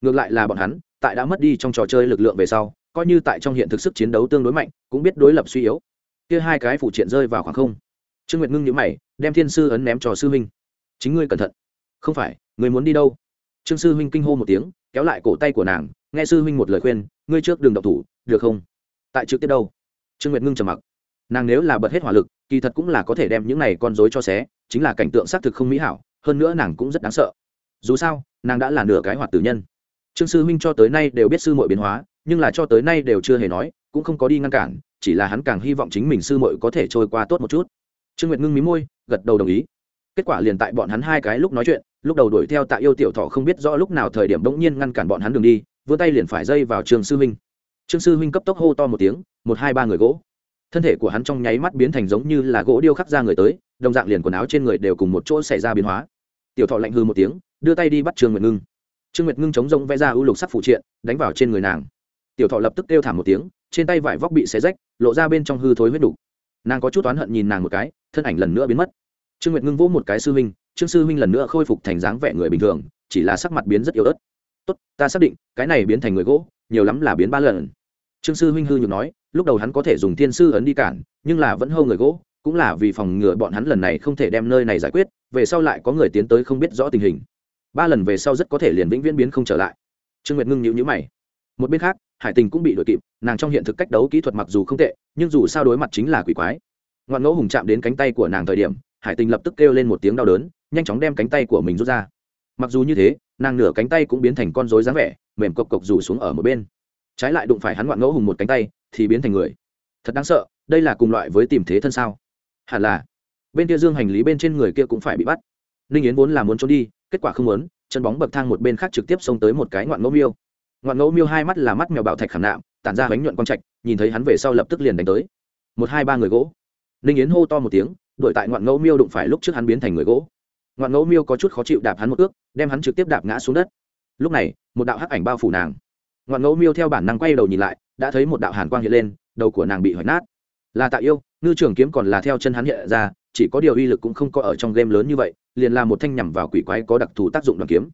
S1: Ngược lại là bọn hắn, tại đã mất đi trong trò chơi lực lượng về sau, coi như tại trong hiện thực sức chiến đấu tương đối mạnh, cũng biết đối lập suy yếu kia hai cái phụ triện rơi vào khoảng không. Trương nguyệt ngưng nhữ mày, đem thiên sư ấn ném cho sư huynh chính ngươi cẩn thận. Không phải người muốn đi đâu? Trương sư huynh kinh hô một tiếng, kéo lại cổ tay của nàng, nghe sư huynh một lời khuyên, ngươi trước đường độc thủ, được không? Tại trực tiếp đâu? Trương nguyệt ngưng trầm mặc. Nàng nếu là bật hết hỏa lực, kỳ thật cũng là có thể đem những này con dối cho xé, chính là cảnh tượng xác thực không mỹ hảo, hơn nữa nàng cũng rất đáng sợ. Dù sao, nàng đã là nửa cái hoạt tử nhân. Trương sư huynh cho tới nay đều biết sư mọi biến hóa, nhưng là cho tới nay đều chưa hề nói, cũng không có đi ngăn cản chỉ là hắn càng hy vọng chính mình sư muội có thể trôi qua tốt một chút. Trương nguyệt ngưng mí môi, gật đầu đồng ý. Kết quả liền tại bọn hắn hai cái lúc nói chuyện, lúc đầu đuổi theo tạ yêu tiểu thọ không biết rõ lúc nào thời điểm bỗng nhiên ngăn cản bọn hắn đường đi, vươn tay liền phải dây vào trường sư huynh. Trương sư huynh cấp tốc hô to một tiếng, một hai ba người gỗ. Thân thể của hắn trong nháy mắt biến thành giống như là gỗ điêu khắc ra người tới, đồng dạng liền quần áo trên người đều cùng một chỗ xảy ra biến hóa. Tiểu thọ lạnh hư một tiếng, đưa tay đi bắt trương nguyệt ngưng. Trương nguyệt ngưng chống rông vẽ ra ưu lục sắc phụ triện, đánh vào trên người nàng. Tiểu thọ lập tức kêu thảm một tiếng, trên tay vải vóc bị xé rách lộ ra bên trong hư thối huyết đủ nàng có chút oán hận nhìn nàng một cái, thân ảnh lần nữa biến mất. Trương nguyệt ngưng vỗ một cái sư huynh, trương sư huynh lần nữa khôi phục thành dáng vẻ người bình thường, chỉ là sắc mặt biến rất yếu ớt. Tốt, ta xác định, cái này biến thành người gỗ, nhiều lắm là biến ba lần. Trương sư huynh hư nhược nói, lúc đầu hắn có thể dùng thiên sư ấn đi cản, nhưng là vẫn hâu người gỗ, cũng là vì phòng ngừa bọn hắn lần này không thể đem nơi này giải quyết, về sau lại có người tiến tới không biết rõ tình hình. Ba lần về sau rất có thể liền vĩnh viễn biến không trở lại. Trương nguyệt ngưng nhíu nhíu mày một bên khác, hải tình cũng bị đội kịp, nàng trong hiện thực cách đấu kỹ thuật mặc dù không tệ, nhưng dù sao đối mặt chính là quỷ quái. Ngoạn ngẫu hùng chạm đến cánh tay của nàng thời điểm, hải tình lập tức kêu lên một tiếng đau đớn, nhanh chóng đem cánh tay của mình rút ra. Mặc dù như thế, nàng nửa cánh tay cũng biến thành con rối dáng vẻ, mềm cộc cộc rủ xuống ở một bên. Trái lại đụng phải hắn ngoạn ngẫu hùng một cánh tay, thì biến thành người. Thật đáng sợ, đây là cùng loại với tìm thế thân sao? Hẳn là. Bên kia dương hành lý bên trên người kia cũng phải bị bắt. Ninh yến vốn là muốn trốn đi, kết quả không muốn, chân bóng bậc thang một bên khác trực tiếp xông tới một cái ngoạn ngẫu miêu ngoạn ngẫu miêu hai mắt là mắt mèo bảo thạch khảm nạm, tản ra bánh nhuận quang trạch, nhìn thấy hắn về sau lập tức liền đánh tới. Một, hai, ba người gỗ. Ninh yến hô to một tiếng đội tại ngoạn ngẫu miêu đụng phải lúc trước hắn biến thành người gỗ. Ngoạn ngẫu miêu có chút khó chịu đạp hắn một ước đem hắn trực tiếp đạp ngã xuống đất. Lúc này, một đạo hắc ảnh bao phủ nàng. Ngoạn ngẫu miêu theo bản năng quay đầu nhìn lại, đã thấy một đạo hàn quang hiện lên, đầu của nàng bị hoạch nát. Là tạ yêu, ngư trường kiếm còn là theo chân hắn hiện ra, chỉ có điều uy lực cũng không có ở trong game lớn như vậy, liền là một thanh nhằm vào quỷ quái có đặc thù tác dụng đoàn kiếm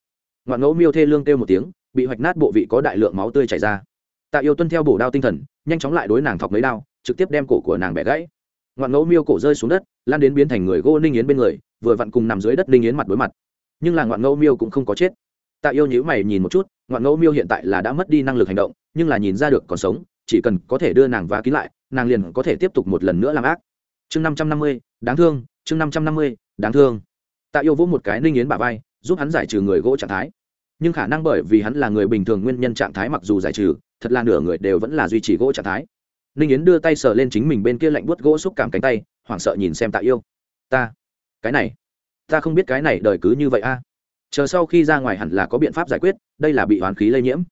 S1: ngoạn ngẫu miêu thê lương kêu một tiếng, bị hoạch nát bộ vị có đại lượng máu tươi chảy ra. Tạ yêu tuân theo bổ đao tinh thần, nhanh chóng lại đối nàng thọc mấy đao, trực tiếp đem cổ của nàng bẻ gãy. Ngoạn ngẫu miêu cổ rơi xuống đất, lan đến biến thành người gỗ ninh yến bên người, vừa vặn cùng nằm dưới đất ninh yến mặt đối mặt. Nhưng là ngoạn ngẫu miêu cũng không có chết. Tạ yêu nhữ mày nhìn một chút, ngoạn ngẫu miêu hiện tại là đã mất đi năng lực hành động, nhưng là nhìn ra được còn sống, chỉ cần có thể đưa nàng vá kín lại, nàng liền có thể tiếp tục một lần nữa làm ác. Chương năm trăm năm mươi, đáng thương, chương năm trăm năm mươi, đáng thương. Tạ yêu vỗ một cái ninh yến bà vai giúp hắn giải trừ người gỗ trạng thái. Nhưng khả năng bởi vì hắn là người bình thường nguyên nhân trạng thái mặc dù giải trừ, thật là nửa người đều vẫn là duy trì gỗ trạng thái. Ninh yến đưa tay sờ lên chính mình bên kia lạnh buốt gỗ xúc cảm cánh tay, hoảng sợ nhìn xem tạ yêu. Ta, cái này, ta không biết cái này đời cứ như vậy a. Chờ sau khi ra ngoài hẳn là có biện pháp giải quyết, đây là bị hoán khí lây nhiễm.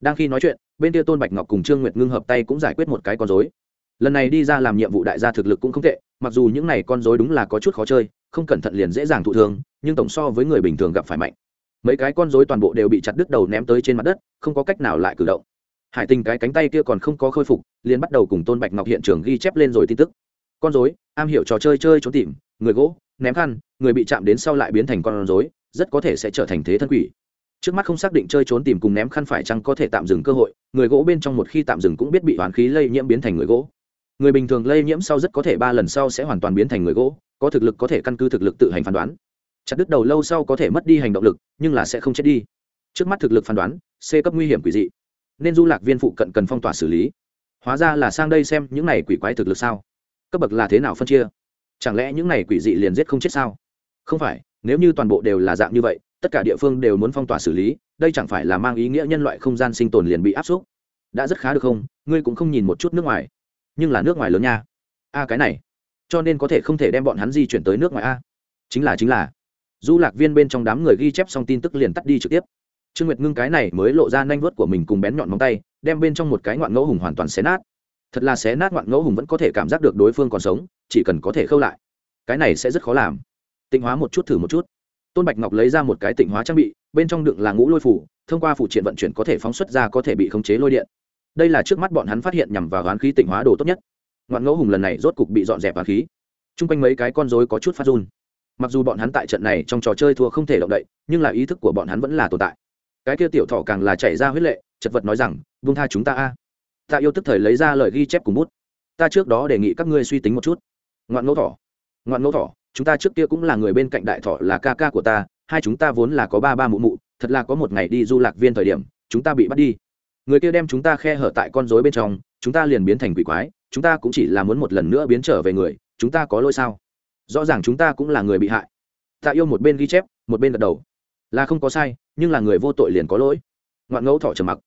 S1: Đang khi nói chuyện, bên kia tôn bạch ngọc cùng trương nguyệt ngưng hợp tay cũng giải quyết một cái con dối lần này đi ra làm nhiệm vụ đại gia thực lực cũng không tệ, mặc dù những này con dối đúng là có chút khó chơi, không cẩn thận liền dễ dàng thụ thương nhưng tổng so với người bình thường gặp phải mạnh. Mấy cái con rối toàn bộ đều bị chặt đứt đầu ném tới trên mặt đất không có cách nào lại cử động. Hải tình cái cánh tay kia còn không có khôi phục liền bắt đầu cùng tôn bạch ngọc hiện trường ghi chép lên rồi tin tức. Con rối, am hiểu trò chơi chơi trốn tìm người gỗ ném khăn người bị chạm đến sau lại biến thành con rối, rất có thể sẽ trở thành thế thân quỷ. Trước mắt không xác định chơi trốn tìm cùng ném khăn phải chăng có thể tạm dừng cơ hội người gỗ bên trong một khi tạm dừng cũng biết bị hoán khí lây nhiễm biến thành người gỗ. Người bình thường lây nhiễm sau rất có thể ba lần sau sẽ hoàn toàn biến thành người gỗ có thực lực có thể căn cứ thực lực tự hành phán đoán chặt đứt đầu lâu sau có thể mất đi hành động lực, nhưng là sẽ không chết đi. Trước mắt thực lực phán đoán, c cấp nguy hiểm quỷ dị. Nên du lạc viên phụ cận cần phong tỏa xử lý. Hóa ra là sang đây xem những này quỷ quái thực lực sao. Cấp bậc là thế nào phân chia? Chẳng lẽ những này quỷ dị liền giết không chết sao? Không phải, nếu như toàn bộ đều là dạng như vậy, tất cả địa phương đều muốn phong tỏa xử lý, đây chẳng phải là mang ý nghĩa nhân loại không gian sinh tồn liền bị áp suất đã rất khá được không? Ngươi cũng không nhìn một chút nước ngoài. Nhưng là nước ngoài lớn nha. A, cái này. Cho nên có thể không thể đem bọn hắn di chuyển tới nước ngoài a. Chính là chính là du lạc viên bên trong đám người ghi chép xong tin tức liền tắt đi trực tiếp. Trương nguyệt ngưng cái này mới lộ ra nanh vớt của mình cùng bén nhọn móng tay, đem bên trong một cái ngoạn ngẫu hùng hoàn toàn xé nát. Thật là xé nát ngoạn ngẫu hùng vẫn có thể cảm giác được đối phương còn sống, chỉ cần có thể khâu lại. Cái này sẽ rất khó làm. Tịnh hóa một chút thử một chút. Tôn bạch ngọc lấy ra một cái tịnh hóa trang bị, bên trong đựng là ngũ lôi phủ, thông qua phụ triện vận chuyển có thể phóng xuất ra có thể bị khống chế lôi điện. Đây là trước mắt bọn hắn phát hiện nhằm vào hoán khí tịnh hóa đồ tốt nhất. Ngoạn ngẫu hùng lần này rốt cục bị dọn dẹp hoán khí. T r u n g quanh mấy cái con dối có chút phát run mặc dù bọn hắn tại trận này trong trò chơi thua không thể động đậy, nhưng là ý thức của bọn hắn vẫn là tồn tại. Cái kia tiểu thọ càng là chảy ra huyết lệ, chật vật nói rằng vung tha chúng ta a. Ta yêu tức thời lấy ra lời ghi chép cùng bút. Ta trước đó đề nghị các ngươi suy tính một chút. Ngoạn ngẫu thỏ, ngoạn ngẫu thỏ, chúng ta trước kia cũng là người bên cạnh đại thọ là ca ca của ta, hai chúng ta vốn là có ba ba mụ mụ, thật là có một ngày đi du lạc viên thời điểm, chúng ta bị bắt đi. Người kia đem chúng ta khe hở tại con rối bên trong, chúng ta liền biến thành quỷ quái, chúng ta cũng chỉ là muốn một lần nữa biến trở về người, chúng ta có lỗi sao? Rõ ràng chúng ta cũng là người bị hại. Ta yêu một bên ghi chép, một bên gật đầu. Là không có sai, nhưng là người vô tội liền có lỗi. Ngoạn ngẫu thỏ trầm mặc.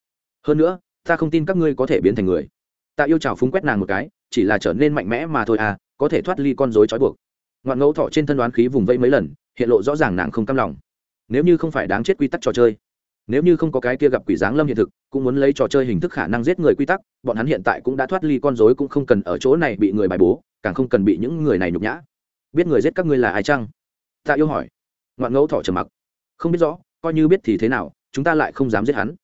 S1: Hơn nữa, ta không tin các ngươi có thể biến thành người. Ta yêu chào phúng quét nàng một cái, chỉ là trở nên mạnh mẽ mà thôi à có thể thoát ly con rối trói buộc. Ngoạn ngẫu thỏ trên thân đoán khí vùng vẫy mấy lần, hiện lộ rõ ràng nàng không cam lòng. Nếu như không phải đáng chết quy tắc trò chơi, nếu như không có cái kia gặp quỷ dáng lâm hiện thực, cũng muốn lấy trò chơi hình thức khả năng giết người quy tắc, bọn hắn hiện tại cũng đã thoát ly con dối cũng không cần ở chỗ này bị người bài bố, càng không cần bị những người này nhục nhã biết người giết các ngươi là ai chăng? Tạ yêu hỏi. Ngoạn ngẫu thỏ trầm mặc. Không biết rõ, coi như biết thì thế nào, chúng ta lại không dám giết hắn.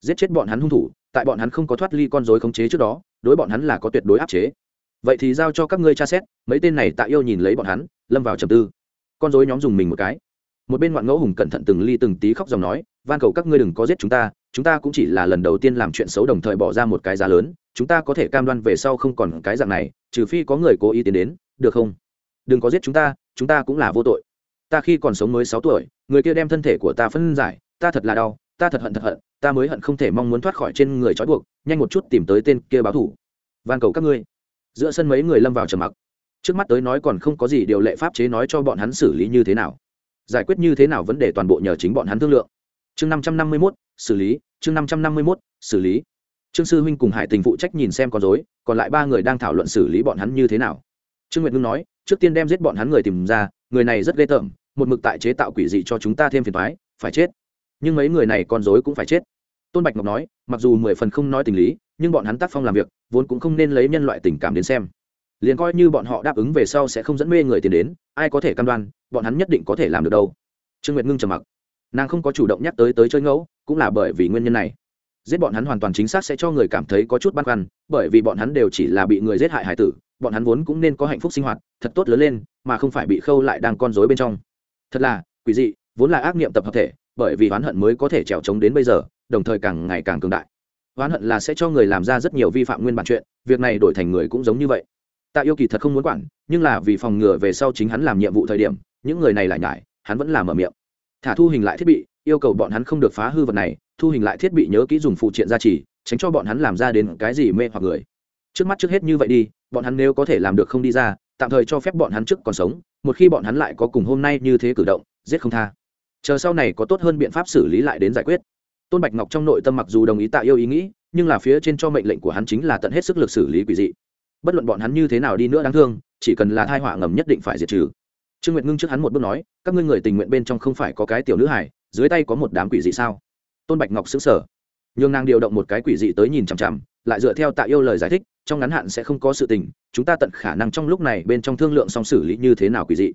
S1: Giết chết bọn hắn hung thủ, tại bọn hắn không có thoát ly con dối khống chế trước đó, đối bọn hắn là có tuyệt đối áp chế. Vậy thì giao cho các ngươi tra xét, mấy tên này tạ yêu nhìn lấy bọn hắn, lâm vào trầm tư. Con dối nhóm dùng mình một cái. Một bên ngoạn ngẫu hùng cẩn thận từng ly từng tí khóc dòng nói, van cầu các ngươi đừng có giết chúng ta chúng ta cũng chỉ là lần đầu tiên làm chuyện xấu đồng thời bỏ ra một cái giá lớn, chúng ta có thể cam đoan về sau không còn cái dạng này, trừ phi có người cố ý tiến đến, được không? Đừng có giết chúng ta chúng ta cũng là vô tội. Ta khi còn sống mới sáu tuổi, người kia đem thân thể của ta phân giải, ta thật là đau, ta thật hận thật hận, ta mới hận không thể mong muốn thoát khỏi trên người trói buộc, nhanh một chút tìm tới tên kia báo thủ. Van cầu các ngươi. Giữa sân mấy người lâm vào trầm mặc. Trước mắt tới nói còn không có gì điều lệ pháp chế nói cho bọn hắn xử lý như thế nào. Giải quyết như thế nào vấn đề toàn bộ nhờ chính bọn hắn thương lượng. Chương năm trăm năm mươi mốt, xử lý, chương năm trăm năm mươi mốt, xử lý. Trương sư huynh cùng hải tình phụ trách nhìn xem con dối còn lại ba người đang thảo luận xử lý bọn hắn như thế nào. Trương nguyệt ngưng nói trước tiên đem giết bọn hắn người tìm ra, người này rất ghê tởm, một mực tại chế tạo quỷ dị cho chúng ta thêm phiền thoái phải chết. Nhưng mấy người này con dối cũng phải chết. Tôn bạch ngọc nói, mặc dù mười phần không nói tình lý, nhưng bọn hắn tác phong làm việc, vốn cũng không nên lấy nhân loại tình cảm đến xem. Liền coi như bọn họ đáp ứng về sau sẽ không dẫn mê người tiền đến, ai có thể cam đoan, bọn hắn nhất định có thể làm được đâu. Trương nguyệt ngưng trầm mặc. Nàng không có chủ động nhắc tới tới chơi ngẫu, cũng là bởi vì nguyên nhân này. Giết bọn hắn hoàn toàn chính xác sẽ cho người cảm thấy có chút băn khoăn, bởi vì bọn hắn đều chỉ là bị người giết hại hải tử bọn hắn vốn cũng nên có hạnh phúc sinh hoạt, thật tốt lớn lên, mà không phải bị khâu lại đang con dối bên trong. Thật là, quỷ dị, vốn là ác nghiệm tập hợp thể, bởi vì oán hận mới có thể trèo trống đến bây giờ, đồng thời càng ngày càng cường đại. Oán hận là sẽ cho người làm ra rất nhiều vi phạm nguyên bản chuyện, việc này đổi thành người cũng giống như vậy. Tạ yêu kỳ thật không muốn quản, nhưng là vì phòng ngừa về sau chính hắn làm nhiệm vụ thời điểm, những người này lại nhải, hắn vẫn làm ở miệng. Thả thu hình lại thiết bị, yêu cầu bọn hắn không được phá hư vật này, thu hình lại thiết bị nhớ kỹ dùng phụ triện gia trì, tránh cho bọn hắn làm ra đến cái gì mê hoặc người. Trước mắt trước hết như vậy đi bọn hắn nếu có thể làm được không đi ra, tạm thời cho phép bọn hắn trước còn sống, một khi bọn hắn lại có cùng hôm nay như thế cử động, giết không tha. Chờ sau này có tốt hơn biện pháp xử lý lại đến giải quyết. Tôn bạch ngọc trong nội tâm mặc dù đồng ý tạ yêu ý nghĩ, nhưng là phía trên cho mệnh lệnh của hắn chính là tận hết sức lực xử lý quỷ dị. Bất luận bọn hắn như thế nào đi nữa đáng thương, chỉ cần là thai họa ngầm nhất định phải diệt trừ. Trương nguyệt ngưng trước hắn một bước nói, các ngươi người tình nguyện bên trong không phải có cái tiểu nữ hải dưới tay có một đám quỷ dị sao? Tôn bạch ngọc xứng sở nhường nàng điều động một cái quỷ dị tới nhìn chằm chằm, lại dựa theo tạ yêu lời giải thích, trong ngắn hạn sẽ không có sự tình, chúng ta tận khả năng trong lúc này bên trong thương lượng song xử lý như thế nào quỷ dị.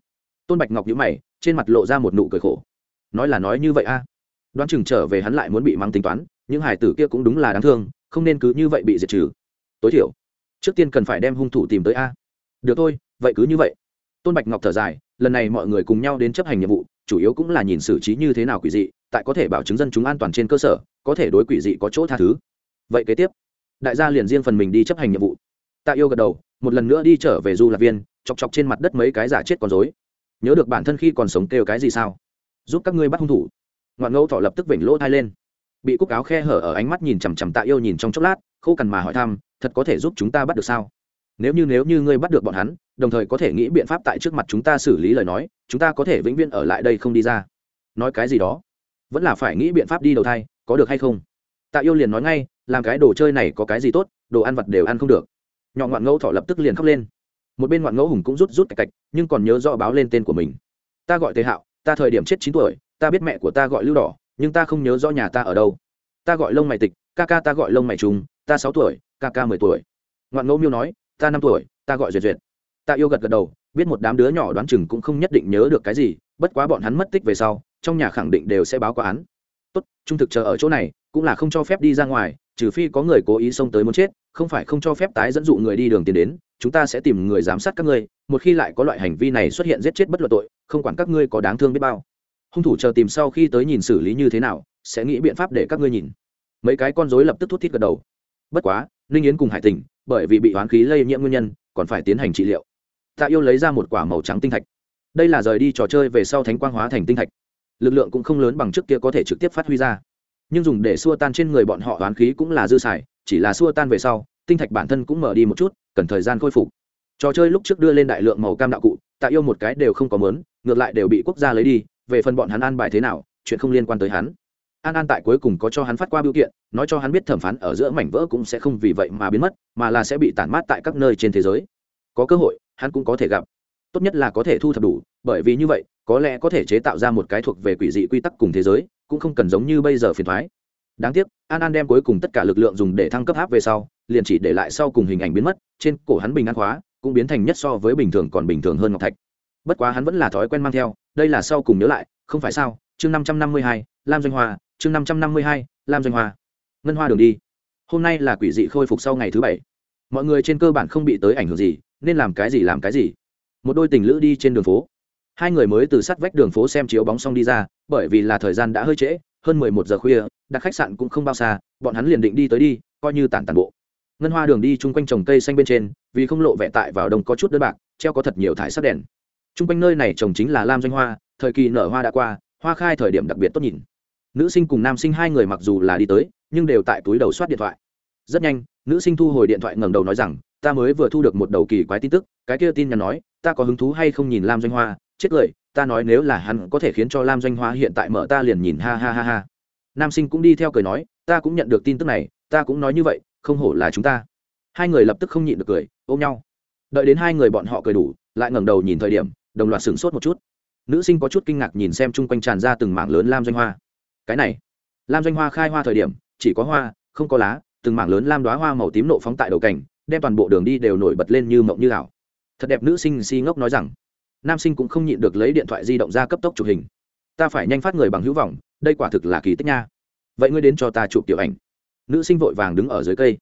S1: Tôn bạch ngọc nhíu mày, trên mặt lộ ra một nụ cười khổ. Nói là nói như vậy a. Đoán chừng trở về hắn lại muốn bị mang tính toán, những hải tử kia cũng đúng là đáng thương, không nên cứ như vậy bị diệt trừ. Tối thiểu, trước tiên cần phải đem hung thủ tìm tới a. Được thôi, vậy cứ như vậy. Tôn bạch ngọc thở dài, lần này mọi người cùng nhau đến chấp hành nhiệm vụ, chủ yếu cũng là nhìn xử trí như thế nào quỷ dị, tại có thể bảo chứng dân chúng an toàn trên cơ sở có thể đối quỷ dị có chỗ tha thứ. Vậy kế tiếp, đại gia liền riêng phần mình đi chấp hành nhiệm vụ. Tạ yêu gật đầu, một lần nữa đi trở về du lạc viên, chọc chọc trên mặt đất mấy cái giả chết còn dối nhớ được bản thân khi còn sống kêu cái gì sao? Giúp các ngươi bắt hung thủ. Ngoạn ngẫu thọ lập tức vểnh lỗ thai lên. Bị cúc áo khe hở ở ánh mắt nhìn chằm chằm tạ yêu nhìn trong chốc lát, khô cằn mà hỏi thăm, thật có thể giúp chúng ta bắt được sao? Nếu như nếu như ngươi bắt được bọn hắn, đồng thời có thể nghĩ biện pháp tại trước mặt chúng ta xử lý lời nói, chúng ta có thể vĩnh viễn ở lại đây không đi ra. Nói cái gì đó? Vẫn là phải nghĩ biện pháp đi đầu thai có được hay không? Tạ yêu liền nói ngay, làm cái đồ chơi này có cái gì tốt, đồ ăn vặt đều ăn không được. Nhọn ngoạn ngẫu thọ lập tức liền khóc lên. Một bên ngoạn ngẫu hùng cũng rút rút cạch cạch, nhưng còn nhớ rõ báo lên tên của mình. Ta gọi tề hạo, ta thời điểm chết chín tuổi, ta biết mẹ của ta gọi lưu đỏ, nhưng ta không nhớ rõ nhà ta ở đâu. Ta gọi lông mày tịch, ca ca ta gọi lông mày trùng, ta sáu tuổi, ca ca mười tuổi. Ngoạn ngẫu miêu nói, ta năm tuổi, ta gọi duyệt duyệt. Ta yêu gật gật đầu, biết một đám đứa nhỏ đoán chừng cũng không nhất định nhớ được cái gì, bất quá bọn hắn mất tích về sau, trong nhà khẳng định đều sẽ báo qua án tốt, trung thực chờ ở chỗ này, cũng là không cho phép đi ra ngoài, trừ phi có người cố ý xông tới muốn chết, không phải không cho phép tái dẫn dụ người đi đường tiến đến, chúng ta sẽ tìm người giám sát các ngươi, một khi lại có loại hành vi này xuất hiện giết chết bất luận tội, không quản các ngươi có đáng thương biết bao. Hung thủ chờ tìm sau khi tới nhìn xử lý như thế nào, sẽ nghĩ biện pháp để các ngươi nhìn. Mấy cái con rối lập tức thút thít gật đầu. Bất quá, ninh yến cùng hải tình, bởi vì bị oán khí lây nhiễm nguyên nhân, còn phải tiến hành trị liệu. Tạ yêu lấy ra một quả màu trắng tinh thạch. Đây là rời đi trò chơi về sau thánh quang hóa thành tinh thạch lực lượng cũng không lớn bằng trước kia có thể trực tiếp phát huy ra. Nhưng dùng để xua tan trên người bọn họ oán khí cũng là dư xài, chỉ là xua tan về sau, tinh thạch bản thân cũng mở đi một chút, cần thời gian khôi phục. Trò chơi lúc trước đưa lên đại lượng màu cam đạo cụ, tạ yêu một cái đều không có mớn, ngược lại đều bị quốc gia lấy đi, về phần bọn hắn an bài thế nào, chuyện không liên quan tới hắn. An an tại cuối cùng có cho hắn phát qua biểu kiện, nói cho hắn biết thẩm phán ở giữa mảnh vỡ cũng sẽ không vì vậy mà biến mất, mà là sẽ bị tản mát tại các nơi trên thế giới. Có cơ hội, hắn cũng có thể gặp tốt nhất là có thể thu thập đủ, bởi vì như vậy, có lẽ có thể chế tạo ra một cái thuộc về quỷ dị quy tắc cùng thế giới, cũng không cần giống như bây giờ phiền thoái. Đáng tiếc, an an đem cuối cùng tất cả lực lượng dùng để thăng cấp áp về sau, liền chỉ để lại sau cùng hình ảnh biến mất, trên cổ hắn bình an khóa cũng biến thành nhất so với bình thường còn bình thường hơn ngọc thạch. Bất quá hắn vẫn là thói quen mang theo, đây là sau cùng nhớ lại, không phải sao? Chương năm trăm năm mươi hai, lam doanh hoa, chương năm trăm năm mươi hai, lam doanh hoa. Ngân hoa đường đi. Hôm nay là quỷ dị khôi phục sau ngày thứ bảy. Mọi người trên cơ bản không bị tới ảnh hưởng gì, nên làm cái gì làm cái gì một đôi tình lữ đi trên đường phố. Hai người mới từ sát vách đường phố xem chiếu bóng xong đi ra, bởi vì là thời gian đã hơi trễ, hơn mười một giờ khuya, đặt khách sạn cũng không bao xa, bọn hắn liền định đi tới đi, coi như tản tàn bộ. Ngân hoa đường đi chung quanh trồng cây xanh bên trên, vì không lộ vẻ tại vào đông có chút đơn bạc, treo có thật nhiều thải sắc đèn. Chung quanh nơi này trồng chính là lam doanh hoa, thời kỳ nở hoa đã qua, hoa khai thời điểm đặc biệt tốt nhìn. Nữ sinh cùng nam sinh hai người mặc dù là đi tới, nhưng đều tại túi đầu soát điện thoại. Rất nhanh, nữ sinh thu hồi điện thoại ngẩng đầu nói rằng, ta mới vừa thu được một đầu kỳ quái tin tức, cái kia tin nhắn nói ta có hứng thú hay không nhìn lam doanh hoa? Chết cười, ta nói nếu là hắn có thể khiến cho lam doanh hoa hiện tại mở ta liền nhìn, ha ha ha ha. Nam sinh cũng đi theo cười nói, ta cũng nhận được tin tức này, ta cũng nói như vậy, không hổ là chúng ta. Hai người lập tức không nhịn được cười, ôm nhau. Đợi đến hai người bọn họ cười đủ, lại ngẩng đầu nhìn thời điểm, đồng loạt sửng sốt một chút. Nữ sinh có chút kinh ngạc nhìn xem chung quanh tràn ra từng mảng lớn lam doanh hoa. Cái này, lam doanh hoa khai hoa thời điểm, chỉ có hoa, không có lá, từng mảng lớn lam đoá hoa màu tím nộ phóng tại đầu cảnh đem toàn bộ đường đi đều nổi bật lên như mộng như ảo thật đẹp nữ sinh si ngốc nói rằng, nam sinh cũng không nhịn được lấy điện thoại di động ra cấp tốc chụp hình. Ta phải nhanh phát người bằng hữu vọng, đây quả thực là kỳ tích nha. Vậy ngươi đến cho ta chụp tiểu ảnh. Nữ sinh vội vàng đứng ở dưới cây.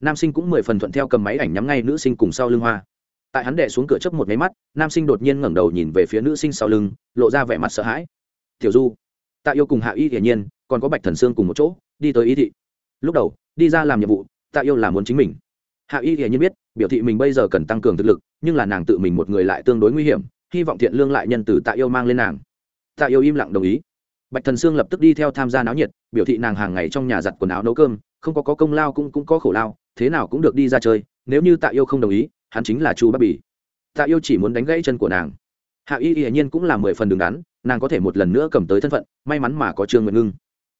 S1: Nam sinh cũng mười phần thuận theo cầm máy ảnh nhắm ngay nữ sinh cùng sau lưng hoa. Tại hắn đẻ xuống cửa chấp một máy mắt, nam sinh đột nhiên ngẩng đầu nhìn về phía nữ sinh sau lưng, lộ ra vẻ mặt sợ hãi. Tiểu du tạ yêu cùng hạ y hiển nhiên, còn có bạch thần sương cùng một chỗ, đi tới y thị. Lúc đầu, đi ra làm nhiệm vụ tạ yêu là muốn chính mình hạ y hiển nhiên biết biểu thị mình bây giờ cần tăng cường thực lực nhưng là nàng tự mình một người lại tương đối nguy hiểm hy vọng thiện lương lại nhân từ tạ yêu mang lên nàng. Tạ yêu im lặng đồng ý. Bạch thần sương lập tức đi theo tham gia náo nhiệt biểu thị nàng hàng ngày trong nhà giặt quần áo nấu cơm không có, có công lao cũng cũng có khổ lao thế nào cũng được đi ra chơi nếu như tạ yêu không đồng ý hắn chính là chu bắc bỉ. Tạ yêu chỉ muốn đánh gãy chân của nàng. Hạ y hiển nhiên cũng là mười phần đứng đắn nàng có thể một lần nữa cầm tới thân phận may mắn mà có trương nguyện ngưng.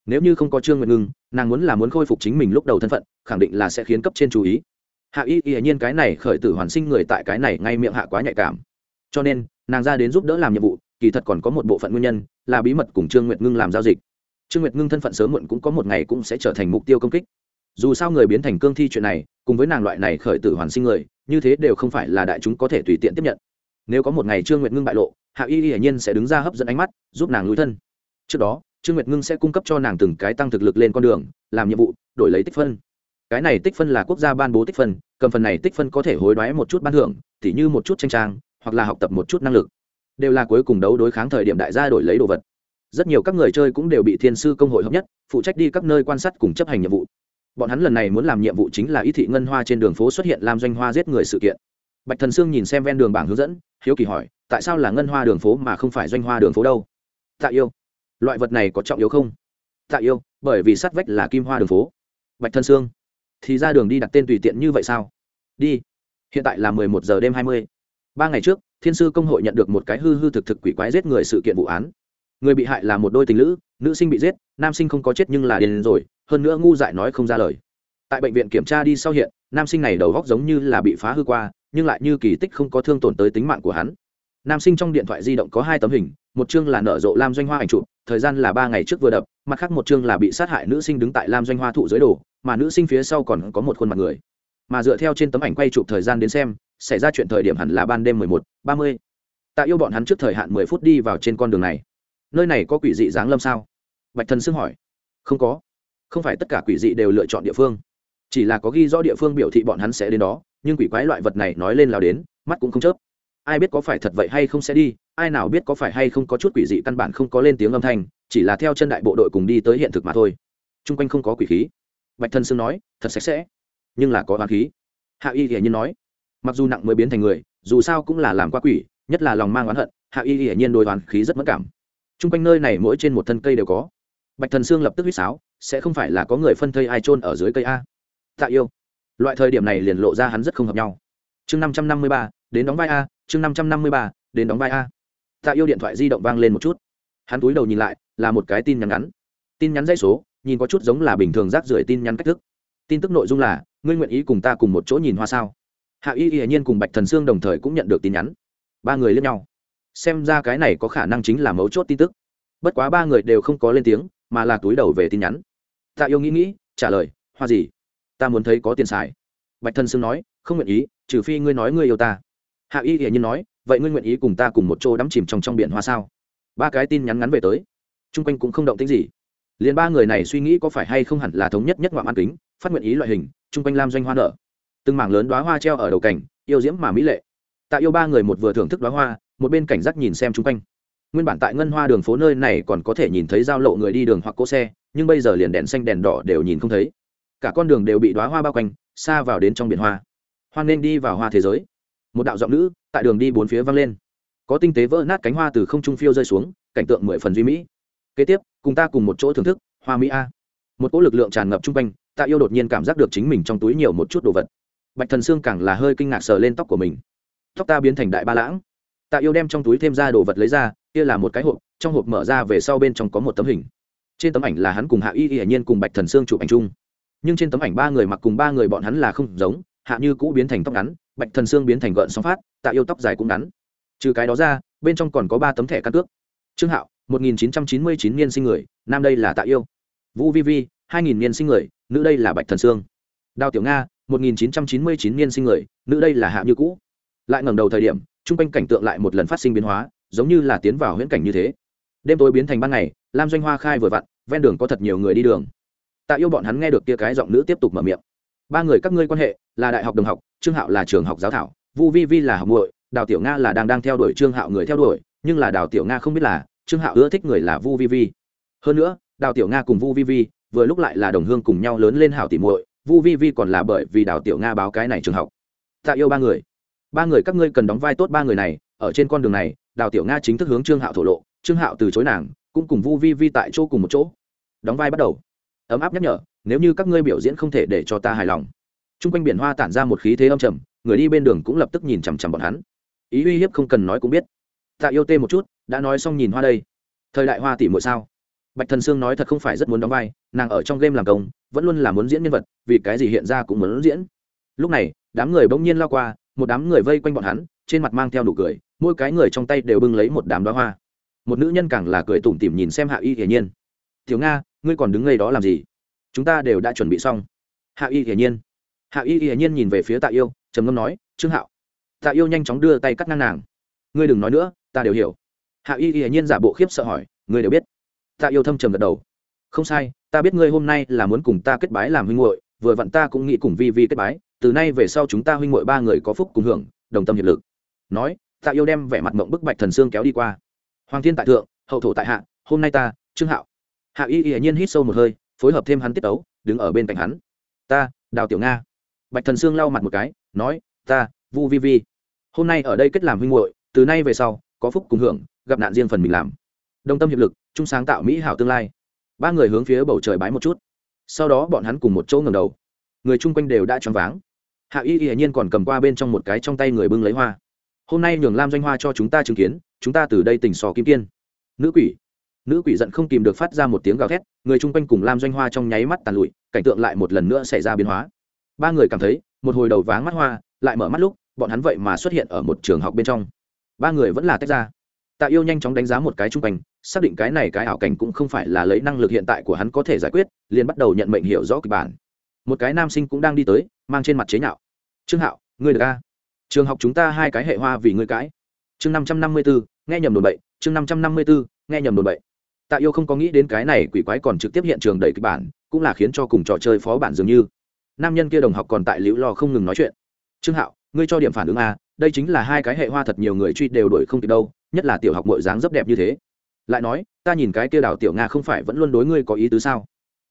S1: Nếu như không có trương nguyện ngưng nàng muốn là muốn khôi phục chính mình lúc đầu thân phận khẳng định là sẽ khiến cấp trên chú ý hạ y y nhiên cái này khởi tử hoàn sinh người tại cái này ngay miệng hạ quá nhạy cảm. Cho nên, nàng ra đến giúp đỡ làm nhiệm vụ, kỳ thật còn có một bộ phận nguyên nhân, là bí mật cùng trương nguyệt ngưng làm giao dịch. Trương nguyệt ngưng thân phận sớm muộn cũng có một ngày cũng sẽ trở thành mục tiêu công kích. Dù sao người biến thành cương thi chuyện này, cùng với nàng loại này khởi tử hoàn sinh người, như thế đều không phải là đại chúng có thể tùy tiện tiếp nhận. Nếu có một ngày trương nguyệt ngưng bại lộ, hạ y hiển nhiên sẽ đứng ra hấp dẫn ánh mắt, giúp nàng lùi thân. Trước đó, trương nguyệt ngưng sẽ cung cấp cho nàng từng cái tăng thực lực lên con đường, làm nhiệm vụ, đổi lấy tích phân cái này tích phân là quốc gia ban bố tích phân, cầm phần này tích phân có thể hối đoái một chút ban thưởng t h như một chút tranh trang, hoặc là học tập một chút năng lực. Đều là cuối cùng đấu đối kháng thời điểm đại gia đổi lấy đồ vật. Rất nhiều các người chơi cũng đều bị thiên sư công hội hợp nhất, phụ trách đi các nơi quan sát cùng chấp hành nhiệm vụ. Bọn hắn lần này muốn làm nhiệm vụ chính là ý thị ngân hoa trên đường phố xuất hiện làm doanh hoa giết người sự kiện. Bạch thần sương nhìn xem ven đường bảng hướng dẫn, hiếu kỳ hỏi, tại sao là ngân hoa đường phố mà không phải doanh hoa đường phố đâu? Tạ yêu. Loại vật này có trọng yếu không? Tạ yêu, bởi vì sát vách là kim hoa đường phố. Bạch thần sương thì ra đường đi đặt tên tùy tiện như vậy sao? Đi. Hiện tại là mười một giờ đêm hai mươi. Ba ngày trước, thiên sư công hội nhận được một cái hư hư thực thực quỷ quái giết người sự kiện vụ án. Người bị hại là một đôi tình nữ nữ sinh bị giết, nam sinh không có chết nhưng là điên rồi, hơn nữa ngu dại nói không ra lời. Tại bệnh viện kiểm tra đi sau hiện, nam sinh này đầu góc giống như là bị phá hư qua, nhưng lại như kỳ tích không có thương tổn tới tính mạng của hắn. Nam sinh trong điện thoại di động có hai tấm hình, một chương là nở rộ lam doanh hoa ảnh chụp, thời gian là ba ngày trước vừa đập, mặt khác một chương là bị sát hại nữ sinh đứng tại lam doanh hoa thụ dưới đồ mà nữ sinh phía sau còn có một khuôn mặt người. Mà dựa theo trên tấm ảnh quay chụp thời gian đến xem, xảy ra chuyện thời điểm hẳn là ban đêm mười một, ba mươi. Tạ yêu bọn hắn trước thời hạn mười phút đi vào trên con đường này. Nơi này có quỷ dị giáng lâm sao? Bạch thần xưng hỏi. Không có. Không phải tất cả quỷ dị đều lựa chọn địa phương. Chỉ là có ghi rõ địa phương biểu thị bọn hắn sẽ đến đó, nhưng quỷ quái loại vật này nói lên lao đến, mắt cũng không chớp. Ai biết có phải thật vậy hay không sẽ đi, ai nào biết có phải hay không có chút quỷ dị căn bản không có lên tiếng âm thanh, chỉ là theo chân đại bộ đội cùng đi tới hiện thực mà thôi. T r u n g quanh không có quỷ khí bạch thân sương nói, thật sạch sẽ, nhưng là có hoàng khí. Hạ y hiển nhiên nói, mặc dù nặng mới biến thành người, dù sao cũng là làm qua quỷ, nhất là lòng mang oán hận, hạ y hiển nhiên đôi hoàn khí rất mất cảm. T r u n g quanh nơi này mỗi trên một thân cây đều có. Bạch thần sương lập tức huýt sáo, sẽ không phải là có người phân thây ai trôn ở dưới cây a? Tạ yêu. Loại thời điểm này liền lộ ra hắn rất không hợp nhau. Chương năm trăm năm mươi ba, đến đóng vai a, chương năm trăm năm mươi ba, đến đóng vai a. Tạ yêu điện thoại di động vang lên một chút. Hắn túi đầu nhìn lại, là một cái tin nhắn ngắn. Tin nhắn dây số nhìn có chút giống là bình thường rác rưởi tin nhắn cách thức. Tin tức nội dung là, ngươi nguyện ý cùng ta cùng một chỗ nhìn hoa sao? Hạ y y nhiên cùng bạch thần sương đồng thời cũng nhận được tin nhắn. Ba người lên nhau. Xem ra cái này có khả năng chính là mấu chốt tin tức. Bất quá ba người đều không có lên tiếng, mà là túi đầu về tin nhắn. Tạ yêu nghĩ nghĩ, trả lời, hoa gì? Ta muốn thấy có tiền xài. Bạch thần sương nói, không nguyện ý, trừ phi ngươi nói ngươi yêu ta. Hạ y hiển nhiên nói, vậy ngươi nguyện ý cùng ta cùng một chỗ đắm chìm trong trong biển hoa sao? Ba cái tin nhắn ngắn về tới. T r u n g quanh cũng không động tính gì liền ba người này suy nghĩ có phải hay không hẳn là thống nhất nhất ngoạm ăn kính, phát nguyện ý loại hình, chung quanh lam doanh hoa nở. Từng mảng lớn đoá hoa treo ở đầu cảnh, yêu diễm mà mỹ lệ. Tạ yêu ba người một vừa thưởng thức đoá hoa, một bên cảnh giác nhìn xem chung quanh. Nguyên bản tại ngân hoa đường phố nơi này còn có thể nhìn thấy giao lộ người đi đường hoặc cỗ xe, nhưng bây giờ liền đèn xanh đèn đỏ đều nhìn không thấy. Cả con đường đều bị đoá hoa bao quanh, xa vào đến trong biển hoa. Hoan nên đi vào hoa thế giới. Một đạo giọng nữ, tại đường đi bốn phía vang lên. Có tinh tế vỡ nát cánh hoa từ không trung phiêu rơi xuống, cảnh tượng mười phần duy mỹ kế tiếp, cùng ta cùng một chỗ thưởng thức, hoa mỹ a. Một cỗ lực lượng tràn ngập chung quanh, tạ yêu đột nhiên cảm giác được chính mình trong túi nhiều một chút đồ vật. Bạch thần xương càng là hơi kinh ngạc sờ lên tóc của mình. Tóc ta biến thành đại ba lãng. Tạ yêu đem trong túi thêm ra đồ vật lấy ra, kia là một cái hộp, trong hộp mở ra về sau bên trong có một tấm hình. Trên tấm ảnh là hắn cùng hạ y hiển nhiên cùng bạch thần xương chụp ảnh chung. Nhưng trên tấm ảnh ba người mặc cùng ba người bọn hắn là không giống, hạ như cũ biến thành tóc ngắn, bạch thần xương biến thành gợn sóng phát, tạ yêu tóc dài cũng ngắn. Trừ cái đó ra, bên trong còn có ba tấm thẻ căn cước. Trương hạo một nghìn chín trăm chín mươi chín niên sinh người, nam đây là tạ yêu. Vũ vi vi, hai nghìn niên sinh người, nữ đây là bạch thần sương. Đào tiểu nga, một nghìn chín trăm chín mươi chín niên sinh người, nữ đây là hạ như cũ. Lại ngẩng đầu thời điểm trung quanh cảnh tượng lại một lần phát sinh biến hóa, giống như là tiến vào huyễn cảnh như thế. Đêm tối biến thành ban ngày, lam doanh hoa khai vừa vặn, ven đường có thật nhiều người đi đường. Tạ yêu bọn hắn nghe được kia cái giọng nữ tiếp tục mở miệng. Ba người các ngươi quan hệ, là đại học đồng học, trương hạo là trường học giáo thảo, vu vi vi là học muội, đào tiểu nga là đang đang theo đuổi trương hạo người theo đuổi, nhưng là đào tiểu nga không biết là trương hạo ưa thích người là vu vi vi. Hơn nữa, đào tiểu nga cùng vu vi vi vừa lúc lại là đồng hương cùng nhau lớn lên hảo tỉ muội, vu vi vi còn là bởi vì đào tiểu nga báo cái này trường học. Tạ yêu ba người. Ba người các ngươi cần đóng vai tốt ba người này, ở trên con đường này, đào tiểu nga chính thức hướng trương hạo thổ lộ, trương hạo từ chối nàng, cũng cùng vu vi vi tại chỗ cùng một chỗ. Đóng vai bắt đầu. Ấm áp nhắc nhở, nếu như các ngươi biểu diễn không thể để cho ta hài lòng. T r u n g quanh biển hoa tản ra một khí thế âm trầm, người đi bên đường cũng lập tức nhìn chằm chằm bọn hắn. Ý uy hiếp không cần nói cũng biết tạ yêu tê một chút, đã nói xong nhìn hoa đây. Thời đại hoa tỷ muội sao? Bạch thần sương nói thật không phải rất muốn đóng vai, nàng ở trong game làm công, vẫn luôn là muốn diễn nhân vật, vì cái gì hiện ra cũng muốn diễn. Lúc này, đám người bỗng nhiên lao qua, một đám người vây quanh bọn hắn, trên mặt mang theo nụ cười, mỗi cái người trong tay đều bưng lấy một đám đoá hoa. Một nữ nhân càng là cười tủm tỉm nhìn xem hạ y hiển nhiên. Tiểu nga, ngươi còn đứng ngay đó làm gì? Chúng ta đều đã chuẩn bị xong. Hạ y hiển nhiên. Hạ y hiển nhiên nhìn về phía tạ yêu, trầm ngâm nói, trương hạo. Tạ yêu nhanh chóng đưa tay cắt ngang nàng. Ngươi đừng nói nữa ta đều hiểu. Hạ y hiển nhiên giả bộ khiếp sợ hỏi, ngươi đều biết? Tạ yêu thâm trầm gật đầu. Không sai, ta biết ngươi hôm nay là muốn cùng ta kết bái làm huynh hội vừa vặn ta cũng nghĩ cùng vi vi kết bái, từ nay về sau chúng ta huynh hội ba người có phúc cùng hưởng, đồng tâm hiệp lực. Nói tạ yêu đem vẻ mặt mộng bức bạch thần xương kéo đi qua. Hoàng thiên tại thượng, hậu thổ tại hạ, hôm nay ta, trương hạo. Hạ y y nhiên hít sâu một hơi, phối hợp thêm hắn tiết tấu, đứng ở bên cạnh hắn. Ta, đào tiểu nga. Bạch thần sương lau mặt một cái, nói, ta, vu vi vi. Hôm nay ở đây kết làm huynh hội từ nay về sau có phúc cùng hưởng, gặp nạn riêng phần mình làm. Đồng tâm hiệp lực, chung sáng tạo mỹ hảo tương lai. Ba người hướng phía bầu trời bái một chút. Sau đó bọn hắn cùng một chỗ ngầm đầu. Người chung quanh đều đã choáng váng. Hạ y y nhiên còn cầm qua bên trong một cái trong tay người bưng lấy hoa. Hôm nay nhường lam doanh hoa cho chúng ta chứng kiến, chúng ta từ đây tỉnh sò kim kiên. Nữ quỷ. Nữ quỷ giận không kìm được phát ra một tiếng gào thét, người chung quanh cùng lam doanh hoa trong nháy mắt tàn lụi, cảnh tượng lại một lần nữa xảy ra biến hóa. Ba người cảm thấy, một hồi đầu váng mắt hoa, lại mở mắt lúc, bọn hắn vậy mà xuất hiện ở một trường học bên trong ba người vẫn là tách ra. Tạ yêu nhanh chóng đánh giá một cái chung quanh, xác định cái này cái ảo cảnh cũng không phải là lấy năng lực hiện tại của hắn có thể giải quyết, liền bắt đầu nhận mệnh hiểu rõ kịch bản. Một cái nam sinh cũng đang đi tới, mang trên mặt chế nhạo. Trương hạo, ngươi được a? Trường học chúng ta hai cái hệ hoa vì ngươi cãi. Chương năm trăm năm mươi bốn nghe nhầm đồn bậy, chương năm trăm năm mươi bốn nghe nhầm đồn bậy. Tạ yêu không có nghĩ đến cái này quỷ quái còn trực tiếp hiện trường đầy kịch bản, cũng là khiến cho cùng trò chơi phó bản dường như. Nam nhân kia đồng học còn tại liễu lo không ngừng nói chuyện. Trương hạo, ngươi cho điểm phản ứng a đây chính là hai cái hệ hoa thật nhiều người truy đều đổi không kịp đâu, nhất là tiểu học mội dáng rất đẹp như thế. Lại nói, ta nhìn cái kia đảo tiểu nga không phải vẫn luôn đối ngươi có ý tứ sao?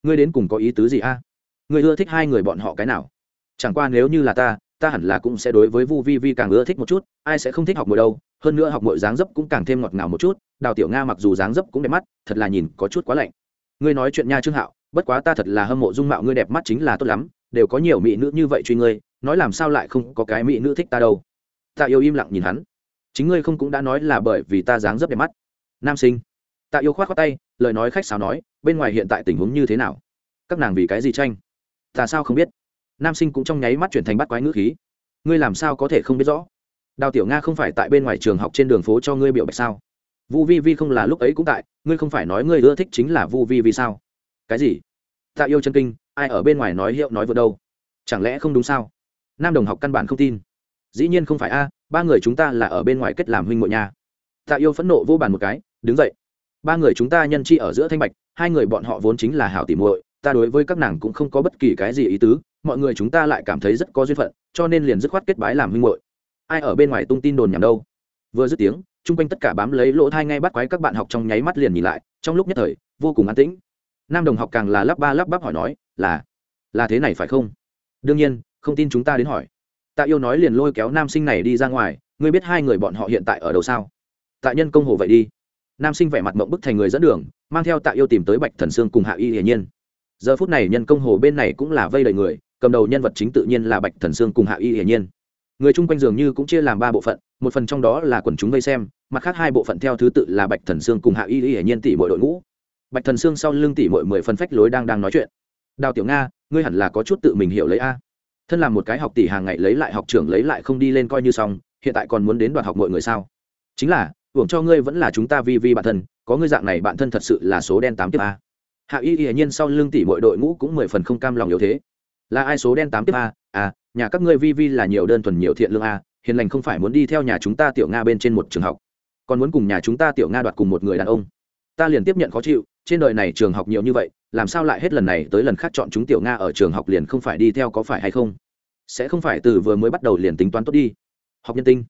S1: Ngươi đến cùng có ý tứ gì a? Ngươi ưa thích hai người bọn họ cái nào? Chẳng qua nếu như là ta ta hẳn là cũng sẽ đối với vu vi vi càng ưa thích một chút, ai sẽ không thích học mội đâu, hơn nữa học mội dáng dấp cũng càng thêm ngọt ngào một chút đào tiểu nga mặc dù dáng dấp cũng đẹp mắt, thật là nhìn có chút quá lạnh. Ngươi nói chuyện nha trương hạo, bất quá ta thật là hâm mộ dung mạo ngươi đẹp mắt chính là tốt lắm, đều có nhiều mỹ nữ như vậy truy ngươi, nói làm sao lại không có cái mỹ nữ thích ta đâu. Tạ yêu im lặng nhìn hắn. Chính ngươi không cũng đã nói là bởi vì ta dáng dấp đẹp mắt. Nam sinh. Tạ yêu khoát khoát tay, lời nói khách sáo nói, bên ngoài hiện tại tình huống như thế nào? Các nàng vì cái gì tranh? Ta sao không biết? Nam sinh cũng trong nháy mắt chuyển thành bắt quái ngữ khí. Ngươi làm sao có thể không biết rõ? Đào tiểu nga không phải tại bên ngoài trường học trên đường phố cho ngươi biểu bạch sao? Vu vi vi không là lúc ấy cũng tại, ngươi không phải nói ngươi ưa thích chính là vu vi vi sao? Cái gì? Tạ yêu chân kinh, ai ở bên ngoài nói hiệu nói vừa đâu? Chẳng lẽ không đúng sao? Nam đồng học căn bản không tin dĩ nhiên không phải a, ba người chúng ta là ở bên ngoài kết làm huynh ngội nhà tạ yêu phẫn nộ vô bàn một cái, đứng dậy. Ba người chúng ta nhân chi ở giữa thanh bạch, hai người bọn họ vốn chính là hảo tỉ muội, ta đối với các nàng cũng không có bất kỳ cái gì ý tứ, mọi người chúng ta lại cảm thấy rất có duyên phận, cho nên liền dứt khoát kết bái làm huynh muội. Ai ở bên ngoài tung tin đồn nhảm đâu? Vừa dứt tiếng, chung quanh tất cả bám lấy lỗ thai ngay bắt quái các bạn học trong nháy mắt liền nhìn lại, trong lúc nhất thời, vô cùng an tĩnh. Nam đồng học càng là lắp ba lắp bắp hỏi nói, là là thế này phải không? Đương nhiên, không tin chúng ta đến hỏi tạ yêu nói liền lôi kéo nam sinh này đi ra ngoài, ngươi biết hai người bọn họ hiện tại ở đâu sao? Tạ nhân công hồ vậy đi. Nam sinh vẻ mặt mộng bức thành người dẫn đường, mang theo tạ yêu tìm tới bạch thần sương cùng hạ y hiển nhiên. Giờ phút này nhân công hồ bên này cũng là vây đầy người, cầm đầu nhân vật chính tự nhiên là bạch thần sương cùng hạ y hiển nhiên. Người chung quanh dường như cũng chia làm ba bộ phận, một phần trong đó là quần chúng vây xem, mặt khác hai bộ phận theo thứ tự là bạch thần sương cùng hạ y hiển nhiên tỷ mỗi đội ngũ. Bạch thần sương sau lưng tỷ mỗi mười phân phách lối đang đang nói chuyện. Đào tiểu nga, ngươi hẳn là có chút tự mình hiểu lấy a thân làm một cái học tỷ hàng ngày lấy lại học trưởng lấy lại không đi lên coi như xong, hiện tại còn muốn đến đoạt học mọi người sao? Chính là, hưởng cho ngươi vẫn là chúng ta vi vi bản thân, có ngươi dạng này bản thân thật sự là số đen tám tiếp a. Hạ y hiển nhiên sau lưng tỷ mọi đội ngũ cũng mười phần không cam lòng yếu thế. Là ai số đen tám tiếp a? À nhà các ngươi vi vi là nhiều đơn thuần nhiều thiện lương a, hiền lành không phải muốn đi theo nhà chúng ta tiểu nga bên trên một trường học. Còn muốn cùng nhà chúng ta tiểu nga đoạt cùng một người đàn ông. Ta liền tiếp nhận khó chịu, trên đời này trường học nhiều như vậy làm sao lại hết lần này tới lần khác chọn chúng tiểu nga ở trường học liền không phải đi theo có phải hay không? Sẽ không phải từ vừa mới bắt đầu liền tính toán tốt đi. Học nhân tinh.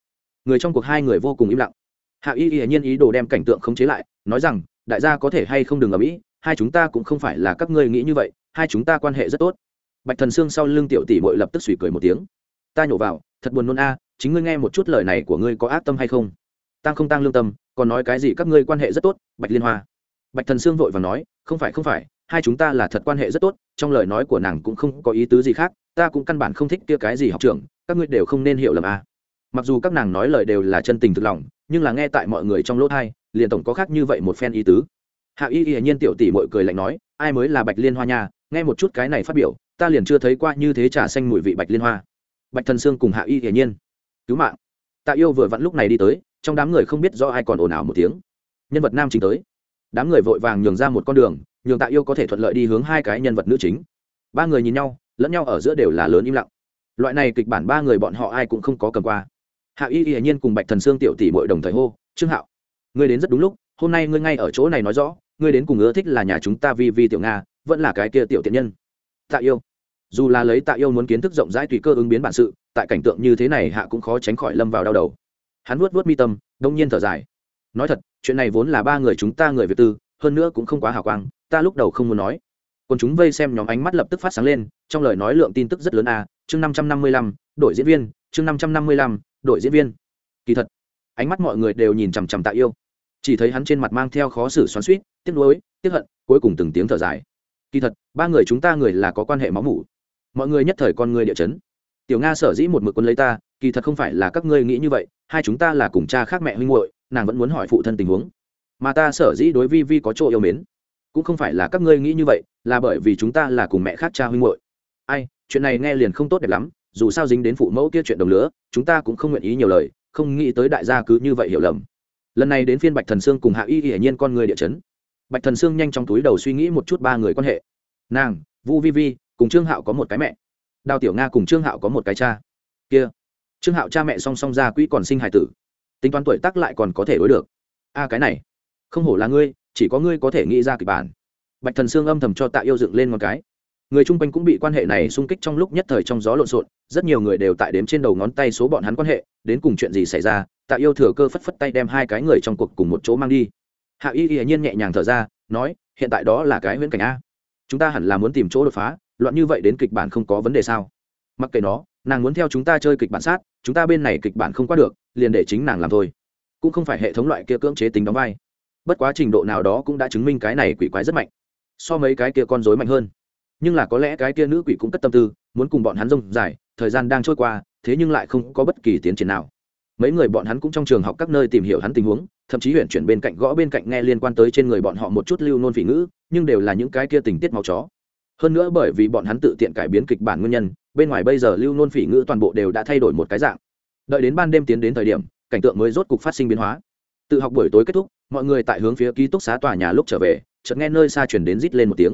S1: Người trong cuộc hai người vô cùng im lặng. Hạ y y nhiên ý đồ đem cảnh tượng khống chế lại, nói rằng, đại gia có thể hay không đừng ở mỹ, hai chúng ta cũng không phải là các ngươi nghĩ như vậy, hai chúng ta quan hệ rất tốt. Bạch thần sương sau lưng tiểu tỷ bội lập tức suy cười một tiếng. Ta nhổ vào, thật buồn nôn a, chính ngươi nghe một chút lời này của ngươi có ác tâm hay không? Tăng không tăng lương tâm, còn nói cái gì các ngươi quan hệ rất tốt, bạch liên hoa. Bạch thần sương vội và nói, không phải không phải hai chúng ta là thật quan hệ rất tốt, trong lời nói của nàng cũng không có ý tứ gì khác, ta cũng căn bản không thích kia cái gì học trưởng, các ngươi đều không nên hiểu lầm a mặc dù các nàng nói lời đều là chân tình thực lòng, nhưng là nghe tại mọi người trong lỗ thai, liền tổng có khác như vậy một phen ý tứ. Hạ y y nhiên tiểu tỷ mội cười lạnh nói, ai mới là bạch liên hoa nha? Nghe một chút cái này phát biểu, ta liền chưa thấy qua như thế trà xanh mùi vị bạch liên hoa. Bạch thần sương cùng hạ y hiển nhiên, cứu mạng. Tạ yêu vừa vặn lúc này đi tới, trong đám người không biết do ai còn ồn ào một tiếng. Nhân vật nam chính tới đám người vội vàng nhường ra một con đường, nhường tạ yêu có thể thuận lợi đi hướng hai cái nhân vật nữ chính. Ba người nhìn nhau, lẫn nhau ở giữa đều là lớn im lặng. Loại này kịch bản ba người bọn họ ai cũng không có cầm qua. Hạ y hiển nhiên cùng bạch thần sương tiểu tỷ bội đồng thời hô, trương hạo, ngươi đến rất đúng lúc, hôm nay ngươi ngay ở chỗ này nói rõ, ngươi đến cùng ưa thích là nhà chúng ta vi vi tiểu nga, vẫn là cái kia tiểu tiện nhân. Tạ yêu, dù là lấy tạ yêu muốn kiến thức rộng rãi tùy cơ ứng biến bản sự, tại cảnh tượng như thế này hạ cũng khó tránh khỏi lâm vào đau đầu. Hắn vuốt vuốt mi tâm, đông nhiên thở dài nói thật, chuyện này vốn là ba người chúng ta người việt tư, hơn nữa cũng không quá hào quang, ta lúc đầu không muốn nói. Còn chúng vây xem nhóm ánh mắt lập tức phát sáng lên, trong lời nói lượng tin tức rất lớn a chương năm trăm năm mươi lăm, đội diễn viên, chương năm trăm năm mươi lăm, đội diễn viên. Kỳ thật, ánh mắt mọi người đều nhìn chằm chằm tạ yêu. Chỉ thấy hắn trên mặt mang theo khó xử xoắn suýt tiếc nuối, tiếc hận, cuối cùng từng tiếng thở dài. Kỳ thật, ba người chúng ta người là có quan hệ máu mủ. Mọi người nhất thời con người địa chấn. Tiểu nga sở dĩ một mực quân lấy ta, kỳ thật không phải là các ngươi nghĩ như vậy, hai chúng ta là cùng cha khác mẹ huynh muội nàng vẫn muốn hỏi phụ thân tình huống. Mà ta sở dĩ đối vi vi có chỗ yêu mến, cũng không phải là các ngươi nghĩ như vậy, là bởi vì chúng ta là cùng mẹ khác cha huynh muội. Ai, chuyện này nghe liền không tốt đẹp lắm, dù sao dính đến phụ mẫu kia chuyện đồng lứa, chúng ta cũng không nguyện ý nhiều lời, không nghĩ tới đại gia cứ như vậy hiểu lầm. Lần này đến phiên bạch thần sương cùng hạ y hiển nhiên con người địa chấn. Bạch thần sương nhanh trong túi đầu suy nghĩ một chút ba người quan hệ. Nàng, vu vi vi cùng trương hạo có một cái mẹ. Đào tiểu nga cùng trương hạo có một cái cha. Kia, trương hạo cha mẹ song song ra quỹ còn sinh Hải tử tính toán tuổi tác lại còn có thể đối được. A cái này, không hổ là ngươi, chỉ có ngươi có thể nghĩ ra kịch bản. Bạch thần sương âm thầm cho tạ yêu dựng lên một cái. Người chung quanh cũng bị quan hệ này xung kích trong lúc nhất thời trong gió lộn xộn, rất nhiều người đều tại đếm trên đầu ngón tay số bọn hắn quan hệ, đến cùng chuyện gì xảy ra, tạ yêu thừa cơ phất phất tay đem hai cái người trong cuộc cùng một chỗ mang đi. Hạ y hiển nhiên nhẹ nhàng thở ra, nói, hiện tại đó là cái huyễn cảnh a. Chúng ta hẳn là muốn tìm chỗ đột phá, loạn như vậy đến kịch bản không có vấn đề sao? Mặc kệ nó nàng muốn theo chúng ta chơi kịch bản sát, chúng ta bên này kịch bản không qua được, liền để chính nàng làm thôi. Cũng không phải hệ thống loại kia cưỡng chế tính đóng vai. Bất quá trình độ nào đó cũng đã chứng minh cái này quỷ quái rất mạnh. So mấy cái kia con dối mạnh hơn. Nhưng là có lẽ cái kia nữ quỷ cũng cất tâm tư, muốn cùng bọn hắn rông dài, thời gian đang trôi qua, thế nhưng lại không có bất kỳ tiến triển nào. Mấy người bọn hắn cũng trong trường học các nơi tìm hiểu hắn tình huống, thậm chí huyện chuyển bên cạnh gõ bên cạnh nghe liên quan tới trên người bọn họ một chút lưu nôn phỉ ngữ, nhưng đều là những cái kia tình tiết màu chó. Hơn nữa bởi vì bọn hắn tự tiện cải biến kịch bản nguyên nhân bên ngoài bây giờ lưu nôn phỉ ngữ toàn bộ đều đã thay đổi một cái dạng. Đợi đến ban đêm tiến đến thời điểm, cảnh tượng mới rốt cục phát sinh biến hóa. Tự học buổi tối kết thúc, mọi người tại hướng phía ký túc xá tòa nhà lúc trở về, chợt nghe nơi xa chuyển đến rít lên một tiếng.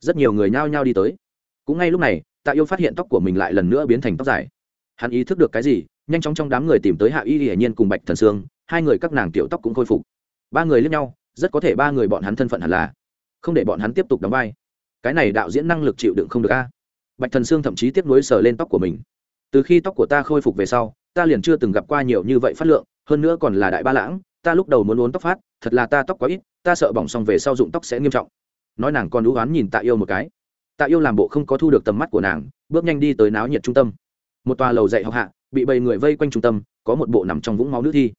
S1: Rất nhiều người nhao nhao đi tới. Cũng ngay lúc này, tạ yêu phát hiện tóc của mình lại lần nữa biến thành tóc dài. Hắn ý thức được cái gì, nhanh chóng trong đám người tìm tới hạ y hiển nhiên cùng bạch thần sương, hai người các nàng tiểu tóc cũng khôi phục. Ba người lẫn nhau, rất có thể ba người bọn hắn thân phận hẳn là. Không để bọn hắn tiếp tục đóng vai. Cái này đạo diễn năng lực chịu đựng không được a bạch thần sương thậm chí tiếp nối sờ lên tóc của mình. Từ khi tóc của ta khôi phục về sau, ta liền chưa từng gặp qua nhiều như vậy phát lượng, hơn nữa còn là đại ba lãng, ta lúc đầu muốn uốn tóc phát, thật là ta tóc quá ít, ta sợ bỏng xong về sau dụng tóc sẽ nghiêm trọng. Nói nàng còn đũ oán nhìn tạ yêu một cái. Tạ yêu làm bộ không có thu được tầm mắt của nàng, bước nhanh đi tới náo nhiệt trung tâm. Một tòa lầu dạy học hạ, bị bầy người vây quanh trung tâm, có một bộ nằm trong vũng máu nước thi.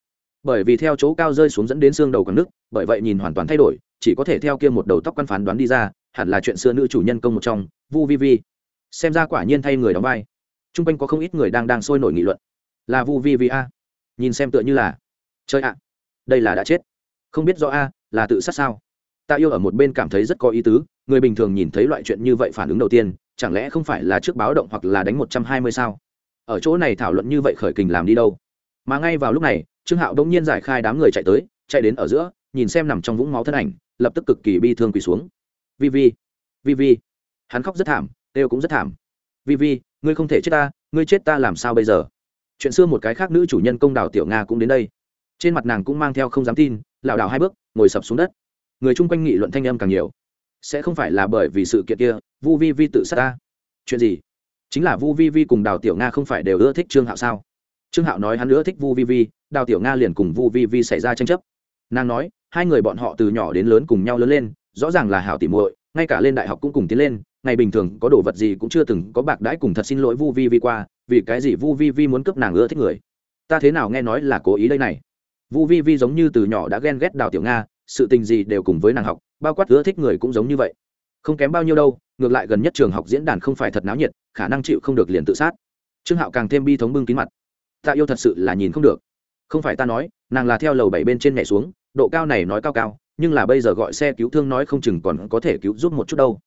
S1: Bởi vì theo chỗ cao rơi xuống dẫn đến xương đầu còn nước bởi vậy nhìn hoàn toàn thay đổi, chỉ có thể theo kia một đầu tóc quan phán đoán đi ra, hẳn là chuyện xưa nữ chủ nhân công một trong, vu vi vi xem ra quả nhiên thay người đóng vai. T r u n g quanh có không ít người đang đang sôi nổi nghị luận. Là vu vi vi a. Nhìn xem tựa như là chơi ạ, đây là đã chết. Không biết rõ a là tự sát sao? Ta yêu ở một bên cảm thấy rất có ý tứ, người bình thường nhìn thấy loại chuyện như vậy phản ứng đầu tiên, chẳng lẽ không phải là trước báo động hoặc là đánh một trăm hai mươi sao? Ở chỗ này thảo luận như vậy khởi kình làm đi đâu? Mà ngay vào lúc này, trương hạo đông nhiên giải khai đám người chạy tới, chạy đến ở giữa, nhìn xem nằm trong vũng máu thân ảnh, lập tức cực kỳ bi thương quỳ xuống. Vi vi vi vi. Hắn khóc rất thảm têu cũng rất thảm. Vi vi, ngươi không thể chết ta, ngươi chết ta làm sao bây giờ? Chuyện xưa một cái khác nữ chủ nhân công đào tiểu nga cũng đến đây. Trên mặt nàng cũng mang theo không dám tin, lảo đảo hai bước, ngồi sập xuống đất. Người chung quanh nghị luận thanh âm càng nhiều. Sẽ không phải là bởi vì sự kiện kia, vu vi vi tự sát ta. Chuyện gì? Chính là vu vi vi cùng đào tiểu nga không phải đều ưa thích trương hạo sao? Trương hạo nói hắn ưa thích vu vi vi đào tiểu nga liền cùng vu vi vi xảy ra tranh chấp. Nàng nói, hai người bọn họ từ nhỏ đến lớn cùng nhau lớn lên, rõ ràng là hảo tỉ muội, ngay cả lên đại học cũng cùng tiến lên ngày bình thường có đồ vật gì cũng chưa từng có bạc đãi cùng thật xin lỗi vu vi vi qua, vì cái gì vu vi vi muốn cướp nàng ưa thích người? Ta thế nào nghe nói là cố ý đây này? Vu vi vi giống như từ nhỏ đã ghen ghét đào tiểu nga, sự tình gì đều cùng với nàng học, bao quát ưa thích người cũng giống như vậy. Không kém bao nhiêu đâu, ngược lại gần nhất trường học diễn đàn không phải thật náo nhiệt, khả năng chịu không được liền tự sát. Trương hạo càng thêm bi thống bưng kín mặt. Ta yêu thật sự là nhìn không được. Không phải ta nói, nàng là theo lầu bảy bên trên nhảy xuống, độ cao này nói cao cao, nhưng là bây giờ gọi xe cứu thương nói không chừng còn có thể cứu giúp một chút đâu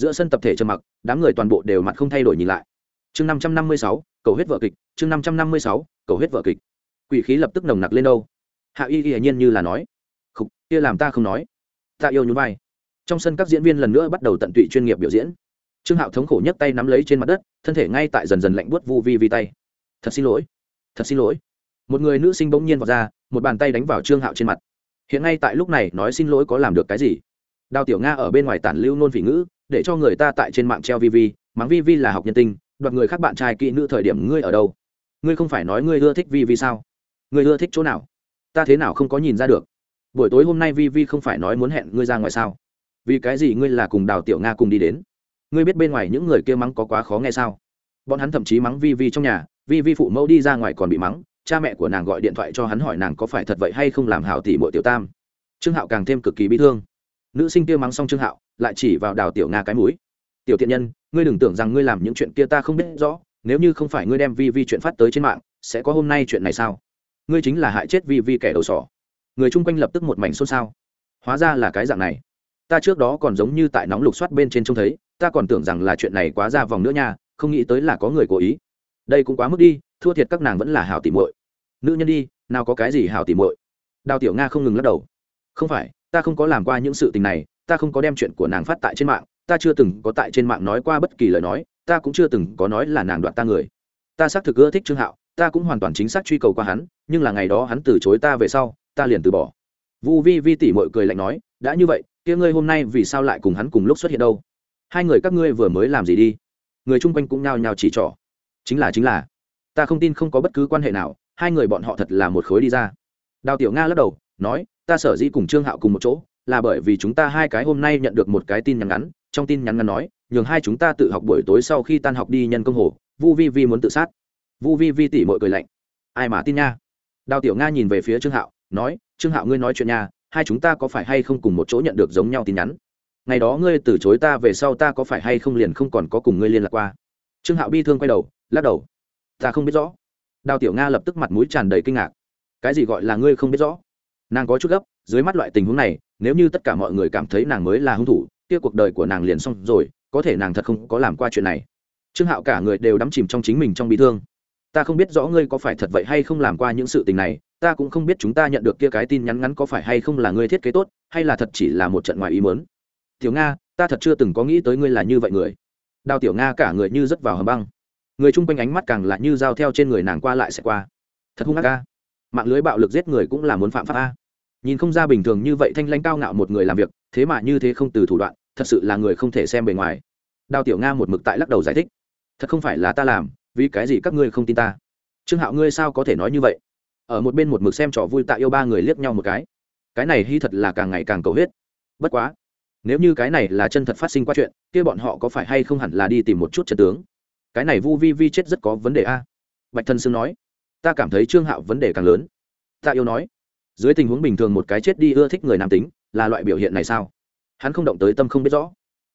S1: giữa sân tập thể trầm mặc, đám người toàn bộ đều mặt không thay đổi nhìn lại. Chương năm trăm năm mươi sáu, cầu huyết vợ kịch, chương năm trăm năm mươi sáu, cầu huyết vợ kịch. Quỷ khí lập tức nồng nặc lên đâu. Hạ y hiển nhiên như là nói, khục, kia làm ta không nói. Ta yêu nhún vai. Trong sân các diễn viên lần nữa bắt đầu tận tụy chuyên nghiệp biểu diễn. Trương hạo thống khổ nhất tay nắm lấy trên mặt đất, thân thể ngay tại dần dần lạnh buốt vu vi vi tay. Thật xin lỗi, thật xin lỗi. Một người nữ sinh bỗng nhiên vào ra, một bàn tay đánh vào trương hạo trên mặt. Hiện ngay tại lúc này nói xin lỗi có làm được cái gì? Đào tiểu nga ở bên ngoài tản lưu nôn vị ngữ để cho người ta tại trên mạng treo vi vi, mắng vi vi là học nhân tinh, đoạt người khác bạn trai kỹ nữ thời điểm ngươi ở đâu? Ngươi không phải nói ngươi ưa thích vi vi sao? Ngươi ưa thích chỗ nào? Ta thế nào không có nhìn ra được? Buổi tối hôm nay vi vi không phải nói muốn hẹn ngươi ra ngoài sao? Vì cái gì ngươi là cùng đào tiểu nga cùng đi đến? Ngươi biết bên ngoài những người kia mắng có quá khó nghe sao? Bọn hắn thậm chí mắng vi vi trong nhà, vi vi phụ mẫu đi ra ngoài còn bị mắng, cha mẹ của nàng gọi điện thoại cho hắn hỏi nàng có phải thật vậy hay không làm hảo tỷ bội tiểu tam. Trương hạo càng thêm cực kỳ bị thương nữ sinh kia mắng xong trương hạo, lại chỉ vào đào tiểu nga cái mũi. Tiểu thiện nhân, ngươi đừng tưởng rằng ngươi làm những chuyện kia ta không biết rõ, nếu như không phải ngươi đem vi vi chuyện phát tới trên mạng, sẽ có hôm nay chuyện này sao? Ngươi chính là hại chết vi vi kẻ đầu sỏ. Người chung quanh lập tức một mảnh xôn xao. Hóa ra là cái dạng này. Ta trước đó còn giống như tại nóng lục soát bên trên trông thấy, ta còn tưởng rằng là chuyện này quá ra vòng nữa nha, không nghĩ tới là có người cố ý. Đây cũng quá mức đi, thua thiệt các nàng vẫn là hảo tỉ mội nữ nhân đi, nào có cái gì hảo tỉ mội đào tiểu nga không ngừng lắc đầu. Không phải ta không có làm qua những sự tình này, ta không có đem chuyện của nàng phát tại trên mạng, ta chưa từng có tại trên mạng nói qua bất kỳ lời nói, ta cũng chưa từng có nói là nàng đoạt ta người. Ta xác thực ưa thích trương hạo, ta cũng hoàn toàn chính xác truy cầu qua hắn, nhưng là ngày đó hắn từ chối ta về sau, ta liền từ bỏ. Vu vi vi tỉ mội cười lạnh nói, đã như vậy, kia ngươi hôm nay vì sao lại cùng hắn cùng lúc xuất hiện đâu? Hai người các ngươi vừa mới làm gì đi? Người chung quanh cũng nhao nhao chỉ trỏ. Chính là chính là, ta không tin không có bất cứ quan hệ nào, hai người bọn họ thật là một khối đi ra. Đào tiểu nga lắc đầu, nói ta sở dĩ cùng trương hạo cùng một chỗ, là bởi vì chúng ta hai cái hôm nay nhận được một cái tin nhắn ngắn, trong tin nhắn ngắn nói, nhường hai chúng ta tự học buổi tối sau khi tan học đi nhân công hồ, vu vi vi muốn tự sát. Vu vi vi tỉ mội cười lạnh. Ai mà tin nha? Đào tiểu nga nhìn về phía trương hạo, nói, trương hạo ngươi nói chuyện nha, hai chúng ta có phải hay không cùng một chỗ nhận được giống nhau tin nhắn? Ngày đó ngươi từ chối ta về sau ta có phải hay không liền không còn có cùng ngươi liên lạc qua? Trương hạo bi thương quay đầu, lắc đầu. Ta không biết rõ. Đào tiểu nga lập tức mặt mũi tràn đầy kinh ngạc. Cái gì gọi là ngươi không biết rõ? Nàng có chút gấp, dưới mắt loại tình huống này, nếu như tất cả mọi người cảm thấy nàng mới là hung thủ, kia cuộc đời của nàng liền xong rồi, có thể nàng thật không có làm qua chuyện này. Trương hạo cả người đều đắm chìm trong chính mình trong bị thương. Ta không biết rõ ngươi có phải thật vậy hay không làm qua những sự tình này, ta cũng không biết chúng ta nhận được kia cái tin nhắn ngắn có phải hay không là ngươi thiết kế tốt, hay là thật chỉ là một trận ngoài ý mớn tiểu nga, ta thật chưa từng có nghĩ tới ngươi là như vậy người. Đào tiểu nga cả người như rớt vào hầm băng. Người chung quanh ánh mắt càng là như dao theo trên người nàng qua lại sẽ qua. Thật hung ác ca mạng lưới bạo lực giết người cũng là muốn phạm pháp a. Nhìn không ra bình thường như vậy thanh lãnh cao ngạo một người làm việc, thế mà như thế không từ thủ đoạn, thật sự là người không thể xem bề ngoài. Đào tiểu nga một mực tại lắc đầu giải thích. Thật không phải là ta làm, vì cái gì các ngươi không tin ta? Trương hạo ngươi sao có thể nói như vậy? Ở một bên một mực xem trò vui tạ yêu ba người liếc nhau một cái. Cái này hy thật là càng ngày càng cầu huyết. Bất quá, nếu như cái này là chân thật phát sinh qua chuyện, kia bọn họ có phải hay không hẳn là đi tìm một chút chân tướng? Cái này vu vi vi chết rất có vấn đề a. Bạch thân sương nói ta cảm thấy trương hạo vấn đề càng lớn. Ta yêu nói, dưới tình huống bình thường một cái chết đi ưa thích người nam tính, là loại biểu hiện này sao? Hắn không động tới tâm không biết rõ.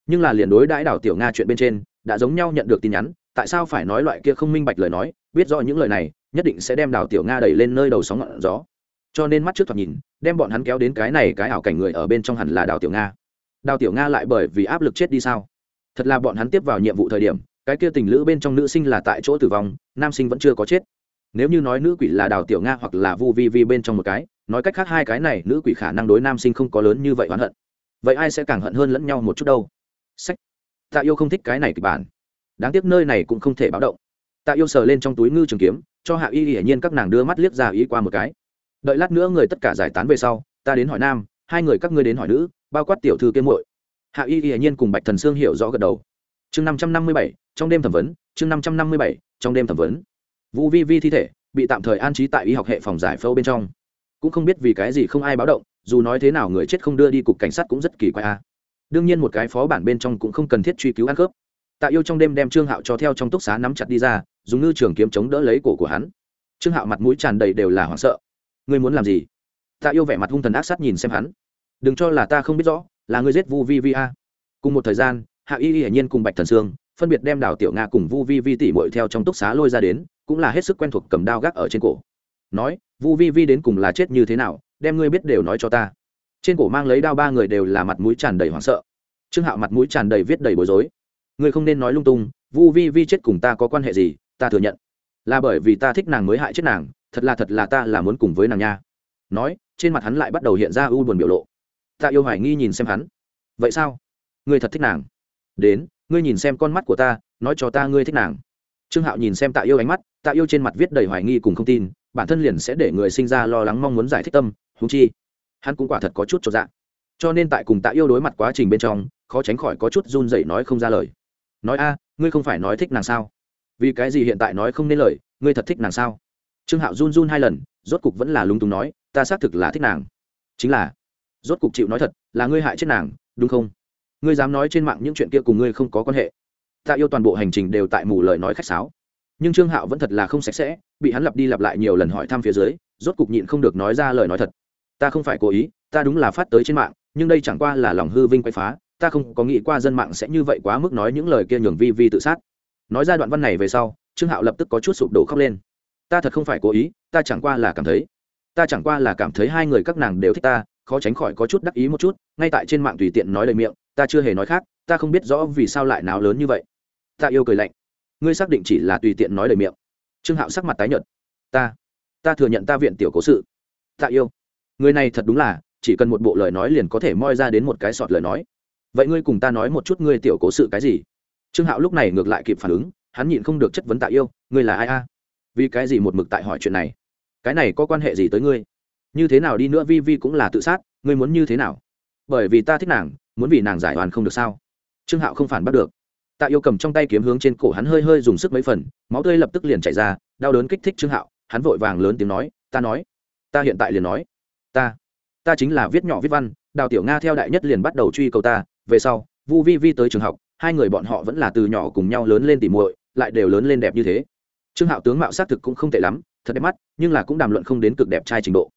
S1: Nhưng là liền đối đãi đảo tiểu nga chuyện bên trên, đã giống nhau nhận được tin nhắn, tại sao phải nói loại kia không minh bạch lời nói, biết rõ những lời này, nhất định sẽ đem đảo tiểu nga đẩy lên nơi đầu sóng ngọn gió. Cho nên mắt trước thoạt nhìn, đem bọn hắn kéo đến cái này cái ảo cảnh người ở bên trong hẳn là đào tiểu nga. Đào tiểu nga lại bởi vì áp lực chết đi sao? Thật là bọn hắn tiếp vào nhiệm vụ thời điểm, cái kia tình lữ bên trong nữ sinh là tại chỗ tử vong, nam sinh vẫn chưa có chết nếu như nói nữ quỷ là đào tiểu nga hoặc là vu vi vi bên trong một cái, nói cách khác hai cái này nữ quỷ khả năng đối nam sinh không có lớn như vậy oán hận. Vậy ai sẽ càng hận hơn lẫn nhau một chút đâu? Sách. Tạ yêu không thích cái này kịch bản. Đáng tiếc nơi này cũng không thể báo động. Tạ yêu sờ lên trong túi ngư trường kiếm, cho hạ y hiển nhiên các nàng đưa mắt liếc ra ý qua một cái. Đợi lát nữa người tất cả giải tán về sau, ta đến hỏi nam, hai người các ngươi đến hỏi nữ, bao quát tiểu thư kiếm muội. Hạ y hiển nhiên cùng bạch thần sương hiểu rõ gật đầu. Chương năm trăm năm mươi bảy, trong đêm thẩm vấn, chương năm trăm năm mươi bảy, trong đêm thẩm vấn vũ vi vi thi thể bị tạm thời an trí tại y học hệ phòng giải phẫu bên trong. Cũng không biết vì cái gì không ai báo động, dù nói thế nào người chết không đưa đi cục cảnh sát cũng rất kỳ quái a. Đương nhiên một cái phó bản bên trong cũng không cần thiết truy cứu ăn khớp tạ yêu trong đêm đem trương hạo cho theo trong túc xá nắm chặt đi ra, dùng ngư trường kiếm chống đỡ lấy cổ của hắn. Trương hạo mặt mũi tràn đầy đều là hoảng sợ. Ngươi muốn làm gì? Tạ yêu vẻ mặt hung thần ác sát nhìn xem hắn. Đừng cho là ta không biết rõ, là ngươi giết vu vi vi a. Cùng một thời gian, hạ y hiển nhiên cùng bạch thần sương phân biệt đem đào tiểu nga cùng vu vi vi tỉ mội theo trong túc xá lôi ra đến, cũng là hết sức quen thuộc cầm đao gác ở trên cổ. Nói, vu vi vi đến cùng là chết như thế nào, đem ngươi biết đều nói cho ta. Trên cổ mang lấy đao ba người đều là mặt mũi tràn đầy hoảng sợ. Trương hạo mặt mũi tràn đầy viết đầy bối rối. Ngươi không nên nói lung tung, vu vi vi chết cùng ta có quan hệ gì, ta thừa nhận. Là bởi vì ta thích nàng mới hại chết nàng, thật là thật là ta là muốn cùng với nàng nha. Nói, trên mặt hắn lại bắt đầu hiện ra u buồn biểu lộ. Ta yêu hoài nghi nhìn xem hắn. Vậy sao? Ngươi thật thích nàng. Đến ngươi nhìn xem con mắt của ta, nói cho ta ngươi thích nàng. Trương hạo nhìn xem tạ yêu ánh mắt, tạ yêu trên mặt viết đầy hoài nghi cùng không tin, bản thân liền sẽ để người sinh ra lo lắng mong muốn giải thích tâm húng chi, hắn cũng quả thật có chút cho dạ. Cho nên tại cùng tạ yêu đối mặt quá trình bên trong, khó tránh khỏi có chút run dậy nói không ra lời. Nói, a, ngươi không phải nói thích nàng sao? Vì cái gì hiện tại nói không nên lời, ngươi thật thích nàng sao? Trương hạo run run hai lần, rốt cục vẫn là lúng túng nói, ta xác thực là thích nàng. Chính là, rốt cục chịu nói thật là ngươi hại chết nàng, đúng không? Ngươi dám nói trên mạng những chuyện kia cùng ngươi không có quan hệ. Ta yêu toàn bộ hành trình đều tại mù lời nói khách sáo. Nhưng trương hạo vẫn thật là không sạch sẽ, bị hắn lặp đi lặp lại nhiều lần hỏi thăm phía dưới, rốt cục nhịn không được nói ra lời nói thật. Ta không phải cố ý, ta đúng là phát tới trên mạng, nhưng đây chẳng qua là lòng hư vinh quay phá, ta không có nghĩ qua dân mạng sẽ như vậy quá mức nói những lời kia nhường vi vi tự sát. Nói ra đoạn văn này về sau, trương hạo lập tức có chút sụp đổ khóc lên. Ta thật không phải cố ý, ta chẳng qua là cảm thấy, ta chẳng qua là cảm thấy hai người các nàng đều thích ta khó tránh khỏi có chút đắc ý một chút, ngay tại trên mạng tùy tiện nói lời miệng, ta chưa hề nói khác, ta không biết rõ vì sao lại náo lớn như vậy. Ta yêu cười lạnh. Ngươi xác định chỉ là tùy tiện nói lời miệng. Trương hạo sắc mặt tái nhợt. Ta ta thừa nhận ta viện tiểu cố sự. Ta yêu. Người này thật đúng là, chỉ cần một bộ lời nói liền có thể moi ra đến một cái sọt lời nói. Vậy ngươi cùng ta nói một chút ngươi tiểu cố sự cái gì? Trương hạo lúc này ngược lại kịp phản ứng, hắn nhịn không được chất vấn tạ yêu, ngươi là ai a? Vì cái gì một mực tại hỏi chuyện này? Cái này có quan hệ gì tới ngươi? Như thế nào đi nữa vi vi cũng là tự sát, ngươi muốn như thế nào? Bởi vì ta thích nàng, muốn vì nàng giải đoàn không được sao? Trương hạo không phản bắt được. Tạ yêu cầm trong tay kiếm hướng trên cổ hắn hơi hơi dùng sức mấy phần, máu tươi lập tức liền chạy ra, đau đớn kích thích trương hạo, hắn vội vàng lớn tiếng nói, ta nói, ta hiện tại liền nói, ta ta chính là viết nhỏ viết văn, đào tiểu nga theo đại nhất liền bắt đầu truy cầu ta, về sau, vu vi vi tới trường học, hai người bọn họ vẫn là từ nhỏ cùng nhau lớn lên tỉ muội, lại đều lớn lên đẹp như thế. Trương hạo tướng mạo xác thực cũng không tệ lắm, thật đẹp mắt, nhưng là cũng đàm luận không đến cực đẹp trai trình độ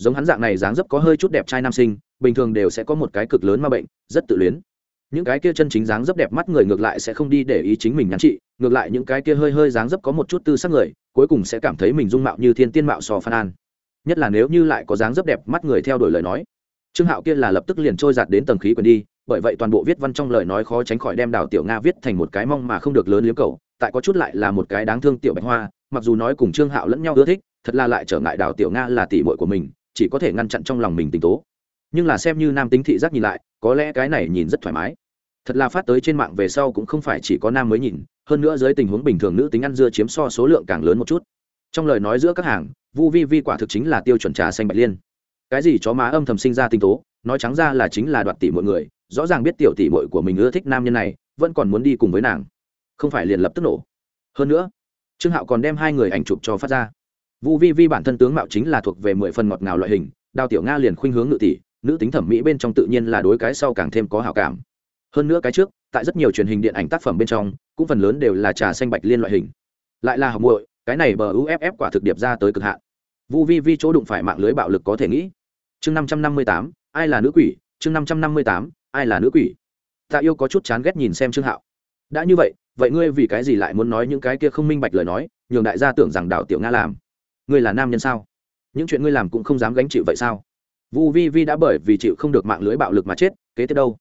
S1: giống hắn dạng này dáng dấp có hơi chút đẹp trai nam sinh, bình thường đều sẽ có một cái cực lớn ma bệnh, rất tự luyến. Những cái kia chân chính dáng dấp đẹp mắt người ngược lại sẽ không đi để ý chính mình nhắn chị, ngược lại những cái kia hơi hơi dáng dấp có một chút tư sắc người, cuối cùng sẽ cảm thấy mình dung mạo như thiên tiên mạo so phan an. Nhất là nếu như lại có dáng dấp đẹp mắt người theo đuổi lời nói. Trương hạo kia là lập tức liền trôi giạt đến tầng khí quyền đi, bởi vậy toàn bộ viết văn trong lời nói khó tránh khỏi đem đào tiểu nga viết thành một cái mong mà không được lớn liếm cầu, tại có chút lại là một cái đáng thương tiểu bạch hoa, mặc dù nói cùng trương hạo lẫn nhau ưa thích, thật là lại trở ngại đào tiểu nga là tỷ muội của mình chỉ có thể ngăn chặn trong lòng mình tình tố. Nhưng là xem như nam tính thị giác nhìn lại, có lẽ cái này nhìn rất thoải mái. Thật là phát tới trên mạng về sau cũng không phải chỉ có nam mới nhìn, hơn nữa dưới tình huống bình thường nữ tính ăn dưa chiếm so số lượng càng lớn một chút. Trong lời nói giữa các hàng, vu vi vi quả thực chính là tiêu chuẩn trà xanh bạch liên. Cái gì chó má âm thầm sinh ra tinh tố, nói trắng ra là chính là đoạt tỷ mọi người, rõ ràng biết tiểu tỷ muội của mình ưa thích nam nhân này, vẫn còn muốn đi cùng với nàng. Không phải liền lập tức nổ. Hơn nữa, trương hạo còn đem hai người ảnh chụp cho phát ra vu vi vi bản thân tướng mạo chính là thuộc về mười phần ngọt ngào loại hình, đào tiểu nga liền khuynh hướng nữ tỷ, nữ tính thẩm mỹ bên trong tự nhiên là đối cái sau càng thêm có hảo cảm. Hơn nữa cái trước, tại rất nhiều truyền hình điện ảnh tác phẩm bên trong, cũng phần lớn đều là trà xanh bạch liên loại hình. Lại là học muội, cái này bờ uff quả thực điệp ra tới cực hạn. Vu vi vi chỗ đụng phải mạng lưới bạo lực có thể nghĩ. Chương năm trăm năm mươi tám, ai là nữ quỷ? Chương năm trăm năm mươi tám, ai là nữ quỷ? Tạ yêu có chút chán ghét nhìn xem trương hạo. Đã như vậy vậy ngươi vì cái gì lại muốn nói những cái kia không minh bạch lời nói, nhường đại gia tưởng rằng đạo tiểu nga làm? Ngươi là nam nhân sao? Những chuyện ngươi làm cũng không dám gánh chịu vậy sao? Vu vi vi đã bởi vì chịu không được mạng lưới bạo lực mà chết, kế tiếp đâu?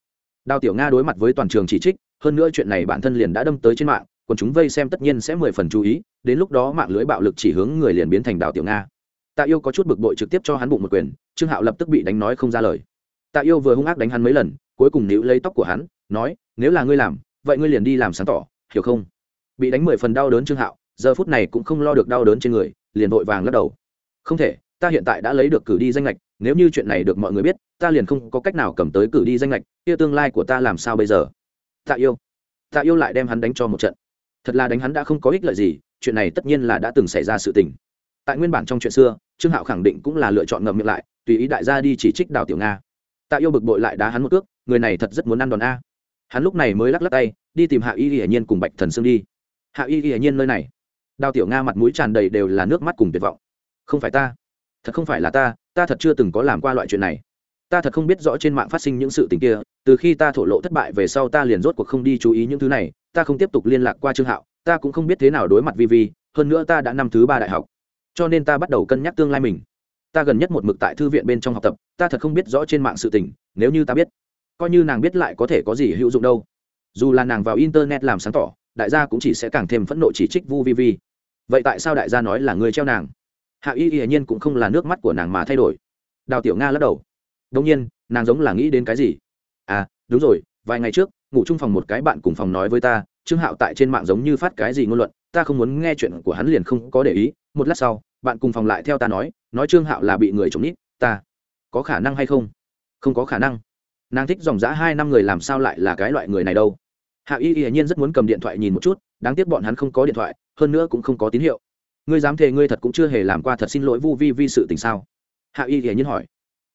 S1: Đào tiểu nga đối mặt với toàn trường chỉ trích, hơn nữa chuyện này bản thân liền đã đâm tới trên mạng còn chúng vây xem tất nhiên sẽ mười phần chú ý, đến lúc đó mạng lưới bạo lực chỉ hướng người liền biến thành đào tiểu nga. Tạ yêu có chút bực bội trực tiếp cho hắn bụng một quyền, trương hạo lập tức bị đánh nói không ra lời. Tạ yêu vừa hung ác đánh hắn mấy lần, cuối cùng níu lấy tóc của hắn, nói, nếu là ngươi làm, vậy ngươi liền đi làm sáng tỏ, hiểu không? Bị đánh mười phần đau đớn trương hạo, giờ phút này cũng không lo được đau đớn trên người liền vội vàng lắc đầu. Không thể, ta hiện tại đã lấy được cử đi danh lệch nếu như chuyện này được mọi người biết, ta liền không có cách nào cầm tới cử đi danh lệch kia tương lai của ta làm sao bây giờ? Tạ yêu tạ yêu lại đem hắn đánh cho một trận. Thật là đánh hắn đã không có ích lợi gì, chuyện này tất nhiên là đã từng xảy ra sự tình. Tại nguyên bản trong chuyện xưa, trương hạo khẳng định cũng là lựa chọn ngậm miệng lại, tùy ý đại gia đi chỉ trích đào tiểu nga. Tạ yêu bực bội lại đá hắn một cước, người này thật rất muốn ăn đòn a. Hắn lúc này mới lắc lắc tay, đi tìm hạ y hiển nhiên cùng bạch thần sương đi. Hạ y hiển nhiên nơi này đào tiểu nga mặt mũi tràn đầy đều là nước mắt cùng tuyệt vọng. Không phải ta. Thật không phải là ta ta thật chưa từng có làm qua loại chuyện này. Ta thật không biết rõ trên mạng phát sinh những sự tình kia, từ khi ta thổ lộ thất bại về sau ta liền rốt cuộc không đi chú ý những thứ này, ta không tiếp tục liên lạc qua trương hạo, ta cũng không biết thế nào đối mặt vi vi, hơn nữa ta đã năm thứ ba đại học. Cho nên ta bắt đầu cân nhắc tương lai mình. Ta gần nhất một mực tại thư viện bên trong học tập, ta thật không biết rõ trên mạng sự tình, nếu như ta biết, coi như nàng biết lại có thể có gì hữu dụng đâu. Dù là nàng vào internet làm sáng tỏ, đại gia cũng chỉ sẽ càng thêm phẫn nộ chỉ trích vu vi vi vậy tại sao đại gia nói là người treo nàng? Hạ y hiển nhiên cũng không là nước mắt của nàng mà thay đổi. Đào tiểu nga lắc đầu. Đông nhiên, nàng giống là nghĩ đến cái gì? À đúng rồi, vài ngày trước, ngủ chung phòng một cái bạn cùng phòng nói với ta, trương hạo tại trên mạng giống như phát cái gì ngôn luận, ta không muốn nghe chuyện của hắn liền không có để ý. Một lát sau, bạn cùng phòng lại theo ta nói nói trương hạo là bị người trộm nít, ta có khả năng hay không? Không có khả năng. Nàng thích dòng dã hai năm người làm sao lại là cái loại người này đâu? Hạ y hiển nhiên rất muốn cầm điện thoại nhìn một chút, đáng tiếc bọn hắn không có điện thoại hơn nữa cũng không có tín hiệu. Ngươi dám thề ngươi thật cũng chưa hề làm qua thật xin lỗi vu vi vi sự tình sao? Hạ y hiển nhiên hỏi.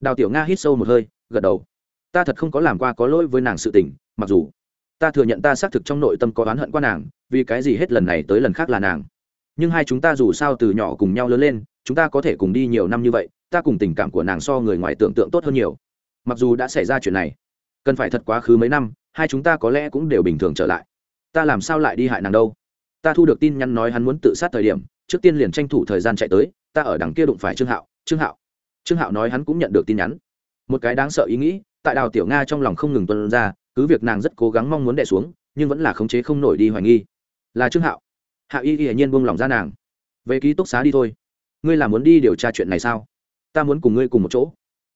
S1: Đào tiểu nga hít sâu một hơi, gật đầu. Ta thật không có làm qua có lỗi với nàng sự tình, mặc dù ta thừa nhận ta xác thực trong nội tâm có oán hận qua nàng, vì cái gì hết lần này tới lần khác là nàng. Nhưng hai chúng ta dù sao từ nhỏ cùng nhau lớn lên, chúng ta có thể cùng đi nhiều năm như vậy, ta cùng tình cảm của nàng so người ngoài tưởng tượng tốt hơn nhiều. Mặc dù đã xảy ra chuyện này, cần phải thật quá khứ mấy năm, hai chúng ta có lẽ cũng đều bình thường trở lại. Ta làm sao lại đi hại nàng đâu? Ta thu được tin nhắn nói hắn muốn tự sát thời điểm, trước tiên liền tranh thủ thời gian chạy tới, ta ở đằng kia đụng phải trương hạo trương hạo. Trương hạo nói hắn cũng nhận được tin nhắn. Một cái đáng sợ ý nghĩ, tại đào tiểu nga trong lòng không ngừng tuân ra, cứ việc nàng rất cố gắng mong muốn đẻ xuống, nhưng vẫn là khống chế không nổi đi hoài nghi. Là trương hạo. Hạ y hiển nhiên buông lòng ra nàng. Về ký túc xá đi thôi. Ngươi là muốn đi điều tra chuyện này sao? Ta muốn cùng ngươi cùng một chỗ.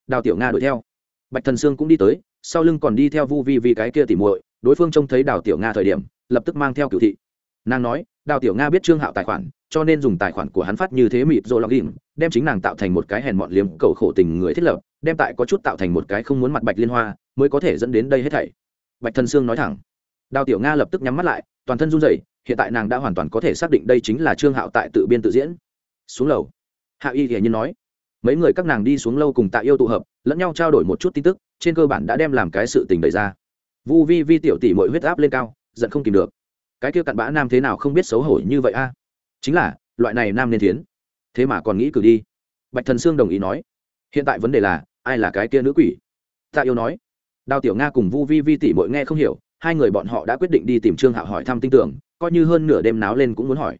S1: Đào tiểu nga đuổi theo. Bạch thần sương cũng đi tới, sau lưng còn đi theo vu vi vì cái kia tỉ muội, đối phương trông thấy đào tiểu nga thời điểm, lập tức mang theo cựu thị nàng nói, đào tiểu nga biết trương hạo tài khoản, cho nên dùng tài khoản của hắn phát như thế mịt rồi login, đem chính nàng tạo thành một cái hèn mọn liếm cầu khổ tình người thiết lập, đem tại có chút tạo thành một cái không muốn mặt bạch liên hoa, mới có thể dẫn đến đây hết thảy. Bạch thần sương nói thẳng. Đào tiểu nga lập tức nhắm mắt lại, toàn thân run rẩy, hiện tại nàng đã hoàn toàn có thể xác định đây chính là trương hạo tại tự biên tự diễn. Xuống lầu. Hạ y hiển nhiên nói, mấy người các nàng đi xuống lâu cùng tạ yêu tụ hợp, lẫn nhau trao đổi một chút tin tức, trên cơ bản đã đem làm cái sự tình đẩy ra. Vu vi vi tiểu tỷ mỗi huyết áp lên cao, giận không kìm được cái kia cặn bã nam thế nào không biết xấu hổ như vậy a? Chính là, loại này nam nên thiến. Thế mà còn nghĩ cử đi. Bạch thần sương đồng ý nói. Hiện tại vấn đề là, ai là cái kia nữ quỷ? Tạ yêu nói. Đào tiểu nga cùng vu vi vi tỷ mội nghe không hiểu, hai người bọn họ đã quyết định đi tìm trương hạo hỏi thăm tin tưởng, coi như hơn nửa đêm náo lên cũng muốn hỏi.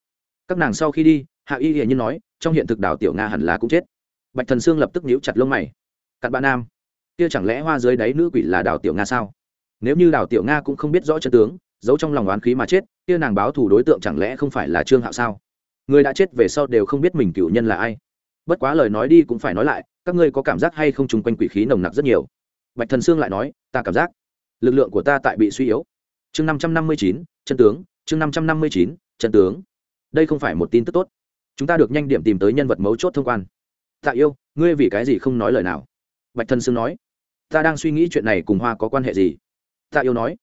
S1: Các nàng sau khi đi, hạ y hiển nhiên nói, trong hiện thực đào tiểu nga hẳn là cũng chết. Bạch thần sương lập tức nhíu chặt lông mày. Cặn bạn nam. Kia chẳng lẽ hoa dưới đáy nữ quỷ là đào tiểu nga sao? Nếu như đào tiểu nga cũng không biết rõ chân tướng giấu trong lòng oán khí mà chết, kia nàng báo thù đối tượng chẳng lẽ không phải là trương hạo sao? Người đã chết về sau đều không biết mình cựu nhân là ai. Bất quá lời nói đi cũng phải nói lại, các ngươi có cảm giác hay không chung quanh quỷ khí nồng nặc rất nhiều? Bạch thần sương lại nói, ta cảm giác. Lực lượng của ta tại bị suy yếu. Chương năm trăm năm mươi chín, chân tướng. Chương năm trăm năm mươi chín, chân tướng. Đây không phải một tin tức tốt. Chúng ta được nhanh điểm tìm tới nhân vật mấu chốt thông quan. Tạ yêu, ngươi vì cái gì không nói lời nào? Bạch thần sương nói, ta đang suy nghĩ chuyện này cùng hoa có quan hệ gì? Tạ yêu nói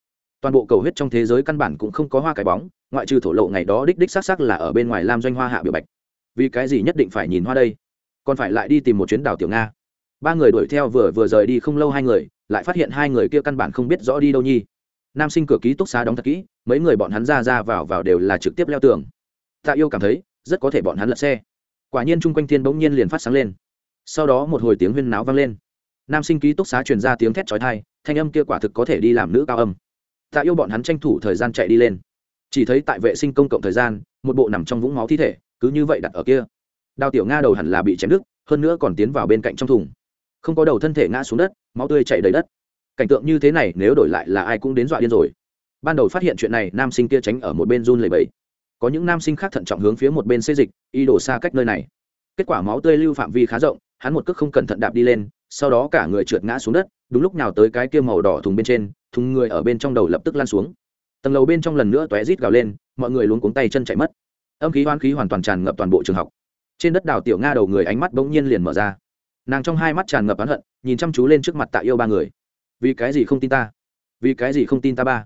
S1: toàn bộ cầu huyết trong thế giới căn bản cũng không có hoa cái bóng, ngoại trừ thổ lộ ngày đó đích đích xác xác là ở bên ngoài lam doanh hoa hạ biểu bạch. Vì cái gì nhất định phải nhìn hoa đây? Còn phải lại đi tìm một chuyến đảo tiểu nga. Ba người đuổi theo vừa vừa rời đi không lâu hai người, lại phát hiện hai người kia căn bản không biết rõ đi đâu nhi. Nam sinh cửa ký túc xá đóng thật kỹ, mấy người bọn hắn ra ra vào vào đều là trực tiếp leo tường. Tạ yêu cảm thấy, rất có thể bọn hắn lật xe. Quả nhiên chung quanh thiên bỗng nhiên liền phát sáng lên. Sau đó một hồi tiếng huyên náo vang lên. Nam sinh ký túc xá truyền ra tiếng thét trói thai thanh âm kia quả thực có thể đi làm nữ cao âm tạ yêu bọn hắn tranh thủ thời gian chạy đi lên. Chỉ thấy tại vệ sinh công cộng thời gian, một bộ nằm trong vũng máu thi thể, cứ như vậy đặt ở kia. Đào tiểu nga đầu hẳn là bị chém đứt, hơn nữa còn tiến vào bên cạnh trong thùng. Không có đầu thân thể ngã xuống đất, máu tươi chảy đầy đất. Cảnh tượng như thế này nếu đổi lại là ai cũng đến dọa điên rồi. Ban đầu phát hiện chuyện này, nam sinh kia tránh ở một bên run lầy bẫy có những nam sinh khác thận trọng hướng phía một bên xê dịch y đổ xa cách nơi này. Kết quả máu tươi lưu phạm vi khá rộng, hắn một cước không cẩn thận đạp đi lên, sau đó cả người trượt ngã xuống đất, đúng lúc nào tới cái kia màu đỏ thùng bên trên thùng người ở bên trong đầu lập tức lan xuống. Tầng lầu bên trong lần nữa tóe rít gào lên, mọi người luống cuống tay chân chạy mất. Âm khí hoan khí hoàn toàn tràn ngập toàn bộ trường học. Trên đất đào tiểu nga đầu người ánh mắt bỗng nhiên liền mở ra. Nàng trong hai mắt tràn ngập oán hận, nhìn chăm chú lên trước mặt tạ yêu ba người. Vì cái gì không tin ta? Vì cái gì không tin ta ba?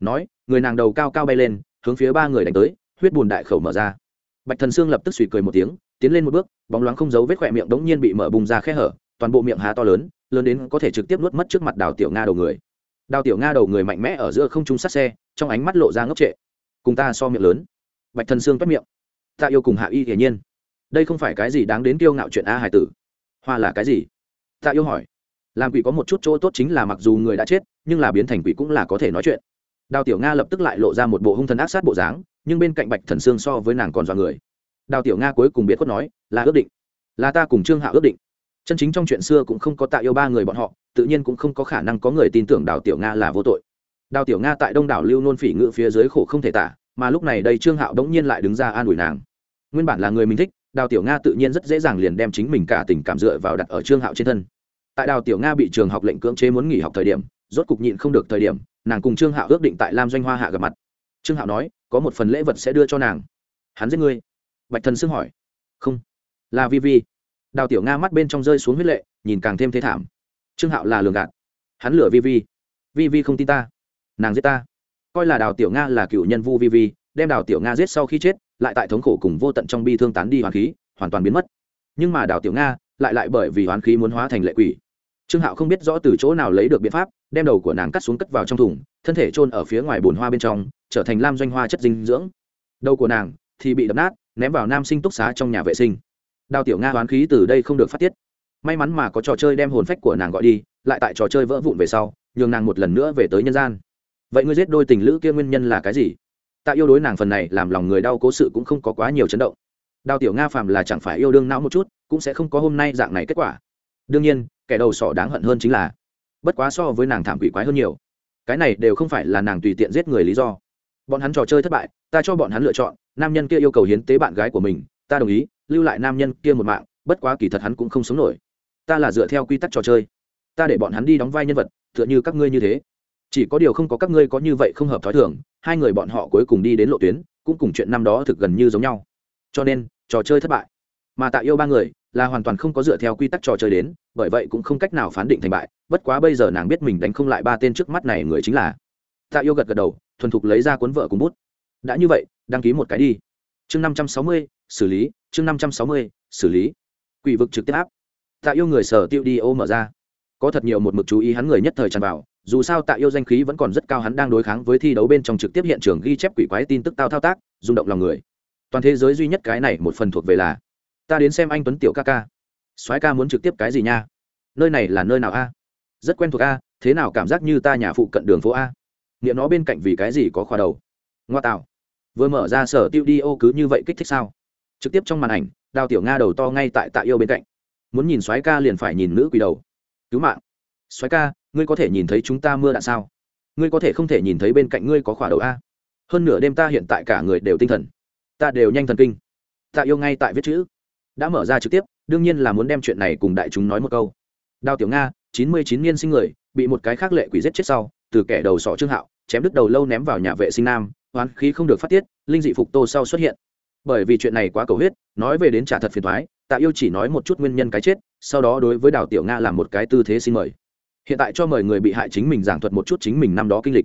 S1: Nói, người nàng đầu cao cao bay lên, hướng phía ba người đánh tới, huyết bùn đại khẩu mở ra. Bạch thần sương lập tức suy cười một tiếng, tiến lên một bước, bóng loáng không giấu vết khỏe miệng đống nhiên bị mở bùng ra khe hở, toàn bộ miệng há to lớn lớn đến có thể trực tiếp nuốt mất trước mặt đào tiểu nga đầu người đào tiểu nga đầu người mạnh mẽ ở giữa không trung sát xe, trong ánh mắt lộ ra ngốc trệ. Cùng ta so miệng lớn. Bạch thần sương toét miệng. Ta yêu cùng hạ y hiển nhiên. Đây không phải cái gì đáng đến kiêu ngạo chuyện a hải tử. Hoa là cái gì? Ta yêu hỏi. Làm quỷ có một chút chỗ tốt chính là mặc dù người đã chết, nhưng là biến thành quỷ cũng là có thể nói chuyện. Đào tiểu nga lập tức lại lộ ra một bộ hung thần ác sát bộ dáng, nhưng bên cạnh bạch thần sương so với nàng còn dọa người. Đào tiểu nga cuối cùng biết khuất nói, là ước định. Là ta cùng trương hạ ước định. Chân chính trong chuyện xưa cũng không có tạ yêu ba người bọn họ tự nhiên cũng không có khả năng có người tin tưởng đào tiểu nga là vô tội. Đào tiểu nga tại đông đảo lưu nôn phỉ ngự phía dưới khổ không thể tả, mà lúc này đây trương hạo đống nhiên lại đứng ra an ủi nàng. Nguyên bản là người mình thích, đào tiểu nga tự nhiên rất dễ dàng liền đem chính mình cả tình cảm dựa vào đặt ở trương hạo trên thân. Tại đào tiểu nga bị trường học lệnh cưỡng chế muốn nghỉ học thời điểm, rốt cục nhịn không được thời điểm, nàng cùng trương hạo ước định tại lam doanh hoa hạ gặp mặt. Trương hạo nói, có một phần lễ vật sẽ đưa cho nàng. Hắn giết ngươi. Bạch thần xưng hỏi. Không. Là vi vi đào tiểu nga mắt bên trong rơi xuống huyết lệ, nhìn càng thêm thế thảm trương hạo là lường gạt. Hắn lừa vi vi vi vi không tin ta. Nàng giết ta. Coi là đào tiểu nga là cựu nhân vu vi vi đem đào tiểu nga giết sau khi chết, lại tại thống khổ cùng vô tận trong bi thương tán đi hoàn khí, hoàn toàn biến mất. Nhưng mà đào tiểu nga lại lại bởi vì hoán khí muốn hóa thành lệ quỷ. Trương hạo không biết rõ từ chỗ nào lấy được biện pháp, đem đầu của nàng cắt xuống cất vào trong thùng, thân thể trôn ở phía ngoài bồn hoa bên trong, trở thành lam doanh hoa chất dinh dưỡng. Đầu của nàng thì bị đập nát, ném vào nam sinh túc xá trong nhà vệ sinh. Đào tiểu nga hoán khí từ đây không được phát tiết may mắn mà có trò chơi đem hồn phách của nàng gọi đi, lại tại trò chơi vỡ vụn về sau, nhường nàng một lần nữa về tới nhân gian. Vậy ngươi giết đôi tình lữ kia nguyên nhân là cái gì? Tạ yêu đối nàng phần này làm lòng người đau cố sự cũng không có quá nhiều chấn động. Đào tiểu nga phàm là chẳng phải yêu đương não một chút, cũng sẽ không có hôm nay dạng này kết quả. Đương nhiên, kẻ đầu sỏ đáng hận hơn chính là, bất quá so với nàng thảm quỷ quái hơn nhiều. Cái này đều không phải là nàng tùy tiện giết người lý do. Bọn hắn trò chơi thất bại, ta cho bọn hắn lựa chọn, nam nhân kia yêu cầu hiến tế bạn gái của mình, ta đồng ý, lưu lại nam nhân kia một mạng, bất quá kỳ thật hắn cũng không sống nổi ta là dựa theo quy tắc trò chơi. Ta để bọn hắn đi đóng vai nhân vật, tựa như các ngươi như thế. Chỉ có điều không có các ngươi có như vậy không hợp thói thường, hai người bọn họ cuối cùng đi đến lộ tuyến, cũng cùng chuyện năm đó thực gần như giống nhau. Cho nên, trò chơi thất bại. Mà tạ yêu ba người, là hoàn toàn không có dựa theo quy tắc trò chơi đến, bởi vậy cũng không cách nào phán định thành bại, bất quá bây giờ nàng biết mình đánh không lại ba tên trước mắt này người chính là. Tạ yêu gật gật đầu, thuần thục lấy ra cuốn vợ cùng bút. Đã như vậy, đăng ký một cái đi. Chương năm trăm sáu mươi, xử lý, chương năm trăm sáu mươi, xử lý. Quỷ vực trực tiếp áp tạ yêu người sở tiêu đi ô mở ra. Có thật nhiều một mực chú ý hắn người nhất thời tràn vào, dù sao tạ yêu danh khí vẫn còn rất cao, hắn đang đối kháng với thi đấu bên trong trực tiếp hiện trường ghi chép quỷ quái tin tức tao thao tác, rung động lòng người. Toàn thế giới duy nhất cái này một phần thuộc về là, ta đến xem anh tuấn tiểu ca ca. Soái ca muốn trực tiếp cái gì nha? Nơi này là nơi nào a? Rất quen thuộc a, thế nào cảm giác như ta nhà phụ cận đường phố a? Nghĩa nó bên cạnh vì cái gì có khoa đầu? Ngoa tạo. Vừa mở ra sở tiêu đi ô cứ như vậy kích thích sao? Trực tiếp trong màn ảnh, đào tiểu nga đầu to ngay tại tạ yêu bên cạnh muốn nhìn soái ca liền phải nhìn nữ quỷ đầu. Cứu mạng. Soái ca, ngươi có thể nhìn thấy chúng ta mưa đạn sao? Ngươi có thể không thể nhìn thấy bên cạnh ngươi có khỏa đầu a. Hơn nửa đêm ta hiện tại cả người đều tinh thần. Ta đều nhanh thần kinh. Tạ yêu ngay tại viết chữ. Đã mở ra trực tiếp, đương nhiên là muốn đem chuyện này cùng đại chúng nói một câu. Đào tiểu nga, chín mươi chín niên sinh người, bị một cái khác lệ quỷ giết chết sau, từ kẻ đầu sọ trương hạo, chém đứt đầu lâu ném vào nhà vệ sinh nam, oán khí không được phát tiết, linh dị phục tô sau xuất hiện bởi vì chuyện này quá cầu huyết, nói về đến trả thật phiền thoái tạ yêu chỉ nói một chút nguyên nhân cái chết, sau đó đối với đào tiểu nga làm một cái tư thế xin mời. Hiện tại cho mời người bị hại chính mình giảng thuật một chút chính mình năm đó kinh lịch.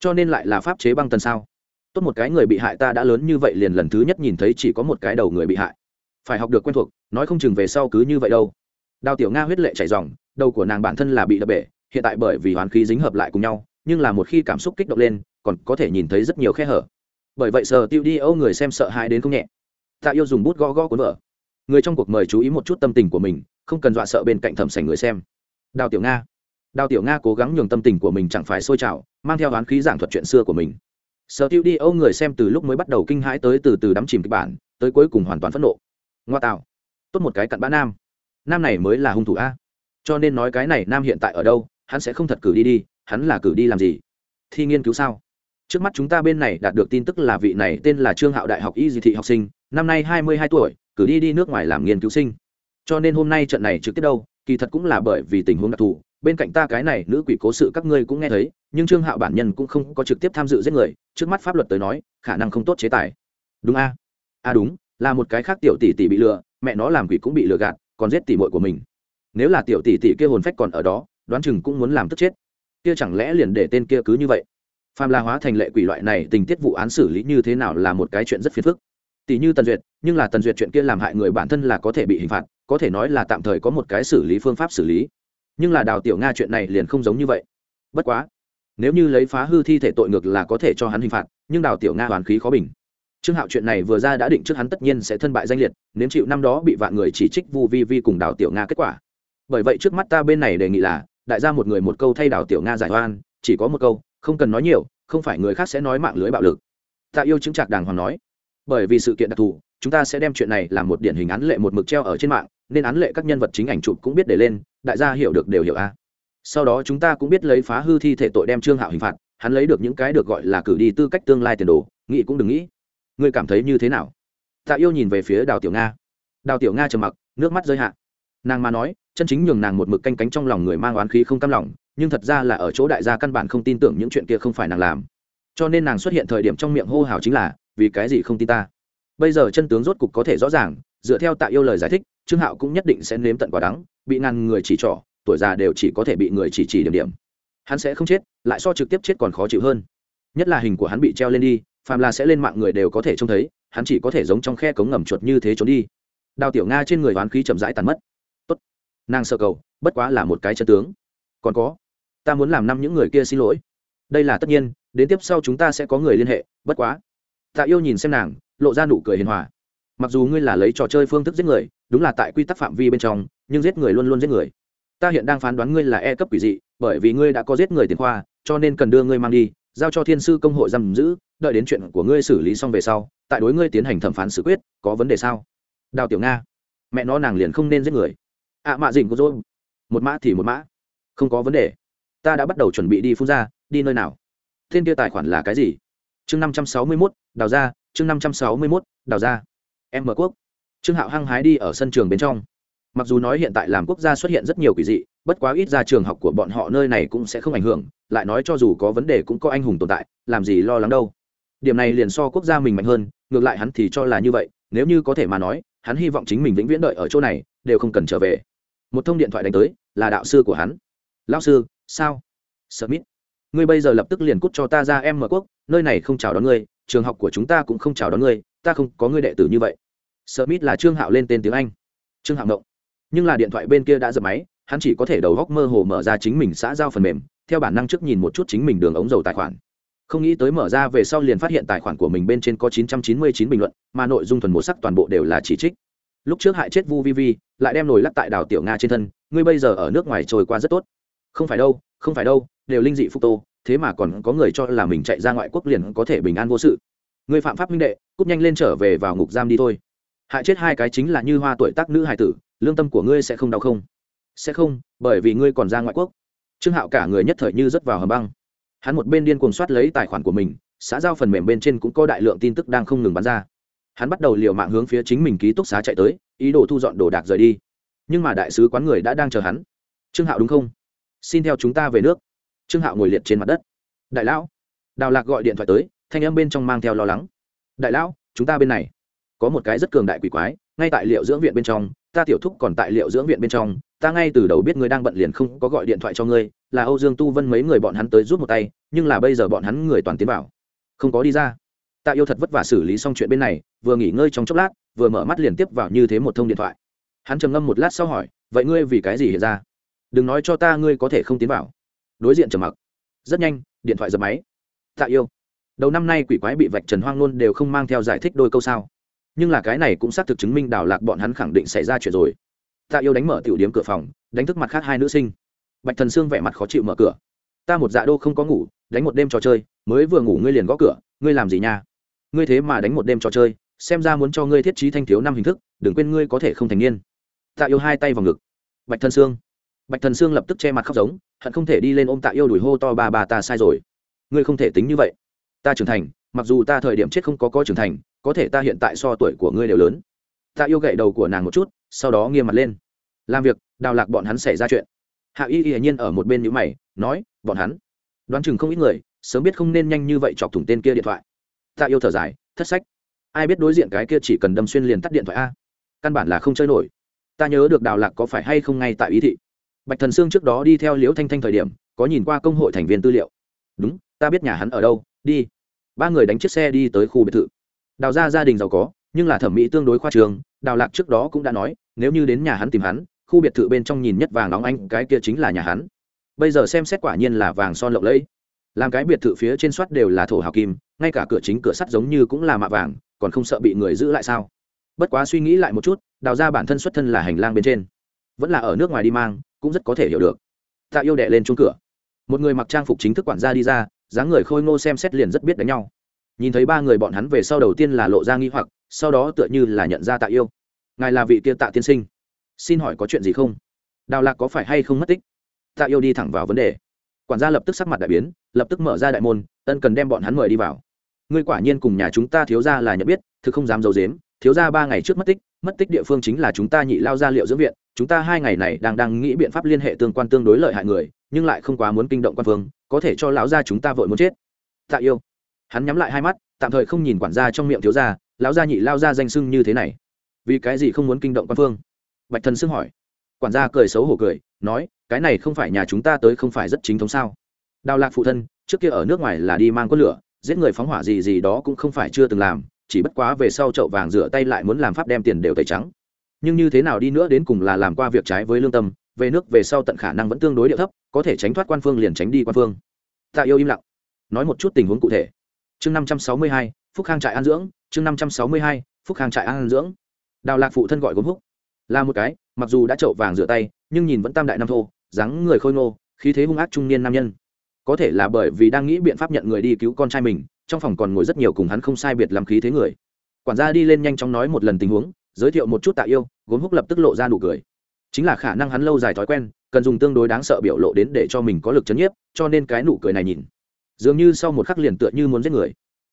S1: Cho nên lại là pháp chế băng tần sao? Tốt một cái người bị hại ta đã lớn như vậy liền lần thứ nhất nhìn thấy chỉ có một cái đầu người bị hại. Phải học được quen thuộc, nói không chừng về sau cứ như vậy đâu. Đào tiểu nga huyết lệ chảy dòng, đầu của nàng bản thân là bị đập bể, hiện tại bởi vì hoán khí dính hợp lại cùng nhau, nhưng là một khi cảm xúc kích động lên, còn có thể nhìn thấy rất nhiều khe hở bởi vậy sở tiêu đi âu người xem sợ hãi đến không nhẹ. Tạ yêu dùng bút gõ gõ cuốn vở. Người trong cuộc mời chú ý một chút tâm tình của mình, không cần dọa sợ bên cạnh thẩm sảnh người xem. Đào tiểu nga. Đào tiểu nga cố gắng nhường tâm tình của mình chẳng phải sôi trào, mang theo oán khí giảng thuật chuyện xưa của mình. Sở tiêu đi âu người xem từ lúc mới bắt đầu kinh hãi tới từ từ đắm chìm kịch bản, tới cuối cùng hoàn toàn phẫn nộ. Ngoa tạo. Tốt một cái cặn bã nam. Nam này mới là hung thủ a. Cho nên nói cái này nam hiện tại ở đâu, hắn sẽ không thật cử đi đi, hắn là cử đi làm gì? Thi nghiên cứu sao? Trước mắt chúng ta bên này đạt được tin tức là vị này tên là trương hạo đại học y dị thị học sinh, năm nay hai mươi hai tuổi, cử đi đi nước ngoài làm nghiên cứu sinh. Cho nên hôm nay trận này trực tiếp đâu, kỳ thật cũng là bởi vì tình huống đặc thù. Bên cạnh ta cái này nữ quỷ cố sự các ngươi cũng nghe thấy, nhưng trương hạo bản nhân cũng không có trực tiếp tham dự giết người, trước mắt pháp luật tới nói, khả năng không tốt chế tài. Đúng a? A đúng, là một cái khác tiểu tỷ tỷ bị lừa, mẹ nó làm quỷ cũng bị lừa gạt, còn giết tỷ muội của mình. Nếu là tiểu tỷ tỷ kia hồn phách còn ở đó, đoán chừng cũng muốn làm tức chết. Kia chẳng lẽ liền để tên kia cứ như vậy? Phàm la hóa thành lệ quỷ loại này tình tiết vụ án xử lý như thế nào là một cái chuyện rất phiền phức. Tỷ như tần duyệt, nhưng là tần duyệt chuyện kia làm hại người bản thân là có thể bị hình phạt, có thể nói là tạm thời có một cái xử lý phương pháp xử lý. Nhưng là đào tiểu nga chuyện này liền không giống như vậy. Bất quá, nếu như lấy phá hư thi thể tội ngược là có thể cho hắn hình phạt, nhưng đào tiểu nga hoàn khí khó bình. Trương hạo chuyện này vừa ra đã định trước hắn tất nhiên sẽ thân bại danh liệt, nếm chịu năm đó bị vạn người chỉ trích vu vi vi cùng đào tiểu nga kết quả. Bởi vậy trước mắt ta bên này đề nghị là, đại gia một người một câu thay đào tiểu nga giải oan, chỉ có một câu không cần nói nhiều, không phải người khác sẽ nói mạng lưới bạo lực. Tạ yêu chứng trạc đàng hoàng nói, bởi vì sự kiện đặc thù, chúng ta sẽ đem chuyện này làm một điển hình án lệ một mực treo ở trên mạng, nên án lệ các nhân vật chính ảnh chụp cũng biết để lên, đại gia hiểu được đều hiểu a. À. Sau đó chúng ta cũng biết lấy phá hư thi thể tội đem trương hạo hình phạt, hắn lấy được những cái được gọi là cử đi tư cách tương lai tiền đồ, nghĩ cũng đừng nghĩ. Ngươi cảm thấy như thế nào? Tạ yêu nhìn về phía đào tiểu nga. Đào tiểu nga trầm mặc, nước mắt rơi hạ. Nàng mà nói, chân chính nhường nàng một mực canh cánh trong lòng người mang oán khí không cam lòng nhưng thật ra là ở chỗ đại gia căn bản không tin tưởng những chuyện kia không phải nàng làm. Cho nên nàng xuất hiện thời điểm trong miệng hô hào chính là, vì cái gì không tin ta? Bây giờ chân tướng rốt cục có thể rõ ràng, dựa theo tạ yêu lời giải thích, trương hạo cũng nhất định sẽ nếm tận quả đắng, bị ngàn người chỉ trỏ, tuổi già đều chỉ có thể bị người chỉ chỉ điểm điểm. Hắn sẽ không chết, lại so trực tiếp chết còn khó chịu hơn. Nhất là hình của hắn bị treo lên đi, phàm là sẽ lên mạng người đều có thể trông thấy, hắn chỉ có thể giống trong khe cống ngầm chuột như thế trốn đi. Đào tiểu nga trên người oán khí chậm rãi tàn mất. Tốt. Nàng sợ cầu, bất quá là một cái chân tướng. Còn có ta muốn làm năm những người kia xin lỗi. Đây là tất nhiên đến tiếp sau chúng ta sẽ có người liên hệ bất quá. Tạ yêu nhìn xem nàng lộ ra nụ cười hiền hòa. Mặc dù ngươi là lấy trò chơi phương thức giết người đúng là tại quy tắc phạm vi bên trong nhưng giết người luôn luôn giết người. Ta hiện đang phán đoán ngươi là e cấp quỷ dị bởi vì ngươi đã có giết người tiền khoa cho nên cần đưa ngươi mang đi giao cho thiên sư công hội giam giữ đợi đến chuyện của ngươi xử lý xong về sau tại đối ngươi tiến hành thẩm phán xử quyết có vấn đề sao? Đào tiểu nga. Mẹ nó nàng liền không nên giết người. Ạ à, mạ dình có dỗ một mã thì một mã. Không có vấn đề ta đã bắt đầu chuẩn bị đi phun ra, đi nơi nào? Tên kia tài khoản là cái gì? Chương năm trăm sáu mươi mốt, đào ra chương năm trăm sáu mươi mốt, đào ra em mở quốc. Trương hạo hăng hái đi ở sân trường bên trong. Mặc dù nói hiện tại làm quốc gia xuất hiện rất nhiều quỷ dị, bất quá ít ra trường học của bọn họ nơi này cũng sẽ không ảnh hưởng, lại nói cho dù có vấn đề cũng có anh hùng tồn tại, làm gì lo lắng đâu. Điểm này liền so quốc gia mình mạnh hơn, ngược lại hắn thì cho là như vậy, nếu như có thể mà nói, hắn hy vọng chính mình vĩnh viễn đợi ở chỗ này, đều không cần trở về. Một thông điện thoại đánh tới, là đạo sư của hắn. Lao sư sao? Smith ngươi bây giờ lập tức liền cút cho ta ra em mở quốc, nơi này không chào đón ngươi, trường học của chúng ta cũng không chào đón ngươi, ta không có ngươi đệ tử như vậy. Smith là trương hạo lên tên tiếng anh. Trương hạo ngộng. Nhưng là điện thoại bên kia đã dập máy, hắn chỉ có thể đầu góc mơ hồ mở ra chính mình xã giao phần mềm, theo bản năng trước nhìn một chút chính mình đường ống dầu tài khoản. Không nghĩ tới mở ra về sau liền phát hiện tài khoản của mình bên trên có 999 bình luận, mà nội dung thuần một sắc toàn bộ đều là chỉ trích. Lúc trước hại chết vu vi vi, lại đem nồi lắc tại đảo tiểu nga trên thân, ngươi bây giờ ở nước ngoài trôi qua rất tốt không phải đâu, không phải đâu, đều linh dị phúc tô, thế mà còn có người cho là mình chạy ra ngoại quốc liền có thể bình an vô sự. Người phạm pháp minh đệ, cút nhanh lên trở về vào ngục giam đi thôi. Hại chết hai cái chính là như hoa tuổi tác nữ hải tử, lương tâm của ngươi sẽ không đau không? Sẽ không, bởi vì ngươi còn ra ngoại quốc. Trương hạo cả người nhất thời như rớt vào hầm băng. Hắn một bên điên cuồng soát lấy tài khoản của mình, xã giao phần mềm bên trên cũng có đại lượng tin tức đang không ngừng bắn ra. Hắn bắt đầu liều mạng hướng phía chính mình ký túc xá chạy tới, ý đồ thu dọn đồ đạc rời đi. Nhưng mà đại sứ quán người đã đang chờ hắn. Trương hạo đúng không? Xin theo chúng ta về nước. Trương hạo ngồi liệt trên mặt đất. Đại lão, đào lạc gọi điện thoại tới, thanh âm bên trong mang theo lo lắng. Đại lão, chúng ta bên này có một cái rất cường đại quỷ quái, ngay tại liệu dưỡng viện bên trong, ta tiểu thúc còn tại liệu dưỡng viện bên trong, ta ngay từ đầu biết ngươi đang bận liền không có gọi điện thoại cho ngươi, là âu dương tu vân mấy người bọn hắn tới giúp một tay, nhưng là bây giờ bọn hắn người toàn tiến bảo không có đi ra. Ta yêu thật vất vả xử lý xong chuyện bên này, vừa nghỉ ngơi trong chốc lát, vừa mở mắt liền tiếp vào như thế một thông điện thoại. Hắn trầm ngâm một lát sau hỏi, vậy ngươi vì cái gì hiện ra? Đừng nói cho ta ngươi có thể không tiến vào. Đối diện trầm mặc. Rất nhanh, điện thoại dập máy. Tạ yêu. Đầu năm nay quỷ quái bị vạch trần hoang luôn đều không mang theo giải thích đôi câu sao. Nhưng là cái này cũng xác thực chứng minh đào lạc bọn hắn khẳng định xảy ra chuyện rồi. Tạ yêu đánh mở tiểu điếm cửa phòng, đánh thức mặt khác hai nữ sinh. Bạch thần sương vẻ mặt khó chịu mở cửa. Ta một dạ đô không có ngủ, đánh một đêm trò chơi, mới vừa ngủ ngươi liền gõ cửa, ngươi làm gì nha? Ngươi thế mà đánh một đêm trò chơi, xem ra muốn cho ngươi thiết trí thanh thiếu năm hình thức, đừng quên ngươi có thể không thành niên. Tạ yêu hai tay vào ngực. Bạch thần sương bạch thần sương lập tức che mặt khóc giống, hận không thể đi lên ôm tạ yêu đuổi hô to, ba bà ta sai rồi. Ngươi không thể tính như vậy. Ta trưởng thành, mặc dù ta thời điểm chết không có có trưởng thành, có thể ta hiện tại so tuổi của ngươi đều lớn. Ta yêu gậy đầu của nàng một chút, sau đó nghiêm mặt lên. Làm việc, đào lạc bọn hắn xảy ra chuyện. Hạ y hiển nhiên ở một bên nhữ mày, nói, bọn hắn? Đoán chừng không ít người, sớm biết không nên nhanh như vậy chọc thủng tên kia điện thoại. Ta yêu thở dài, thất sách. Ai biết đối diện cái kia chỉ cần đâm xuyên liền tắt điện thoại a? Căn bản là không chơi nổi. Ta nhớ được đào lạc có phải hay không ngay tại ý thị bạch thần sương trước đó đi theo liễu thanh thanh thời điểm, có nhìn qua công hội thành viên tư liệu. Đúng, ta biết nhà hắn ở đâu, đi. Ba người đánh chiếc xe đi tới khu biệt thự. Đào ra gia đình giàu có, nhưng là thẩm mỹ tương đối khoa trường, đào lạc trước đó cũng đã nói, nếu như đến nhà hắn tìm hắn, khu biệt thự bên trong nhìn nhất vàng nóng anh cái kia chính là nhà hắn. Bây giờ xem xét quả nhiên là vàng son lộng lẫy. Làm cái biệt thự phía trên soát đều là thổ hào kim, ngay cả cửa chính cửa sắt giống như cũng là mạ vàng, còn không sợ bị người giữ lại sao? Bất quá suy nghĩ lại một chút, đào ra bản thân xuất thân là hành lang bên trên. Vẫn là ở nước ngoài đi mang cũng rất có thể hiểu được. Tạ yêu đệ lên chung cửa. Một người mặc trang phục chính thức quản gia đi ra, dáng người khôi ngô xem xét liền rất biết đánh nhau. Nhìn thấy ba người bọn hắn về sau đầu tiên là lộ ra nghi hoặc, sau đó tựa như là nhận ra tạ yêu. Ngài là vị kia tạ tiên sinh? Xin hỏi có chuyện gì không? Đào lạc có phải hay không mất tích? Tạ yêu đi thẳng vào vấn đề. Quản gia lập tức sắc mặt đại biến, lập tức mở ra đại môn, ân cần đem bọn hắn mời đi vào. Ngươi quả nhiên cùng nhà chúng ta thiếu ra là nhận biết, thực không dám d i ấ u dếm thiếu gia ba ngày trước mất tích mất tích địa phương chính là chúng ta nhị lao ra liệu dưỡng viện, chúng ta hai ngày này đang đang nghĩ biện pháp liên hệ tương quan tương đối lợi hại người, nhưng lại không quá muốn kinh động quan phương, có thể cho lão gia chúng ta vội muốn chết. Tạ yêu. Hắn nhắm lại hai mắt, tạm thời không nhìn quản gia trong miệng thiếu gia, lão gia nhị lao ra danh sưng như thế này. Vì cái gì không muốn kinh động quan phương? Bạch thần xưng hỏi. Quản gia cười xấu hổ cười, nói, cái này không phải nhà chúng ta tới không phải rất chính thống sao? Đào lạc phụ thân, trước kia ở nước ngoài là đi mang quân lửa, giết người phóng hỏa gì gì đó cũng không phải chưa từng làm chỉ bất quá về sau chậu vàng rửa tay lại muốn làm pháp đem tiền đều tẩy trắng. Nhưng như thế nào đi nữa đến cùng là làm qua việc trái với lương tâm, về nước về sau tận khả năng vẫn tương đối địa thấp, có thể tránh thoát quan phương liền tránh đi quan phương. Tạ yêu im lặng. Nói một chút tình huống cụ thể. Chương năm trăm sáu mươi hai, phúc khang trại an dưỡng, chương năm trăm sáu mươi hai, phúc khang trại an dưỡng. Đào lạc phụ thân gọi gốm húc. Là một cái, mặc dù đã trậu vàng rửa tay, nhưng nhìn vẫn tam đại nam thô, dáng người khôi ngô, khí thế hung ác trung niên nam nhân. Có thể là bởi vì đang nghĩ biện pháp nhận người đi cứu con trai mình trong phòng còn ngồi rất nhiều cùng hắn không sai biệt làm khí thế người. Quản gia đi lên nhanh chóng nói một lần tình huống, giới thiệu một chút tạ yêu, gốm húc lập tức lộ ra nụ cười. Chính là khả năng hắn lâu dài thói quen, cần dùng tương đối đáng sợ biểu lộ đến để cho mình có lực chấn nhiếp, cho nên cái nụ cười này nhìn, dường như sau một khắc liền tựa như muốn giết người.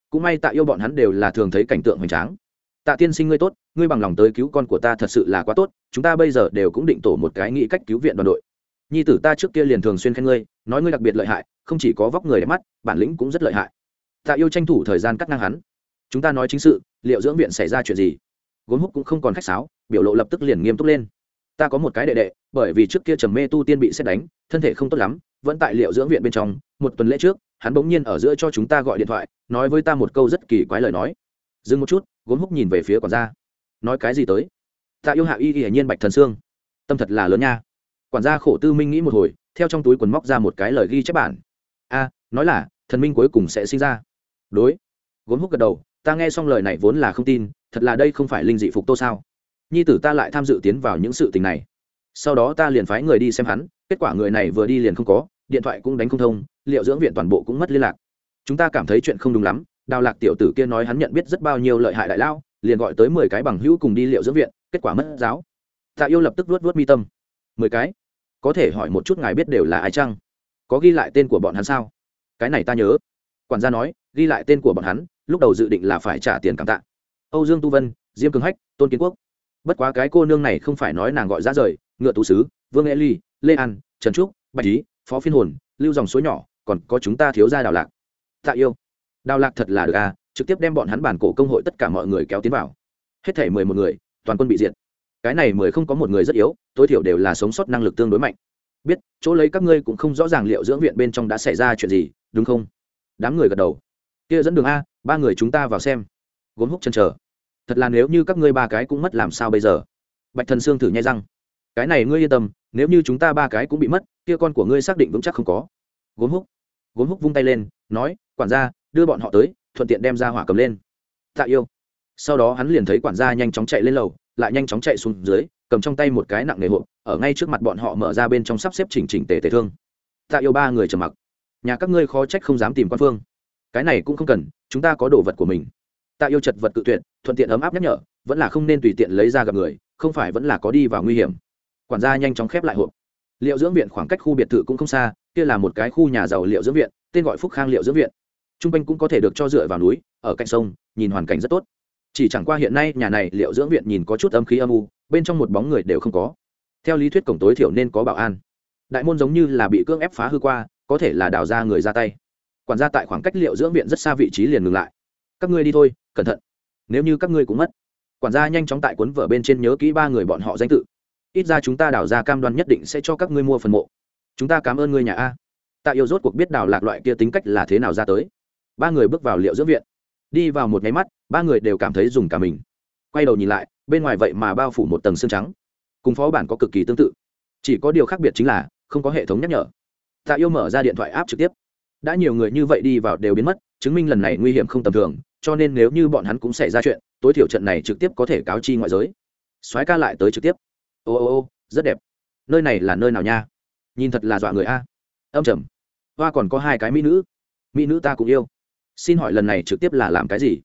S1: Cũng may tạ yêu bọn hắn đều là thường thấy cảnh tượng hoành tráng. Tạ tiên sinh ngươi tốt, ngươi bằng lòng tới cứu con của ta thật sự là quá tốt, chúng ta bây giờ đều cũng định tổ một cái nghĩ cách cứu viện đoàn đội. Nhi tử ta trước kia liền thường xuyên khen ngươi, nói ngươi đặc biệt lợi hại, không chỉ có vóc người đẹp mắt, bản lĩnh cũng rất lợi hại tạ yêu tranh thủ thời gian cắt ngang hắn. Chúng ta nói chính sự, liệu dưỡng viện xảy ra chuyện gì? Gốm húc cũng không còn khách sáo, biểu lộ lập tức liền nghiêm túc lên. Ta có một cái đệ đệ, bởi vì trước kia trầm mê tu tiên bị xét đánh, thân thể không tốt lắm, vẫn tại liệu dưỡng viện bên trong, một tuần lễ trước, hắn bỗng nhiên ở giữa cho chúng ta gọi điện thoại, nói với ta một câu rất kỳ quái lời nói. Dừng một chút, gốm húc nhìn về phía quản gia. Nói cái gì tới? Tạ yêu hạ y y nhiên bạch thần xương tâm thật là lớn nha. Quản gia khổ tư minh nghĩ một hồi, theo trong túi quần móc ra một cái lời ghi chép bản. A, nói là, thần minh cuối cùng sẽ sinh ra đối. Gốm húc gật đầu, ta nghe xong lời này vốn là không tin, thật là đây không phải linh dị phục tô sao? Nhi tử ta lại tham dự tiến vào những sự tình này. Sau đó ta liền phái người đi xem hắn, kết quả người này vừa đi liền không có, điện thoại cũng đánh không thông, liệu dưỡng viện toàn bộ cũng mất liên lạc. Chúng ta cảm thấy chuyện không đúng lắm, đào lạc tiểu tử kia nói hắn nhận biết rất bao nhiêu lợi hại đại lao, liền gọi tới mười cái bằng hữu cùng đi liệu dưỡng viện, kết quả mất giáo. Tạ yêu lập tức luốt luốt mi tâm. Mười cái? Có thể hỏi một chút ngài biết đều là ai chăng? Có ghi lại tên của bọn hắn sao? Cái này ta nhớ quản gia nói, ghi lại tên của bọn hắn, lúc đầu dự định là phải trả tiền cảm tạ. Âu dương tu vân, diêm cường hách, tôn kiến quốc. Bất quá cái cô nương này không phải nói nàng gọi ra rời, ngựa tú sứ, vương e ly, lê an, trần trúc, bạch lý phó phiên hồn, lưu dòng suối nhỏ, còn có chúng ta thiếu ra đào lạc. Tạ yêu. Đào lạc thật là được à trực tiếp đem bọn hắn bản cổ công hội tất cả mọi người kéo tiến vào. Hết thể mười một người, toàn quân bị diệt. Cái này mười không có một người rất yếu, tối thiểu đều là sống sót năng lực tương đối mạnh. Biết, chỗ lấy các ngươi cũng không rõ ràng liệu dưỡng viện bên trong đã xảy ra chuyện gì, đúng không? Đám người gật đầu. Kia dẫn đường a, ba người chúng ta vào xem. Gốm húc chân chờ. Thật là nếu như các ngươi ba cái cũng mất làm sao bây giờ? Bạch thần sương thử nhai răng. Cái này ngươi yên tâm, nếu như chúng ta ba cái cũng bị mất, kia con của ngươi xác định vững chắc không có. Gốm húc. Gốm húc vung tay lên, nói, quản gia, đưa bọn họ tới, thuận tiện đem ra hỏa cầm lên. Tạ yêu. Sau đó hắn liền thấy quản gia nhanh chóng chạy lên lầu, lại nhanh chóng chạy xuống dưới, cầm trong tay một cái nặng nề hộp, ở ngay trước mặt bọn họ mở ra bên trong sắp xếp chỉnh chỉnh tề tề thương. Tạ yêu ba người trầm mặc nhà các ngươi khó trách không dám tìm quan phương. Cái này cũng không cần, chúng ta có đồ vật của mình. Tạ yêu chật vật cự tuyệt, thuận tiện ấm áp nhắc nhở, vẫn là không nên tùy tiện lấy ra gặp người, không phải vẫn là có đi vào nguy hiểm. Quản gia nhanh chóng khép lại hộp. Liệu dưỡng viện khoảng cách khu biệt thự cũng không xa, kia là một cái khu nhà giàu liệu dưỡng viện, tên gọi phúc khang liệu dưỡng viện. T r u n g quanh cũng có thể được cho dựa vào núi, ở cạnh sông, nhìn hoàn cảnh rất tốt. Chỉ chẳng qua hiện nay, nhà này liệu dưỡng viện nhìn có chút âm khí âm u, bên trong một bóng người đều không có. Theo lý thuyết cổng tối thiểu nên có bảo an. Đại môn giống như là bị cưỡng ép phá hư qua có thể là đào ra người ra tay. Quản gia tại khoảng cách liệu dưỡng viện rất xa vị trí liền ngừng lại. Các ngươi đi thôi, cẩn thận. Nếu như các ngươi cũng mất, quản gia nhanh chóng tại cuốn vở bên trên nhớ kỹ ba người bọn họ danh tự. Ít ra chúng ta đào ra cam đoan nhất định sẽ cho các ngươi mua phần mộ. Chúng ta cảm ơn ngươi nhà a. Tạ yêu rốt cuộc biết đào lạc loại kia tính cách là thế nào ra tới. Ba người bước vào liệu dưỡng viện. Đi vào một máy mắt, ba người đều cảm thấy dùng cả mình. Quay đầu nhìn lại, bên ngoài vậy mà bao phủ một tầng xương trắng. Cùng phó bản có cực kỳ tương tự. Chỉ có điều khác biệt chính là, không có hệ thống nhắc nhở tạ yêu mở ra điện thoại áp trực tiếp. Đã nhiều người như vậy đi vào đều biến mất, chứng minh lần này nguy hiểm không tầm thường, cho nên nếu như bọn hắn cũng xảy ra chuyện, tối thiểu trận này trực tiếp có thể cáo chi ngoại giới. Soái ca lại tới trực tiếp. Ô ô ô, rất đẹp. Nơi này là nơi nào nha? Nhìn thật là dọa người a. Âm trầm. Hoa còn có hai cái mỹ nữ. Mỹ nữ ta cũng yêu. Xin hỏi lần này trực tiếp là làm cái gì?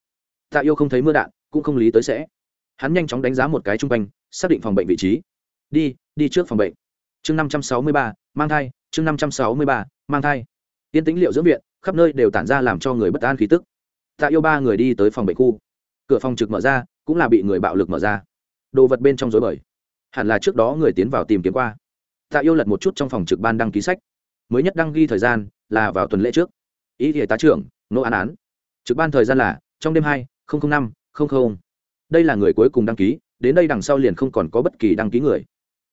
S1: Tạ yêu không thấy mưa đạn, cũng không lý tới sẽ. Hắn nhanh chóng đánh giá một cái chung quanh, xác định phòng bệnh vị trí. Đi đi trước phòng bệnh. Chương năm trăm sáu mươi ba, mang thai chương năm trăm sáu mươi ba, mang thai. Tiên tĩnh liệu dưỡng viện, khắp nơi đều tản ra làm cho người bất an khí tức. Tạ yêu ba người đi tới phòng bệnh khu. Cửa phòng trực mở ra, cũng là bị người bạo lực mở ra. Đồ vật bên trong dối bời. Hẳn là trước đó người tiến vào tìm kiếm qua. Tạ yêu lật một chút trong phòng trực ban đăng ký sách. Mới nhất đăng ghi thời gian là vào tuần lễ trước. Ý thì tá trưởng, nô án án. Trực ban thời gian là trong đêm hai năm đây là người cuối cùng đăng ký, đến đây đằng sau liền không còn có bất kỳ đăng ký người.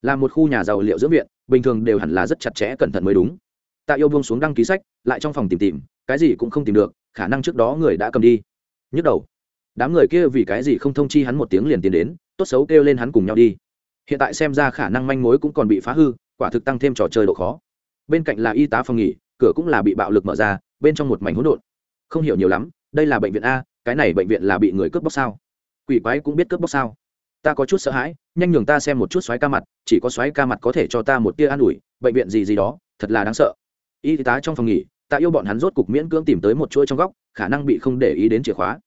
S1: Là một khu nhà giàu liệu dưỡng viện bình thường đều hẳn là rất chặt chẽ cẩn thận mới đúng. Tạ yêu buông xuống đăng ký sách, lại trong phòng tìm tìm, cái gì cũng không tìm được, khả năng trước đó người đã cầm đi. Nhức đầu. Đám người kia vì cái gì không thông chi hắn một tiếng liền tiến đến, tốt xấu kêu lên hắn cùng nhau đi. Hiện tại xem ra khả năng manh mối cũng còn bị phá hư, quả thực tăng thêm trò chơi độ khó. Bên cạnh là y tá phòng nghỉ, cửa cũng là bị bạo lực mở ra, bên trong một mảnh hỗn độn. Không hiểu nhiều lắm, đây là bệnh viện a, cái này bệnh viện là bị người cướp bóc sao? Quỷ quái cũng biết cướp bóc sao? Ta có chút sợ hãi, nhanh nhường ta xem một chút xoáy ca mặt, chỉ có xoáy ca mặt có thể cho ta một tia an ủi, bệnh viện gì gì đó, thật là đáng sợ. Y tá trong phòng nghỉ, ta yêu bọn hắn rốt cục miễn cưỡng tìm tới một chuỗi trong góc, khả năng bị không để ý đến chìa khóa.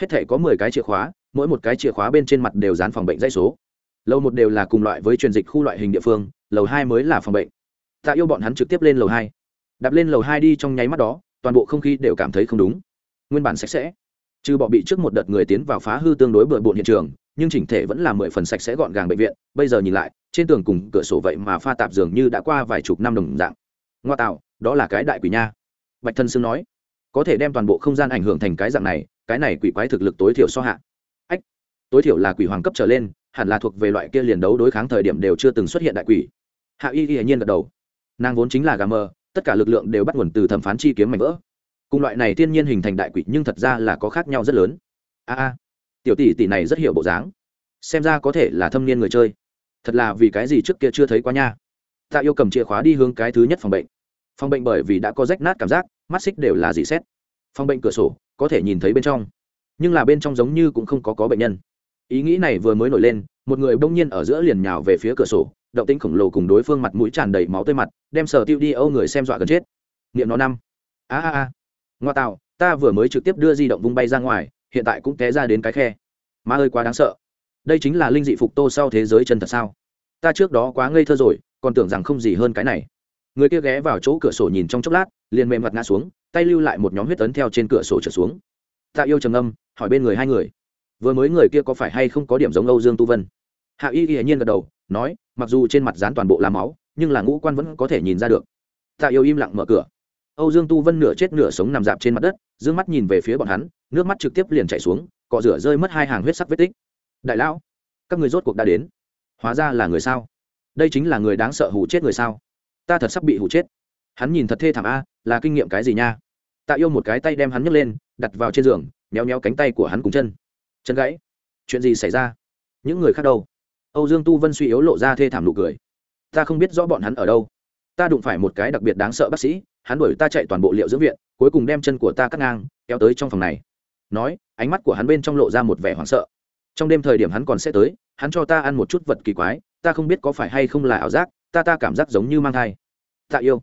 S1: Hết thể có mười cái chìa khóa, mỗi một cái chìa khóa bên trên mặt đều dán phòng bệnh dây số. Lầu một đều là cùng loại với truyền dịch khu loại hình địa phương, lầu hai mới là phòng bệnh. Ta yêu bọn hắn trực tiếp lên lầu hai. Đạp lên lầu hai đi trong nháy mắt đó, toàn bộ không khí đều cảm thấy không đúng. Nguyên bản sạch sẽ. Trừ bọ bị trước một đợt người tiến vào phá hư tương đối bừa bộn hiện trường nhưng chỉnh thể vẫn là mười phần sạch sẽ gọn gàng bệnh viện, bây giờ nhìn lại, trên tường cùng cửa sổ vậy mà pha tạp dường như đã qua vài chục năm đồng dạng. Ngoa tạo, đó là cái đại quỷ nha. Bạch thân sương nói, có thể đem toàn bộ không gian ảnh hưởng thành cái dạng này, cái này quỷ quái thực lực tối thiểu so hạ. Ách, tối thiểu là quỷ hoàng cấp trở lên, hẳn là thuộc về loại kia liền đấu đối kháng thời điểm đều chưa từng xuất hiện đại quỷ. Hạ y y nhiên gật đầu. Nàng vốn chính là gà mờ, tất cả lực lượng đều bắt nguồn từ thẩm phán chi kiếm mảnh vỡ. Cùng loại này thiên nhiên hình thành đại quỷ nhưng thật ra là có khác nhau rất lớn. A a tiểu tỷ tỷ này rất hiểu bộ dáng. Xem ra có thể là thâm niên người chơi. Thật là vì cái gì trước kia chưa thấy quá nha. Tạ yêu cầm chìa khóa đi hướng cái thứ nhất phòng bệnh. Phòng bệnh bởi vì đã có rách nát cảm giác, mắt xích đều là dị xét. Phòng bệnh cửa sổ, có thể nhìn thấy bên trong. Nhưng là bên trong giống như cũng không có có bệnh nhân. Ý nghĩ này vừa mới nổi lên, một người bỗng nhiên ở giữa liền nhào về phía cửa sổ, động tĩnh khổng lồ cùng đối phương mặt mũi tràn đầy máu tơi mặt, đem sở tiêu đi âu người xem dọa gần chết. Niệm nó năm. A a a. Ngoa tạo, ta vừa mới trực tiếp đưa di động vung bay ra ngoài hiện tại cũng té ra đến cái khe. Ma ơi, quá đáng sợ. Đây chính là linh dị phục tô sau thế giới chân thật sao? Ta trước đó quá ngây thơ rồi, còn tưởng rằng không gì hơn cái này. Người kia ghé vào chỗ cửa sổ nhìn trong chốc lát, liền mềm mặt ngã xuống, tay lưu lại một nhóm huyết tấn theo trên cửa sổ trở xuống. Tạ yêu trầm âm hỏi bên người hai người. Vừa mới người kia có phải hay không có điểm giống âu dương tu vân? Hạ y y nhiên gật đầu, nói, mặc dù trên mặt dán toàn bộ là máu, nhưng là ngũ quan vẫn có thể nhìn ra được. Tạ yêu im lặng mở cửa. Âu dương tu vân nửa chết nửa sống nằm dạp trên mặt đất d ư ơ n g mắt nhìn về phía bọn hắn nước mắt trực tiếp liền chảy xuống, cọ rửa rơi mất hai hàng huyết sắc vết tích. Đại lão, các người rốt cuộc đã đến. Hóa ra là người sao? Đây chính là người đáng sợ hù chết người sao? Ta thật sắp bị hù chết. Hắn nhìn thật thê thảm a, là kinh nghiệm cái gì nha? Tạ yêu một cái tay đem hắn nhấc lên, đặt vào trên giường, méo méo cánh tay của hắn cùng chân. Chân gãy. Chuyện gì xảy ra? Những người khác đâu? Âu dương tu vân suy yếu lộ ra thê thảm nụ cười. Ta không biết rõ bọn hắn ở đâu. Ta đụng phải một cái đặc biệt đáng sợ bác sĩ, hắn đuổi ta chạy toàn bộ liệu dưỡng viện, cuối cùng đem chân của ta cắt ngang, kéo tới trong phòng này nói, ánh mắt của hắn bên trong lộ ra một vẻ hoảng sợ. Trong đêm thời điểm hắn còn sẽ tới, hắn cho ta ăn một chút vật kỳ quái, ta không biết có phải hay không là ảo giác, ta ta cảm giác giống như mang thai. Tạ yêu.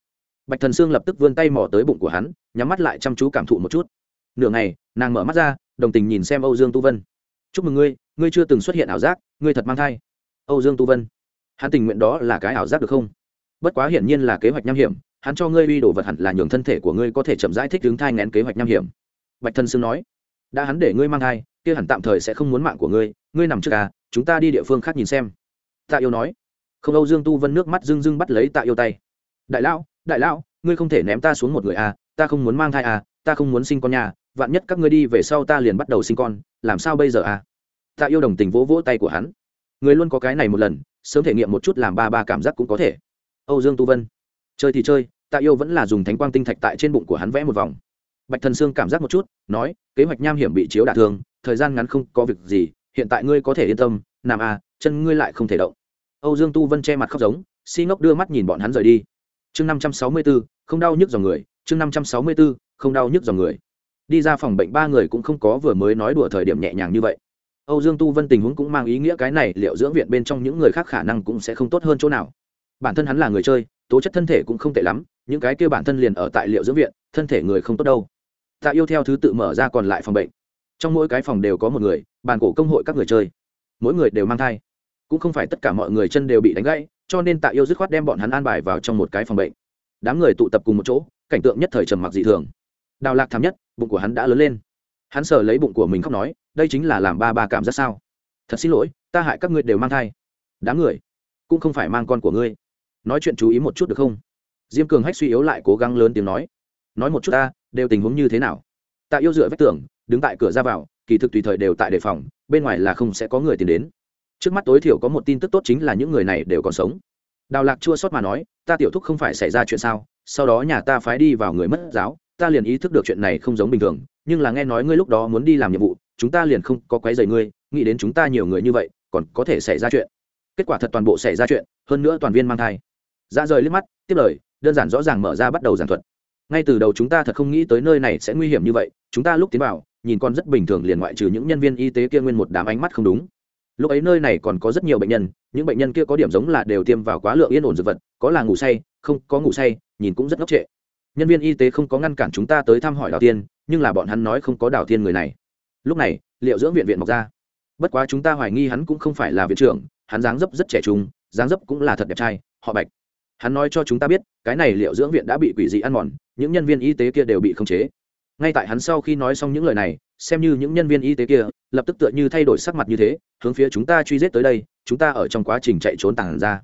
S1: Bạch thần sương lập tức vươn tay mò tới bụng của hắn, nhắm mắt lại chăm chú cảm thụ một chút. Nửa ngày, nàng mở mắt ra, đồng tình nhìn xem âu dương tu vân. Chúc mừng ngươi ngươi chưa từng xuất hiện ảo giác, ngươi thật mang thai. Âu dương tu vân, hắn tình nguyện đó là cái ảo giác được không? Bất quá hiển nhiên là kế hoạch nham hiểm, hắn cho ngươi uy đồ vật hẳn là nhường thân thể của ngươi có thể chậm rãi thích ứng thai ngén kế hoạch nham hiểm. Bạch thần sương nói đã hắn để ngươi mang thai, kia hẳn tạm thời sẽ không muốn mạng của ngươi ngươi nằm trước à chúng ta đi địa phương khác nhìn xem. Tạ yêu nói. Không, âu dương tu vân nước mắt dưng dưng bắt lấy tạ yêu tay. Đại lão đại lão, ngươi không thể ném ta xuống một người à ta không muốn mang thai à ta không muốn sinh con nhà, vạn nhất các ngươi đi về sau ta liền bắt đầu sinh con, làm sao bây giờ à? Tạ yêu đồng tình vỗ vỗ tay của hắn. Người luôn có cái này một lần, sớm thể nghiệm một chút làm ba ba cảm giác cũng có thể. Âu dương tu vân. Chơi thì chơi, tạ yêu vẫn là dùng thánh quang tinh thạch tại trên bụng của hắn vẽ một vòng bạch thần sương cảm giác một chút, nói, kế hoạch nham hiểm bị chiếu đả thương, thời gian ngắn không có việc gì, hiện tại ngươi có thể yên tâm nằm à chân ngươi lại không thể động. Âu dương tu vân che mặt khóc giống, si ngốc đưa mắt nhìn bọn hắn rời đi. Chương năm trăm sáu mươi b ố không đau nhức dòng người, chương năm trăm sáu mươi b ố không đau nhức dòng người. Đi ra phòng bệnh ba người cũng không có vừa mới nói đùa thời điểm nhẹ nhàng như vậy. Âu dương tu vân tình huống cũng mang ý nghĩa cái này liệu dưỡng viện bên trong những người khác khả năng cũng sẽ không tốt hơn chỗ nào. Bản thân hắn là người chơi, tố chất thân thể cũng không tệ lắm, những cái kêu bản thân liền ở tại liệu dưỡng viện, thân thể người không tốt đâu tạ yêu theo thứ tự mở ra còn lại phòng bệnh. Trong mỗi cái phòng đều có một người, bàn cổ công hội các người chơi. Mỗi người đều mang thai. Cũng không phải tất cả mọi người chân đều bị đánh gãy, cho nên tạ yêu dứt khoát đem bọn hắn an bài vào trong một cái phòng bệnh. Đám người tụ tập cùng một chỗ, cảnh tượng nhất thời trầm mặc dị thường. Đào lạc thảm nhất, bụng của hắn đã lớn lên. Hắn sờ lấy bụng của mình khóc nói, đây chính là làm ba ba cảm giác sao. Thật xin lỗi, ta hại các ngươi đều mang thai. Đám người, cũng không phải mang con của ngươi. Nói chuyện chú ý một chút được không? Diêm cường hách suy yếu lại cố gắng lớn tiếng nói nói một chút ta, đều tình huống như thế nào? Tạ yêu dựa vách tường, đứng tại cửa ra vào, kỳ thực tùy thời đều tại đề phòng, bên ngoài là không sẽ có người tìm đến. Trước mắt tối thiểu có một tin tức tốt chính là những người này đều còn sống. Đào lạc chua sót mà nói, ta tiểu thúc không phải xảy ra chuyện sao, sau đó nhà ta phái đi vào người mất giáo, ta liền ý thức được chuyện này không giống bình thường, nhưng là nghe nói ngươi lúc đó muốn đi làm nhiệm vụ, chúng ta liền không có quấy rầy ngươi, nghĩ đến chúng ta nhiều người như vậy, còn có thể xảy ra chuyện. Kết quả thật toàn bộ xảy ra chuyện, hơn nữa toàn viên mang thai. Ra rời liếc mắt, tiếp lời, đơn giản rõ ràng mở ra bắt đầu giảng thuật ngay từ đầu chúng ta thật không nghĩ tới nơi này sẽ nguy hiểm như vậy, chúng ta lúc tiến vào, nhìn con rất bình thường liền ngoại trừ những nhân viên y tế kia nguyên một đám ánh mắt không đúng. Lúc ấy nơi này còn có rất nhiều bệnh nhân, những bệnh nhân kia có điểm giống là đều tiêm vào quá lượng yên ổn dược vật, có là ngủ say, không có ngủ say, nhìn cũng rất ngốc trệ. Nhân viên y tế không có ngăn cản chúng ta tới thăm hỏi đào tiên, nhưng là bọn hắn nói không có đào tiên người này. Lúc này, liệu dưỡng viện viện mọc ra. Bất quá chúng ta hoài nghi hắn cũng không phải là viện trưởng, hắn dáng dấp rất trẻ trung, dáng dấp cũng là thật đẹp trai, họ bạch. Hắn nói cho chúng ta biết, cái này liệu dưỡng viện đã bị quỷ dị ăn mòn những nhân viên y tế kia đều bị khống chế. Ngay tại hắn sau khi nói xong những lời này, xem như những nhân viên y tế kia lập tức tựa như thay đổi sắc mặt như thế, hướng phía chúng ta truy giết tới đây, chúng ta ở trong quá trình chạy trốn tàng ra.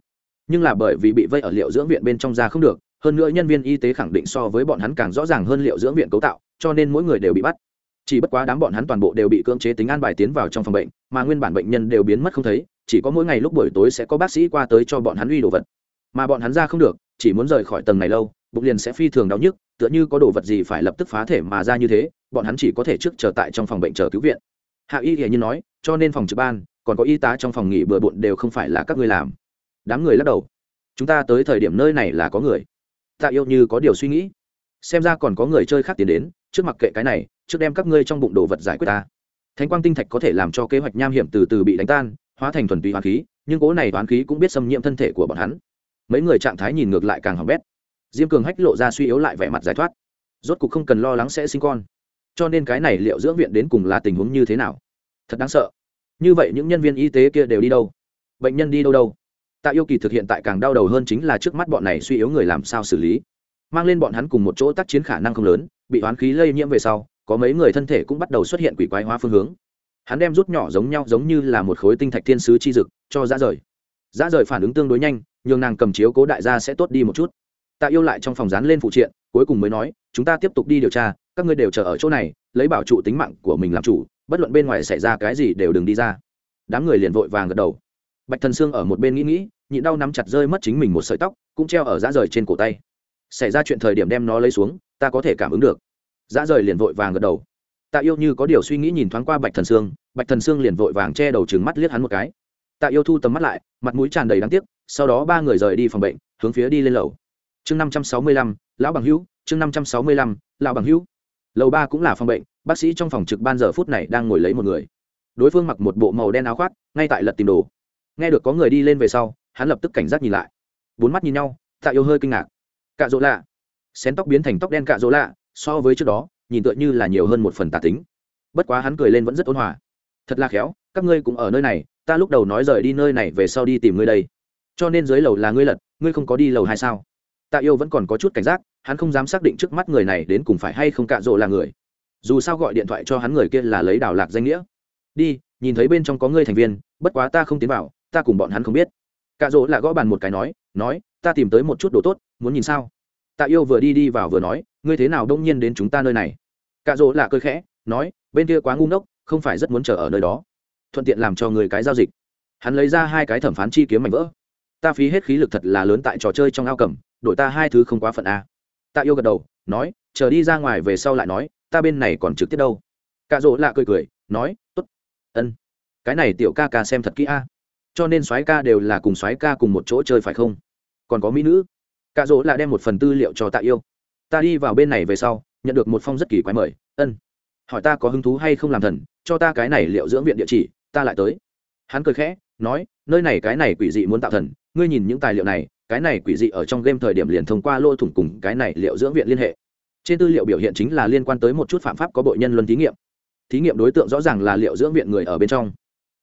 S1: Nhưng là bởi vì bị vây ở liệu dưỡng viện bên trong ra không được, hơn nữa nhân viên y tế khẳng định so với bọn hắn càng rõ ràng hơn liệu dưỡng viện cấu tạo, cho nên mỗi người đều bị bắt. Chỉ bất quá đám bọn hắn toàn bộ đều bị cưỡng chế tính an bài tiến vào trong phòng bệnh, mà nguyên bản bệnh nhân đều biến mất không thấy, chỉ có mỗi ngày lúc buổi tối sẽ có bác sĩ qua tới cho bọn hắn uy đồ vật. Mà bọn hắn ra không được, chỉ muốn rời khỏi tầng này lâu bụng liền sẽ phi thường đau nhức, tựa như có đồ vật gì phải lập tức phá thể mà ra như thế, bọn hắn chỉ có thể trước chờ tại trong phòng bệnh chờ cứu viện. Hạ y hiển nhiên nói, cho nên phòng trực ban, còn có y tá trong phòng nghỉ bừa bộn đều không phải là các ngươi làm. Đám người lắc đầu. Chúng ta tới thời điểm nơi này là có người. Tạ yêu như có điều suy nghĩ. Xem ra còn có người chơi khác tiến đến, trước mặt kệ cái này, trước đem các ngươi trong bụng đồ vật giải quyết ta. Thánh quang tinh thạch có thể làm cho kế hoạch nham hiểm từ từ bị đánh tan, hóa thành thuần túy hoán khí, nhưng cố này hoán khí cũng biết xâm nhiễm thân thể của bọn hắn. Mấy người trạng thái nhìn ngược lại càng hỏng bét diêm cường hách lộ ra suy yếu lại vẻ mặt giải thoát. Rốt cục không cần lo lắng sẽ sinh con. Cho nên cái này liệu dưỡng viện đến cùng là tình huống như thế nào? Thật đáng sợ. Như vậy những nhân viên y tế kia đều đi đâu? Bệnh nhân đi đâu đâu? Tạ yêu kỳ thực hiện tại càng đau đầu hơn chính là trước mắt bọn này suy yếu người làm sao xử lý. Mang lên bọn hắn cùng một chỗ tác chiến khả năng không lớn, bị oán khí lây nhiễm về sau, có mấy người thân thể cũng bắt đầu xuất hiện quỷ quái hóa phương hướng. Hắn đem rút nhỏ giống nhau giống như là một khối tinh thạch thiên sứ chi dực, cho dã rời. Dã rời phản ứng tương đối nhanh, nhường nàng cầm chiếu cố đại gia sẽ tốt đi một chút tạ yêu lại trong phòng dán lên phụ triện, cuối cùng mới nói, chúng ta tiếp tục đi điều tra, các ngươi đều chờ ở chỗ này, lấy bảo trụ tính mạng của mình làm chủ, bất luận bên ngoài xảy ra cái gì đều đừng đi ra. Đám người liền vội vàng gật đầu. Bạch thần sương ở một bên nghĩ nghĩ, nhịn đau nắm chặt rơi mất chính mình một sợi tóc, cũng treo ở dã rời trên cổ tay. Xảy ra chuyện thời điểm đem nó lấy xuống, ta có thể cảm ứng được. Dã rời liền vội vàng gật đầu. Tạ yêu như có điều suy nghĩ nhìn thoáng qua bạch thần sương, bạch thần sương liền vội vàng che đầu trừng mắt liếc hắn một cái. Tạ yêu thu tầm mắt lại, mặt mũi tràn đầy đáng tiếc, sau đó ba người rời đi phòng bệnh, hướng phía đi lên lầu chương năm trăm sáu mươi lăm, lão bằng hữu, chương năm trăm sáu mươi lăm, lão bằng hữu. Lầu ba cũng là phòng bệnh, bác sĩ trong phòng trực ban giờ phút này đang ngồi lấy một người. Đối phương mặc một bộ màu đen áo khoác, ngay tại lật tìm đồ. Nghe được có người đi lên về sau, hắn lập tức cảnh giác nhìn lại. Bốn mắt nhìn nhau, tạ yêu hơi kinh ngạc. Cạ rỗ lạ. Xén tóc biến thành tóc đen cạ rỗ lạ, so với trước đó, nhìn tựa như là nhiều hơn một phần tà tính. Bất quá hắn cười lên vẫn rất ôn hòa. Thật là khéo, các ngươi cũng ở nơi này, ta lúc đầu nói rời đi nơi này về sau đi tìm ngươi đây. Cho nên dưới lầu là ngươi lật, ngươi không có đi lầu hai sao? Tạ yêu vẫn còn có chút cảnh giác, hắn không dám xác định trước mắt người này đến cùng phải hay không cạ rỗ là người. Dù sao gọi điện thoại cho hắn người kia là lấy đào lạc danh nghĩa. Đi, nhìn thấy bên trong có ngươi thành viên, bất quá ta không tiến vào, ta cùng bọn hắn không biết. Cạ rỗ là gõ bàn một cái nói nói, ta tìm tới một chút đồ tốt, muốn nhìn sao? Tạ yêu vừa đi đi vào vừa nói, ngươi thế nào đông nhiên đến chúng ta nơi này? Cạ rỗ là cơ khẽ, nói, bên kia quá ngu ngốc, không phải rất muốn chờ ở nơi đó. Thuận tiện làm cho người cái giao dịch. Hắn lấy ra hai cái thẩm phán chi kiếm mảnh vỡ. Ta phí hết khí lực thật là lớn tại trò chơi trong ao cầm đổi ta hai thứ không quá phận a. Tạ yêu gật đầu, nói, chờ đi ra ngoài về sau lại nói, ta bên này còn trực tiếp đâu. Cạ rỗ lạ cười cười, nói t ố t ân. Cái này tiểu ca ca xem thật kỹ a. Cho nên soái ca đều là cùng soái ca cùng một chỗ chơi phải không? Còn có mỹ nữ. Cạ rỗ lạ đem một phần tư liệu cho tạ yêu. Ta đi vào bên này về sau, nhận được một phong rất kỳ quái mời, ân. Hỏi ta có hứng thú hay không làm thần, cho ta cái này liệu dưỡng viện địa chỉ, ta lại tới. Hắn cười khẽ, nói, nơi này cái này quỷ dị muốn tạo thần, ngươi nhìn những tài liệu này cái này quỷ dị ở trong game thời điểm liền thông qua lô thủng cùng cái này liệu dưỡng viện liên hệ. Trên tư liệu biểu hiện chính là liên quan tới một chút phạm pháp có bội nhân luân thí nghiệm. Thí nghiệm đối tượng rõ ràng là liệu dưỡng viện người ở bên trong.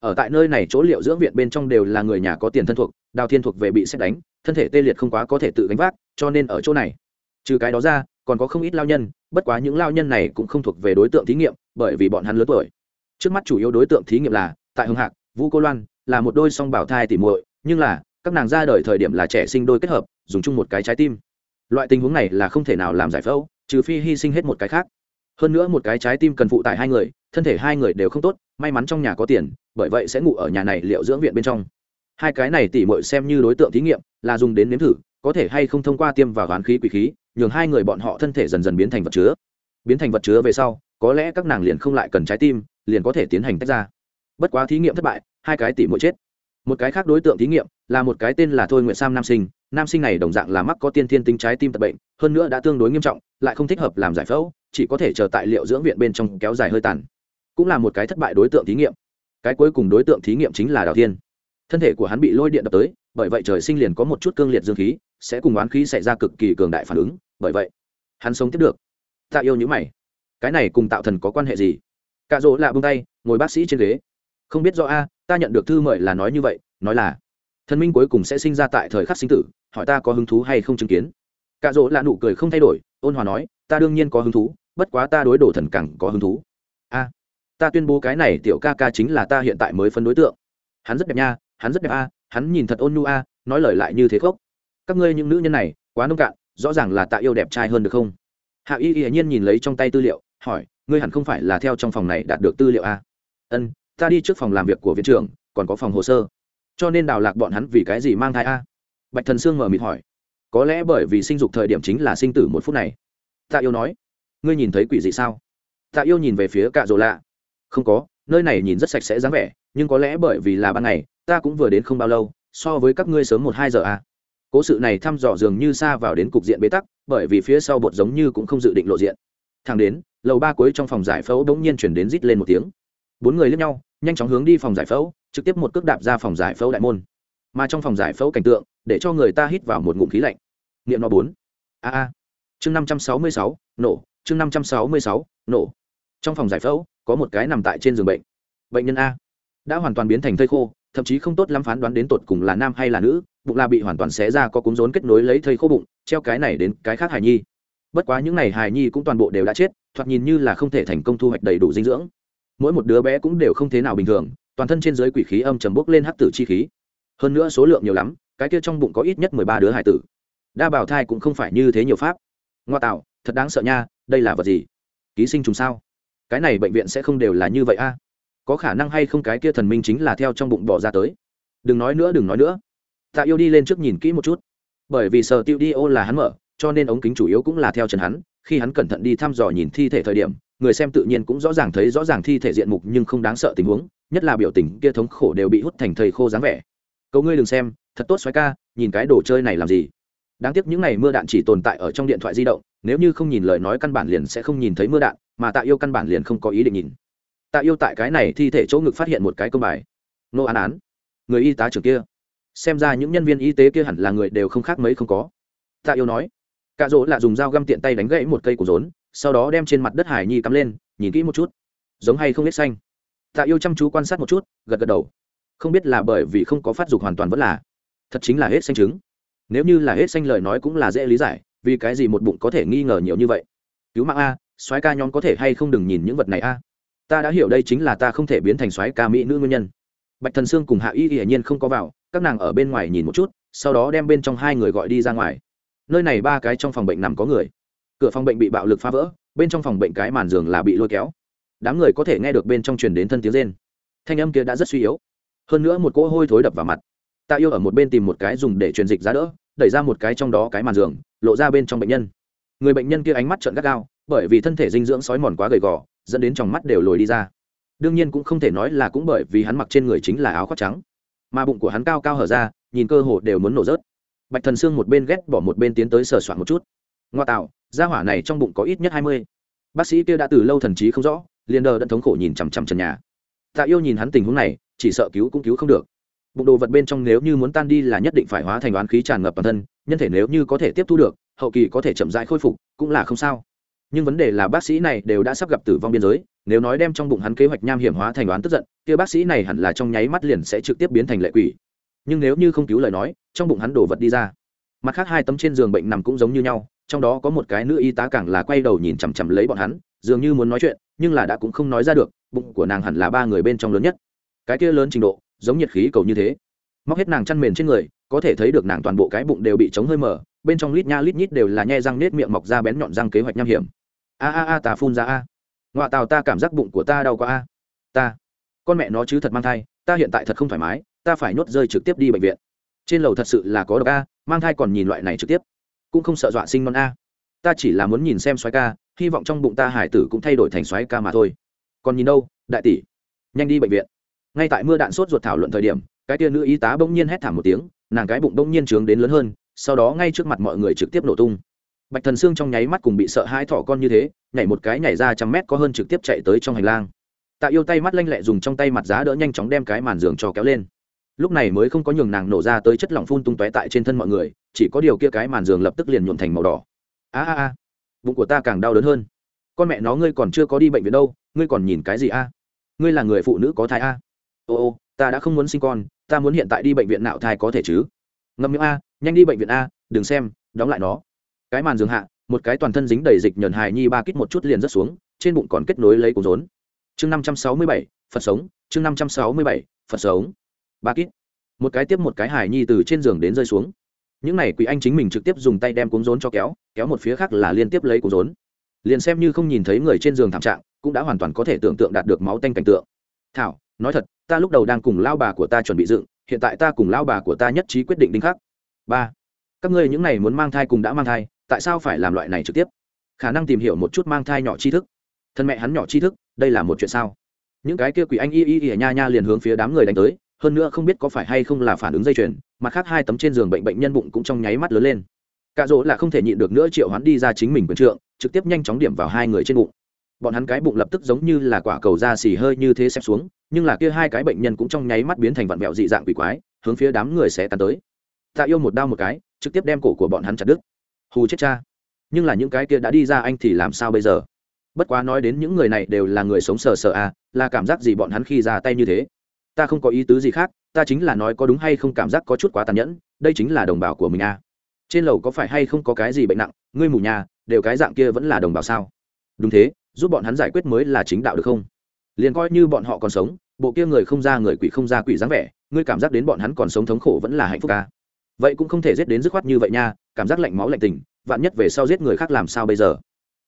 S1: Ở tại nơi này chỗ liệu dưỡng viện bên trong đều là người nhà có tiền thân thuộc, đào thiên thuộc về bị xét đánh, thân thể tê liệt không quá có thể tự gánh vác, cho nên ở chỗ này. Trừ cái đó ra, còn có không ít lao nhân, bất quá những lao nhân này cũng không thuộc về đối tượng thí nghiệm, bởi vì bọn hắn lớn tuổi. Trước mắt chủ yếu đối tượng thí nghiệm là, tại hưng hạc, vũ cô loan, là một đôi song bảo thai tỉ muội, nhưng là các nàng ra đời thời điểm là trẻ sinh đôi kết hợp, dùng chung một cái trái tim. Loại tình huống này là không thể nào làm giải phẫu, trừ phi hy sinh hết một cái khác. Hơn nữa một cái trái tim cần phụ tải hai người, thân thể hai người đều không tốt, may mắn trong nhà có tiền, bởi vậy sẽ ngủ ở nhà này liệu dưỡng viện bên trong. Hai cái này tỉ mội xem như đối tượng thí nghiệm, là dùng đến nếm thử, có thể hay không thông qua tiêm vào hoán khí quỷ khí, nhường hai người bọn họ thân thể dần dần biến thành vật chứa. Biến thành vật chứa về sau, có lẽ các nàng liền không lại cần trái tim, liền có thể tiến hành tách ra. Bất quá thí nghiệm thất bại, hai cái tỉ mội chết. Một cái khác đối tượng thí nghiệm là một cái tên là thôi nguyện sam nam sinh. Nam sinh này đồng dạng là mắc có tiên thiên tính trái tim tật bệnh, hơn nữa đã tương đối nghiêm trọng, lại không thích hợp làm giải phẫu, chỉ có thể chờ tại liệu dưỡng viện bên trong kéo dài hơi tàn. Cũng là một cái thất bại đối tượng thí nghiệm. Cái cuối cùng đối tượng thí nghiệm chính là đào thiên. Thân thể của hắn bị lôi điện đập tới, bởi vậy trời sinh liền có một chút cương liệt dương khí, sẽ cùng oán khí xảy ra cực kỳ cường đại phản ứng, bởi vậy, hắn sống tiếp được. Tạ yêu những mày. Cái này cùng tạo thần có quan hệ gì? Cạ rỗ lạ bông tay, ngồi bác sĩ trên ghế. Không biết do a, ta nhận được thư mời là nói như vậy, nói là thần minh cuối cùng sẽ sinh ra tại thời khắc sinh tử, hỏi ta có hứng thú hay không chứng kiến? Cạ rỗ là nụ cười không thay đổi, ôn hòa nói, ta đương nhiên có hứng thú, bất quá ta đối đổ thần càng có hứng thú. A, ta tuyên bố cái này tiểu ca ca chính là ta hiện tại mới phân đối tượng. Hắn rất đẹp nha, hắn rất đẹp a, hắn nhìn thật ôn nhu a, nói lời lại như thế khốc. Các ngươi những nữ nhân này, quá nông cạn, rõ ràng là tạ yêu đẹp trai hơn được không? Hạ y y nhiên nhìn lấy trong tay tư liệu, hỏi, ngươi hẳn không phải là theo trong phòng này đạt được tư liệu a? Ân, ta đi trước phòng làm việc của viện trưởng, còn có phòng hồ sơ cho nên đào lạc bọn hắn vì cái gì mang thai a? Bạch thần sương mở mịt hỏi. Có lẽ bởi vì sinh dục thời điểm chính là sinh tử một phút này. Tạ yêu nói. Ngươi nhìn thấy quỷ gì sao? Tạ yêu nhìn về phía cạ rỗ lạ. Không có, nơi này nhìn rất sạch sẽ dáng vẻ, nhưng có lẽ bởi vì là ban ngày, ta cũng vừa đến không bao lâu, so với các ngươi sớm một hai giờ à. cố sự này thăm dò dường như xa vào đến cục diện bế tắc, bởi vì phía sau bột giống như cũng không dự định lộ diện. Thang đến, lầu ba cuối trong phòng giải phẫu bỗng nhiên chuyển đến rít lên một tiếng. Bốn người lướt nhau, nhanh chóng hướng đi phòng giải phẫu trực tiếp một cước đạp ra phòng giải phẫu đại môn. Mà trong phòng giải phẫu cảnh tượng, để cho người ta hít vào một ngụm khí lạnh. Nghiệm nó bốn. A a. Chương năm trăm sáu mươi sáu, nổ. Chương năm trăm sáu mươi sáu, nổ. Trong phòng giải phẫu, có một cái nằm tại trên giường bệnh. Bệnh nhân a. Đã hoàn toàn biến thành thây khô, thậm chí không tốt lắm phán đoán đến tột cùng là nam hay là nữ, bụng la bị hoàn toàn xé ra có cúng rốn kết nối lấy thây khô bụng, treo cái này đến cái khác hài nhi. Bất quá những n à y hài nhi cũng toàn bộ đều đã chết, thoạt nhìn như là không thể thành công thu hoạch đầy đủ dinh dưỡng. Mỗi một đứa bé cũng đều không thế nào bình thường toàn thân trên dưới quỷ khí âm trầm bốc lên hắc tử chi khí. Hơn nữa số lượng nhiều lắm, cái kia trong bụng có ít nhất mười ba đứa hải tử. Đa bảo thai cũng không phải như thế nhiều pháp. Ngoa tạo, thật đáng sợ nha, đây là vật gì? Ký sinh trùng sao? Cái này bệnh viện sẽ không đều là như vậy a? Có khả năng hay không cái kia thần minh chính là theo trong bụng bỏ ra tới? Đừng nói nữa, đừng nói nữa. Tạ yêu đi lên trước nhìn kỹ một chút. Bởi vì sở tiêu đi ô là hắn mở, cho nên ống kính chủ yếu cũng là theo chân hắn, khi hắn cẩn thận đi thăm dò nhìn thi thể thời điểm người xem tự nhiên cũng rõ ràng thấy rõ ràng thi thể diện mục nhưng không đáng sợ tình huống, nhất là biểu tình kia thống khổ đều bị hút thành thầy khô dáng vẻ. Cậu ngươi đừng xem, thật tốt xoáy ca, nhìn cái đồ chơi này làm gì? Đáng tiếc những n à y mưa đạn chỉ tồn tại ở trong điện thoại di động, nếu như không nhìn lời nói căn bản liền sẽ không nhìn thấy mưa đạn, mà tạ yêu căn bản liền không có ý định nhìn. Tạ yêu tại cái này thi thể chỗ ngực phát hiện một cái công bài. Nô án án. Người y tá trưởng kia. Xem ra những nhân viên y tế kia hẳn là người đều không khác mấy không có. Tạ yêu nói. Cạ rỗ là dùng dao găm tiện tay đánh gãy một cây của rốn sau đó đem trên mặt đất hải nhi cắm lên, nhìn kỹ một chút. Giống hay không biết xanh. Tạ yêu chăm chú quan sát một chút, gật gật đầu. Không biết là bởi vì không có phát dục hoàn toàn vẫn là. Thật chính là hết xanh trứng. Nếu như là hết xanh lời nói cũng là dễ lý giải, vì cái gì một bụng có thể nghi ngờ nhiều như vậy? Cứu mạng a, soái ca nhóm có thể hay không đừng nhìn những vật này a? Ta đã hiểu đây chính là ta không thể biến thành soái ca mỹ nữ nguyên nhân. Bạch thần sương cùng hạ y hiển nhiên không có vào, các nàng ở bên ngoài nhìn một chút, sau đó đem bên trong hai người gọi đi ra ngoài. Nơi này ba cái trong phòng bệnh nằm có người cửa phòng bệnh bị bạo lực phá vỡ, bên trong phòng bệnh cái màn giường là bị lôi kéo. Đám người có thể nghe được bên trong truyền đến thân tiếng rên. Thanh âm kia đã rất suy yếu. Hơn nữa một cỗ hôi thối đập vào mặt. Tạ yêu ở một bên tìm một cái dùng để truyền dịch ra đỡ, đẩy ra một cái trong đó cái màn giường, lộ ra bên trong bệnh nhân. Người bệnh nhân kia ánh mắt trợn gắt gao, bởi vì thân thể dinh dưỡng sói mòn quá gầy gò, dẫn đến trong mắt đều lồi đi ra. Đương nhiên cũng không thể nói là cũng bởi vì hắn mặc trên người chính là áo khoác trắng. Mà bụng của hắn cao cao hở ra, nhìn cơ hồ đều muốn nổ rớt. Bạch thần xương một bên ghét bỏ một bên tiến tới sờ soạn một chút ngoa tạo, gia hỏa này trong bụng có ít nhất hai mươi. Bác sĩ kia đã từ lâu thần trí không rõ, liền đờ đẫn thống khổ nhìn chằm chằm trần nhà. Tạ yêu nhìn hắn tình huống này, chỉ sợ cứu cũng cứu không được. Bụng đồ vật bên trong nếu như muốn tan đi là nhất định phải hóa thành oán khí tràn ngập bản thân, nhân thể nếu như có thể tiếp thu được, hậu kỳ có thể chậm rãi khôi phục, cũng là không sao. Nhưng vấn đề là bác sĩ này đều đã sắp gặp tử vong biên giới, nếu nói đem trong bụng hắn kế hoạch nham hiểm hóa thành oán tức giận, kia bác sĩ này hẳn là trong nháy mắt liền sẽ trực tiếp biến thành lệ quỷ. Nhưng nếu như không cứu lời nói, trong bụng hắn đổ vật đi ra. Mặt khác hai tấm trên giường bệnh nằm cũng giống như nhau trong đó có một cái nữ y tá càng là quay đầu nhìn chằm chằm lấy bọn hắn, dường như muốn nói chuyện, nhưng là đã cũng không nói ra được, bụng của nàng hẳn là ba người bên trong lớn nhất. Cái kia lớn trình độ, giống nhiệt khí cầu như thế. Móc hết nàng chăn mền trên người, có thể thấy được nàng toàn bộ cái bụng đều bị chống hơi mở bên trong lít nha lít nhít đều là nhe răng nết miệng mọc ra bén nhọn răng kế hoạch nham hiểm. A a a tà phun ra a. Ngoại tào ta cảm giác bụng của ta đau quá a. Ta, con mẹ nó chứ thật mang thai, ta hiện tại thật không thoải mái, ta phải nhốt rơi trực tiếp đi bệnh viện. Trên lầu thật sự là có độc a, mang thai còn nhìn loại này trực tiếp cũng không sợ dọa sinh non a. Ta chỉ là muốn nhìn xem xoáy ca, hy vọng trong bụng ta hải tử cũng thay đổi thành xoáy ca mà thôi. Còn nhìn đâu, đại tỷ? Nhanh đi bệnh viện. Ngay tại mưa đạn sốt ruột thảo luận thời điểm, cái tia nữ y tá bỗng nhiên hét thảm một tiếng, nàng cái bụng bỗng nhiên trướng đến lớn hơn, sau đó ngay trước mặt mọi người trực tiếp nổ tung. Bạch thần xương trong nháy mắt cùng bị sợ hai thỏ con như thế, nhảy một cái nhảy ra trăm mét có hơn trực tiếp chạy tới trong hành lang. Tạ yêu tay mắt lanh lẹ dùng trong tay mặt giá đỡ nhanh chóng đem cái màn giường cho kéo lên lúc này mới không có nhường nàng nổ ra tới chất lỏng phun tung tóe tại trên thân mọi người, chỉ có điều kia cái màn giường lập tức liền nhuộm thành màu đỏ. A a a, bụng của ta càng đau đớn hơn. Con mẹ nó, ngươi còn chưa có đi bệnh viện đâu, ngươi còn nhìn cái gì a? Ngươi là người phụ nữ có thai a? Ô ô, ta đã không muốn sinh con, ta muốn hiện tại đi bệnh viện nạo thai có thể chứ? Ngâm miệng a, nhanh đi bệnh viện a, đừng xem, đóng lại nó. Cái màn giường hạ, một cái toàn thân dính đầy dịch nhờn hài nhi ba kít một chút liền rớt xuống, trên bụng còn kết nối lấy cuốn rốn. Chương năm trăm sáu mươi bảy, phật sống, chương năm trăm sáu mươi bảy, phật sống ba kít. Một cái tiếp một cái hài nhi từ trên giường đến rơi xuống. Những này quý anh chính mình trực tiếp dùng tay đem cuốn rốn cho kéo kéo một phía khác là liên tiếp lấy cuốn rốn. Liền xem như không nhìn thấy người trên giường thảm trạng, cũng đã hoàn toàn có thể tưởng tượng đạt được máu tanh cảnh tượng. Thảo, nói thật, ta lúc đầu đang cùng lao bà của ta chuẩn bị dựng, hiện tại ta cùng lao bà của ta nhất trí quyết định đinh khắc. Ba, các ngươi những này muốn mang thai cùng đã mang thai, tại sao phải làm loại này trực tiếp? Khả năng tìm hiểu một chút mang thai nhỏ tri thức. Thân mẹ hắn nhỏ tri thức, đây là một chuyện sao? Những cái kia quỷ anh y y y nha nha liền hướng phía đám người đánh tới hơn nữa không biết có phải hay không là phản ứng dây chuyền mặt khác hai tấm trên giường bệnh bệnh nhân bụng cũng trong nháy mắt lớn lên. Cạ rỗ là không thể nhịn được nữa triệu hoán đi ra chính mình quyền trượng, trực tiếp nhanh chóng điểm vào hai người trên bụng. Bọn hắn cái bụng lập tức giống như là quả cầu da xì hơi như thế xếp xuống, nhưng là kia hai cái bệnh nhân cũng trong nháy mắt biến thành vặn vẹo dị dạng quỷ quái, hướng phía đám người sẽ tàn tới. Tạ yêu một đau một cái, trực tiếp đem cổ của bọn hắn chặt đứt. Hù chết cha. Nhưng là những cái kia đã đi ra anh thì làm sao bây giờ? Bất quá nói đến những người này đều là người sống sờ sờ à là cảm giác gì bọn hắn khi ra tay như thế? Ta không có ý tứ gì khác, ta chính là nói có đúng hay không cảm giác có chút quá tàn nhẫn, đây chính là đồng bào của mình à. Trên lầu có phải hay không có cái gì bệnh nặng, ngươi mù nhà, đều cái dạng kia vẫn là đồng bào sao? Đúng thế, giúp bọn hắn giải quyết mới là chính đạo được không? Liền coi như bọn họ còn sống, bộ kia người không ra người quỷ không ra quỷ dáng vẻ, ngươi cảm giác đến bọn hắn còn sống thống khổ vẫn là hạnh phúc à? vậy cũng không thể giết đến dứt khoát như vậy nha, cảm giác lạnh máu lạnh tình, vạn nhất về sau giết người khác làm sao bây giờ?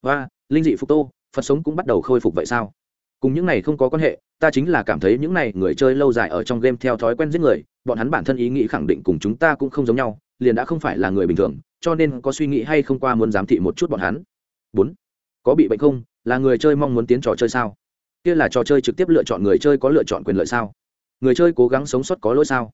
S1: Và linh dị phục tô, phật sống cũng bắt đầu khôi phục vậy sao? Cùng những này không có quan hệ, ta chính là cảm thấy những này người chơi lâu dài ở trong game theo thói quen giết người, bọn hắn bản thân ý nghĩ khẳng định cùng chúng ta cũng không giống nhau, liền đã không phải là người bình thường, cho nên có suy nghĩ hay không qua muốn giám thị một chút bọn hắn. Bốn, có bị bệnh không? Là người chơi mong muốn tiến trò chơi sao? Kia là trò chơi trực tiếp lựa chọn người chơi có lựa chọn quyền lợi sao? Người chơi cố gắng sống sót có lỗi sao?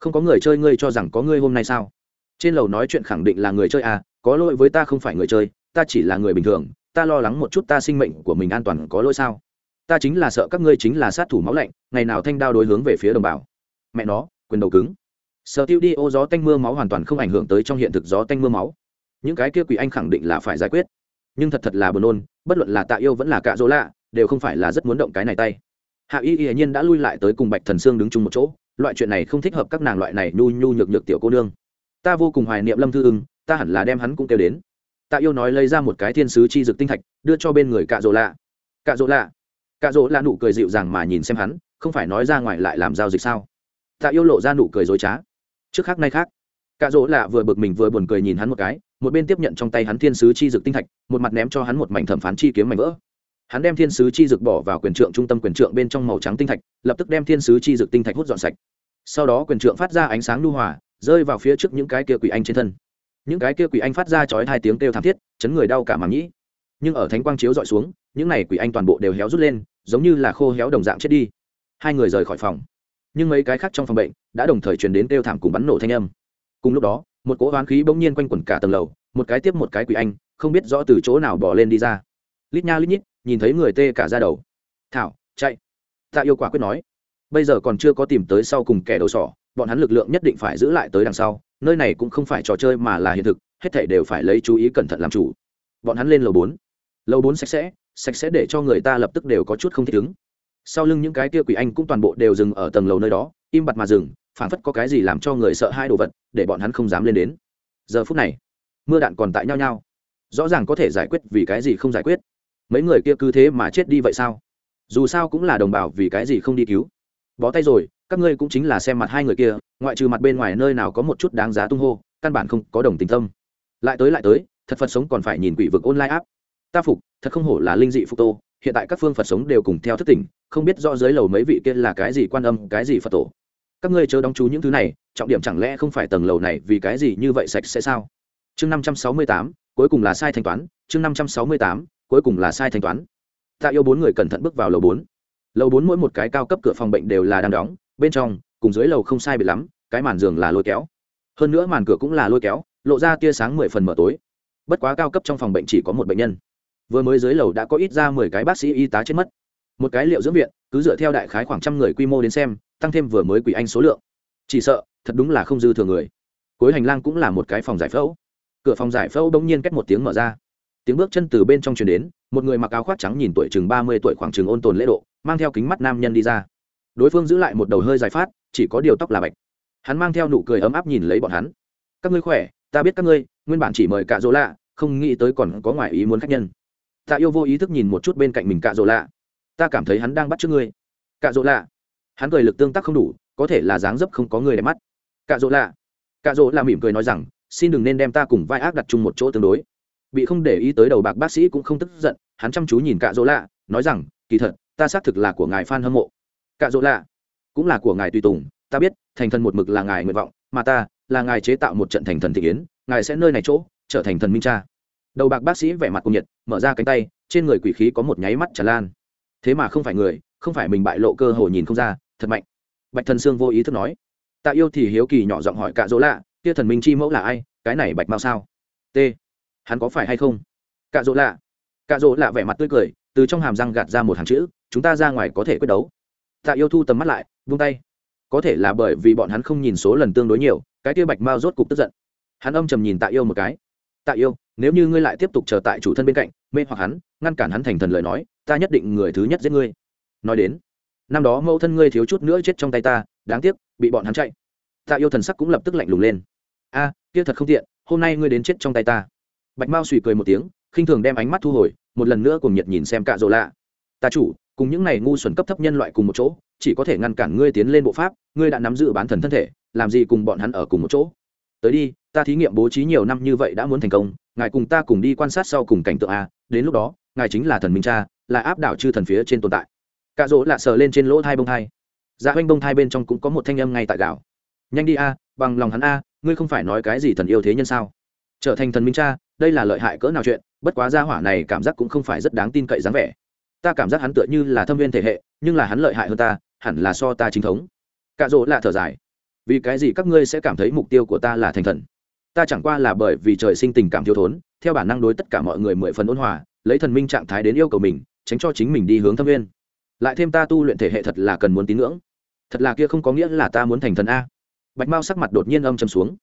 S1: Không có người chơi ngươi cho rằng có ngươi hôm nay sao? Trên lầu nói chuyện khẳng định là người chơi à có lỗi với ta không phải người chơi, ta chỉ là người bình thường, ta lo lắng một chút ta sinh mệnh của mình an toàn có lỗi sao? Ta chính là sợ các ngươi chính là sát thủ máu lạnh, ngày nào thanh đao đối hướng về phía đồng bào. Mẹ nó, quyền đầu cứng. Sở tiêu đi ô gió tanh mưa máu hoàn toàn không ảnh hưởng tới trong hiện thực gió tanh mưa máu. Những cái kia quỷ anh khẳng định là phải giải quyết. Nhưng thật thật là buồn nôn, bất luận là tạ yêu vẫn là cạ dỗ lạ, đều không phải là rất muốn động cái này tay. Hạ y y nhiên đã lui lại tới cùng bạch thần sương đứng chung một chỗ, loại chuyện này không thích hợp các nàng loại này nhu nhu nhược nhược tiểu cô nương. Ta vô cùng hoài niệm lâm thư ưng, ta hẳn là đem hắn cũng kêu đến. Tạ yêu nói lấy ra một cái thiên sứ chi dực tinh thạch, đưa cho bên người cạ Dỗ lạ. Cạ Dỗ lạ cạ rỗ là nụ cười dịu dàng mà nhìn xem hắn, không phải nói ra ngoài lại làm giao dịch sao? Tạ yêu lộ ra nụ cười dối trá. Trước khác nay khác. Cạ rỗ là vừa bực mình vừa buồn cười nhìn hắn một cái, một bên tiếp nhận trong tay hắn thiên sứ chi dực tinh thạch, một mặt ném cho hắn một mảnh thẩm phán chi kiếm mảnh vỡ. Hắn đem thiên sứ chi dực bỏ vào quyền trượng trung tâm quyền trượng bên trong màu trắng tinh thạch, lập tức đem thiên sứ chi dực tinh thạch hút dọn sạch. Sau đó quyền trượng phát ra ánh sáng lưu hòa, rơi vào phía trước những cái kia quỷ anh trên thân. Những cái kia quỷ anh phát ra chói hai tiếng kêu thảm thiết, chấn người đau cả màng nhĩ. Nhưng ở thánh quang chiếu dọi xuống, những này quỷ anh toàn bộ đều héo rút lên giống như là khô héo đồng dạng chết đi. Hai người rời khỏi phòng. Nhưng mấy cái khác trong phòng bệnh đã đồng thời truyền đến kêu thảm cùng bắn nổ thanh âm. Cùng lúc đó, một cỗ hoán khí bỗng nhiên quanh quẩn cả tầng lầu, một cái tiếp một cái quỷ anh, không biết rõ từ chỗ nào bỏ lên đi ra. Lít nha lít nhít, nhìn thấy người tê cả ra đầu. Thảo, chạy. Tạ yêu quả quyết nói. Bây giờ còn chưa có tìm tới sau cùng kẻ đầu sỏ, bọn hắn lực lượng nhất định phải giữ lại tới đằng sau, nơi này cũng không phải trò chơi mà là hiện thực, hết thảy đều phải lấy chú ý cẩn thận làm chủ. Bọn hắn lên lầu bốn. Lầu bốn sạch sẽ sạch sẽ để cho người ta lập tức đều có chút không thích ứng. Sau lưng những cái kia quỷ anh cũng toàn bộ đều dừng ở tầng lầu nơi đó, im bặt mà dừng phản phất có cái gì làm cho người sợ hai đồ vật, để bọn hắn không dám lên đến. Giờ phút này, mưa đạn còn tại nhau nhau rõ ràng có thể giải quyết vì cái gì không giải quyết. Mấy người kia cứ thế mà chết đi vậy sao? Dù sao cũng là đồng bào vì cái gì không đi cứu. Bó tay rồi, các ngươi cũng chính là xem mặt hai người kia, ngoại trừ mặt bên ngoài nơi nào có một chút đáng giá tung hô, căn bản không có đồng tình tâm. Lại tới lại tới, thật phật sống còn phải nhìn quỷ vực online áp ta phục, thật không hổ là linh dị phục tô, hiện tại các phương phật sống đều cùng theo thất tỉnh, không biết rõ dưới lầu mấy vị kia là cái gì quan âm, cái gì phật tổ. Các ngươi chớ đóng chú những thứ này, trọng điểm chẳng lẽ không phải tầng lầu này vì cái gì như vậy sạch sẽ sao? Chương năm trăm sáu mươi tám, cuối cùng là sai thanh toán, chương năm trăm sáu mươi tám, cuối cùng là sai thanh toán. Tạ yêu bốn người cẩn thận bước vào lầu bốn. Lầu bốn mỗi một cái cao cấp cửa phòng bệnh đều là đang đóng, bên trong, cùng dưới lầu không sai bị lắm, cái màn giường là lôi kéo. Hơn nữa màn cửa cũng là lôi kéo, lộ ra tia sáng mười phần mở tối. Bất quá cao cấp trong phòng bệnh chỉ có một bệnh nhân vừa mới dưới lầu đã có ít ra mười cái bác sĩ y tá chết mất. Một cái liệu dưỡng viện, cứ dựa theo đại khái khoảng trăm người quy mô đến xem, tăng thêm vừa mới quỷ anh số lượng. Chỉ sợ, thật đúng là không dư thừa người. Cuối hành lang cũng là một cái phòng giải phẫu. Cửa phòng giải phẫu bỗng nhiên cách một tiếng mở ra. Tiếng bước chân từ bên trong truyền đến, một người mặc áo khoác trắng nhìn tuổi chừng ba mươi tuổi khoảng chừng ôn tồn lễ độ, mang theo kính mắt nam nhân đi ra. Đối phương giữ lại một đầu hơi dài phát, chỉ có điều tóc là bạch. Hắn mang theo nụ cười ấm áp nhìn lấy bọn hắn. Các ngươi khỏe, ta biết các ngươi, nguyên bản chỉ mời cạ dỗ lạ, không nghĩ tới còn có ngoại ý muốn khách nhân tạ yêu vô ý thức nhìn một chút bên cạnh mình cạ dỗ lạ. Ta cảm thấy hắn đang bắt trước ngươi. Cạ dỗ lạ. Hắn cười lực tương tác không đủ, có thể là dáng dấp không có người đẹp mắt. Cạ dỗ lạ. Cạ dỗ lạ mỉm cười nói rằng, xin đừng nên đem ta cùng vai ác đặt chung một chỗ tương đối. Bị không để ý tới đầu bạc bác sĩ cũng không tức giận, hắn chăm chú nhìn cạ dỗ lạ, nói rằng, kỳ thật, ta xác thực là của ngài f a n hâm mộ. Cạ dỗ lạ. Cũng là của ngài tùy tùng, ta biết, thành thần một mực là ngài nguyện vọng, mà ta là ngài chế tạo một trận thành thần thị kiến ngài sẽ nơi này chỗ, trở thành thần minh cha đầu bạc bác sĩ vẻ mặt cùng nhiệt, mở ra cánh tay, trên người quỷ khí có một nháy mắt tràn lan. Thế mà không phải người, không phải mình bại lộ cơ hồ nhìn không ra, thật mạnh. Bạch thần sương vô ý thức nói. Tạ yêu thì hiếu kỳ nhỏ giọng hỏi cạ dỗ lạ, kia thần minh chi mẫu là ai, cái này bạch mao sao? T. Hắn có phải hay không? Cạ dỗ lạ. Cạ dỗ lạ vẻ mặt tươi cười, từ trong hàm răng gạt ra một hàng chữ, chúng ta ra ngoài có thể quyết đấu. Tạ yêu thu tầm mắt lại, vung tay. Có thể là bởi vì bọn hắn không nhìn số lần tương đối nhiều, cái kia bạch mao rốt cục tức giận. Hắn âm trầm nhìn tạ yêu một cái. Tạ yêu nếu như ngươi lại tiếp tục chờ tại chủ thân bên cạnh, mê hoặc hắn, ngăn cản hắn thành thần lời nói, ta nhất định người thứ nhất giết ngươi. Nói đến, năm đó mẫu thân ngươi thiếu chút nữa chết trong tay ta, đáng tiếc, bị bọn hắn chạy. Tạ yêu thần sắc cũng lập tức lạnh lùng lên. A, kia thật không tiện, hôm nay ngươi đến chết trong tay ta. Bạch mao suy cười một tiếng, khinh thường đem ánh mắt thu hồi, một lần nữa cùng nhiệt nhìn xem cạ rỗ lạ. Ta chủ, cùng những này ngu xuẩn cấp thấp nhân loại cùng một chỗ, chỉ có thể ngăn cản ngươi tiến lên bộ pháp, ngươi đã nắm giữ bán thần thân thể, làm gì cùng bọn hắn ở cùng một chỗ? Tới đi, ta thí nghiệm bố trí nhiều năm như vậy đã muốn thành công ngài cùng ta cùng đi quan sát sau cùng cảnh tượng a, đến lúc đó, ngài chính là thần minh cha, là áp đảo chư thần phía trên tồn tại. Cạ rỗ lạ sờ lên trên lỗ thai bông thai. Dạ oanh bông thai bên trong cũng có một thanh âm ngay tại gạo. Nhanh đi a, bằng lòng hắn a, ngươi không phải nói cái gì thần yêu thế nhân sao? Trở thành thần minh cha, đây là lợi hại cỡ nào chuyện, bất quá gia hỏa này cảm giác cũng không phải rất đáng tin cậy dáng vẻ. Ta cảm giác hắn tựa như là thâm viên thể hệ, nhưng là hắn lợi hại hơn ta, hẳn là so ta chính thống. Cạ rỗ lạ thở dài. Vì cái gì các ngươi sẽ cảm thấy mục tiêu của ta là thành thần? Ta chẳng qua là bởi vì trời sinh tình cảm thiếu thốn, theo bản năng đối tất cả mọi người mười phần ôn hòa, lấy thần minh trạng thái đến yêu cầu mình, tránh cho chính mình đi hướng thâm viên lại thêm ta tu luyện thể hệ thật là cần muốn tín ngưỡng. Thật là kia không có nghĩa là ta muốn thành thần a. Bạch mao sắc mặt đột nhiên âm chầm xuống.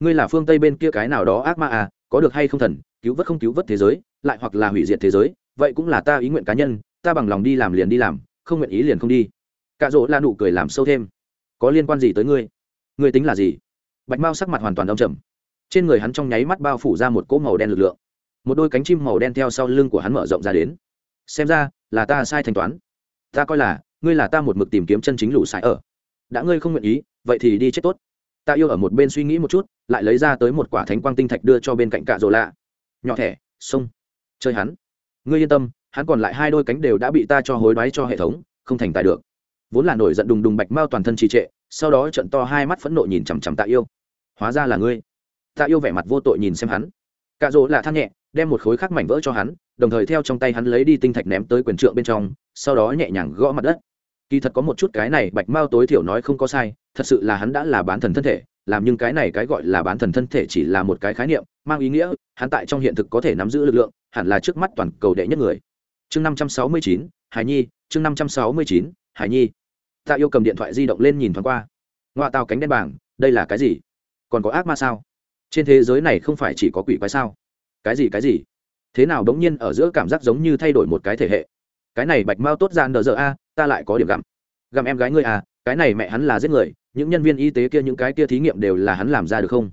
S1: Ngươi là phương tây bên kia cái nào đó ác ma à có được hay không thần, cứu vớt không cứu vớt thế giới, lại hoặc là hủy diệt thế giới, vậy cũng là ta ý nguyện cá nhân, ta bằng lòng đi làm liền đi làm, không nguyện ý liền không đi. Cạ rỗ la nụ cười làm sâu thêm. Có liên quan gì tới ngươi? Ngươi tính là gì? Bạch mao sắc mặt hoàn toàn đông trầm trên người hắn trong nháy mắt bao phủ ra một cỗ màu đen lực lượng. Một đôi cánh chim màu đen theo sau lưng của hắn mở rộng ra đến. Xem ra, là ta sai thanh toán. Ta coi là, ngươi là ta một mực tìm kiếm chân chính lũ sải ở. Đã ngươi không nguyện ý, vậy thì đi chết tốt. Ta yêu ở một bên suy nghĩ một chút, lại lấy ra tới một quả thánh quang tinh thạch đưa cho bên cạnh cạ rồ lạ. Nhỏ thẻ sông chơi hắn. Ngươi yên tâm, hắn còn lại hai đôi cánh đều đã bị ta cho hối đoái cho hệ thống, không thành tài được. Vốn là nổi giận đùng đùng bạch mao toàn thân trì trệ, sau đó trận to hai mắt phẫn nộ nhìn chằm chằm tạ yêu. Hóa ra là ngươi tạ yêu vẻ mặt vô tội nhìn xem hắn. Cạ rỗ là than nhẹ, đem một khối khắc mảnh vỡ cho hắn, đồng thời theo trong tay hắn lấy đi tinh thạch ném tới quyền trượng bên trong, sau đó nhẹ nhàng gõ mặt đất. Kỳ thật có một chút cái này bạch mao tối thiểu nói không có sai, thật sự là hắn đã là bán thần thân thể, làm nhưng cái này cái gọi là bán thần thân thể chỉ là một cái khái niệm, mang ý nghĩa hắn tại trong hiện thực có thể nắm giữ lực lượng, hẳn là trước mắt toàn cầu đệ nhất người. Chương năm trăm sáu mươi chín, hải nhi, chương năm trăm sáu mươi chín, hải nhi. Ta yêu cầm điện thoại di động lên nhìn thoáng qua. Ngoại tàu cánh đen bảng, đây là cái gì? Còn có ác ma sao? Trên thế giới này không phải chỉ có quỷ quái sao? Cái gì cái gì? Thế nào đống nhiên ở giữa cảm giác giống như thay đổi một cái thể hệ? Cái này bạch mao tốt ra nờ giờ a, ta lại có điểm gặm. Gặm em gái ngươi à cái này mẹ hắn là giết người, những nhân viên y tế kia, những cái kia thí nghiệm đều là hắn làm ra được không?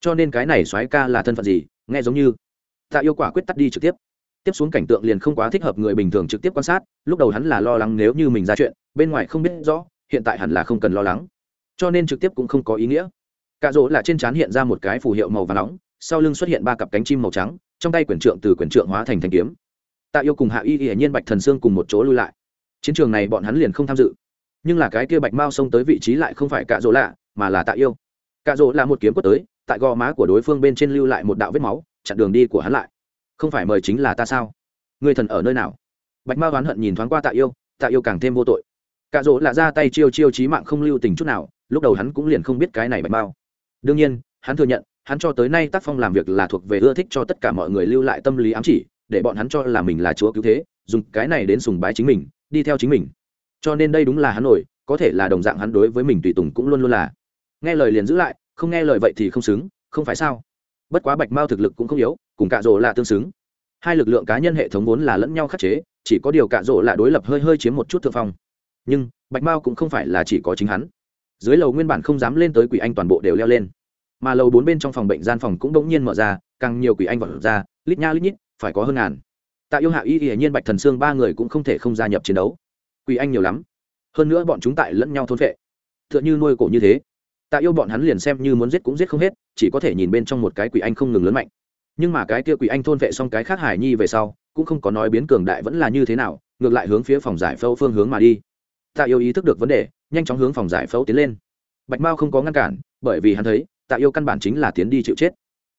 S1: Cho nên cái này soái ca là thân phận gì? Nghe giống như tạ yêu quả quyết tắt đi trực tiếp. Tiếp xuống cảnh tượng liền không quá thích hợp người bình thường trực tiếp quan sát, lúc đầu hắn là lo lắng nếu như mình ra chuyện, bên ngoài không biết rõ, hiện tại hẳn là không cần lo lắng. Cho nên trực tiếp cũng không có ý nghĩa cạ rỗ là trên trán hiện ra một cái phù hiệu màu và nóng, sau lưng xuất hiện ba cặp cánh chim màu trắng, trong tay quyển trượng từ quyển trượng hóa thành thanh kiếm. Tạ yêu cùng hạ y hiển nhiên bạch thần sương cùng một chỗ lui lại. Chiến trường này bọn hắn liền không tham dự. Nhưng là cái kia bạch mao xông tới vị trí lại không phải cạ rỗ lạ, mà là tạ yêu. Cạ rỗ là một kiếm quất tới, tại gò má của đối phương bên trên lưu lại một đạo vết máu, chặn đường đi của hắn lại. Không phải mời chính là ta sao? Người thần ở nơi nào? Bạch mao oán hận nhìn thoáng qua tạ yêu tạ yêu càng thêm vô tội. Cạ rỗ là ra tay chiêu chiêu trí mạng không lưu tình chút nào, lúc đầu hắn cũng liền không biết cái này bạch mao đương nhiên, hắn thừa nhận, hắn cho tới nay tác phong làm việc là thuộc về ưa thích cho tất cả mọi người lưu lại tâm lý ám chỉ, để bọn hắn cho là mình là chúa cứu thế, dùng cái này đến sùng bái chính mình, đi theo chính mình. Cho nên đây đúng là hắn nổi, có thể là đồng dạng hắn đối với mình tùy tùng cũng luôn luôn là. Nghe lời liền giữ lại, không nghe lời vậy thì không xứng, không phải sao? Bất quá bạch mao thực lực cũng không yếu, cùng cạ rỗ là tương xứng. Hai lực lượng cá nhân hệ thống vốn là lẫn nhau khắc chế, chỉ có điều cạ rỗ là đối lập hơi hơi chiếm một chút thượng phong. Nhưng, bạch mao cũng không phải là chỉ có chính hắn. Dưới lầu nguyên bản không dám lên tới quỷ anh toàn bộ đều leo lên mà lầu bốn bên trong phòng bệnh gian phòng cũng đ ỗ n g nhiên mở ra, càng nhiều quỷ anh vật ra, lít nha lít nhít, phải có hơn ngàn. Tạ yêu hạ y hiển nhiên, bạch thần sương, ba người cũng không thể không gia nhập chiến đấu. Quỷ anh nhiều lắm. Hơn nữa bọn chúng tại lẫn nhau thôn vệ t h ư ợ n h ư nuôi cổ như thế. Tạ yêu bọn hắn liền xem như muốn giết cũng giết không hết, chỉ có thể nhìn bên trong một cái quỷ anh không ngừng lớn mạnh. Nhưng mà cái kia quỷ anh thôn vệ xong cái khác hải nhi về sau, cũng không có nói biến cường đại vẫn là như thế nào, ngược lại hướng phía phòng giải phẫu phương hướng mà đi. Tạ yêu ý thức được vấn đề, nhanh chóng hướng phòng giải phẫu tiến lên. Bạch mao không có ngăn cản, bởi vì hắn thấy tạ yêu căn bản chính là tiến đi chịu chết.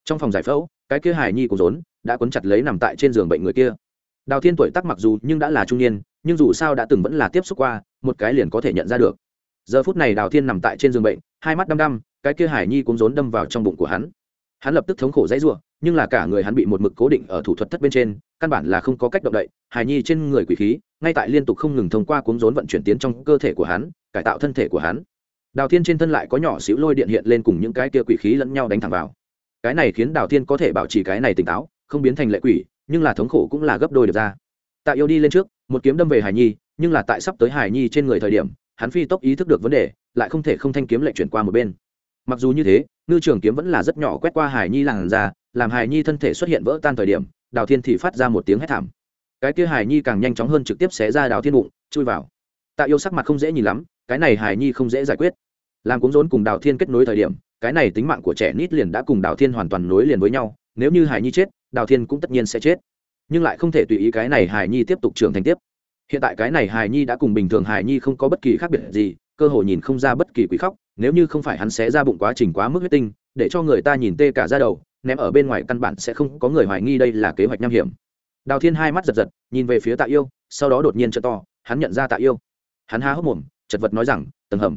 S1: Trong phòng giải phẫu, cái kia hải nhi cũng rốn đã quấn chặt lấy nằm tại trên giường bệnh người kia. Đào thiên tuổi tắc mặc dù nhưng đã là trung niên, nhưng dù sao đã từng vẫn là tiếp xúc qua, một cái liền có thể nhận ra được. Giờ phút này đào thiên nằm tại trên giường bệnh, hai mắt đăm đăm, cái kia hải nhi cũng rốn đâm vào trong bụng của hắn. Hắn lập tức thống khổ dãy r u ộ nhưng là cả người hắn bị một mực cố định ở thủ thuật thất bên trên, căn bản là không có cách động đậy hải nhi trên người quỷ khí, ngay tại liên tục không ngừng thông qua cuốn rốn vận chuyển tiến trong cơ thể của hắn, cải tạo thân thể của hắn đào thiên trên thân lại có nhỏ xíu lôi điện hiện lên cùng những cái kia quỷ khí lẫn nhau đánh thẳng vào. Cái này khiến đào thiên có thể bảo trì cái này tỉnh táo, không biến thành lệ quỷ, nhưng là thống khổ cũng là gấp đôi được ra. Tạ yêu đi lên trước, một kiếm đâm về hải nhi, nhưng là tại sắp tới hải nhi trên người thời điểm, hắn phi tốc ý thức được vấn đề, lại không thể không thanh kiếm lệnh chuyển qua một bên. Mặc dù như thế, ngư trường kiếm vẫn là rất nhỏ quét qua hải nhi làn ra làm hải nhi thân thể xuất hiện vỡ tan thời điểm, đào thiên thì phát ra một tiếng hét thảm. Cái kia hải nhi càng nhanh chóng hơn trực tiếp xé ra đào thiên bụng, chui vào. Tạ yêu sắc mặt không dễ nhìn lắm, cái này hải nhi không dễ giải quyết làm cúng rốn cùng đào thiên kết nối thời điểm, cái này tính mạng của trẻ nít liền đã cùng đào thiên hoàn toàn nối liền với nhau, nếu như hải nhi chết, đào thiên cũng tất nhiên sẽ chết. Nhưng lại không thể tùy ý cái này hải nhi tiếp tục trưởng thành tiếp. Hiện tại cái này hải nhi đã cùng bình thường hải nhi không có bất kỳ khác biệt gì, cơ hội nhìn không ra bất kỳ quý khóc, nếu như không phải hắn sẽ ra bụng quá trình quá mức huyết tinh, để cho người ta nhìn tê cả ra đầu, ném ở bên ngoài căn bản sẽ không có người hoài nghi đây là kế hoạch nham hiểm. Đào thiên hai mắt giật giật, nhìn về phía tạ yêu, sau đó đột nhiên chợ to, hắn nhận ra tạ yêu. Hắn há hốc mồm, chật vật nói rằng, tầng hầm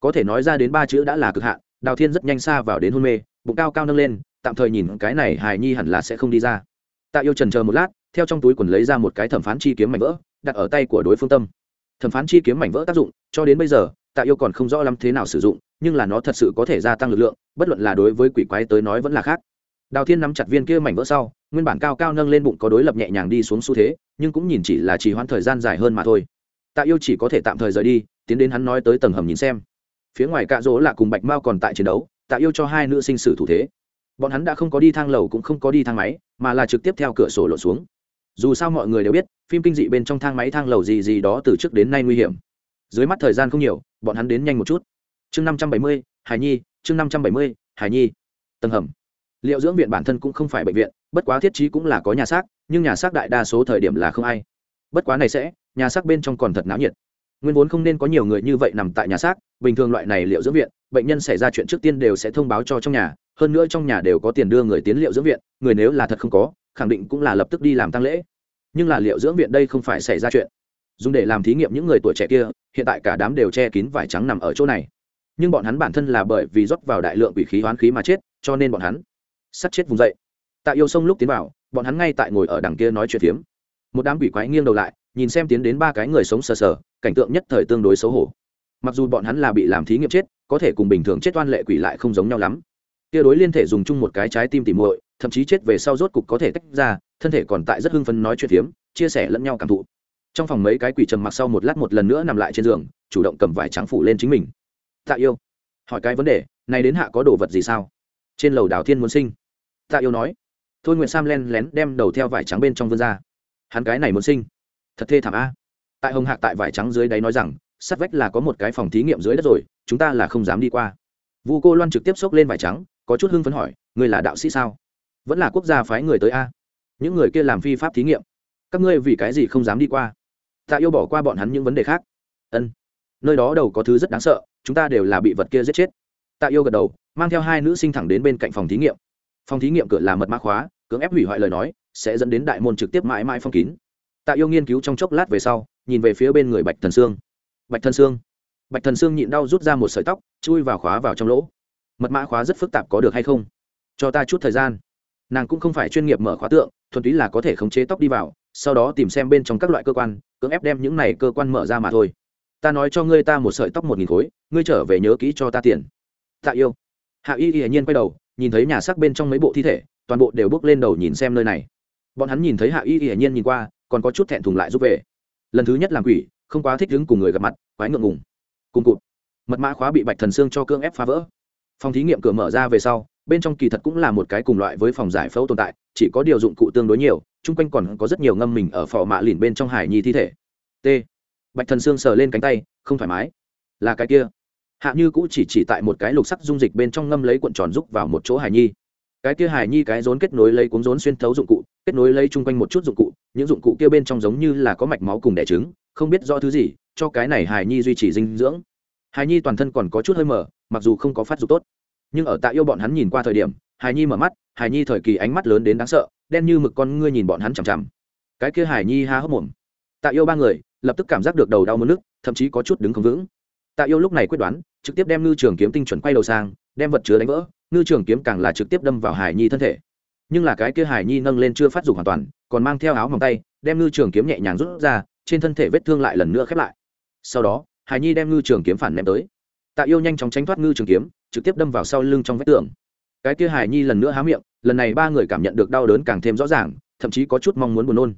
S1: có thể nói ra đến ba chữ đã là cực hạn, đào thiên rất nhanh xa vào đến hôn mê, bụng cao cao nâng lên, tạm thời nhìn cái này hài nhi hẳn là sẽ không đi ra. Tạ yêu trần chờ một lát, theo trong túi quần lấy ra một cái thẩm phán chi kiếm mảnh vỡ, đặt ở tay của đối phương tâm. Thẩm phán chi kiếm mảnh vỡ tác dụng, cho đến bây giờ, tạ yêu còn không rõ lắm thế nào sử dụng, nhưng là nó thật sự có thể gia tăng lực lượng, bất luận là đối với quỷ quái tới nói vẫn là khác. Đào thiên nắm chặt viên kia mảnh vỡ sau, nguyên bản cao cao nâng lên bụng có đối lập nhẹ nhàng đi xuống xu thế, nhưng cũng nhìn chỉ là chỉ hoãn thời gian dài hơn mà thôi. Tạ yêu chỉ có thể tạm thời rời đi, tiến đến hắn nói tới tầng hầm nhìn xem phía ngoài cạ rỗ là cùng bạch mao còn tại chiến đấu, tạ yêu cho hai nữ sinh sử thủ thế. Bọn hắn đã không có đi thang lầu cũng không có đi thang máy, mà là trực tiếp theo cửa sổ lộn xuống. Dù sao mọi người đều biết, phim kinh dị bên trong thang máy thang lầu gì gì đó từ trước đến nay nguy hiểm. Dưới mắt thời gian không nhiều, bọn hắn đến nhanh một chút. Chương năm trăm bảy mươi, hải nhi, chương năm trăm bảy mươi, hải nhi. Tầng hầm. Liệu dưỡng viện bản thân cũng không phải bệnh viện, bất quá thiết trí cũng là có nhà xác, nhưng nhà xác đại đa số thời điểm là không ai. Bất quá này sẽ, nhà xác bên trong còn thật náo nhiệt. Nguyên vốn không nên có nhiều người như vậy nằm tại nhà xác bình thường loại này liệu dưỡng viện, bệnh nhân xảy ra chuyện trước tiên đều sẽ thông báo cho trong nhà, hơn nữa trong nhà đều có tiền đưa người tiến liệu dưỡng viện, người nếu là thật không có, khẳng định cũng là lập tức đi làm tăng lễ. Nhưng là liệu dưỡng viện đây không phải xảy ra chuyện. Dùng để làm thí nghiệm những người tuổi trẻ kia, hiện tại cả đám đều che kín vải trắng nằm ở chỗ này. Nhưng bọn hắn bản thân là bởi vì rót vào đại lượng quỷ khí hoán khí mà chết, cho nên bọn hắn sắt chết vùng dậy. Tạ yêu sông lúc tiến vào, bọn hắn ngay tại ngồi ở đằng kia nói chuyện phiếm. Một đám quỷ quái nghiêng đầu lại, nhìn xem tiến đến ba cái người sống sờ sờ, cảnh tượng nhất thời tương đối xấu hổ mặc dù bọn hắn là bị làm thí nghiệm chết, có thể cùng bình thường chết oan lệ quỷ lại không giống nhau lắm. Tia đối liên thể dùng chung một cái trái tim tỉ muội, thậm chí chết về sau rốt cục có thể tách ra, thân thể còn tại rất hưng phấn nói chuyện phiếm, chia sẻ lẫn nhau cảm thụ. Trong phòng mấy cái quỷ trầm mặc sau một lát một lần nữa nằm lại trên giường, chủ động cầm vải trắng phủ lên chính mình. Tạ yêu, hỏi cái vấn đề, này đến hạ có đồ vật gì sao? Trên lầu đào thiên muốn sinh. Tạ yêu nói, thôi nguyện sam len lén đem đầu theo vải trắng bên trong vươn ra. Hắn cái này muốn sinh. Thật thê thảm a. Tại hồng hạc tại vải trắng dưới đáy nói rằng sát vách là có một cái phòng thí nghiệm dưới đất rồi, chúng ta là không dám đi qua. Vu cô loan trực tiếp xốc lên vải trắng, có chút hưng phấn hỏi người là đạo sĩ sao? Vẫn là quốc gia phái người tới a. Những người kia làm phi pháp thí nghiệm. Các ngươi vì cái gì không dám đi qua? Tạ yêu bỏ qua bọn hắn những vấn đề khác. Ân, nơi đó đầu có thứ rất đáng sợ, chúng ta đều là bị vật kia giết chết. Tạ yêu gật đầu, mang theo hai nữ sinh thẳng đến bên cạnh phòng thí nghiệm. Phòng thí nghiệm cửa là mật mã khóa, cưỡng ép hủy hoại lời nói, sẽ dẫn đến đại môn trực tiếp mãi mãi phong kín. Tạ yêu nghiên cứu trong chốc lát về sau, nhìn về phía bên người bạch thần sương bạch thần xương. bạch thần xương nhịn đau rút ra một sợi tóc, chui vào khóa vào trong lỗ. Mật mã khóa rất phức tạp có được hay không? Cho ta chút thời gian. Nàng cũng không phải chuyên nghiệp mở khóa tượng, thuần túy là có thể khống chế tóc đi vào, sau đó tìm xem bên trong các loại cơ quan, cưỡng ép đem những này cơ quan mở ra mà thôi. Ta nói cho ngươi ta một sợi tóc một nghìn khối, ngươi trở về nhớ kỹ cho ta tiền. Tạ yêu. Hạ y y nhiên quay đầu, nhìn thấy nhà xác bên trong mấy bộ thi thể, toàn bộ đều bước lên đầu nhìn xem nơi này. Bọn hắn nhìn thấy hạ y y nhiên nhìn qua, còn có chút thẹn thùng lại giúp về. Lần thứ nhất làm quỷ không quá thích đứng cùng người gặp mặt, quái ngượng ngùng. Cùng cụt. Mật mã khóa bị bạch thần xương cho cưỡng ép phá vỡ. Phòng thí nghiệm cửa mở ra về sau, bên trong kỳ thật cũng là một cái cùng loại với phòng giải phẫu tồn tại, chỉ có điều dụng cụ tương đối nhiều, chung quanh còn có rất nhiều ngâm mình ở phò mạ lìn bên trong hải nhi thi thể. T. Bạch thần xương sờ lên cánh tay, không thoải mái. Là cái kia. Hạ như cũ chỉ chỉ tại một cái lục sắc dung dịch bên trong ngâm lấy cuộn tròn rúc vào một chỗ hải nhi. Cái kia hải nhi cái rốn kết nối lấy cuốn rốn xuyên thấu dụng cụ, kết nối lấy chung quanh một chút dụng cụ, những dụng cụ kia bên trong giống như là có mạch máu cùng đẻ trứng không biết do thứ gì, cho cái này hải nhi duy trì dinh dưỡng. Hải nhi toàn thân còn có chút hơi mở mặc dù không có phát dục tốt. Nhưng ở tạ yêu bọn hắn nhìn qua thời điểm, hải nhi mở mắt, hải nhi thời kỳ ánh mắt lớn đến đáng sợ, đen như mực con ngươi nhìn bọn hắn chằm chằm. Cái kia hải nhi ha hốc mồm. Tạ yêu ba người, lập tức cảm giác được đầu đau mất nước, thậm chí có chút đứng không vững. Tạ yêu lúc này quyết đoán, trực tiếp đem ngư trường kiếm tinh chuẩn quay đầu sang, đem vật chứa đánh vỡ, ngư trường kiếm càng là trực tiếp đâm vào hải nhi thân thể. Nhưng là cái kia hải nhi nâng lên chưa phát dục hoàn toàn, còn mang theo áo mỏng tay, đem ngư trường kiếm nhẹ nhàng rút ra trên thân thể vết thương lại lần nữa khép lại. Sau đó, hải nhi đem ngư trường kiếm phản ném tới. Tạ yêu nhanh chóng tránh thoát ngư trường kiếm, trực tiếp đâm vào sau lưng trong vết tường. Cái kia hải nhi lần nữa há miệng, lần này ba người cảm nhận được đau đớn càng thêm rõ ràng, thậm chí có chút mong muốn buồn nôn.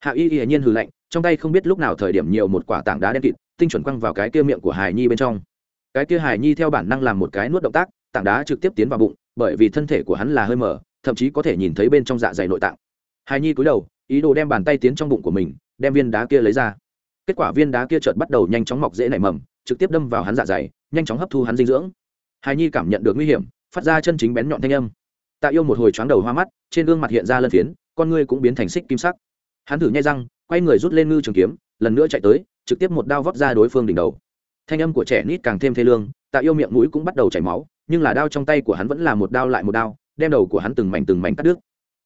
S1: Hạ y hiển nhiên hừ lạnh, trong tay không biết lúc nào thời điểm nhiều một quả tảng đá đen kịt, tinh chuẩn quăng vào cái kia miệng của hải nhi bên trong. Cái kia hải nhi theo bản năng làm một cái nuốt động tác, tảng đá trực tiếp tiến vào bụng, bởi vì thân thể của hắn là hơi mở, thậm chí có thể nhìn thấy bên trong dạ dày nội tạng. Hải nhi cúi đầu, ý đồ đem bàn tay tiến trong bụng của mình đem viên đá kia lấy ra. Kết quả viên đá kia chợt bắt đầu nhanh chóng mọc dễ nảy mầm, trực tiếp đâm vào hắn dạ dày, nhanh chóng hấp thu hắn dinh dưỡng. Hải nhi cảm nhận được nguy hiểm, phát ra chân chính bén nhọn thanh âm. Tạ yêu một hồi choáng đầu hoa mắt, trên gương mặt hiện ra lân phiến, con ngươi cũng biến thành xích kim sắc. Hắn thử nhai răng, quay người rút lên ngư trường kiếm, lần nữa chạy tới, trực tiếp một đao vót ra đối phương đỉnh đầu. Thanh âm của trẻ nít càng thêm thê lương, tạ yêu miệng mũi cũng bắt đầu chảy máu, nhưng là đao trong tay của hắn vẫn là một đao lại một đao, đem đầu của hắn từng mảnh từng mảnh cắt đứt.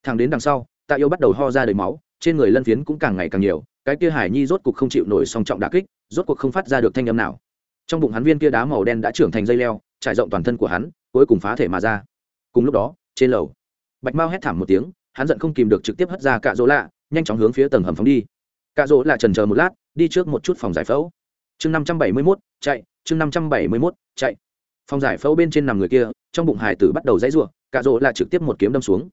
S1: Thằng đến đằng sau, tạ yêu bắt đầu ho ra đầy máu trên người lân phiến cũng càng ngày càng nhiều, cái kia hải nhi rốt cuộc không chịu nổi song trọng đà kích, rốt cuộc không phát ra được thanh âm nào. Trong bụng hắn viên kia đá màu đen đã trưởng thành dây leo, trải rộng toàn thân của hắn, cuối cùng phá thể mà ra. Cùng lúc đó, trên lầu, bạch mao hét thảm một tiếng, hắn giận không kìm được trực tiếp hất ra cạ rỗ lạ, nhanh chóng hướng phía tầng hầm phóng đi. Cạ rỗ lạ trần chờ một lát, đi trước một chút phòng giải phẫu. Chương năm trăm bảy mươi mốt, chạy, chương năm trăm bảy mươi mốt, chạy. Phòng giải phẫu bên trên nằm người kia, trong bụng hải tử bắt đầu dãy ruộng cạ rỗ lạ trực tiếp một kiếm đâm xuống.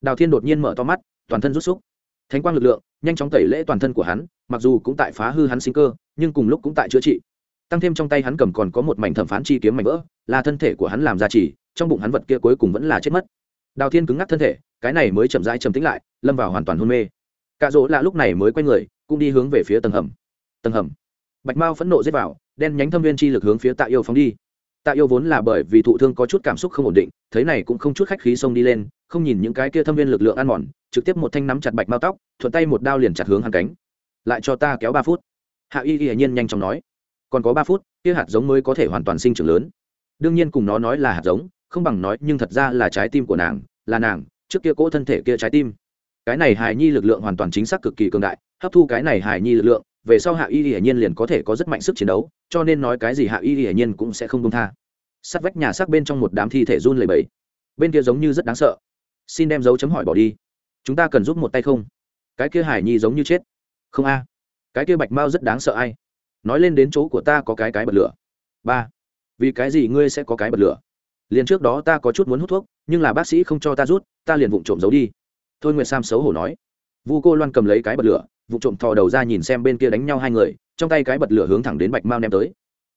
S1: Đào thiên đột nhiên mở to mắt, toàn thân rút xúc thánh quang lực lượng, nhanh chóng tẩy lễ toàn thân của hắn, mặc dù cũng tại phá hư hắn sinh cơ, nhưng cùng lúc cũng tại chữa trị. Tăng thêm trong tay hắn cầm còn có một mảnh thẩm phán chi kiếm mảnh vỡ, là thân thể của hắn làm ra chỉ, trong bụng hắn vật kia cuối cùng vẫn là chết mất. Đào thiên cứng ngắc thân thể, cái này mới chậm rãi trầm tĩnh lại, lâm vào hoàn toàn hôn mê. Cạ rỗ lạ lúc này mới quay người, cũng đi hướng về phía tầng hầm. Tầng hầm. Bạch mao phẫn nộ giết vào, đen nhánh thâm viên chi lực hướng phía tạ yêu phóng đi. Tạ yêu vốn là bởi vì thụ thương có chút cảm xúc không ổn định, thấy này cũng không chút khách khí xông đi lên, không nhìn những cái kia thâm viên lực lượng ăn mòn trực tiếp một thanh nắm chặt bạch mao tóc, thuận tay một đao liền chặt hướng hàn cánh. Lại cho ta kéo ba phút. Hạ y hiển nhiên nhanh chóng nói, còn có ba phút, kia hạt giống mới có thể hoàn toàn sinh trưởng lớn. Đương nhiên cùng nó nói là hạt giống, không bằng nói, nhưng thật ra là trái tim của nàng, là nàng, trước kia cỗ thân thể kia trái tim. Cái này hài nhi lực lượng hoàn toàn chính xác cực kỳ cường đại, hấp thu cái này hài nhi lực lượng, về sau hạ y hiển nhiên liền có thể có rất mạnh sức chiến đấu, cho nên nói cái gì hạ y hiển nhiên cũng sẽ không công tha. Sắt vách nhà xác bên trong một đám thi thể run lầy bẫy bên kia giống như rất đáng sợ. Xin đem dấu chấm hỏi bỏ đi chúng ta cần giúp một tay không? Cái kia hải nhi giống như chết. Không a. Cái kia bạch mao rất đáng sợ ai? Nói lên đến chỗ của ta có cái cái bật lửa. Ba. Vì cái gì ngươi sẽ có cái bật lửa? Liền trước đó ta có chút muốn hút thuốc, nhưng là bác sĩ không cho ta rút, ta liền vụng trộm giấu đi. Thôi nguyệt sam xấu hổ nói. Vu cô loan cầm lấy cái bật lửa vụ trộm thò đầu ra nhìn xem bên kia đánh nhau hai người, trong tay cái bật lửa hướng thẳng đến bạch mao ném tới.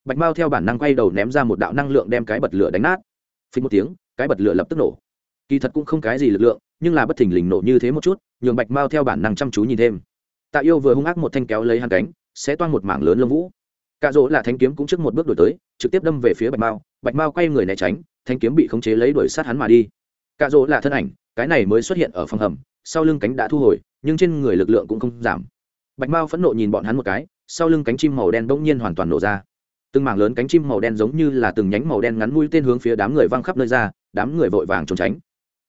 S1: Bạch mao theo bản năng quay đầu ném ra một đạo năng lượng đem cái bật lửa đánh nát. Phí một tiếng, cái bật lửa lập tức nổ. Kỳ thật cũng không cái gì lực lượng nhưng là bất thình lình nổ như thế một chút, nhường bạch mao theo bản năng chăm chú nhìn thêm. Tạ yêu vừa hung ác một thanh kéo lấy hàn cánh, sẽ toan một mảng lớn lông vũ. Cạ rỗ là thanh kiếm cũng trước một bước đổi tới, trực tiếp đâm về phía bạch mao bạch mao quay người né tránh, thanh kiếm bị khống chế lấy đuổi sát hắn mà đi. Cạ rỗ là thân ảnh, cái này mới xuất hiện ở phòng hầm, sau lưng cánh đã thu hồi, nhưng trên người lực lượng cũng không giảm. Bạch mao phẫn nộ nhìn bọn hắn một cái, sau lưng cánh chim màu đen bỗng nhiên hoàn toàn nổ ra. Từng mảng lớn cánh chim màu đen giống như là từng nhánh màu đen ngắn mũi tên hướng phía đám người văng khắp nơi ra, đám người vội vàng trốn tránh.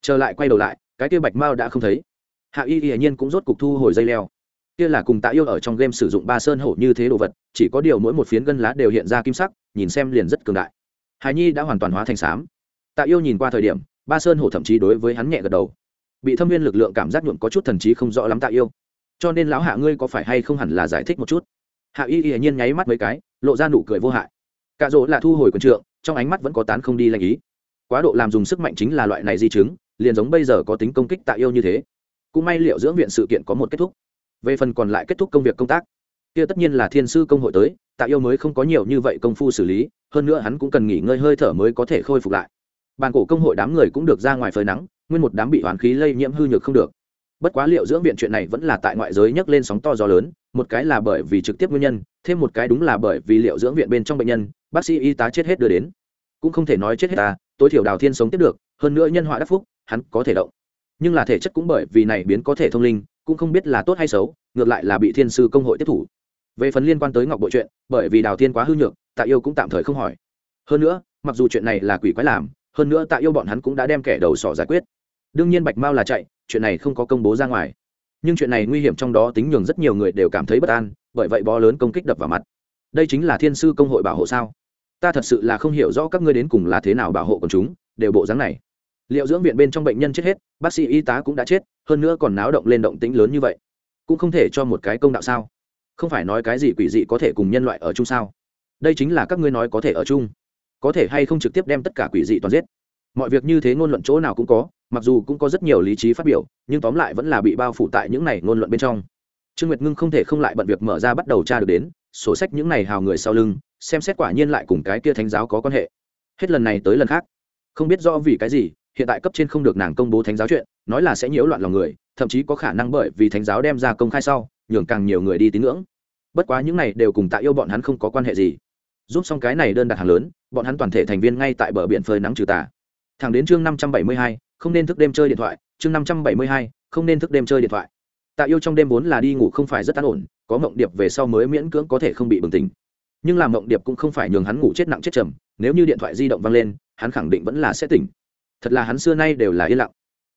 S1: Trở lại quay đầu lại cái kia bạch mao đã không thấy. Hạ y hiển nhiên cũng rốt cục thu hồi dây leo. Kia là cùng tạ yêu ở trong game sử dụng ba sơn hổ như thế đồ vật, chỉ có điều mỗi một phiến gân lá đều hiện ra kim sắc, nhìn xem liền rất cường đại. Hài nhi đã hoàn toàn hóa thành xám. Tạ yêu nhìn qua thời điểm, ba sơn hổ thậm chí đối với hắn nhẹ gật đầu. Bị thâm viên lực lượng cảm giác nhuộm có chút thần trí không rõ lắm tạ yêu. Cho nên lão hạ ngươi có phải hay không hẳn là giải thích một chút? Hạ y hiển nhiên nháy mắt mấy cái, lộ ra nụ cười vô hại. Cạ rỗ là thu hồi quần trượng, trong ánh mắt vẫn có tán không đi lanh ý. Quá độ làm dùng sức mạnh chính là loại này di chứng liền giống bây giờ có tính công kích tạ yêu như thế. Cũng may liệu dưỡng viện sự kiện có một kết thúc. Về phần còn lại kết thúc công việc công tác, kia tất nhiên là thiên sư công hội tới, tạ yêu mới không có nhiều như vậy công phu xử lý, hơn nữa hắn cũng cần nghỉ ngơi hơi thở mới có thể khôi phục lại. Bàn cổ công hội đám người cũng được ra ngoài phơi nắng, nguyên một đám bị hoán khí lây nhiễm hư nhược không được. Bất quá liệu dưỡng viện chuyện này vẫn là tại ngoại giới nhấc lên sóng to gió lớn, một cái là bởi vì trực tiếp nguyên nhân, thêm một cái đúng là bởi vì liệu dưỡng viện bên trong bệnh nhân, bác sĩ y tá chết hết đưa đến. Cũng không thể nói chết hết ta, tối thiểu đào thiên sống tiếp được, hơn nữa nhân họa đắc phúc hắn có thể động. Nhưng là thể chất cũng bởi vì này biến có thể thông linh, cũng không biết là tốt hay xấu, ngược lại là bị thiên sư công hội tiếp thủ. Về phần liên quan tới ngọc bội chuyện, bởi vì đào thiên quá hư nhược, tạ yêu cũng tạm thời không hỏi. Hơn nữa, mặc dù chuyện này là quỷ quái làm, hơn nữa tạ yêu bọn hắn cũng đã đem kẻ đầu sỏ giải quyết. Đương nhiên bạch mao là chạy, chuyện này không có công bố ra ngoài. Nhưng chuyện này nguy hiểm trong đó tính nhường rất nhiều người đều cảm thấy bất an, bởi vậy bó lớn công kích đập vào mặt. Đây chính là thiên sư công hội bảo hộ sao? Ta thật sự là không hiểu rõ các ngươi đến cùng là thế nào bảo hộ quần chúng, đều bộ dáng này liệu dưỡng viện bên trong bệnh nhân chết hết, bác sĩ y tá cũng đã chết, hơn nữa còn náo động lên động tĩnh lớn như vậy. Cũng không thể cho một cái công đạo sao? Không phải nói cái gì quỷ dị có thể cùng nhân loại ở chung sao? Đây chính là các ngươi nói có thể ở chung. Có thể hay không trực tiếp đem tất cả quỷ dị toàn giết? Mọi việc như thế ngôn luận chỗ nào cũng có, mặc dù cũng có rất nhiều lý trí phát biểu, nhưng tóm lại vẫn là bị bao phủ tại những này ngôn luận bên trong. Trương nguyệt ngưng không thể không lại bận việc mở ra bắt đầu tra được đến, sổ sách những này hào người sau lưng, xem xét quả nhiên lại cùng cái kia thánh giáo có quan hệ. Hết lần này tới lần khác. Không biết rõ vì cái gì hiện tại cấp trên không được nàng công bố thánh giáo chuyện, nói là sẽ nhiễu loạn lòng người, thậm chí có khả năng bởi vì thánh giáo đem ra công khai sau, nhường càng nhiều người đi tín ngưỡng. Bất quá những này đều cùng tạ yêu bọn hắn không có quan hệ gì. Giúp xong cái này đơn đặt hàng lớn, bọn hắn toàn thể thành viên ngay tại bờ biển phơi nắng trừ tà. Thẳng đến chương năm trăm bảy mươi hai, không nên thức đêm chơi điện thoại, chương năm trăm bảy mươi hai, không nên thức đêm chơi điện thoại. Tạ yêu trong đêm vốn là đi ngủ không phải rất an ổn, có mộng điệp về sau mới miễn cưỡng có thể không bị bừng tỉnh. Nhưng làm mộng điệp cũng không phải nhường hắn ngủ chết nặng chết trầm, nếu như điện thoại di động vang lên, hắn khẳng định vẫn là sẽ tỉnh thật là hắn xưa nay đều là yên lặng.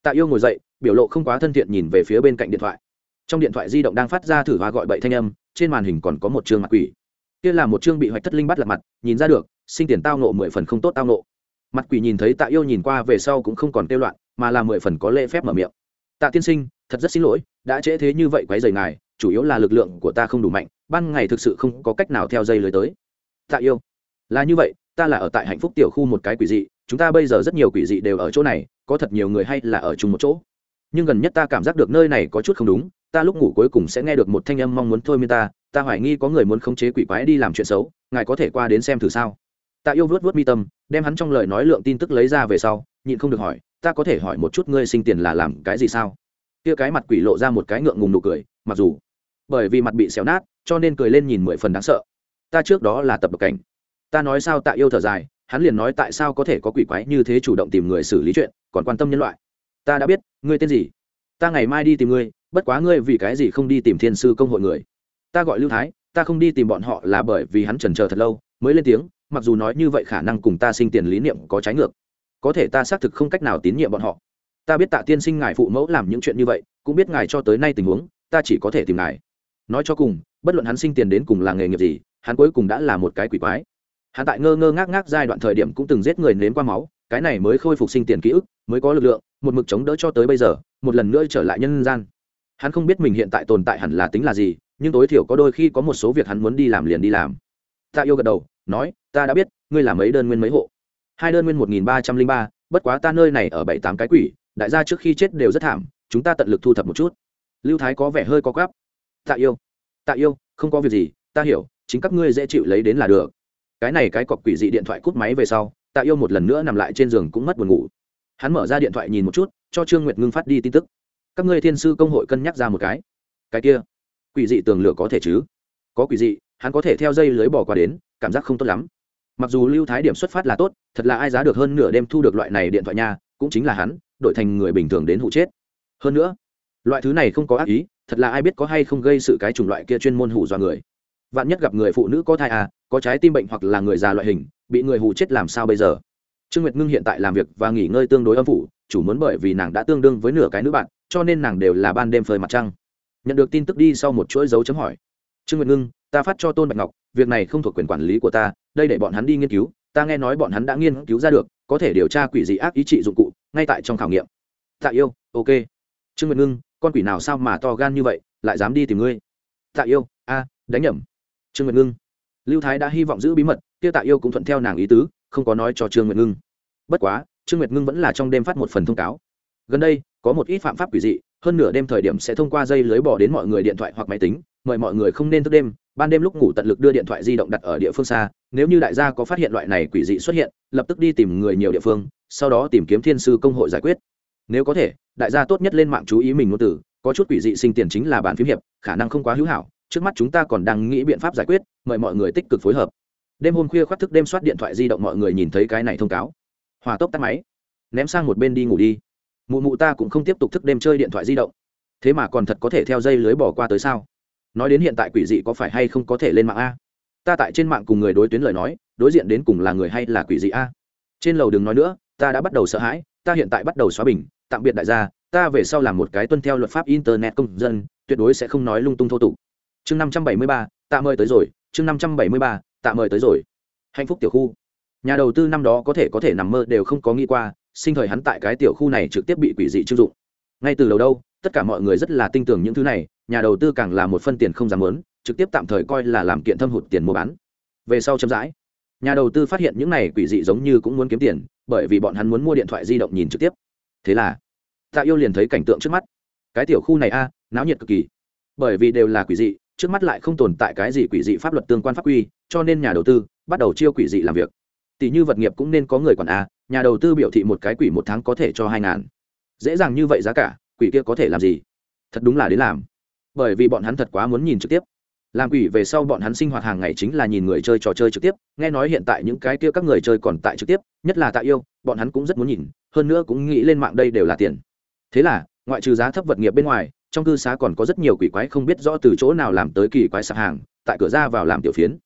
S1: Tạ yêu ngồi dậy, biểu lộ không quá thân thiện nhìn về phía bên cạnh điện thoại. Trong điện thoại di động đang phát ra thử hoa gọi bậy thanh âm, trên màn hình còn có một chương mặt quỷ. Kia là một chương bị hoạch thất linh bắt lật mặt, nhìn ra được, sinh tiền tao nộ mười phần không tốt tao nộ mặt quỷ nhìn thấy tạ yêu nhìn qua về sau cũng không còn kêu loạn, mà là mười phần có lễ phép mở miệng. Tạ tiên sinh, thật rất xin lỗi, đã trễ thế như vậy quấy rầy ngài, chủ yếu là lực lượng của ta không đủ mạnh, ban ngày thực sự không có cách nào theo dây lưới tới. Tạ yêu, là như vậy, ta là ở tại hạnh phúc tiểu khu một cái quỷ dị chúng ta bây giờ rất nhiều quỷ dị đều ở chỗ này, có thật nhiều người hay là ở chung một chỗ. Nhưng gần nhất ta cảm giác được nơi này có chút không đúng, ta lúc ngủ cuối cùng sẽ nghe được một thanh âm mong muốn thôi miên ta ta hoài nghi có người muốn khống chế quỷ quái đi làm chuyện xấu, ngài có thể qua đến xem thử sao? Tạ yêu vớt vớt mi tâm, đem hắn trong lời nói lượng tin tức lấy ra về sau, nhịn không được hỏi, ta có thể hỏi một chút ngươi sinh tiền là làm cái gì sao? Kia cái mặt quỷ lộ ra một cái ngượng ngùng nụ cười, mặc dù bởi vì mặt bị xéo nát, cho nên cười lên nhìn mười phần đáng sợ. Ta trước đó là tập độc cảnh. Ta nói sao, tạ yêu thở dài hắn liền nói tại sao có thể có quỷ quái như thế chủ động tìm người xử lý chuyện, còn quan tâm nhân loại. Ta đã biết, ngươi tên gì? Ta ngày mai đi tìm ngươi, bất quá ngươi vì cái gì không đi tìm thiên sư công hội người? Ta gọi lưu thái, ta không đi tìm bọn họ là bởi vì hắn trần chờ thật lâu, mới lên tiếng, mặc dù nói như vậy khả năng cùng ta sinh tiền lý niệm có trái ngược. Có thể ta xác thực không cách nào tín nhiệm bọn họ. Ta biết tạ tiên sinh ngài phụ mẫu làm những chuyện như vậy, cũng biết ngài cho tới nay tình huống, ta chỉ có thể tìm ngài. Nói cho cùng, bất luận hắn sinh tiền đến cùng là nghề nghiệp gì, hắn cuối cùng đã là một cái quỷ quái hắn tại ngơ ngơ ngác ngác giai đoạn thời điểm cũng từng giết người nếm qua máu, cái này mới khôi phục sinh tiền ký ức, mới có lực lượng, một mực chống đỡ cho tới bây giờ, một lần nữa trở lại nhân gian. Hắn không biết mình hiện tại tồn tại hẳn là tính là gì, nhưng tối thiểu có đôi khi có một số việc hắn muốn đi làm liền đi làm. Tạ yêu gật đầu, nói, ta đã biết, ngươi làm mấy đơn nguyên mấy hộ. Hai đơn nguyên một nghìn ba trăm linh ba, bất quá ta nơi này ở bảy tám cái quỷ, đại gia trước khi chết đều rất thảm, chúng ta tận lực thu thập một chút. Lưu thái có vẻ hơi có gáp tạ yêu tạ yêu, không có việc gì, ta hiểu, chính các ngươi dễ chịu lấy đến là được cái này cái cọc quỷ dị điện thoại cút máy về sau, tạ yêu một lần nữa nằm lại trên giường cũng mất buồn ngủ. Hắn mở ra điện thoại nhìn một chút, cho trương nguyệt ngưng phát đi tin tức. Các ngươi thiên sư công hội cân nhắc ra một cái. Cái kia, quỷ dị tường lửa có thể chứ? Có quỷ dị, hắn có thể theo dây lưới bỏ qua đến, cảm giác không tốt lắm. Mặc dù lưu thái điểm xuất phát là tốt, thật là ai giá được hơn nửa đêm thu được loại này điện thoại nha, cũng chính là hắn, đổi thành người bình thường đến hụ chết. Hơn nữa, loại thứ này không có ác ý, thật là ai biết có hay không gây sự cái chủng loại kia chuyên môn hù dọa người. Vạn nhất gặp người phụ nữ có thai à có trái tim bệnh hoặc là người già loại hình, bị người hù chết làm sao bây giờ? Trương nguyệt ngưng hiện tại làm việc và nghỉ ngơi tương đối âm phủ, chủ muốn bởi vì nàng đã tương đương với nửa cái nữ bạn, cho nên nàng đều là ban đêm phơi mặt trăng. Nhận được tin tức đi sau một chuỗi dấu chấm hỏi. Trương nguyệt ngưng, ta phát cho tôn bạch ngọc, việc này không thuộc quyền quản lý của ta, đây để bọn hắn đi nghiên cứu, ta nghe nói bọn hắn đã nghiên cứu ra được, có thể điều tra quỷ dị ác ý trị dụng cụ, ngay tại trong khảo nghiệm. Tạ yêu, ok. Trương nguyệt ngưng, con quỷ nào sao mà to gan như vậy, lại dám đi tìm ngươi? Tạ yêu, a, đánh nhầm. Trương nguyệt ngưng lưu thái đã hy vọng giữ bí mật, kia tạ yêu cũng thuận theo nàng ý tứ, không có nói cho trương nguyệt ngưng. Bất quá, trương nguyệt ngưng vẫn là trong đêm phát một phần thông cáo. Gần đây, có một ít phạm pháp quỷ dị, hơn nửa đêm thời điểm sẽ thông qua dây lưới bỏ đến mọi người điện thoại hoặc máy tính, mời mọi người không nên thức đêm, ban đêm lúc ngủ tận lực đưa điện thoại di động đặt ở địa phương xa, nếu như đại gia có phát hiện loại này quỷ dị xuất hiện, lập tức đi tìm người nhiều địa phương, sau đó tìm kiếm thiên sư công hội giải quyết. Nếu có thể, đại gia tốt nhất lên mạng chú ý mình ngôn từ, có chút quỷ dị sinh tiền chính là bản phím hiệp, khả năng không quá hữu hảo trước mắt chúng ta còn đang nghĩ biện pháp giải quyết, mời mọi người tích cực phối hợp. Đêm hôm khuya khoác thức đêm soát điện thoại di động mọi người nhìn thấy cái này thông cáo. Hòa tốc tắt máy. Ném sang một bên đi ngủ đi. Mụ mụ ta cũng không tiếp tục thức đêm chơi điện thoại di động. Thế mà còn thật có thể theo dây lưới bỏ qua tới sao? Nói đến hiện tại quỷ dị có phải hay không có thể lên mạng a? Ta tại trên mạng cùng người đối tuyến lời nói, đối diện đến cùng là người hay là quỷ dị a? Trên lầu đừng nói nữa, ta đã bắt đầu sợ hãi, ta hiện tại bắt đầu xóa bình, tạm biệt đại gia, ta về sau làm một cái tuân theo luật pháp internet công dân, tuyệt đối sẽ không nói lung tung thô tục chương năm trăm bảy mươi ba, tạ mời tới rồi, chương năm trăm bảy mươi ba, tạ mời tới rồi. Hạnh phúc tiểu khu. Nhà đầu tư năm đó có thể có thể nằm mơ đều không có nghĩ qua, sinh thời hắn tại cái tiểu khu này trực tiếp bị quỷ dị chưng dụng. Ngay từ đầu đâu, tất cả mọi người rất là tin tưởng những thứ này, nhà đầu tư càng là một phân tiền không dám lớn trực tiếp tạm thời coi là làm kiện thâm hụt tiền mua bán. Về sau chậm rãi, nhà đầu tư phát hiện những này quỷ dị giống như cũng muốn kiếm tiền, bởi vì bọn hắn muốn mua điện thoại di động nhìn trực tiếp. Thế là, tạ yêu liền thấy cảnh tượng trước mắt. Cái tiểu khu này a, náo nhiệt cực kỳ. Bởi vì đều là quỷ dị trước mắt lại không tồn tại cái gì quỷ dị pháp luật tương quan pháp quy, cho nên nhà đầu tư bắt đầu chiêu quỷ dị làm việc. Tỷ như vật nghiệp cũng nên có người quản a, nhà đầu tư biểu thị một cái quỷ một tháng có thể cho hai ngàn. Dễ dàng như vậy giá cả, quỷ kia có thể làm gì? Thật đúng là đến làm. Bởi vì bọn hắn thật quá muốn nhìn trực tiếp. Làm quỷ về sau bọn hắn sinh hoạt hàng ngày chính là nhìn người chơi trò chơi trực tiếp, nghe nói hiện tại những cái kia các người chơi còn tại trực tiếp, nhất là tại yêu, bọn hắn cũng rất muốn nhìn, hơn nữa cũng nghĩ lên mạng đây đều là tiền. Thế là, ngoại trừ giá thấp vật nghiệp bên ngoài trong cư xá còn có rất nhiều quỷ quái không biết rõ từ chỗ nào làm tới kỳ quái sạp hàng, tại cửa ra vào làm tiểu phiến.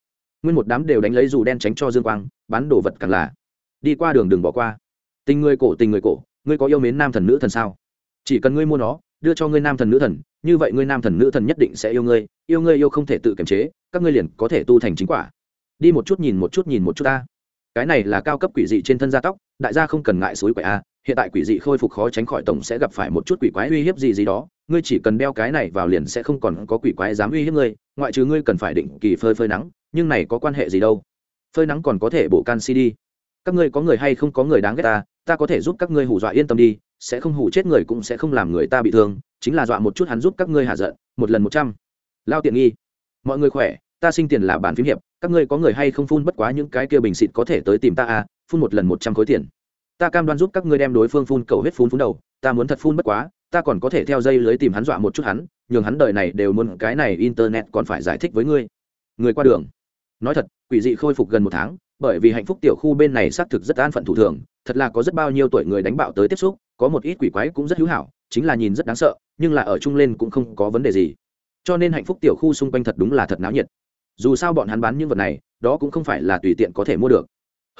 S1: Nguyên một đám đều đánh lấy dù đen tránh cho dương quang, bán đồ vật càng là. Đi qua đường đừng bỏ qua. Tình người cổ, tình người cổ, ngươi có yêu mến nam thần nữ thần sao? Chỉ cần ngươi mua nó, đưa cho ngươi nam thần nữ thần, như vậy ngươi nam thần nữ thần nhất định sẽ yêu ngươi yêu ngươi yêu không thể tự kiềm chế, các ngươi liền có thể tu thành chính quả. Đi một chút nhìn một chút nhìn một chút ta. Cái này là cao cấp quỷ dị trên thân gia tóc, đại gia không cần ngại suối quậy a hiện tại quỷ dị khôi phục khó tránh khỏi tổng sẽ gặp phải một chút quỷ quái uy hiếp gì gì đó, ngươi chỉ cần đeo cái này vào liền sẽ không còn có quỷ quái dám uy hiếp ngươi, ngoại trừ ngươi cần phải định kỳ phơi phơi nắng, nhưng này có quan hệ gì đâu? Phơi nắng còn có thể bổ canxi đi. Các ngươi có người hay không có người đáng ghét ta ta có thể giúp các ngươi hù dọa yên tâm đi, sẽ không hù chết người cũng sẽ không làm người ta bị thương, chính là dọa một chút hắn giúp các ngươi hạ giận, một lần một trăm. Lao tiện nghi. Mọi người khỏe, ta sinh tiền là bàn phím hiệp, các ngươi có người hay không phun bất quá những cái kia bình xịt có thể tới tìm ta à phun một lần một trăm khối tiền ta cam đoan giúp các ngươi đem đối phương phun cầu hết phun phun đầu, ta muốn thật phun bất quá, ta còn có thể theo dây lưới tìm hắn dọa một chút hắn, nhường hắn đời này đều muốn cái này internet còn phải giải thích với ngươi. Người qua đường. Nói thật, quỷ dị khôi phục gần một tháng, bởi vì hạnh phúc tiểu khu bên này xác thực rất an phận thủ thường, thật là có rất bao nhiêu tuổi người đánh bạo tới tiếp xúc, có một ít quỷ quái cũng rất hữu hảo, chính là nhìn rất đáng sợ, nhưng là ở chung lên cũng không có vấn đề gì. Cho nên hạnh phúc tiểu khu xung quanh thật đúng là thật náo nhiệt. Dù sao bọn hắn bán những vật này, đó cũng không phải là tùy tiện có thể mua được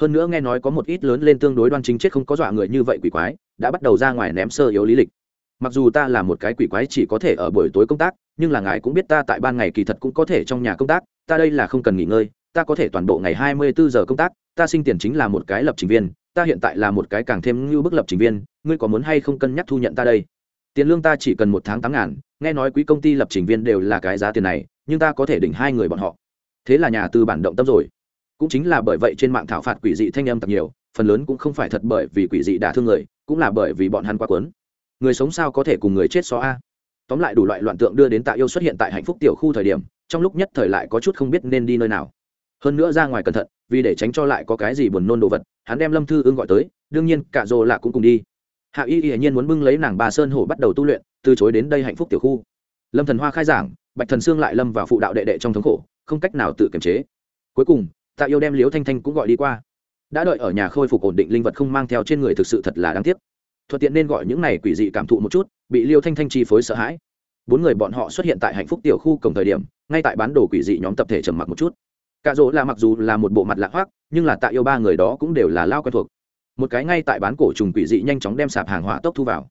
S1: hơn nữa nghe nói có một ít lớn lên tương đối đoan chính chết không có dọa người như vậy quỷ quái, đã bắt đầu ra ngoài ném sơ yếu lý lịch. Mặc dù ta là một cái quỷ quái chỉ có thể ở buổi tối công tác, nhưng là ngài cũng biết ta tại ban ngày kỳ thật cũng có thể trong nhà công tác, ta đây là không cần nghỉ ngơi, ta có thể toàn bộ ngày hai mươi bốn giờ công tác, ta sinh tiền chính là một cái lập trình viên, ta hiện tại là một cái càng thêm như bức lập trình viên, ngươi có muốn hay không cân nhắc thu nhận ta đây? Tiền lương ta chỉ cần một tháng tám ngàn, nghe nói quý công ty lập trình viên đều là cái giá tiền này, nhưng ta có thể đỉnh hai người bọn họ. Thế là nhà tư bản động tâm rồi cũng chính là bởi vậy trên mạng thảo phạt quỷ dị thanh âm tặc nhiều, phần lớn cũng không phải thật bởi vì quỷ dị đả thương người, cũng là bởi vì bọn hắn quá quấn người sống sao có thể cùng người chết xó a? Tóm lại đủ loại loạn tượng đưa đến tạ yêu xuất hiện tại hạnh phúc tiểu khu thời điểm, trong lúc nhất thời lại có chút không biết nên đi nơi nào. Hơn nữa ra ngoài cẩn thận, vì để tránh cho lại có cái gì buồn nôn đồ vật, hắn đem lâm thư ưng gọi tới, đương nhiên, cả rồ lạ cũng cùng đi. Hạ y hiển nhiên muốn bưng lấy nàng bà sơn hổ bắt đầu tu luyện, từ chối đến đây hạnh phúc tiểu khu. Lâm thần hoa khai giảng, bạch thần sương lại lâm vào phụ đạo đệ đệ trong thống khổ, không cách nào tự kiềm chế. Cuối cùng tạ yêu đem liếu thanh thanh cũng gọi đi qua. Đã đợi ở nhà khôi phục ổn định linh vật không mang theo trên người thực sự thật là đáng tiếc. Thuận tiện nên gọi những này quỷ dị cảm thụ một chút, bị liêu thanh thanh chi phối sợ hãi. Bốn người bọn họ xuất hiện tại hạnh phúc tiểu khu cổng thời điểm, ngay tại bán đồ quỷ dị nhóm tập thể trầm mặc một chút. Cạ rỗ là mặc dù là một bộ mặt lạ hoác nhưng là tạ yêu ba người đó cũng đều là lao quen thuộc. Một cái ngay tại bán cổ trùng quỷ dị nhanh chóng đem sạp hàng hóa tốc thu vào.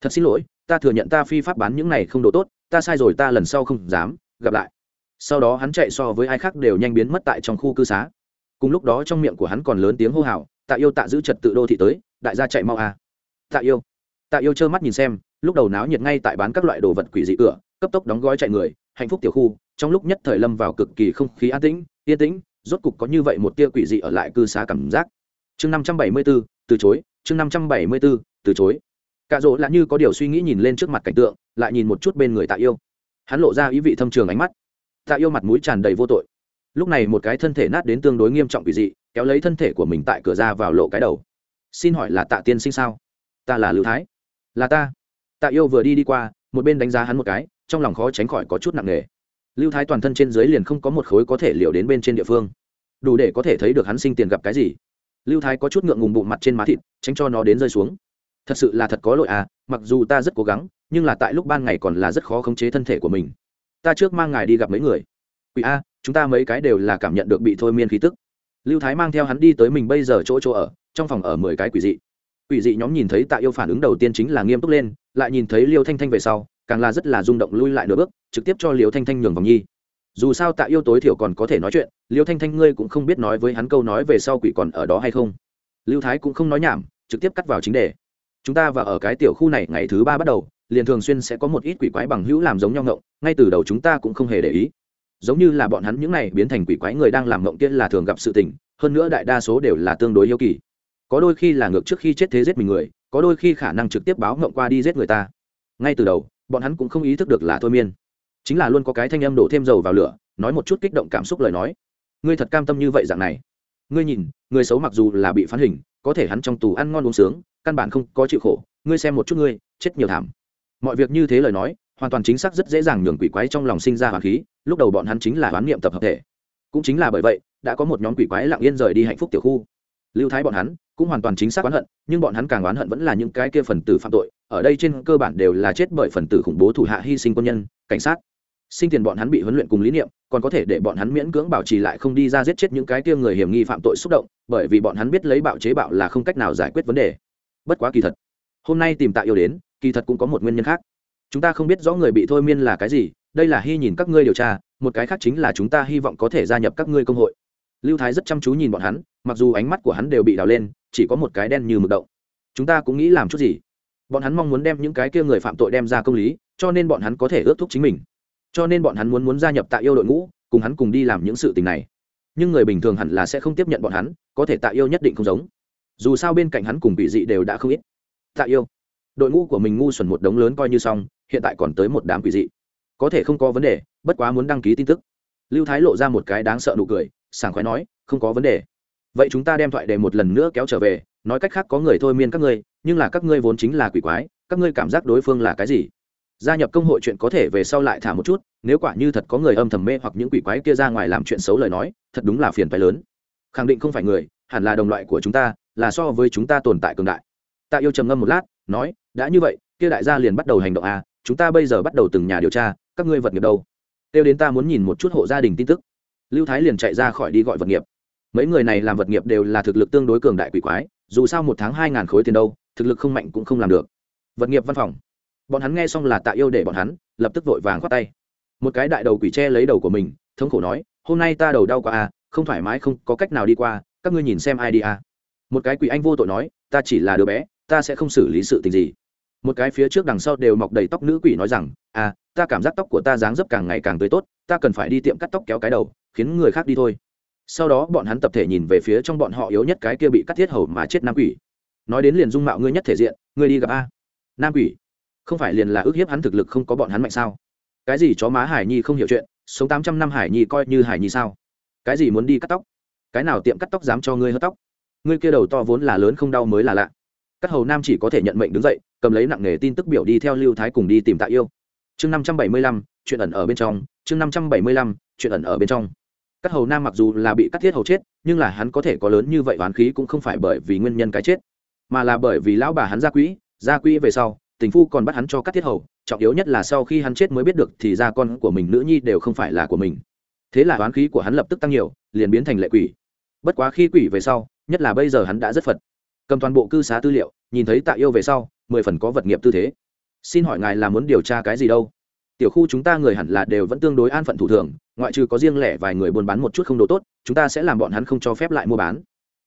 S1: Thật xin lỗi, ta thừa nhận ta phi pháp bán những này không độ tốt, ta sai rồi, ta lần sau không dám gặp lại sau đó hắn chạy so với ai khác đều nhanh biến mất tại trong khu cư xá. Cùng lúc đó trong miệng của hắn còn lớn tiếng hô hào, tạ yêu, tạ giữ trật tự đô thị tới, đại gia chạy mau à. tạ yêu. Tạ yêu trơ mắt nhìn xem, lúc đầu náo nhiệt ngay tại bán các loại đồ vật quỷ dị cửa, cấp tốc đóng gói chạy người, hạnh phúc tiểu khu, trong lúc nhất thời lâm vào cực kỳ không khí an tĩnh, yên tĩnh, rốt cục có như vậy một tia quỷ dị ở lại cư xá cảm giác. Chương năm trăm bảy mươi b ố từ chối, chương năm trăm bảy mươi b ố từ chối. Cạ rỗ là như có điều suy nghĩ nhìn lên trước mặt cảnh tượng, lại nhìn một chút bên người tạ yêu. Hắn lộ ra ý vị thâm trường ánh mắt tạ yêu mặt mũi tràn đầy vô tội. Lúc này một cái thân thể nát đến tương đối nghiêm trọng quỷ dị, kéo lấy thân thể của mình tại cửa ra vào lộ cái đầu. Xin hỏi là tạ tiên sinh sao? Ta là lưu thái. Là ta. Tạ yêu vừa đi đi qua, một bên đánh giá hắn một cái, trong lòng khó tránh khỏi có chút nặng nề. Lưu thái toàn thân trên dưới liền không có một khối có thể liều đến bên trên địa phương. Đủ để có thể thấy được hắn sinh tiền gặp cái gì. Lưu thái có chút ngượng ngùng bụng mặt trên má thịt, tránh cho nó đến rơi xuống. Thật sự là thật có lỗi à mặc dù ta rất cố gắng, nhưng là tại lúc ban ngày còn là rất khó khống chế thân thể của mình ta trước mang ngài đi gặp mấy người. Quỷ a, chúng ta mấy cái đều là cảm nhận được bị thôi miên khí tức. Lưu thái mang theo hắn đi tới mình bây giờ chỗ chỗ ở, trong phòng ở mười cái quỷ dị. Quỷ dị nhóm nhìn thấy tạ yêu phản ứng đầu tiên chính là nghiêm túc lên, lại nhìn thấy liêu thanh thanh về sau, càng là rất là rung động lui lại nửa bước, trực tiếp cho liêu thanh thanh nhường vòng nhi. Dù sao tạ yêu tối thiểu còn có thể nói chuyện, liêu thanh thanh ngươi cũng không biết nói với hắn câu nói về sau quỷ còn ở đó hay không. Lưu thái cũng không nói nhảm, trực tiếp cắt vào chính đề. Chúng ta và ở cái tiểu khu này ngày thứ ba bắt đầu liền thường xuyên sẽ có một ít quỷ quái bằng hữu làm giống nhau ngộng, ngay từ đầu chúng ta cũng không hề để ý. Giống như là bọn hắn những này biến thành quỷ quái người đang làm ngộng kia là thường gặp sự tình, hơn nữa đại đa số đều là tương đối yêu kỳ. Có đôi khi là ngược trước khi chết thế giết mình người, có đôi khi khả năng trực tiếp báo ngộng qua đi giết người ta. Ngay từ đầu, bọn hắn cũng không ý thức được là thôi miên. Chính là luôn có cái thanh âm đổ thêm dầu vào lửa, nói một chút kích động cảm xúc lời nói. Ngươi thật cam tâm như vậy dạng này. Ngươi nhìn, người xấu mặc dù là bị phán hình, có thể hắn trong tù ăn ngon uống sướng, căn bản không có chịu khổ. Ngươi xem một chút ngươi, chết nhiều thảm mọi việc như thế lời nói, hoàn toàn chính xác rất dễ dàng nhường quỷ quái trong lòng sinh ra hoàn khí, lúc đầu bọn hắn chính là hoán niệm tập hợp thể. Cũng chính là bởi vậy, đã có một nhóm quỷ quái lặng yên rời đi hạnh phúc tiểu khu. Lưu thái bọn hắn cũng hoàn toàn chính xác oán hận, nhưng bọn hắn càng oán hận vẫn là những cái kia phần tử phạm tội, ở đây trên cơ bản đều là chết bởi phần tử khủng bố thủ hạ hy sinh quân nhân, cảnh sát. Sinh tiền bọn hắn bị huấn luyện cùng lý niệm, còn có thể để bọn hắn miễn cưỡng bảo trì lại không đi ra giết chết những cái kia người hiểm nghi phạm tội xúc động, bởi vì bọn hắn biết lấy bạo chế bạo là không cách nào giải quyết vấn đề. Bất quá kỳ thật, hôm nay tìm tạ yêu đến kỳ thật cũng có một nguyên nhân khác. Chúng ta không biết rõ người bị thôi miên là cái gì, đây là hy nhìn các ngươi điều tra, một cái khác chính là chúng ta hy vọng có thể gia nhập các ngươi công hội. Lưu thái rất chăm chú nhìn bọn hắn, mặc dù ánh mắt của hắn đều bị đào lên, chỉ có một cái đen như mực động. Chúng ta cũng nghĩ làm chút gì? Bọn hắn mong muốn đem những cái kia người phạm tội đem ra công lý, cho nên bọn hắn có thể ước thúc chính mình. Cho nên bọn hắn muốn muốn gia nhập tạ yêu đội ngũ, cùng hắn cùng đi làm những sự tình này. Nhưng người bình thường hẳn là sẽ không tiếp nhận bọn hắn, có thể tạ yêu nhất định không giống. Dù sao bên cạnh hắn cùng bị dị đều đã không ít. Tạ yêu đội ngũ của mình ngu xuẩn một đống lớn coi như xong, hiện tại còn tới một đám quỷ dị. Có thể không có vấn đề, bất quá muốn đăng ký tin tức. Lưu thái lộ ra một cái đáng sợ nụ cười, sảng khoái nói, không có vấn đề. Vậy chúng ta đem thoại đề một lần nữa kéo trở về, nói cách khác có người thôi miên các ngươi, nhưng là các ngươi vốn chính là quỷ quái, các ngươi cảm giác đối phương là cái gì? Gia nhập công hội chuyện có thể về sau lại thả một chút, nếu quả như thật có người âm thầm mê hoặc những quỷ quái kia ra ngoài làm chuyện xấu lời nói, thật đúng là phiền phái lớn. Khẳng định không phải người, hẳn là đồng loại của chúng ta, là so với chúng ta tồn tại cường đại. Tạ yêu trầm ngâm một lát nói, đã như vậy, kia đại gia liền bắt đầu hành động à chúng ta bây giờ bắt đầu từng nhà điều tra, các ngươi vật nghiệp đâu? Kêu đến ta muốn nhìn một chút hộ gia đình tin tức. Lưu thái liền chạy ra khỏi đi gọi vật nghiệp. Mấy người này làm vật nghiệp đều là thực lực tương đối cường đại quỷ quái, dù sao một tháng hai ngàn khối tiền đâu, thực lực không mạnh cũng không làm được. Vật nghiệp văn phòng. Bọn hắn nghe xong là tạ yêu để bọn hắn, lập tức vội vàng khoát tay. Một cái đại đầu quỷ tre lấy đầu của mình, thống khổ nói, hôm nay ta đầu đau qua à không thoải mái, không có cách nào đi qua, các ngươi nhìn xem ai đi à. Một cái quỷ anh vô tội nói, ta chỉ là đứa bé ta sẽ không xử lý sự tình gì. Một cái phía trước đằng sau đều mọc đầy tóc nữ quỷ nói rằng à ta cảm giác tóc của ta dáng dấp càng ngày càng tươi tốt, ta cần phải đi tiệm cắt tóc kéo cái đầu, khiến người khác đi thôi. Sau đó bọn hắn tập thể nhìn về phía trong bọn họ yếu nhất cái kia bị cắt thiết hầu mà chết nam quỷ. Nói đến liền dung mạo ngươi nhất thể diện, ngươi đi gặp a. Nam quỷ. Không phải liền là ước hiếp hắn thực lực không có bọn hắn mạnh sao? Cái gì chó má hải nhi không hiểu chuyện, sống tám trăm năm hải nhi coi như hải nhi sao? Cái gì muốn đi cắt tóc? Cái nào tiệm cắt tóc dám cho ngươi hớt tóc? Ngươi kia đầu to vốn là lớn không đau mới là lạ các hầu nam chỉ có thể nhận mệnh đứng dậy, cầm lấy nặng nghề tin tức biểu đi theo lưu thái cùng đi tìm tạ yêu. Chương năm trăm bảy mươi lăm, chuyện ẩn ở bên trong. Chương năm trăm bảy mươi lăm, chuyện ẩn ở bên trong. Các hầu nam mặc dù là bị cắt thiết hầu chết, nhưng là hắn có thể có lớn như vậy oán khí cũng không phải bởi vì nguyên nhân cái chết, mà là bởi vì lão bà hắn ra quỹ ra quỹ về sau, tình phu còn bắt hắn cho cắt thiết hầu, trọng yếu nhất là sau khi hắn chết mới biết được thì ra con của mình nữ nhi đều không phải là của mình. Thế là oán khí của hắn lập tức tăng nhiều, liền biến thành lệ quỷ. Bất quá khi quỷ về sau, nhất là bây giờ hắn đã rất phật cầm toàn bộ cư xá tư liệu, nhìn thấy tạ yêu về sau, mười phần có vật nghiệp tư thế. Xin hỏi ngài là muốn điều tra cái gì đâu? Tiểu khu chúng ta người hẳn là đều vẫn tương đối an phận thủ thường, ngoại trừ có riêng lẻ vài người buôn bán một chút không đồ tốt, chúng ta sẽ làm bọn hắn không cho phép lại mua bán.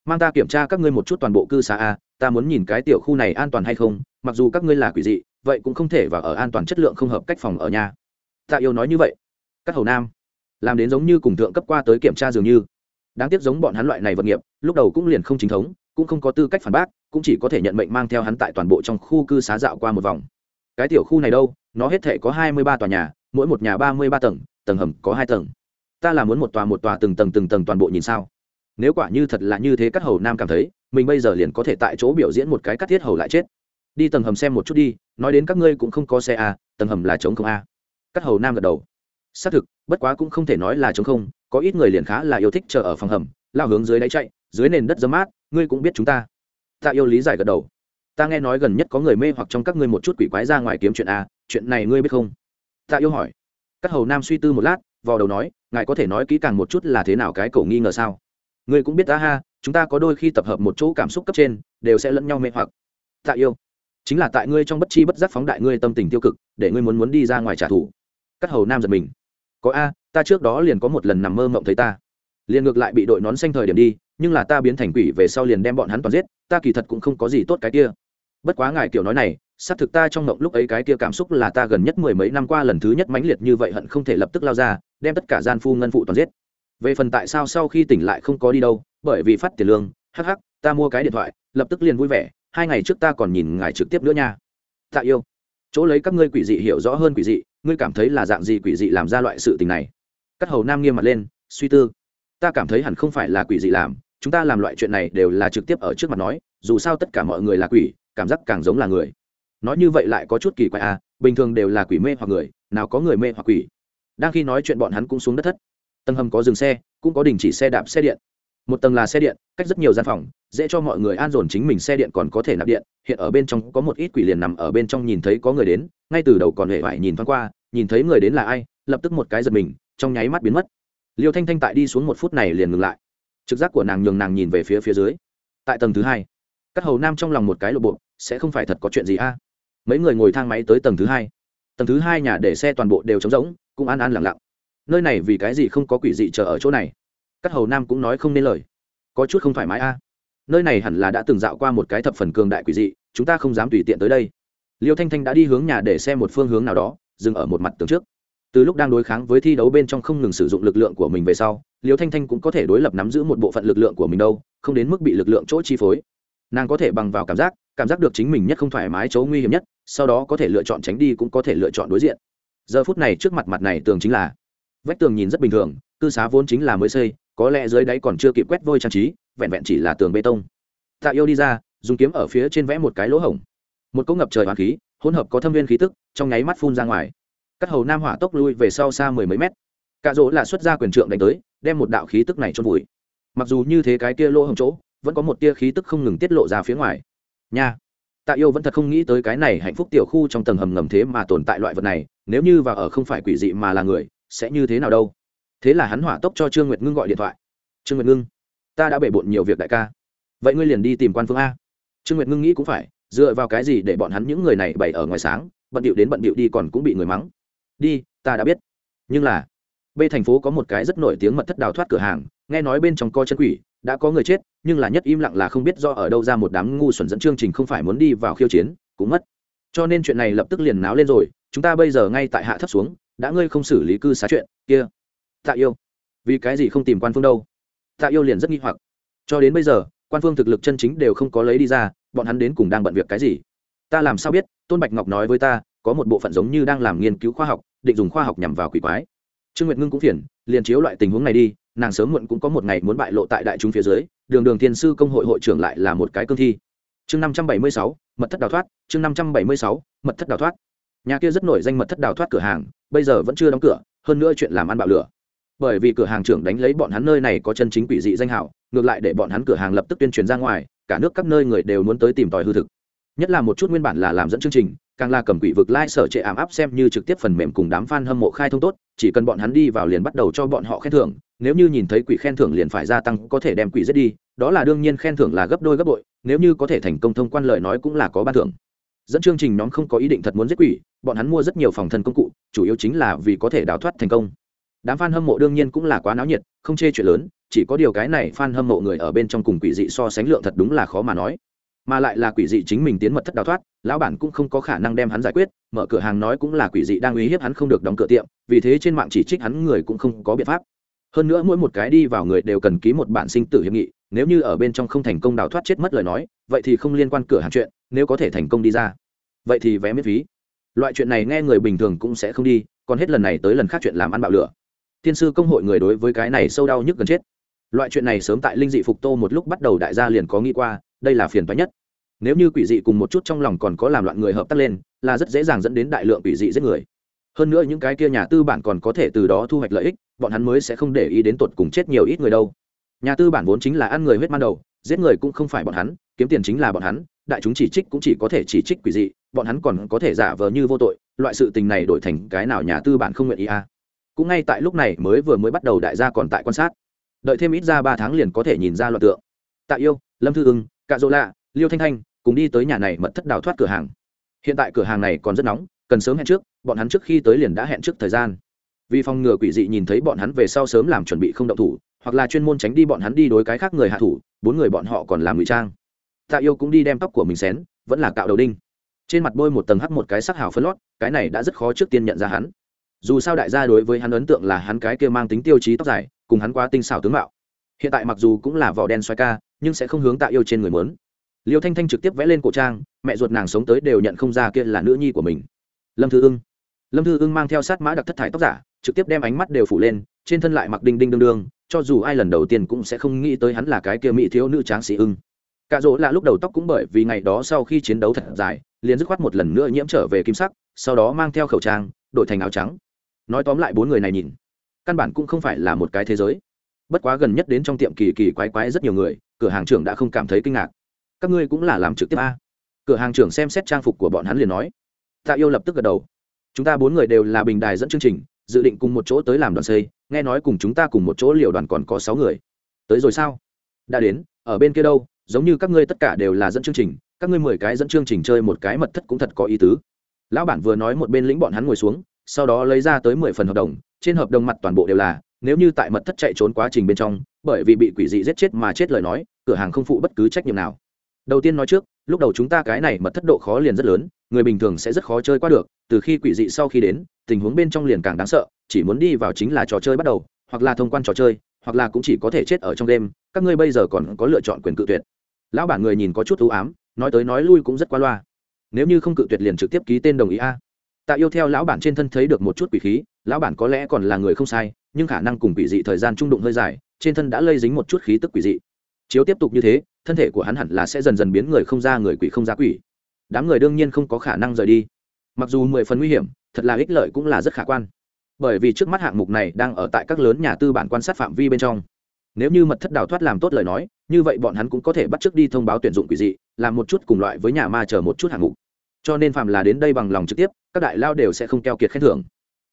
S1: Mang ta kiểm tra các ngươi một chút toàn bộ cư xá a, ta muốn nhìn cái tiểu khu này an toàn hay không, mặc dù các ngươi là quỷ dị, vậy cũng không thể vào ở an toàn chất lượng không hợp cách phòng ở nhà. Tạ yêu nói như vậy. Các hầu nam, làm đến giống như cùng thượng cấp qua tới kiểm tra dường như. Đáng tiếc giống bọn hắn loại này vật nghiệp, lúc đầu cũng liền không chính thống cũng không có tư cách phản bác cũng chỉ có thể nhận mệnh mang theo hắn tại toàn bộ trong khu cư xá dạo qua một vòng. Cái tiểu khu này đâu? Nó hết thể có hai mươi ba tòa nhà mỗi một nhà ba mươi ba tầng tầng hầm có hai tầng. Ta là muốn một tòa một tòa từng tầng từng tầng toàn bộ nhìn sao? Nếu quả như thật là như thế các hầu nam cảm thấy mình bây giờ liền có thể tại chỗ biểu diễn một cái cắt thiết hầu lại chết. Đi tầng hầm xem một chút đi nói đến các ngươi cũng không có xe a à, tầng hầm là chống không a. À. cắt hầu nam gật đầu. Xác thực bất quá cũng không thể nói là chống không có ít người liền khá là yêu thích chờ ở phòng hầm lao hướng dưới đáy chạy dưới nền đất dấm mát, ngươi cũng biết chúng ta. Ta yêu lý giải gật đầu. Ta nghe nói gần nhất có người mê hoặc trong các ngươi một chút quỷ quái ra ngoài kiếm chuyện a chuyện này ngươi biết không? Ta yêu hỏi. Các hầu nam suy tư một lát vào đầu nói, ngài có thể nói kỹ càng một chút là thế nào cái cậu nghi ngờ sao? Ngươi cũng biết ta ha, chúng ta có đôi khi tập hợp một chỗ cảm xúc cấp trên, đều sẽ lẫn nhau mê hoặc. Tạ yêu. Chính là tại ngươi trong bất chi bất giác phóng đại ngươi tâm tình tiêu cực, để ngươi muốn muốn đi ra ngoài trả thù. Các hầu nam giật mình. Có a, ta trước đó liền có một lần nằm mơ mộng thấy ta liền ngược lại bị đội nón xanh thời điểm đi, nhưng là ta biến thành quỷ về sau liền đem bọn hắn toàn giết, ta kỳ thật cũng không có gì tốt cái kia. Bất quá ngài kiểu nói này, xác thực ta trong mộng lúc ấy cái kia cảm xúc là ta gần nhất mười mấy năm qua lần thứ nhất mãnh liệt như vậy hận không thể lập tức lao ra, đem tất cả gian phu ngân phụ toàn giết. Về phần tại sao sau khi tỉnh lại không có đi đâu, bởi vì phát tiền lương, hắc hắc, ta mua cái điện thoại, lập tức liền vui vẻ, hai ngày trước ta còn nhìn ngài trực tiếp nữa nha. Tạ yêu. Chỗ lấy các ngươi quỷ dị hiểu rõ hơn quỷ dị, ngươi cảm thấy là dạng gì quỷ dị làm ra loại sự tình này? Cắt hầu nam nghiêm mặt lên, suy tư ta cảm thấy hẳn không phải là quỷ gì làm, chúng ta làm loại chuyện này đều là trực tiếp ở trước mặt nói, dù sao tất cả mọi người là quỷ, cảm giác càng giống là người. Nói như vậy lại có chút kỳ quái à bình thường đều là quỷ mê hoặc người, nào có người mê hoặc quỷ. Đang khi nói chuyện bọn hắn cũng xuống đất thất. Tầng hầm có dừng xe, cũng có đình chỉ xe đạp xe điện. Một tầng là xe điện, cách rất nhiều gian phòng, dễ cho mọi người an dồn chính mình xe điện còn có thể nạp điện. Hiện ở bên trong có một ít quỷ liền nằm ở bên trong nhìn thấy có người đến, ngay từ đầu còn hề phải nhìn thoáng qua, nhìn thấy người đến là ai, lập tức một cái giật mình, trong nháy mắt biến mất liêu thanh thanh tại đi xuống một phút này liền ngừng lại. Trực giác của nàng nhường nàng nhìn về phía phía dưới. Tại tầng thứ hai, các hầu nam trong lòng một cái lộ bộ, sẽ không phải thật có chuyện gì a? Mấy người ngồi thang máy tới tầng thứ hai. Tầng thứ hai nhà để xe toàn bộ đều trống rỗng, cũng an an lặng lặng. Nơi này vì cái gì không có quỷ dị chờ ở chỗ này? Các hầu nam cũng nói không nên lời. Có chút không thoải mái a. Nơi này hẳn là đã từng dạo qua một cái thập phần cường đại quỷ dị, chúng ta không dám tùy tiện tới đây. Liêu thanh thanh đã đi hướng nhà để xe một phương hướng nào đó, dừng ở một mặt tường trước từ lúc đang đối kháng với thi đấu bên trong không ngừng sử dụng lực lượng của mình về sau, liêu thanh thanh cũng có thể đối lập nắm giữ một bộ phận lực lượng của mình đâu, không đến mức bị lực lượng chỗ chi phối. Nàng có thể bằng vào cảm giác cảm giác được chính mình nhất không thoải mái chỗ nguy hiểm nhất, sau đó có thể lựa chọn tránh đi cũng có thể lựa chọn đối diện. Giờ phút này trước mặt mặt này tường chính là vách tường nhìn rất bình thường, cư xá vốn chính là mới xây, có lẽ dưới đáy còn chưa kịp quét vôi trang trí, vẹn vẹn chỉ là tường bê tông. Tạ yêu đi ra, dùng kiếm ở phía trên vẽ một cái lỗ hổng. Một cỗ ngập trời hoàng khí, hỗn hợp có thâm viên khí tức, trong nháy mắt phun ra ngoài cắt hầu nam hỏa tốc lui về sau xa mười mấy mét. Cạ rỗ là xuất ra quyền trượng đánh tới, đem một đạo khí tức này trôn vùi. Mặc dù như thế cái kia lỗ hồng chỗ, vẫn có một tia khí tức không ngừng tiết lộ ra phía ngoài. Nha! Tạ yêu vẫn thật không nghĩ tới cái này hạnh phúc tiểu khu trong tầng hầm ngầm thế mà tồn tại loại vật này, nếu như và ở không phải quỷ dị mà là người, sẽ như thế nào đâu? Thế là hắn hỏa tốc cho trương nguyệt ngưng gọi điện thoại. Trương nguyệt ngưng, ta đã bể bộn nhiều việc đại ca. Vậy ngươi liền đi tìm quan phương a. Trương nguyệt ngưng nghĩ cũng phải, dựa vào cái gì để bọn hắn những người này bày ở ngoài sáng, bận điệu đến bận điệu đi còn cũng bị người mắng đi, ta đã biết. Nhưng là, b thành phố có một cái rất nổi tiếng mật thất đào thoát cửa hàng, nghe nói bên trong co chân quỷ, đã có người chết, nhưng là nhất im lặng là không biết do ở đâu ra một đám ngu xuẩn dẫn chương trình không phải muốn đi vào khiêu chiến, cũng mất. Cho nên chuyện này lập tức liền náo lên rồi, chúng ta bây giờ ngay tại hạ thấp xuống, đã ngươi không xử lý cư xá chuyện, kia. Tạ yêu. Vì cái gì không tìm quan phương đâu? Tạ yêu liền rất nghi hoặc. Cho đến bây giờ, quan phương thực lực chân chính đều không có lấy đi ra, bọn hắn đến cùng đang bận việc cái gì? Ta làm sao biết? Tôn bạch ngọc nói với ta, có một bộ phận giống như đang làm nghiên cứu khoa học định dùng khoa học nhằm vào quỷ quái. Trương nguyệt ngưng cũng phiền, liền chiếu loại tình huống này đi, nàng sớm muộn cũng có một ngày muốn bại lộ tại đại chúng phía dưới, đường đường thiên sư công hội hội trưởng lại là một cái cương thi. Chương năm trăm bảy mươi sáu, mật thất đào thoát, chương năm trăm bảy mươi sáu, mật thất đào thoát. Nhà kia rất nổi danh mật thất đào thoát cửa hàng, bây giờ vẫn chưa đóng cửa, hơn nữa chuyện làm ăn bạo lửa. Bởi vì cửa hàng trưởng đánh lấy bọn hắn nơi này có chân chính quỷ dị danh hảo, ngược lại để bọn hắn cửa hàng lập tức tuyên truyền ra ngoài, cả nước các nơi người đều muốn tới tìm tòi hư thực nhất là một chút nguyên bản là làm dẫn chương trình, càng là cầm quỷ vực lai、like、sở trệ ảm áp xem như trực tiếp phần mềm cùng đám f a n hâm mộ khai thông tốt, chỉ cần bọn hắn đi vào liền bắt đầu cho bọn họ khen thưởng, nếu như nhìn thấy quỷ khen thưởng liền phải gia tăng, có thể đem quỷ giết đi, đó là đương nhiên khen thưởng là gấp đôi gấp bội, nếu như có thể thành công thông quan lợi nói cũng là có ban thưởng. Dẫn chương trình nhóm không có ý định thật muốn giết quỷ, bọn hắn mua rất nhiều phòng thân công cụ, chủ yếu chính là vì có thể đào thoát thành công. Đám f a n hâm mộ đương nhiên cũng là quá náo nhiệt, không chê chuyện lớn, chỉ có điều cái này f a n hâm mộ người ở bên trong cùng quỷ dị so sánh lượng thật đúng là khó mà nói mà lại là quỷ dị chính mình tiến mật thất đào thoát, lão bản cũng không có khả năng đem hắn giải quyết, mở cửa hàng nói cũng là quỷ dị đang uy hiếp hắn không được đóng cửa tiệm, vì thế trên mạng chỉ trích hắn người cũng không có biện pháp. Hơn nữa mỗi một cái đi vào người đều cần ký một bản sinh tử hiệp nghị, nếu như ở bên trong không thành công đào thoát chết mất lời nói, vậy thì không liên quan cửa hàng chuyện, nếu có thể thành công đi ra, vậy thì vé miễn phí. Loại chuyện này nghe người bình thường cũng sẽ không đi, còn hết lần này tới lần khác chuyện làm ăn bạo lửa. Thiên sư công hội người đối với cái này sâu đau nhức gần chết. Loại chuyện này sớm tại linh dị phục tô một lúc bắt đầu đại gia liền có nghĩ qua đây là phiền toái nhất. Nếu như quỷ dị cùng một chút trong lòng còn có làm loạn người hợp tác lên, là rất dễ dàng dẫn đến đại lượng quỷ dị giết người. Hơn nữa những cái kia nhà tư bản còn có thể từ đó thu hoạch lợi ích, bọn hắn mới sẽ không để ý đến tột cùng chết nhiều ít người đâu. Nhà tư bản vốn chính là ăn người huyết man đầu, giết người cũng không phải bọn hắn, kiếm tiền chính là bọn hắn, đại chúng chỉ trích cũng chỉ có thể chỉ trích quỷ dị, bọn hắn còn có thể giả vờ như vô tội, loại sự tình này đổi thành cái nào nhà tư bản không nguyện ý à. cũng ngay tại lúc này mới vừa mới bắt đầu đại gia còn tại quan sát. Đợi thêm ít ra ba tháng liền có thể nhìn ra loạt tượng. Tạ yêu, lâm thư ưng cạ dỗ lạ, liêu thanh thanh cùng đi tới nhà này mật thất đào thoát cửa hàng. Hiện tại cửa hàng này còn rất nóng, cần sớm hẹn trước, bọn hắn trước khi tới liền đã hẹn trước thời gian. Vì phòng ngừa quỷ dị nhìn thấy bọn hắn về sau sớm làm chuẩn bị không động thủ, hoặc là chuyên môn tránh đi bọn hắn đi đối cái khác người hạ thủ, bốn người bọn họ còn làm ngụy trang. Tạ yêu cũng đi đem tóc của mình xén, vẫn là cạo đầu đinh. Trên mặt bôi một tầng hắc một cái sắc hào phân lót, cái này đã rất khó trước tiên nhận ra hắn. Dù sao đại gia đối với hắn ấn tượng là hắn cái kia mang tính tiêu chí tóc dài, cùng hắn quá tinh xảo tướng mạo hiện tại mặc dù cũng là vỏ đen xoay ca, nhưng sẽ không hướng tạ yêu trên người mướn liêu thanh thanh trực tiếp vẽ lên cổ trang, mẹ ruột nàng sống tới đều nhận không ra kia là nữ nhi của mình. Lâm thư ưng. Lâm thư ưng mang theo sát mã đặc thất thải tóc giả, trực tiếp đem ánh mắt đều phủ lên, trên thân lại mặc đinh đinh đương đương, cho dù ai lần đầu tiên cũng sẽ không nghĩ tới hắn là cái kia mỹ thiếu nữ tráng sĩ ưng. Cạ rỗ là lúc đầu tóc cũng bởi vì ngày đó sau khi chiến đấu thật dài, liền dứt khoát một lần nữa nhiễm trở về kim sắc, sau đó mang theo khẩu trang, đổi thành áo trắng. Nói tóm lại bốn người này nhìn, căn bản cũng không phải là một cái thế giới bất quá gần nhất đến trong tiệm kỳ kỳ quái quái rất nhiều người, cửa hàng trưởng đã không cảm thấy kinh ngạc. Các ngươi cũng là làm trực tiếp a. Cửa hàng trưởng xem xét trang phục của bọn hắn liền nói. Tạ yêu lập tức gật đầu. Chúng ta bốn người đều là bình đài dẫn chương trình, dự định cùng một chỗ tới làm đoàn xây, nghe nói cùng chúng ta cùng một chỗ liều đoàn còn có sáu người. Tới rồi sao? Đã đến, ở bên kia đâu? Giống như các ngươi tất cả đều là dẫn chương trình, các ngươi mười cái dẫn chương trình chơi một cái mật thất cũng thật có ý tứ. Lão bản vừa nói một bên lĩnh bọn hắn ngồi xuống, sau đó lấy ra tới mười phần hợp đồng, trên hợp đồng mặt toàn bộ đều là nếu như tại mật thất chạy trốn quá trình bên trong, bởi vì bị quỷ dị giết chết mà chết lời nói, cửa hàng không phụ bất cứ trách nhiệm nào. Đầu tiên nói trước, lúc đầu chúng ta cái này mật thất độ khó liền rất lớn, người bình thường sẽ rất khó chơi qua được, từ khi quỷ dị sau khi đến, tình huống bên trong liền càng đáng sợ, chỉ muốn đi vào chính là trò chơi bắt đầu, hoặc là thông quan trò chơi, hoặc là cũng chỉ có thể chết ở trong đêm, các ngươi bây giờ còn có lựa chọn quyền cự tuyệt. Lão bản người nhìn có chút ưu ám, nói tới nói lui cũng rất qua loa. Nếu như không cự tuyệt liền trực tiếp ký tên đồng ý a. Tạ yêu theo lão bản trên thân thấy được một chút quỷ khí, lão bản có lẽ còn là người không sai nhưng khả năng cùng quỷ dị thời gian trung đụng hơi dài, trên thân đã lây dính một chút khí tức quỷ dị. Chiếu tiếp tục như thế, thân thể của hắn hẳn là sẽ dần dần biến người không ra người quỷ không ra quỷ. Đám người đương nhiên không có khả năng rời đi. Mặc dù mười phần nguy hiểm, thật là ích lợi cũng là rất khả quan. Bởi vì trước mắt hạng mục này đang ở tại các lớn nhà tư bản quan sát phạm vi bên trong. Nếu như mật thất đào thoát làm tốt lời nói, như vậy bọn hắn cũng có thể bắt t đi thông báo tuyển dụng quỷ dị, làm một chút cùng loại với nhà ma chờ một chút hạng mục. Cho nên phạm là đến đây bằng lòng trực tiếp, các đại lao đều sẽ không keo kiệt khen thưởng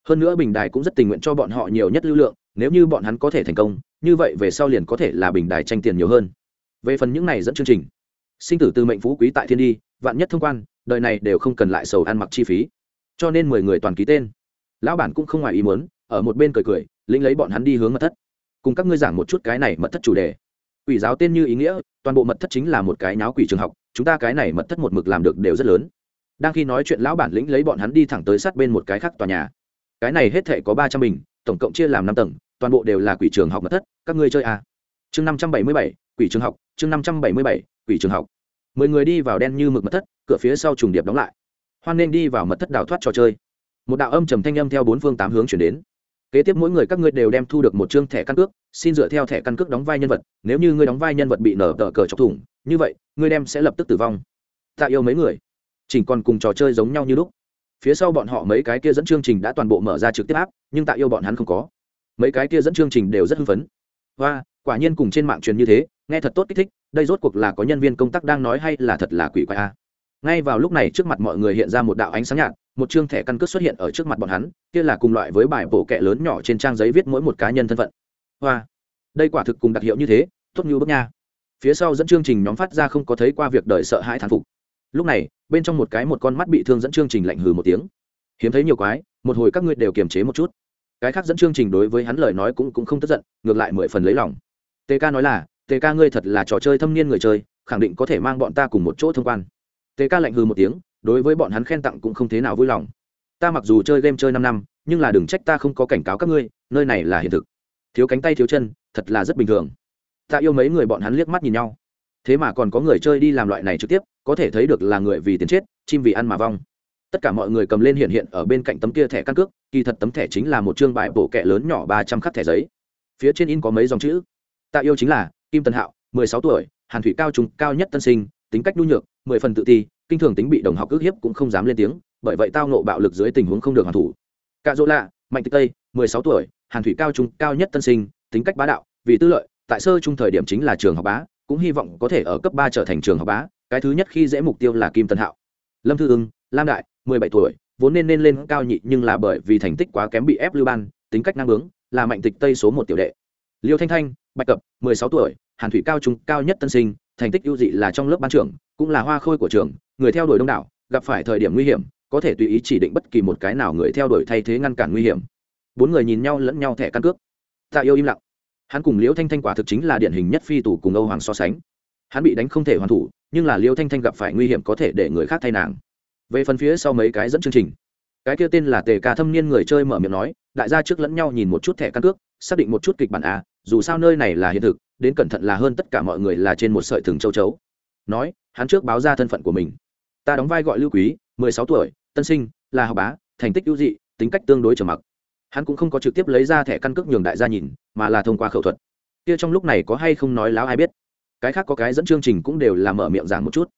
S1: hơn nữa bình đài cũng rất tình nguyện cho bọn họ nhiều nhất lưu lượng, nếu như bọn hắn có thể thành công, như vậy về sau liền có thể là bình đài tranh tiền nhiều hơn. Về phần những này dẫn chương trình, sinh tử từ mệnh phú quý tại thiên đi, vạn nhất thông quan, đời này đều không cần lại sầu ăn mặc chi phí. Cho nên mười người toàn ký tên. Lão bản cũng không ngoài ý muốn, ở một bên cười cười, lĩnh lấy bọn hắn đi hướng mật thất. Cùng các ngươi giảng một chút cái này mật thất chủ đề. Quỷ giáo tên như ý nghĩa, toàn bộ mật thất chính là một cái náo quỷ trường học, chúng ta cái này mật thất một mực làm được đều rất lớn. Đang khi nói chuyện, lão bản lĩnh lấy bọn hắn đi thẳng tới sát bên một cái khác tòa nhà cái này hết thể có ba trăm bình, tổng cộng chia làm năm tầng, toàn bộ đều là quỷ trường học mật thất, các ngươi chơi à. chương năm trăm bảy mươi bảy, quỷ trường học, chương năm trăm bảy mươi bảy, quỷ trường học. Mười người đi vào đen như mực mật thất, cửa phía sau trùng điệp đóng lại. Hoan nên đi vào mật thất đào thoát trò chơi. Một đạo âm trầm thanh âm theo bốn phương tám hướng chuyển đến. Kế tiếp mỗi người các ngươi đều đem thu được một chương thẻ căn cước, xin dựa theo thẻ căn cước đóng vai nhân vật, nếu như ngươi đóng vai nhân vật bị nở tờ cờ chọc thủng, như vậy, ngươi đem sẽ lập tức tử vong. Tạ yêu mấy người. Chỉnh còn cùng trò chơi giống nhau như lúc phía sau bọn họ mấy cái kia dẫn chương trình đã toàn bộ mở ra trực tiếp áp, nhưng tạ yêu bọn hắn không có. Mấy cái kia dẫn chương trình đều rất hưng phấn. Và quả nhiên cùng trên mạng truyền như thế, nghe thật tốt kích thích, đây rốt cuộc là có nhân viên công tác đang nói hay là thật là quỷ quái a? Ngay vào lúc này trước mặt mọi người hiện ra một đạo ánh sáng nhạt, một chương thẻ căn cước xuất hiện ở trước mặt bọn hắn, kia là cùng loại với bài bổ kẹ lớn nhỏ trên trang giấy viết mỗi một cá nhân thân phận. Hoa, đây quả thực cùng đặc hiệu như thế, tốt như bước nha. Phía sau dẫn chương trình nhóm phát ra không có thấy qua việc đời sợ hãi thán phục lúc này, bên trong một cái một con mắt bị thương dẫn chương trình lạnh hừ một tiếng. Hiếm thấy nhiều quái, một hồi các ngươi đều kiềm chế một chút. Cái khác dẫn chương trình đối với hắn lời nói cũng cũng không tức giận, ngược lại mười phần lấy lòng. Tk nói là tk ngươi thật là trò chơi thâm niên người chơi, khẳng định có thể mang bọn ta cùng một chỗ thông quan. Tk lạnh hừ một tiếng, đối với bọn hắn khen tặng cũng không thế nào vui lòng. Ta mặc dù chơi game chơi năm năm, nhưng là đừng trách ta không có cảnh cáo các ngươi, nơi này là hiện thực. Thiếu cánh tay thiếu chân, thật là rất bình thường. Ta yêu mấy người bọn hắn liếc mắt nhìn nhau. Thế mà còn có người chơi đi làm loại này trực tiếp có thể thấy được là người vì tiền chết, chim vì ăn mà vong. Tất cả mọi người cầm lên hiện hiện ở bên cạnh tấm kia thẻ căn cước, kỳ thật tấm thẻ chính là một chương bài bổ kẹ lớn nhỏ ba trăm khắc thẻ giấy. Phía trên in có mấy dòng chữ. Tạ yêu chính là kim tân hạo, mười sáu tuổi, hàn thủy cao trung, cao nhất tân sinh, tính cách nhu nhược, mười phần tự ti, kinh thường tính bị đồng học ước hiếp cũng không dám lên tiếng, bởi vậy tao nộ bạo lực dưới tình huống không được hoàn thủ. Cạ dỗ lạ, mạnh tịch tây, mười sáu tuổi, hàn thủy cao trung, cao nhất tân sinh, tính cách bá đạo, vì tư lợi, tại sơ trung thời điểm chính là trường học bá, cũng hy vọng có thể ở cấp ba trở thành trường học bá cái thứ nhất khi dễ mục tiêu là kim tân hạo lâm thư ưng lam đại mười bảy tuổi vốn nên nên lên cao nhị nhưng là bởi vì thành tích quá kém bị ép lưu ban tính cách năng bướng là mạnh tịch tây số một tiểu đệ liêu thanh thanh bạch cập mười sáu tuổi hàn thủy cao trung cao nhất tân sinh thành tích ưu dị là trong lớp ban trưởng cũng là hoa khôi của trường người theo đuổi đông đảo gặp phải thời điểm nguy hiểm có thể tùy ý chỉ định bất kỳ một cái nào người theo đuổi thay thế ngăn cản nguy hiểm bốn người nhìn nhau lẫn nhau thẻ căn cước tạ yêu im lặng hắn cùng liễu thanh thanh quả thực chính là điển hình nhất phi tù cùng âu hoàng so sánh hắn bị đánh không thể hoàn thủ nhưng là liêu thanh thanh gặp phải nguy hiểm có thể để người khác thay nàng. Về phần phía sau mấy cái dẫn chương trình, cái kia tên là tề ca thâm niên người chơi mở miệng nói, đại gia trước lẫn nhau nhìn một chút thẻ căn cước, xác định một chút kịch bản a dù sao nơi này là hiện thực, đến cẩn thận là hơn tất cả mọi người là trên một sợi thừng châu chấu. Nói, hắn trước báo ra thân phận của mình. Ta đóng vai gọi lưu quý, mười sáu tuổi, tân sinh, là học bá, thành tích ưu dị, tính cách tương đối trầm mặc. Hắn cũng không có trực tiếp lấy ra thẻ căn cước nhường đại gia nhìn, mà là thông qua khẩu thuật. Kia trong lúc này có hay không nói láo ai biết cái khác có cái dẫn chương trình cũng đều là mở miệng giảng một chút.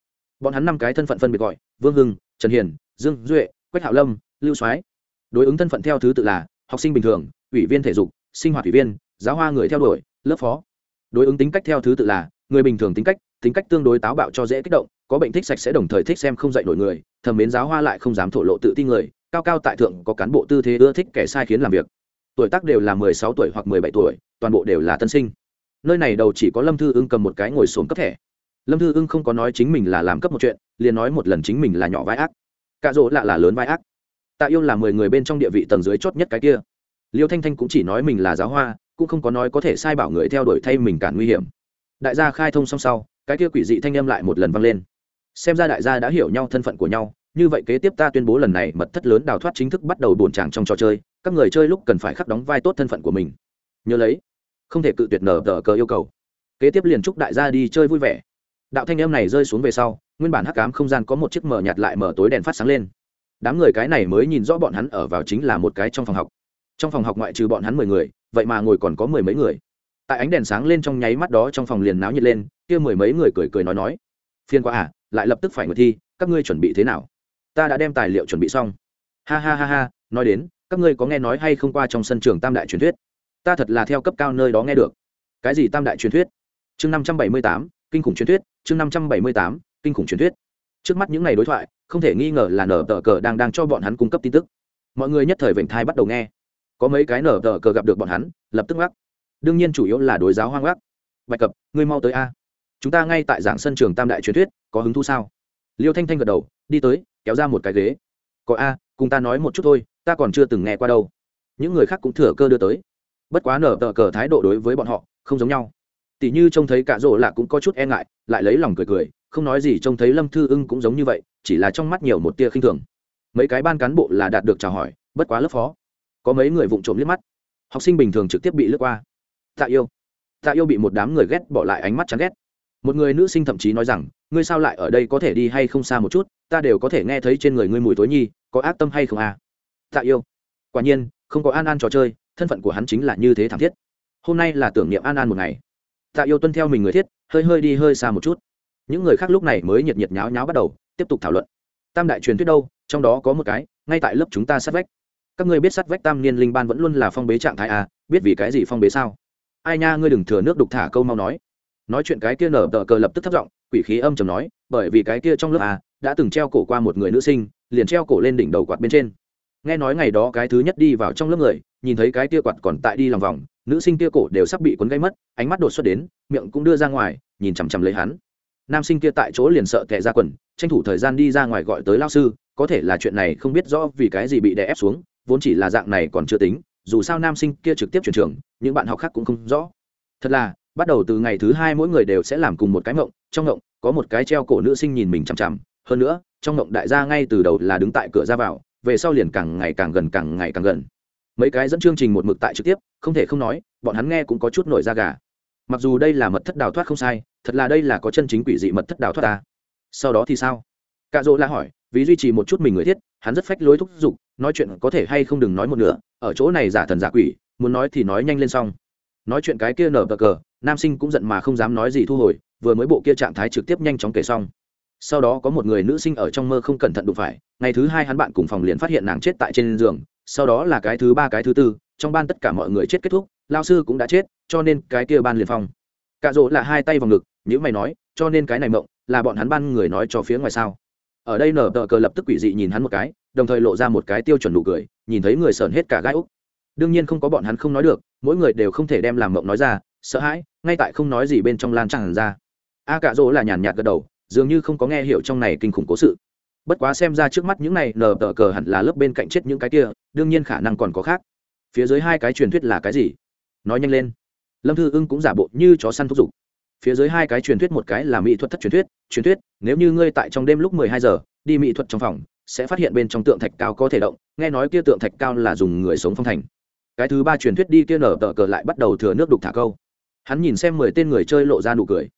S1: Bọn hắn năm cái thân phận phân biệt gọi, vương hưng, trần hiền, dương duệ, quách hạo lâm, lưu soái. Đối ứng thân phận theo thứ tự là học sinh bình thường, ủy viên thể dục, sinh hoạt ủy viên, giáo hoa người theo đuổi, lớp phó. Đối ứng tính cách theo thứ tự là người bình thường tính cách tính cách tương đối táo bạo cho dễ kích động, có bệnh thích sạch sẽ đồng thời thích xem không dạy nổi người, thầm mến giáo hoa lại không dám thổ lộ tự tin người, cao cao tại thượng có cán bộ tư thế ưa thích kẻ sai khiến làm việc. Tuổi tác đều là mười sáu tuổi hoặc mười bảy tuổi, toàn bộ đều là tân sinh nơi này đầu chỉ có lâm thư ưng cầm một cái ngồi xuống cấp thẻ. Lâm thư ưng không có nói chính mình là làm cấp một chuyện, liền nói một lần chính mình là nhỏ vai ác. Cạ rỗ lạ là lớn vai ác. Tạ yêu là mười người bên trong địa vị tầng dưới chót nhất cái kia. Liêu thanh thanh cũng chỉ nói mình là giáo hoa, cũng không có nói có thể sai bảo người theo đuổi thay mình cản nguy hiểm. Đại gia khai thông xong sau, cái kia quỷ dị thanh âm lại một lần vang lên. Xem ra đại gia đã hiểu nhau thân phận của nhau, như vậy kế tiếp ta tuyên bố lần này mật thất lớn đào thoát chính thức bắt đầu buồn tràng trong trò chơi, các người chơi lúc cần phải khắc đóng vai tốt thân phận của mình. Nhớ lấy không thể cự tuyệt nở tờ cờ yêu cầu. Kế tiếp liền chúc đại gia đi chơi vui vẻ. Đạo thanh âm này rơi xuống về sau, nguyên bản hắc cám không gian có một chiếc mở nhạt lại mở tối đèn phát sáng lên. Đám người cái này mới nhìn rõ bọn hắn ở vào chính là một cái trong phòng học. Trong phòng học ngoại trừ bọn hắn mười người, vậy mà ngồi còn có mười mấy người. Tại ánh đèn sáng lên trong nháy mắt đó trong phòng liền náo nhiệt lên, kia mười mấy người cười cười nói nói. Phiên qua à lại lập tức phải ngồi thi, các ngươi chuẩn bị thế nào? Ta đã đem tài liệu chuẩn bị xong. Ha ha ha ha, nói đến, các ngươi có nghe nói hay không qua trong sân trường tam đại truyền thuyết? Ta thật là theo cấp cao nơi đó nghe được. Cái gì tam đại truyền thuyết? Chương năm trăm bảy mươi tám, kinh khủng truyền thuyết, chương năm trăm bảy mươi tám, kinh khủng truyền thuyết. Trước mắt những ngày đối thoại, không thể nghi ngờ là nở tờ cờ đang đang cho bọn hắn cung cấp tin tức. Mọi người nhất thời vểnh thai bắt đầu nghe. Có mấy cái nở tờ cờ gặp được bọn hắn, lập tức gác đương nhiên chủ yếu là đối giáo hoang gác bạch cập, ngươi mau tới a. Chúng ta ngay tại giảng sân trường tam đại truyền thuyết, có hứng thú sao? Liêu thanh thanh gật đầu, đi tới, kéo ra một cái ghế. Có a, cùng ta nói một chút thôi, ta còn chưa từng nghe qua đâu. Những người khác cũng thừa cơ đưa tới bất quá nở tờ cờ thái độ đối với bọn họ không giống nhau. Tỷ như trông thấy cả rỗ lạ cũng có chút e ngại, lại lấy lòng cười cười, không nói gì trông thấy lâm thư ưng cũng giống như vậy, chỉ là trong mắt nhiều một tia khinh thường. Mấy cái ban cán bộ là đạt được chào hỏi, bất quá lớp phó, có mấy người vụng trộm liếc mắt. Học sinh bình thường trực tiếp bị lướt qua. Tạ yêu tạ yêu bị một đám người ghét bỏ lại ánh mắt chán ghét. Một người nữ sinh thậm chí nói rằng, ngươi sao lại ở đây có thể đi hay không xa một chút, ta đều có thể nghe thấy trên người ngươi mùi tối nhi, có ác tâm hay không à? Tạ yêu, quả nhiên, không có an an trò chơi thân phận của hắn chính là như thế thảm thiết. Hôm nay là tưởng niệm an an một ngày. Tạ yêu tuân theo mình người thiết, hơi hơi đi hơi xa một chút. Những người khác lúc này mới nhiệt nhiệt nháo nháo bắt đầu, tiếp tục thảo luận. Tam đại truyền thuyết đâu, trong đó có một cái, ngay tại lớp chúng ta sát vách. Các ngươi biết sát vách tam niên linh ban vẫn luôn là phong bế trạng thái à biết vì cái gì phong bế sao? Ai nha, ngươi đừng thừa nước đục thả câu mau nói. Nói chuyện cái kia nở tờ cờ lập tức thất giọng, quỷ khí âm chầm nói, bởi vì cái kia trong lớp à đã từng treo cổ qua một người nữ sinh, liền treo cổ lên đỉnh đầu quạt bên trên nghe nói ngày đó cái thứ nhất đi vào trong lớp người, nhìn thấy cái tia quạt còn tại đi lòng vòng, nữ sinh tia cổ đều sắp bị cuốn gây mất, ánh mắt đột xuất đến, miệng cũng đưa ra ngoài, nhìn chằm chằm lấy hắn. Nam sinh kia tại chỗ liền sợ tệ ra quần, tranh thủ thời gian đi ra ngoài gọi tới lao sư, có thể là chuyện này không biết rõ vì cái gì bị đè ép xuống, vốn chỉ là dạng này còn chưa tính, dù sao nam sinh kia trực tiếp chuyển trường, những bạn học khác cũng không rõ. Thật là, bắt đầu từ ngày thứ hai mỗi người đều sẽ làm cùng một cái mộng, trong mộng, có một cái treo cổ nữ sinh nhìn mình chằm chằm, hơn nữa, trong mộng đại gia ngay từ đầu là đứng tại cửa ra vào về sau liền càng ngày càng gần, càng ngày càng gần. Mấy cái dẫn chương trình một mực tại trực tiếp, không thể không nói, bọn hắn nghe cũng có chút nổi da gà. Mặc dù đây là mật thất đào thoát không sai, thật là đây là có chân chính quỷ dị mật thất đào thoát ta. Sau đó thì sao? Cạ dỗ la hỏi, vì duy trì một chút mình người thiết, hắn rất phách lối thúc giục, nói chuyện có thể hay không đừng nói một nửa, ở chỗ này giả thần giả quỷ, muốn nói thì nói nhanh lên xong. Nói chuyện cái kia nở bờ cờ, nam sinh cũng giận mà không dám nói gì thu hồi, vừa mới bộ kia trạng thái trực tiếp nhanh chóng kể xong sau đó có một người nữ sinh ở trong mơ không cẩn thận đụng phải, ngày thứ hai hắn bạn cùng phòng liền phát hiện nàng chết tại trên giường, sau đó là cái thứ ba, cái thứ tư, trong ban tất cả mọi người chết kết thúc, lao sư cũng đã chết, cho nên cái kia ban liền phong. Cạ rỗ là hai tay vào ngực những mày nói, cho nên cái này mộng, là bọn hắn ban người nói cho phía ngoài sao? Ở đây nở tờ cờ lập tức quỷ dị nhìn hắn một cái, đồng thời lộ ra một cái tiêu chuẩn nụ cười, nhìn thấy người sờn hết cả gai úc. Đương nhiên không có bọn hắn không nói được, mỗi người đều không thể đem làm mộng nói ra, sợ hãi, ngay tại không nói gì bên trong lan tràn ra. A cạ rỗ là nhàn nhạt gật đầu dường như không có nghe hiểu trong này kinh khủng cố sự. Bất quá xem ra trước mắt những này nở tờ cờ hẳn là lớp bên cạnh chết những cái kia, đương nhiên khả năng còn có khác. Phía dưới hai cái truyền thuyết là cái gì? Nói nhanh lên. Lâm thư ưng cũng giả bộ như chó săn thúc giục. Phía dưới hai cái truyền thuyết một cái là mỹ thuật thất truyền thuyết truyền thuyết, nếu như ngươi tại trong đêm lúc mười hai giờ, đi mỹ thuật trong phòng, sẽ phát hiện bên trong tượng thạch cao có thể động, nghe nói kia tượng thạch cao là dùng người sống phong thành. Cái thứ ba truyền thuyết đi kia nở tờ cờ lại bắt đầu thừa nước đục thả câu. Hắn nhìn xem mười tên người chơi lộ ra nụ cười.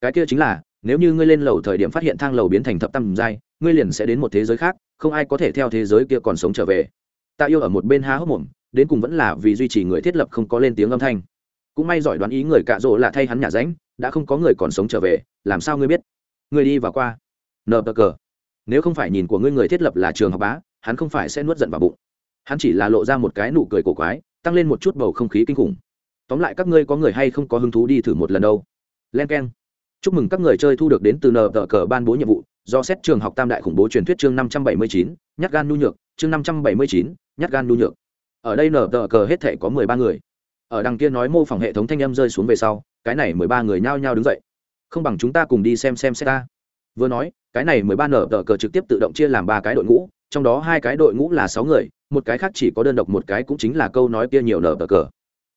S1: Cái kia chính là nếu như ngươi lên lầu thời điểm phát hiện thang lầu biến thành thập tam giai, ngươi liền sẽ đến một thế giới khác, không ai có thể theo thế giới kia còn sống trở về. Tạ yêu ở một bên há hốc mồm, đến cùng vẫn là vì duy trì người thiết lập không có lên tiếng âm thanh. Cũng may giỏi đoán ý người cạ rỗ là thay hắn nhà ránh, đã không có người còn sống trở về, làm sao ngươi biết? Ngươi đi và qua. Nờ bờ cờ. Nếu không phải nhìn của ngươi người thiết lập là trường học bá, hắn không phải sẽ nuốt giận vào bụng. Hắn chỉ là lộ ra một cái nụ cười cổ quái, tăng lên một chút bầu không khí kinh khủng. Tóm lại các ngươi có người hay không có hứng thú đi thử một lần đâu? Len k e n chúc mừng các người chơi thu được đến từ nờ tờ cờ ban bố nhiệm vụ, do xét trường học tam đại khủng bố truyền thuyết chương năm trăm bảy mươi chín, nhát gan nhu nhược, chương năm trăm bảy mươi chín, nhát gan nhu nhược. Ở đây nở tờ cờ hết thể có mười ba người. Ở đằng kia nói mô phỏng hệ thống thanh âm rơi xuống về sau, cái này mười ba người nhao nhao đứng dậy. Không bằng chúng ta cùng đi xem xem xét ta. Vừa nói, cái này mười ba nở tờ cờ trực tiếp tự động chia làm ba cái đội ngũ, trong đó hai cái đội ngũ là sáu người, một cái khác chỉ có đơn độc một cái cũng chính là câu nói kia nhiều nở tờ cờ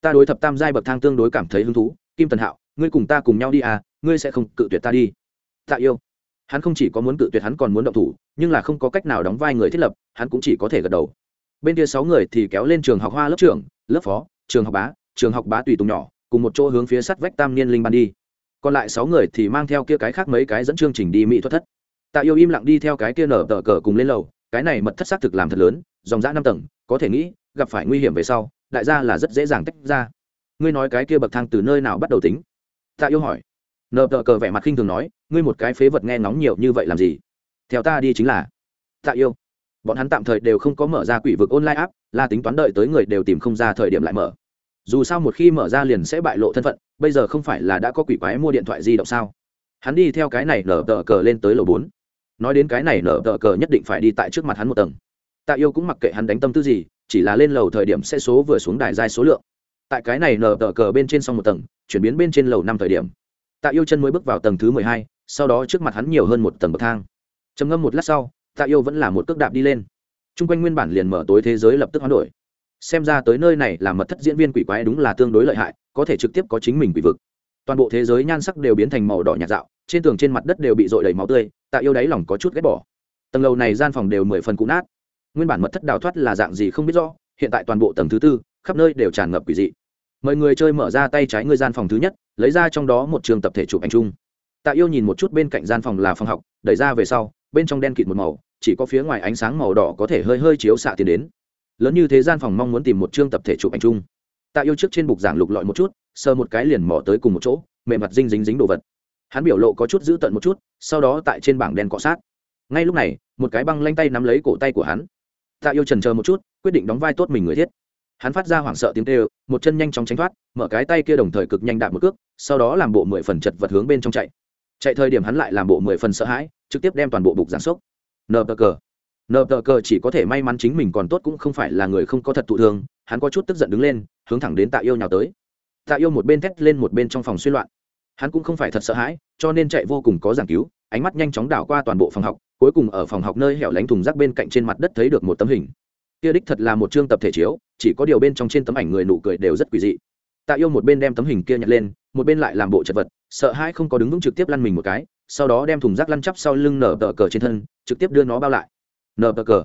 S1: ta đối thập tam giai bậc thang tương đối cảm thấy hứng thú, kim tần hạo, ngươi cùng ta cùng nhau đi à ngươi sẽ không cự tuyệt ta đi. Tạ yêu. Hắn không chỉ có muốn cự tuyệt hắn còn muốn động thủ, nhưng là không có cách nào đóng vai người thiết lập, hắn cũng chỉ có thể gật đầu. Bên kia sáu người thì kéo lên trường học hoa lớp trưởng, lớp phó, trường học bá, trường học bá tùy tùng nhỏ, cùng một chỗ hướng phía sắt vách tam niên linh ban đi. Còn lại sáu người thì mang theo kia cái khác mấy cái dẫn chương trình đi mỹ thuật thất. Tạ yêu im lặng đi theo cái kia nở tờ cờ cùng lên lầu, cái này mật thất xác thực làm thật lớn, dòng dã năm tầng, có thể nghĩ, gặp phải nguy hiểm về sau, đại gia là rất dễ dàng tách ra. Ngươi nói cái kia bậc thang từ nơi nào bắt đầu tính? Tạ yêu hỏi nợ tờ cờ vẻ mặt khinh thường nói, ngươi một cái phế vật nghe ngóng nhiều như vậy làm gì? Theo ta đi chính là. Tạ yêu. Bọn hắn tạm thời đều không có mở ra quỷ vực online app, là tính toán đợi tới người đều tìm không ra thời điểm lại mở. Dù sao một khi mở ra liền sẽ bại lộ thân phận, bây giờ không phải là đã có quỷ quái mua điện thoại di động sao? Hắn đi theo cái này nở tờ cờ lên tới lầu bốn. Nói đến cái này nở tờ cờ nhất định phải đi tại trước mặt hắn một tầng. Tạ yêu cũng mặc kệ hắn đánh tâm tư gì, chỉ là lên lầu thời điểm sẽ số vừa xuống đài giai số lượng. Tại cái này nở tờ cờ bên trên xong một tầng, chuyển biến bên trên lầu năm thời điểm tạ yêu chân mới bước vào tầng thứ mười hai, sau đó trước mặt hắn nhiều hơn một tầng bậc thang. Trầm ngâm một lát sau, tạ yêu vẫn là một cước đạp đi lên. T r u n g quanh nguyên bản liền mở tối thế giới lập tức hoán đổi. Xem ra tới nơi này là mật thất diễn viên quỷ quái đúng là tương đối lợi hại, có thể trực tiếp có chính mình quỷ vực. Toàn bộ thế giới nhan sắc đều biến thành màu đỏ nhạt dạo, trên tường trên mặt đất đều bị dội đầy máu tươi, tạ yêu đáy lòng có chút ghét bỏ. Tầng lầu này gian phòng đều mười phần cũ nát. Nguyên bản mật thất đào thoát là dạng gì không biết rõ, hiện tại toàn bộ tầng thứ tư, khắp nơi đều tràn ngập quỷ dị mời người chơi mở ra tay trái ngươi gian phòng thứ nhất, lấy ra trong đó một trường tập thể chụp ảnh chung. Tạ yêu nhìn một chút bên cạnh gian phòng là phòng học, đẩy ra về sau, bên trong đen kịt một màu, chỉ có phía ngoài ánh sáng màu đỏ có thể hơi hơi chiếu xạ tiền đến. Lớn như thế gian phòng mong muốn tìm một chương tập thể chụp ảnh chung. Tạ yêu trước trên bục giảng lục lọi một chút, sờ một cái liền mỏ tới cùng một chỗ, mềm mặt dinh dính dính đồ vật. Hắn biểu lộ có chút giữ tận một chút, sau đó tại trên bảng đen cọ sát. Ngay lúc này, một cái băng lanh tay nắm lấy cổ tay của hắn. Tạ yêu trần chờ một chút, quyết định đóng vai tốt mình người thiết hắn phát ra hoảng sợ tiếng kêu, một chân nhanh chóng tránh thoát, mở cái tay kia đồng thời cực nhanh đạp một cước, sau đó làm bộ mười phần chật vật hướng bên trong chạy. Chạy thời điểm hắn lại làm bộ mười phần sợ hãi, trực tiếp đem toàn bộ bục giáng sốc. Nờ cờ. Nợ tờ cờ chỉ có thể may mắn chính mình còn tốt cũng không phải là người không có thật thụ thương, hắn có chút tức giận đứng lên, hướng thẳng đến tạ yêu nhào tới. Tạ yêu một bên thét lên một bên trong phòng suy loạn. Hắn cũng không phải thật sợ hãi, cho nên chạy vô cùng có giảng cứu, ánh mắt nhanh chóng đảo qua toàn bộ phòng học, cuối cùng ở phòng học nơi hẻo lánh thùng rác bên cạnh trên mặt đất thấy được một tấm hình kia đích thật là một chương tập thể chiếu, chỉ có điều bên trong trên tấm ảnh người nụ cười đều rất quỷ dị. Tạ yêu một bên đem tấm hình kia nhặt lên, một bên lại làm bộ chật vật, sợ hai không có đứng vững trực tiếp lăn mình một cái, sau đó đem thùng rác lăn chắp sau lưng nở tờ cờ trên thân, trực tiếp đưa nó bao lại. Nở tờ cờ?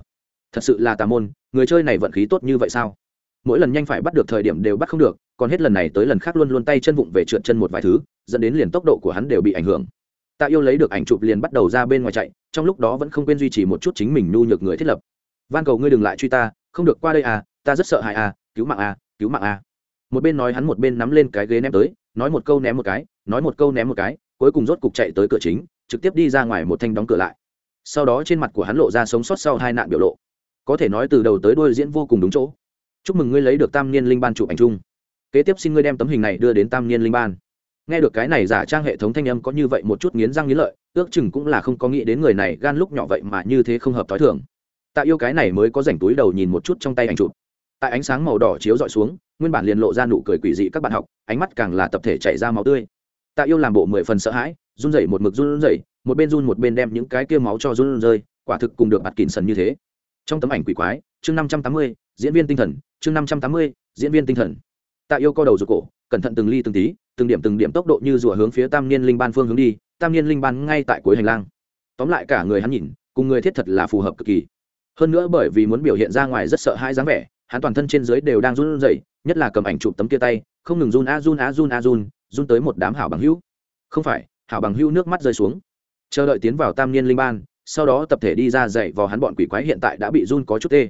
S1: Thật sự là tà môn, người chơi này vận khí tốt như vậy sao? Mỗi lần nhanh phải bắt được thời điểm đều bắt không được, còn hết lần này tới lần khác luôn luôn tay chân vụng về trượt chân một vài thứ, dẫn đến liền tốc độ của hắn đều bị ảnh hưởng. Tạ yêu lấy được ảnh chụp liền bắt đầu ra bên ngoài chạy, trong lúc đó vẫn không quên duy trì một chút chính mình nhu nhược người thiết lập van cầu ngươi đừng lại truy ta, không được qua đây à ta rất sợ hãi à cứu mạng à cứu mạng à. Một bên nói hắn một bên nắm lên cái ghế ném tới, nói một câu ném một cái, nói một câu ném một cái, cuối cùng rốt cục chạy tới cửa chính, trực tiếp đi ra ngoài một thanh đóng cửa lại. Sau đó trên mặt của hắn lộ ra sống sót sau hai nạn biểu lộ. Có thể nói từ đầu tới đôi diễn vô cùng đúng chỗ. Chúc mừng ngươi lấy được tam niên linh ban chụp ảnh chung. Kế tiếp xin ngươi đem tấm hình này đưa đến tam niên linh ban. Nghe được cái này giả trang hệ thống thanh âm có như vậy một chút nghiến răng nghiến lợi, ước chừng cũng là không có nghĩ đến người này gan lúc nhỏ vậy mà như thế không hợp t h ó i thường tạ yêu cái này mới có rảnh túi đầu nhìn một chút trong tay ảnh chụp. Tại ánh sáng màu đỏ chiếu d ọ i xuống, nguyên bản liền lộ ra nụ cười quỷ dị các bạn học, ánh mắt càng là tập thể chảy ra máu tươi. Tạ yêu làm bộ mười phần sợ hãi, run rẩy một mực run rẩy, một bên run một bên đem những cái kia máu cho run rơi, quả thực cùng được bạt kìn sần như thế. Trong tấm ảnh quỷ quái, chương năm trăm tám mươi, diễn viên tinh thần, chương năm trăm tám mươi, diễn viên tinh thần. Tạ yêu co đầu rụt cổ, cẩn thận từng ly từng tí, từng điểm từng điểm tốc độ như rùa hướng phía tam niên linh ban phương hướng đi, tam niên linh ban ngay tại cuối hành lang. Tóm lại cả người hắn nhìn, cùng người thiết thật là phù hợp cực kỳ hơn nữa bởi vì muốn biểu hiện ra ngoài rất sợ hãi dáng vẻ, hắn toàn thân trên dưới đều đang run rẩy, nhất là cầm ảnh chụp tấm kia tay, không ngừng run a run a run a run run tới một đám hảo bằng hữu. Không phải, hảo bằng hữu nước mắt rơi xuống. Chờ đợi tiến vào tam niên linh ban, sau đó tập thể đi ra dậy vào hắn bọn quỷ quái hiện tại đã bị run có chút tê.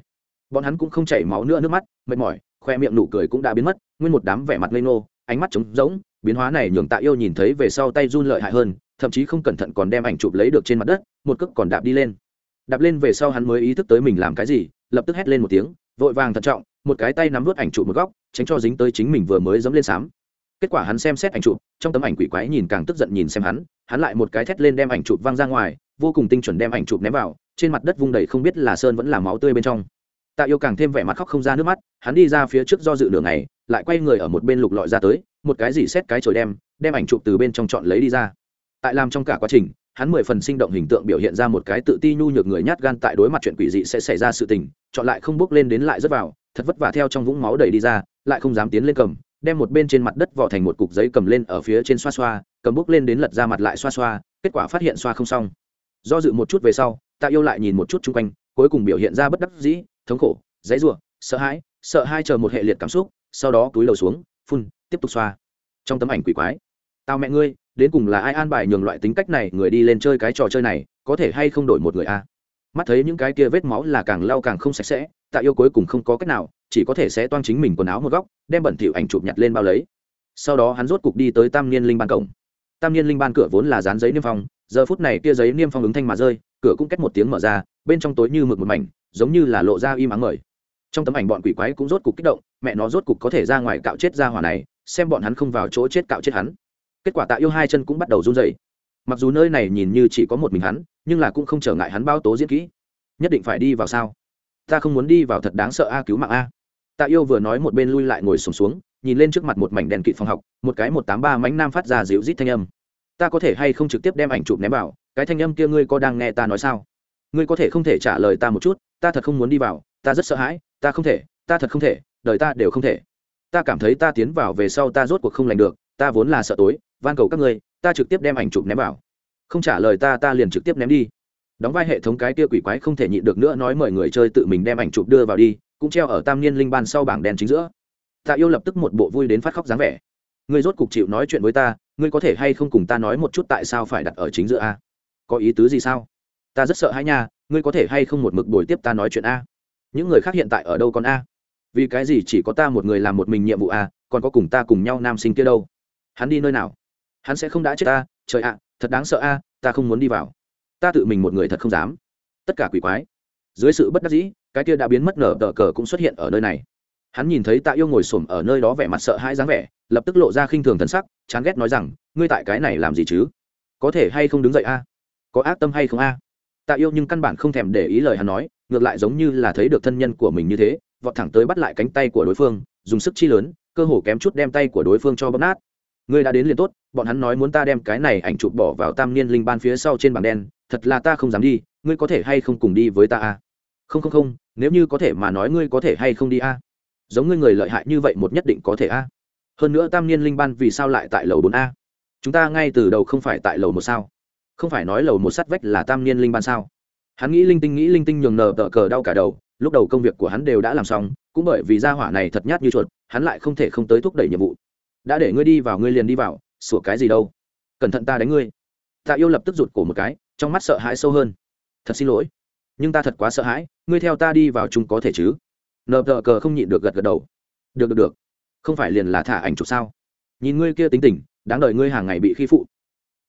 S1: Bọn hắn cũng không chảy máu nữa, nước mắt, mệt mỏi, khoe miệng nụ cười cũng đã biến mất, nguyên một đám vẻ mặt ngây nô ánh mắt trống rỗng, biến hóa này nhường tạ yêu nhìn thấy về sau tay run lợi hại hơn, thậm chí không cẩn thận còn đem ảnh chụp lấy được trên mặt đất, một cước còn đạp đi lên đạp lên về sau hắn mới ý thức tới mình làm cái gì, lập tức hét lên một tiếng, vội vàng thận trọng, một cái tay nắm vút ảnh trụ một góc, tránh cho dính tới chính mình vừa mới dẫm lên sám. Kết quả hắn xem xét ảnh chụp, trong tấm ảnh quỷ quái nhìn càng tức giận nhìn xem hắn hắn lại một cái thét lên đem ảnh chụp văng ra ngoài, vô cùng tinh chuẩn đem ảnh chụp ném vào, trên mặt đất vung đầy không biết là sơn vẫn là máu tươi bên trong. Tạ yêu càng thêm vẻ mặt khóc không ra nước mắt, hắn đi ra phía trước do dự đường này lại quay người ở một bên lục lọi ra tới, một cái gì xét cái chổi đem đem ảnh chụp từ bên trong chọn lấy đi ra. Tại làm trong cả quá trình hắn mười phần sinh động hình tượng biểu hiện ra một cái tự ti nhu nhược người nhát gan tại đối mặt chuyện quỷ dị sẽ xảy ra sự tình, chọn lại không bước lên đến lại rất vào, thật vất vả theo trong vũng máu đầy đi ra, lại không dám tiến lên cầm, đem một bên trên mặt đất vỏ thành một cục giấy cầm lên ở phía trên xoa xoa, cầm bước lên đến lật ra mặt lại xoa xoa, kết quả phát hiện xoa không xong. Do dự một chút về sau, tạ yêu lại nhìn một chút chung quanh, cuối cùng biểu hiện ra bất đắc dĩ, thống khổ, dãy ruộng sợ hãi, sợ hai chờ một hệ liệt cảm xúc, sau đó túi đầu xuống, phun, tiếp tục xoa. Trong tấm ảnh quỷ quái, tao mẹ ngươi đến cùng là ai an bài nhường loại tính cách này người đi lên chơi cái trò chơi này, có thể hay không đổi một người a? Mắt thấy những cái kia vết máu là càng lau càng không sạch sẽ, tạ yêu cuối cùng không có cách nào, chỉ có thể sẽ toan chính mình quần áo một góc, đem bẩn thỉu ảnh chụp nhặt lên bao lấy. Sau đó hắn rốt cục đi tới tam niên linh ban cổng. Tam niên linh ban cửa vốn là dán giấy niêm phong, giờ phút này kia giấy niêm phong ứng thanh mà rơi, cửa cũng cách một tiếng mở ra, bên trong tối như mực một mảnh, giống như là lộ ra im ắng mời trong tấm ảnh bọn quỷ quái cũng rốt cục kích động, mẹ nó rốt cục có thể ra ngoài cạo chết ra hỏa này, xem bọn hắn không vào chỗ chết cạo chết hắn kết quả tạ yêu hai chân cũng bắt đầu run dày mặc dù nơi này nhìn như chỉ có một mình hắn nhưng là cũng không trở ngại hắn bao tố diễn kỹ. Nhất định phải đi vào sao? Ta không muốn đi vào thật đáng sợ a cứu mạng a. Tạ yêu vừa nói một bên lui lại ngồi sùng xuống, xuống nhìn lên trước mặt một mảnh đèn kịt phòng học một cái một tám ba mánh nam phát ra dịu rít thanh âm. Ta có thể hay không trực tiếp đem ảnh chụp ném vào? Cái thanh âm kia ngươi có đang nghe ta nói sao? Ngươi có thể không thể trả lời ta một chút ta thật không muốn đi vào ta rất sợ hãi ta không thể ta thật không thể đời ta đều không thể. Ta cảm thấy ta tiến vào về sau ta rốt cuộc không lành được ta vốn là sợ tối van cầu các ngươi, ta trực tiếp đem ảnh chụp ném vào. Không trả lời ta ta liền trực tiếp ném đi. Đóng vai hệ thống cái kia quỷ quái không thể nhịn được nữa nói mời người chơi tự mình đem ảnh chụp đưa vào đi, cũng treo ở tam niên linh ban sau bảng đen chính giữa. Tạ yêu lập tức một bộ vui đến phát khóc dáng vẻ. Ngươi rốt cục chịu nói chuyện với ta, ngươi có thể hay không cùng ta nói một chút tại sao phải đặt ở chính giữa a? Có ý tứ gì sao? Ta rất sợ hãi nha, ngươi có thể hay không một mực đổi tiếp ta nói chuyện a? Những người khác hiện tại ở đâu còn a? Vì cái gì chỉ có ta một người làm một mình nhiệm vụ a, còn có cùng ta cùng nhau nam sinh kia đâu? Hắn đi nơi nào? Hắn sẽ không đã chết ta, trời ạ, thật đáng sợ a, ta không muốn đi vào. Ta tự mình một người thật không dám. Tất cả quỷ quái. Dưới sự bất đắc dĩ, cái kia đã biến mất nở tờ cờ cũng xuất hiện ở nơi này. Hắn nhìn thấy tạ yêu ngồi xổm ở nơi đó vẻ mặt sợ hãi dáng vẻ, lập tức lộ ra khinh thường thần sắc, chán ghét nói rằng, ngươi tại cái này làm gì chứ? Có thể hay không đứng dậy a? Có ác tâm hay không a? Tạ yêu nhưng căn bản không thèm để ý lời hắn nói, ngược lại giống như là thấy được thân nhân của mình như thế, vọt thẳng tới bắt lại cánh tay của đối phương, dùng sức chi lớn, cơ hồ kém chút đem tay của đối phương cho bóp nát ngươi đã đến liền tốt, bọn hắn nói muốn ta đem cái này ảnh chụp bỏ vào tam niên linh ban phía sau trên bảng đen, thật là ta không dám đi, ngươi có thể hay không cùng đi với ta a không không không, nếu như có thể mà nói ngươi có thể hay không đi a giống ngươi người lợi hại như vậy một nhất định có thể a hơn nữa tam niên linh ban vì sao lại tại lầu bốn a? Chúng ta ngay từ đầu không phải tại lầu một sao? Không phải nói lầu một sắt vách là tam niên linh ban sao? Hắn nghĩ linh tinh nghĩ linh tinh nhường nờ tờ cờ đau cả đầu, lúc đầu công việc của hắn đều đã làm xong, cũng bởi vì gia hỏa này thật nhát như chuột, hắn lại không thể không tới thúc đẩy nhiệm vụ đã để ngươi đi vào, ngươi liền đi vào, sủa cái gì đâu. Cẩn thận ta đánh ngươi. Tạ yêu lập tức rụt cổ một cái, trong mắt sợ hãi sâu hơn. Thật xin lỗi. Nhưng ta thật quá sợ hãi, ngươi theo ta đi vào chúng có thể chứ? Nợ tờ cờ không nhịn được gật gật đầu. Được được được. Không phải liền là thả ảnh chụp sao? Nhìn ngươi kia tính tình, đáng đợi ngươi hàng ngày bị khi phụ.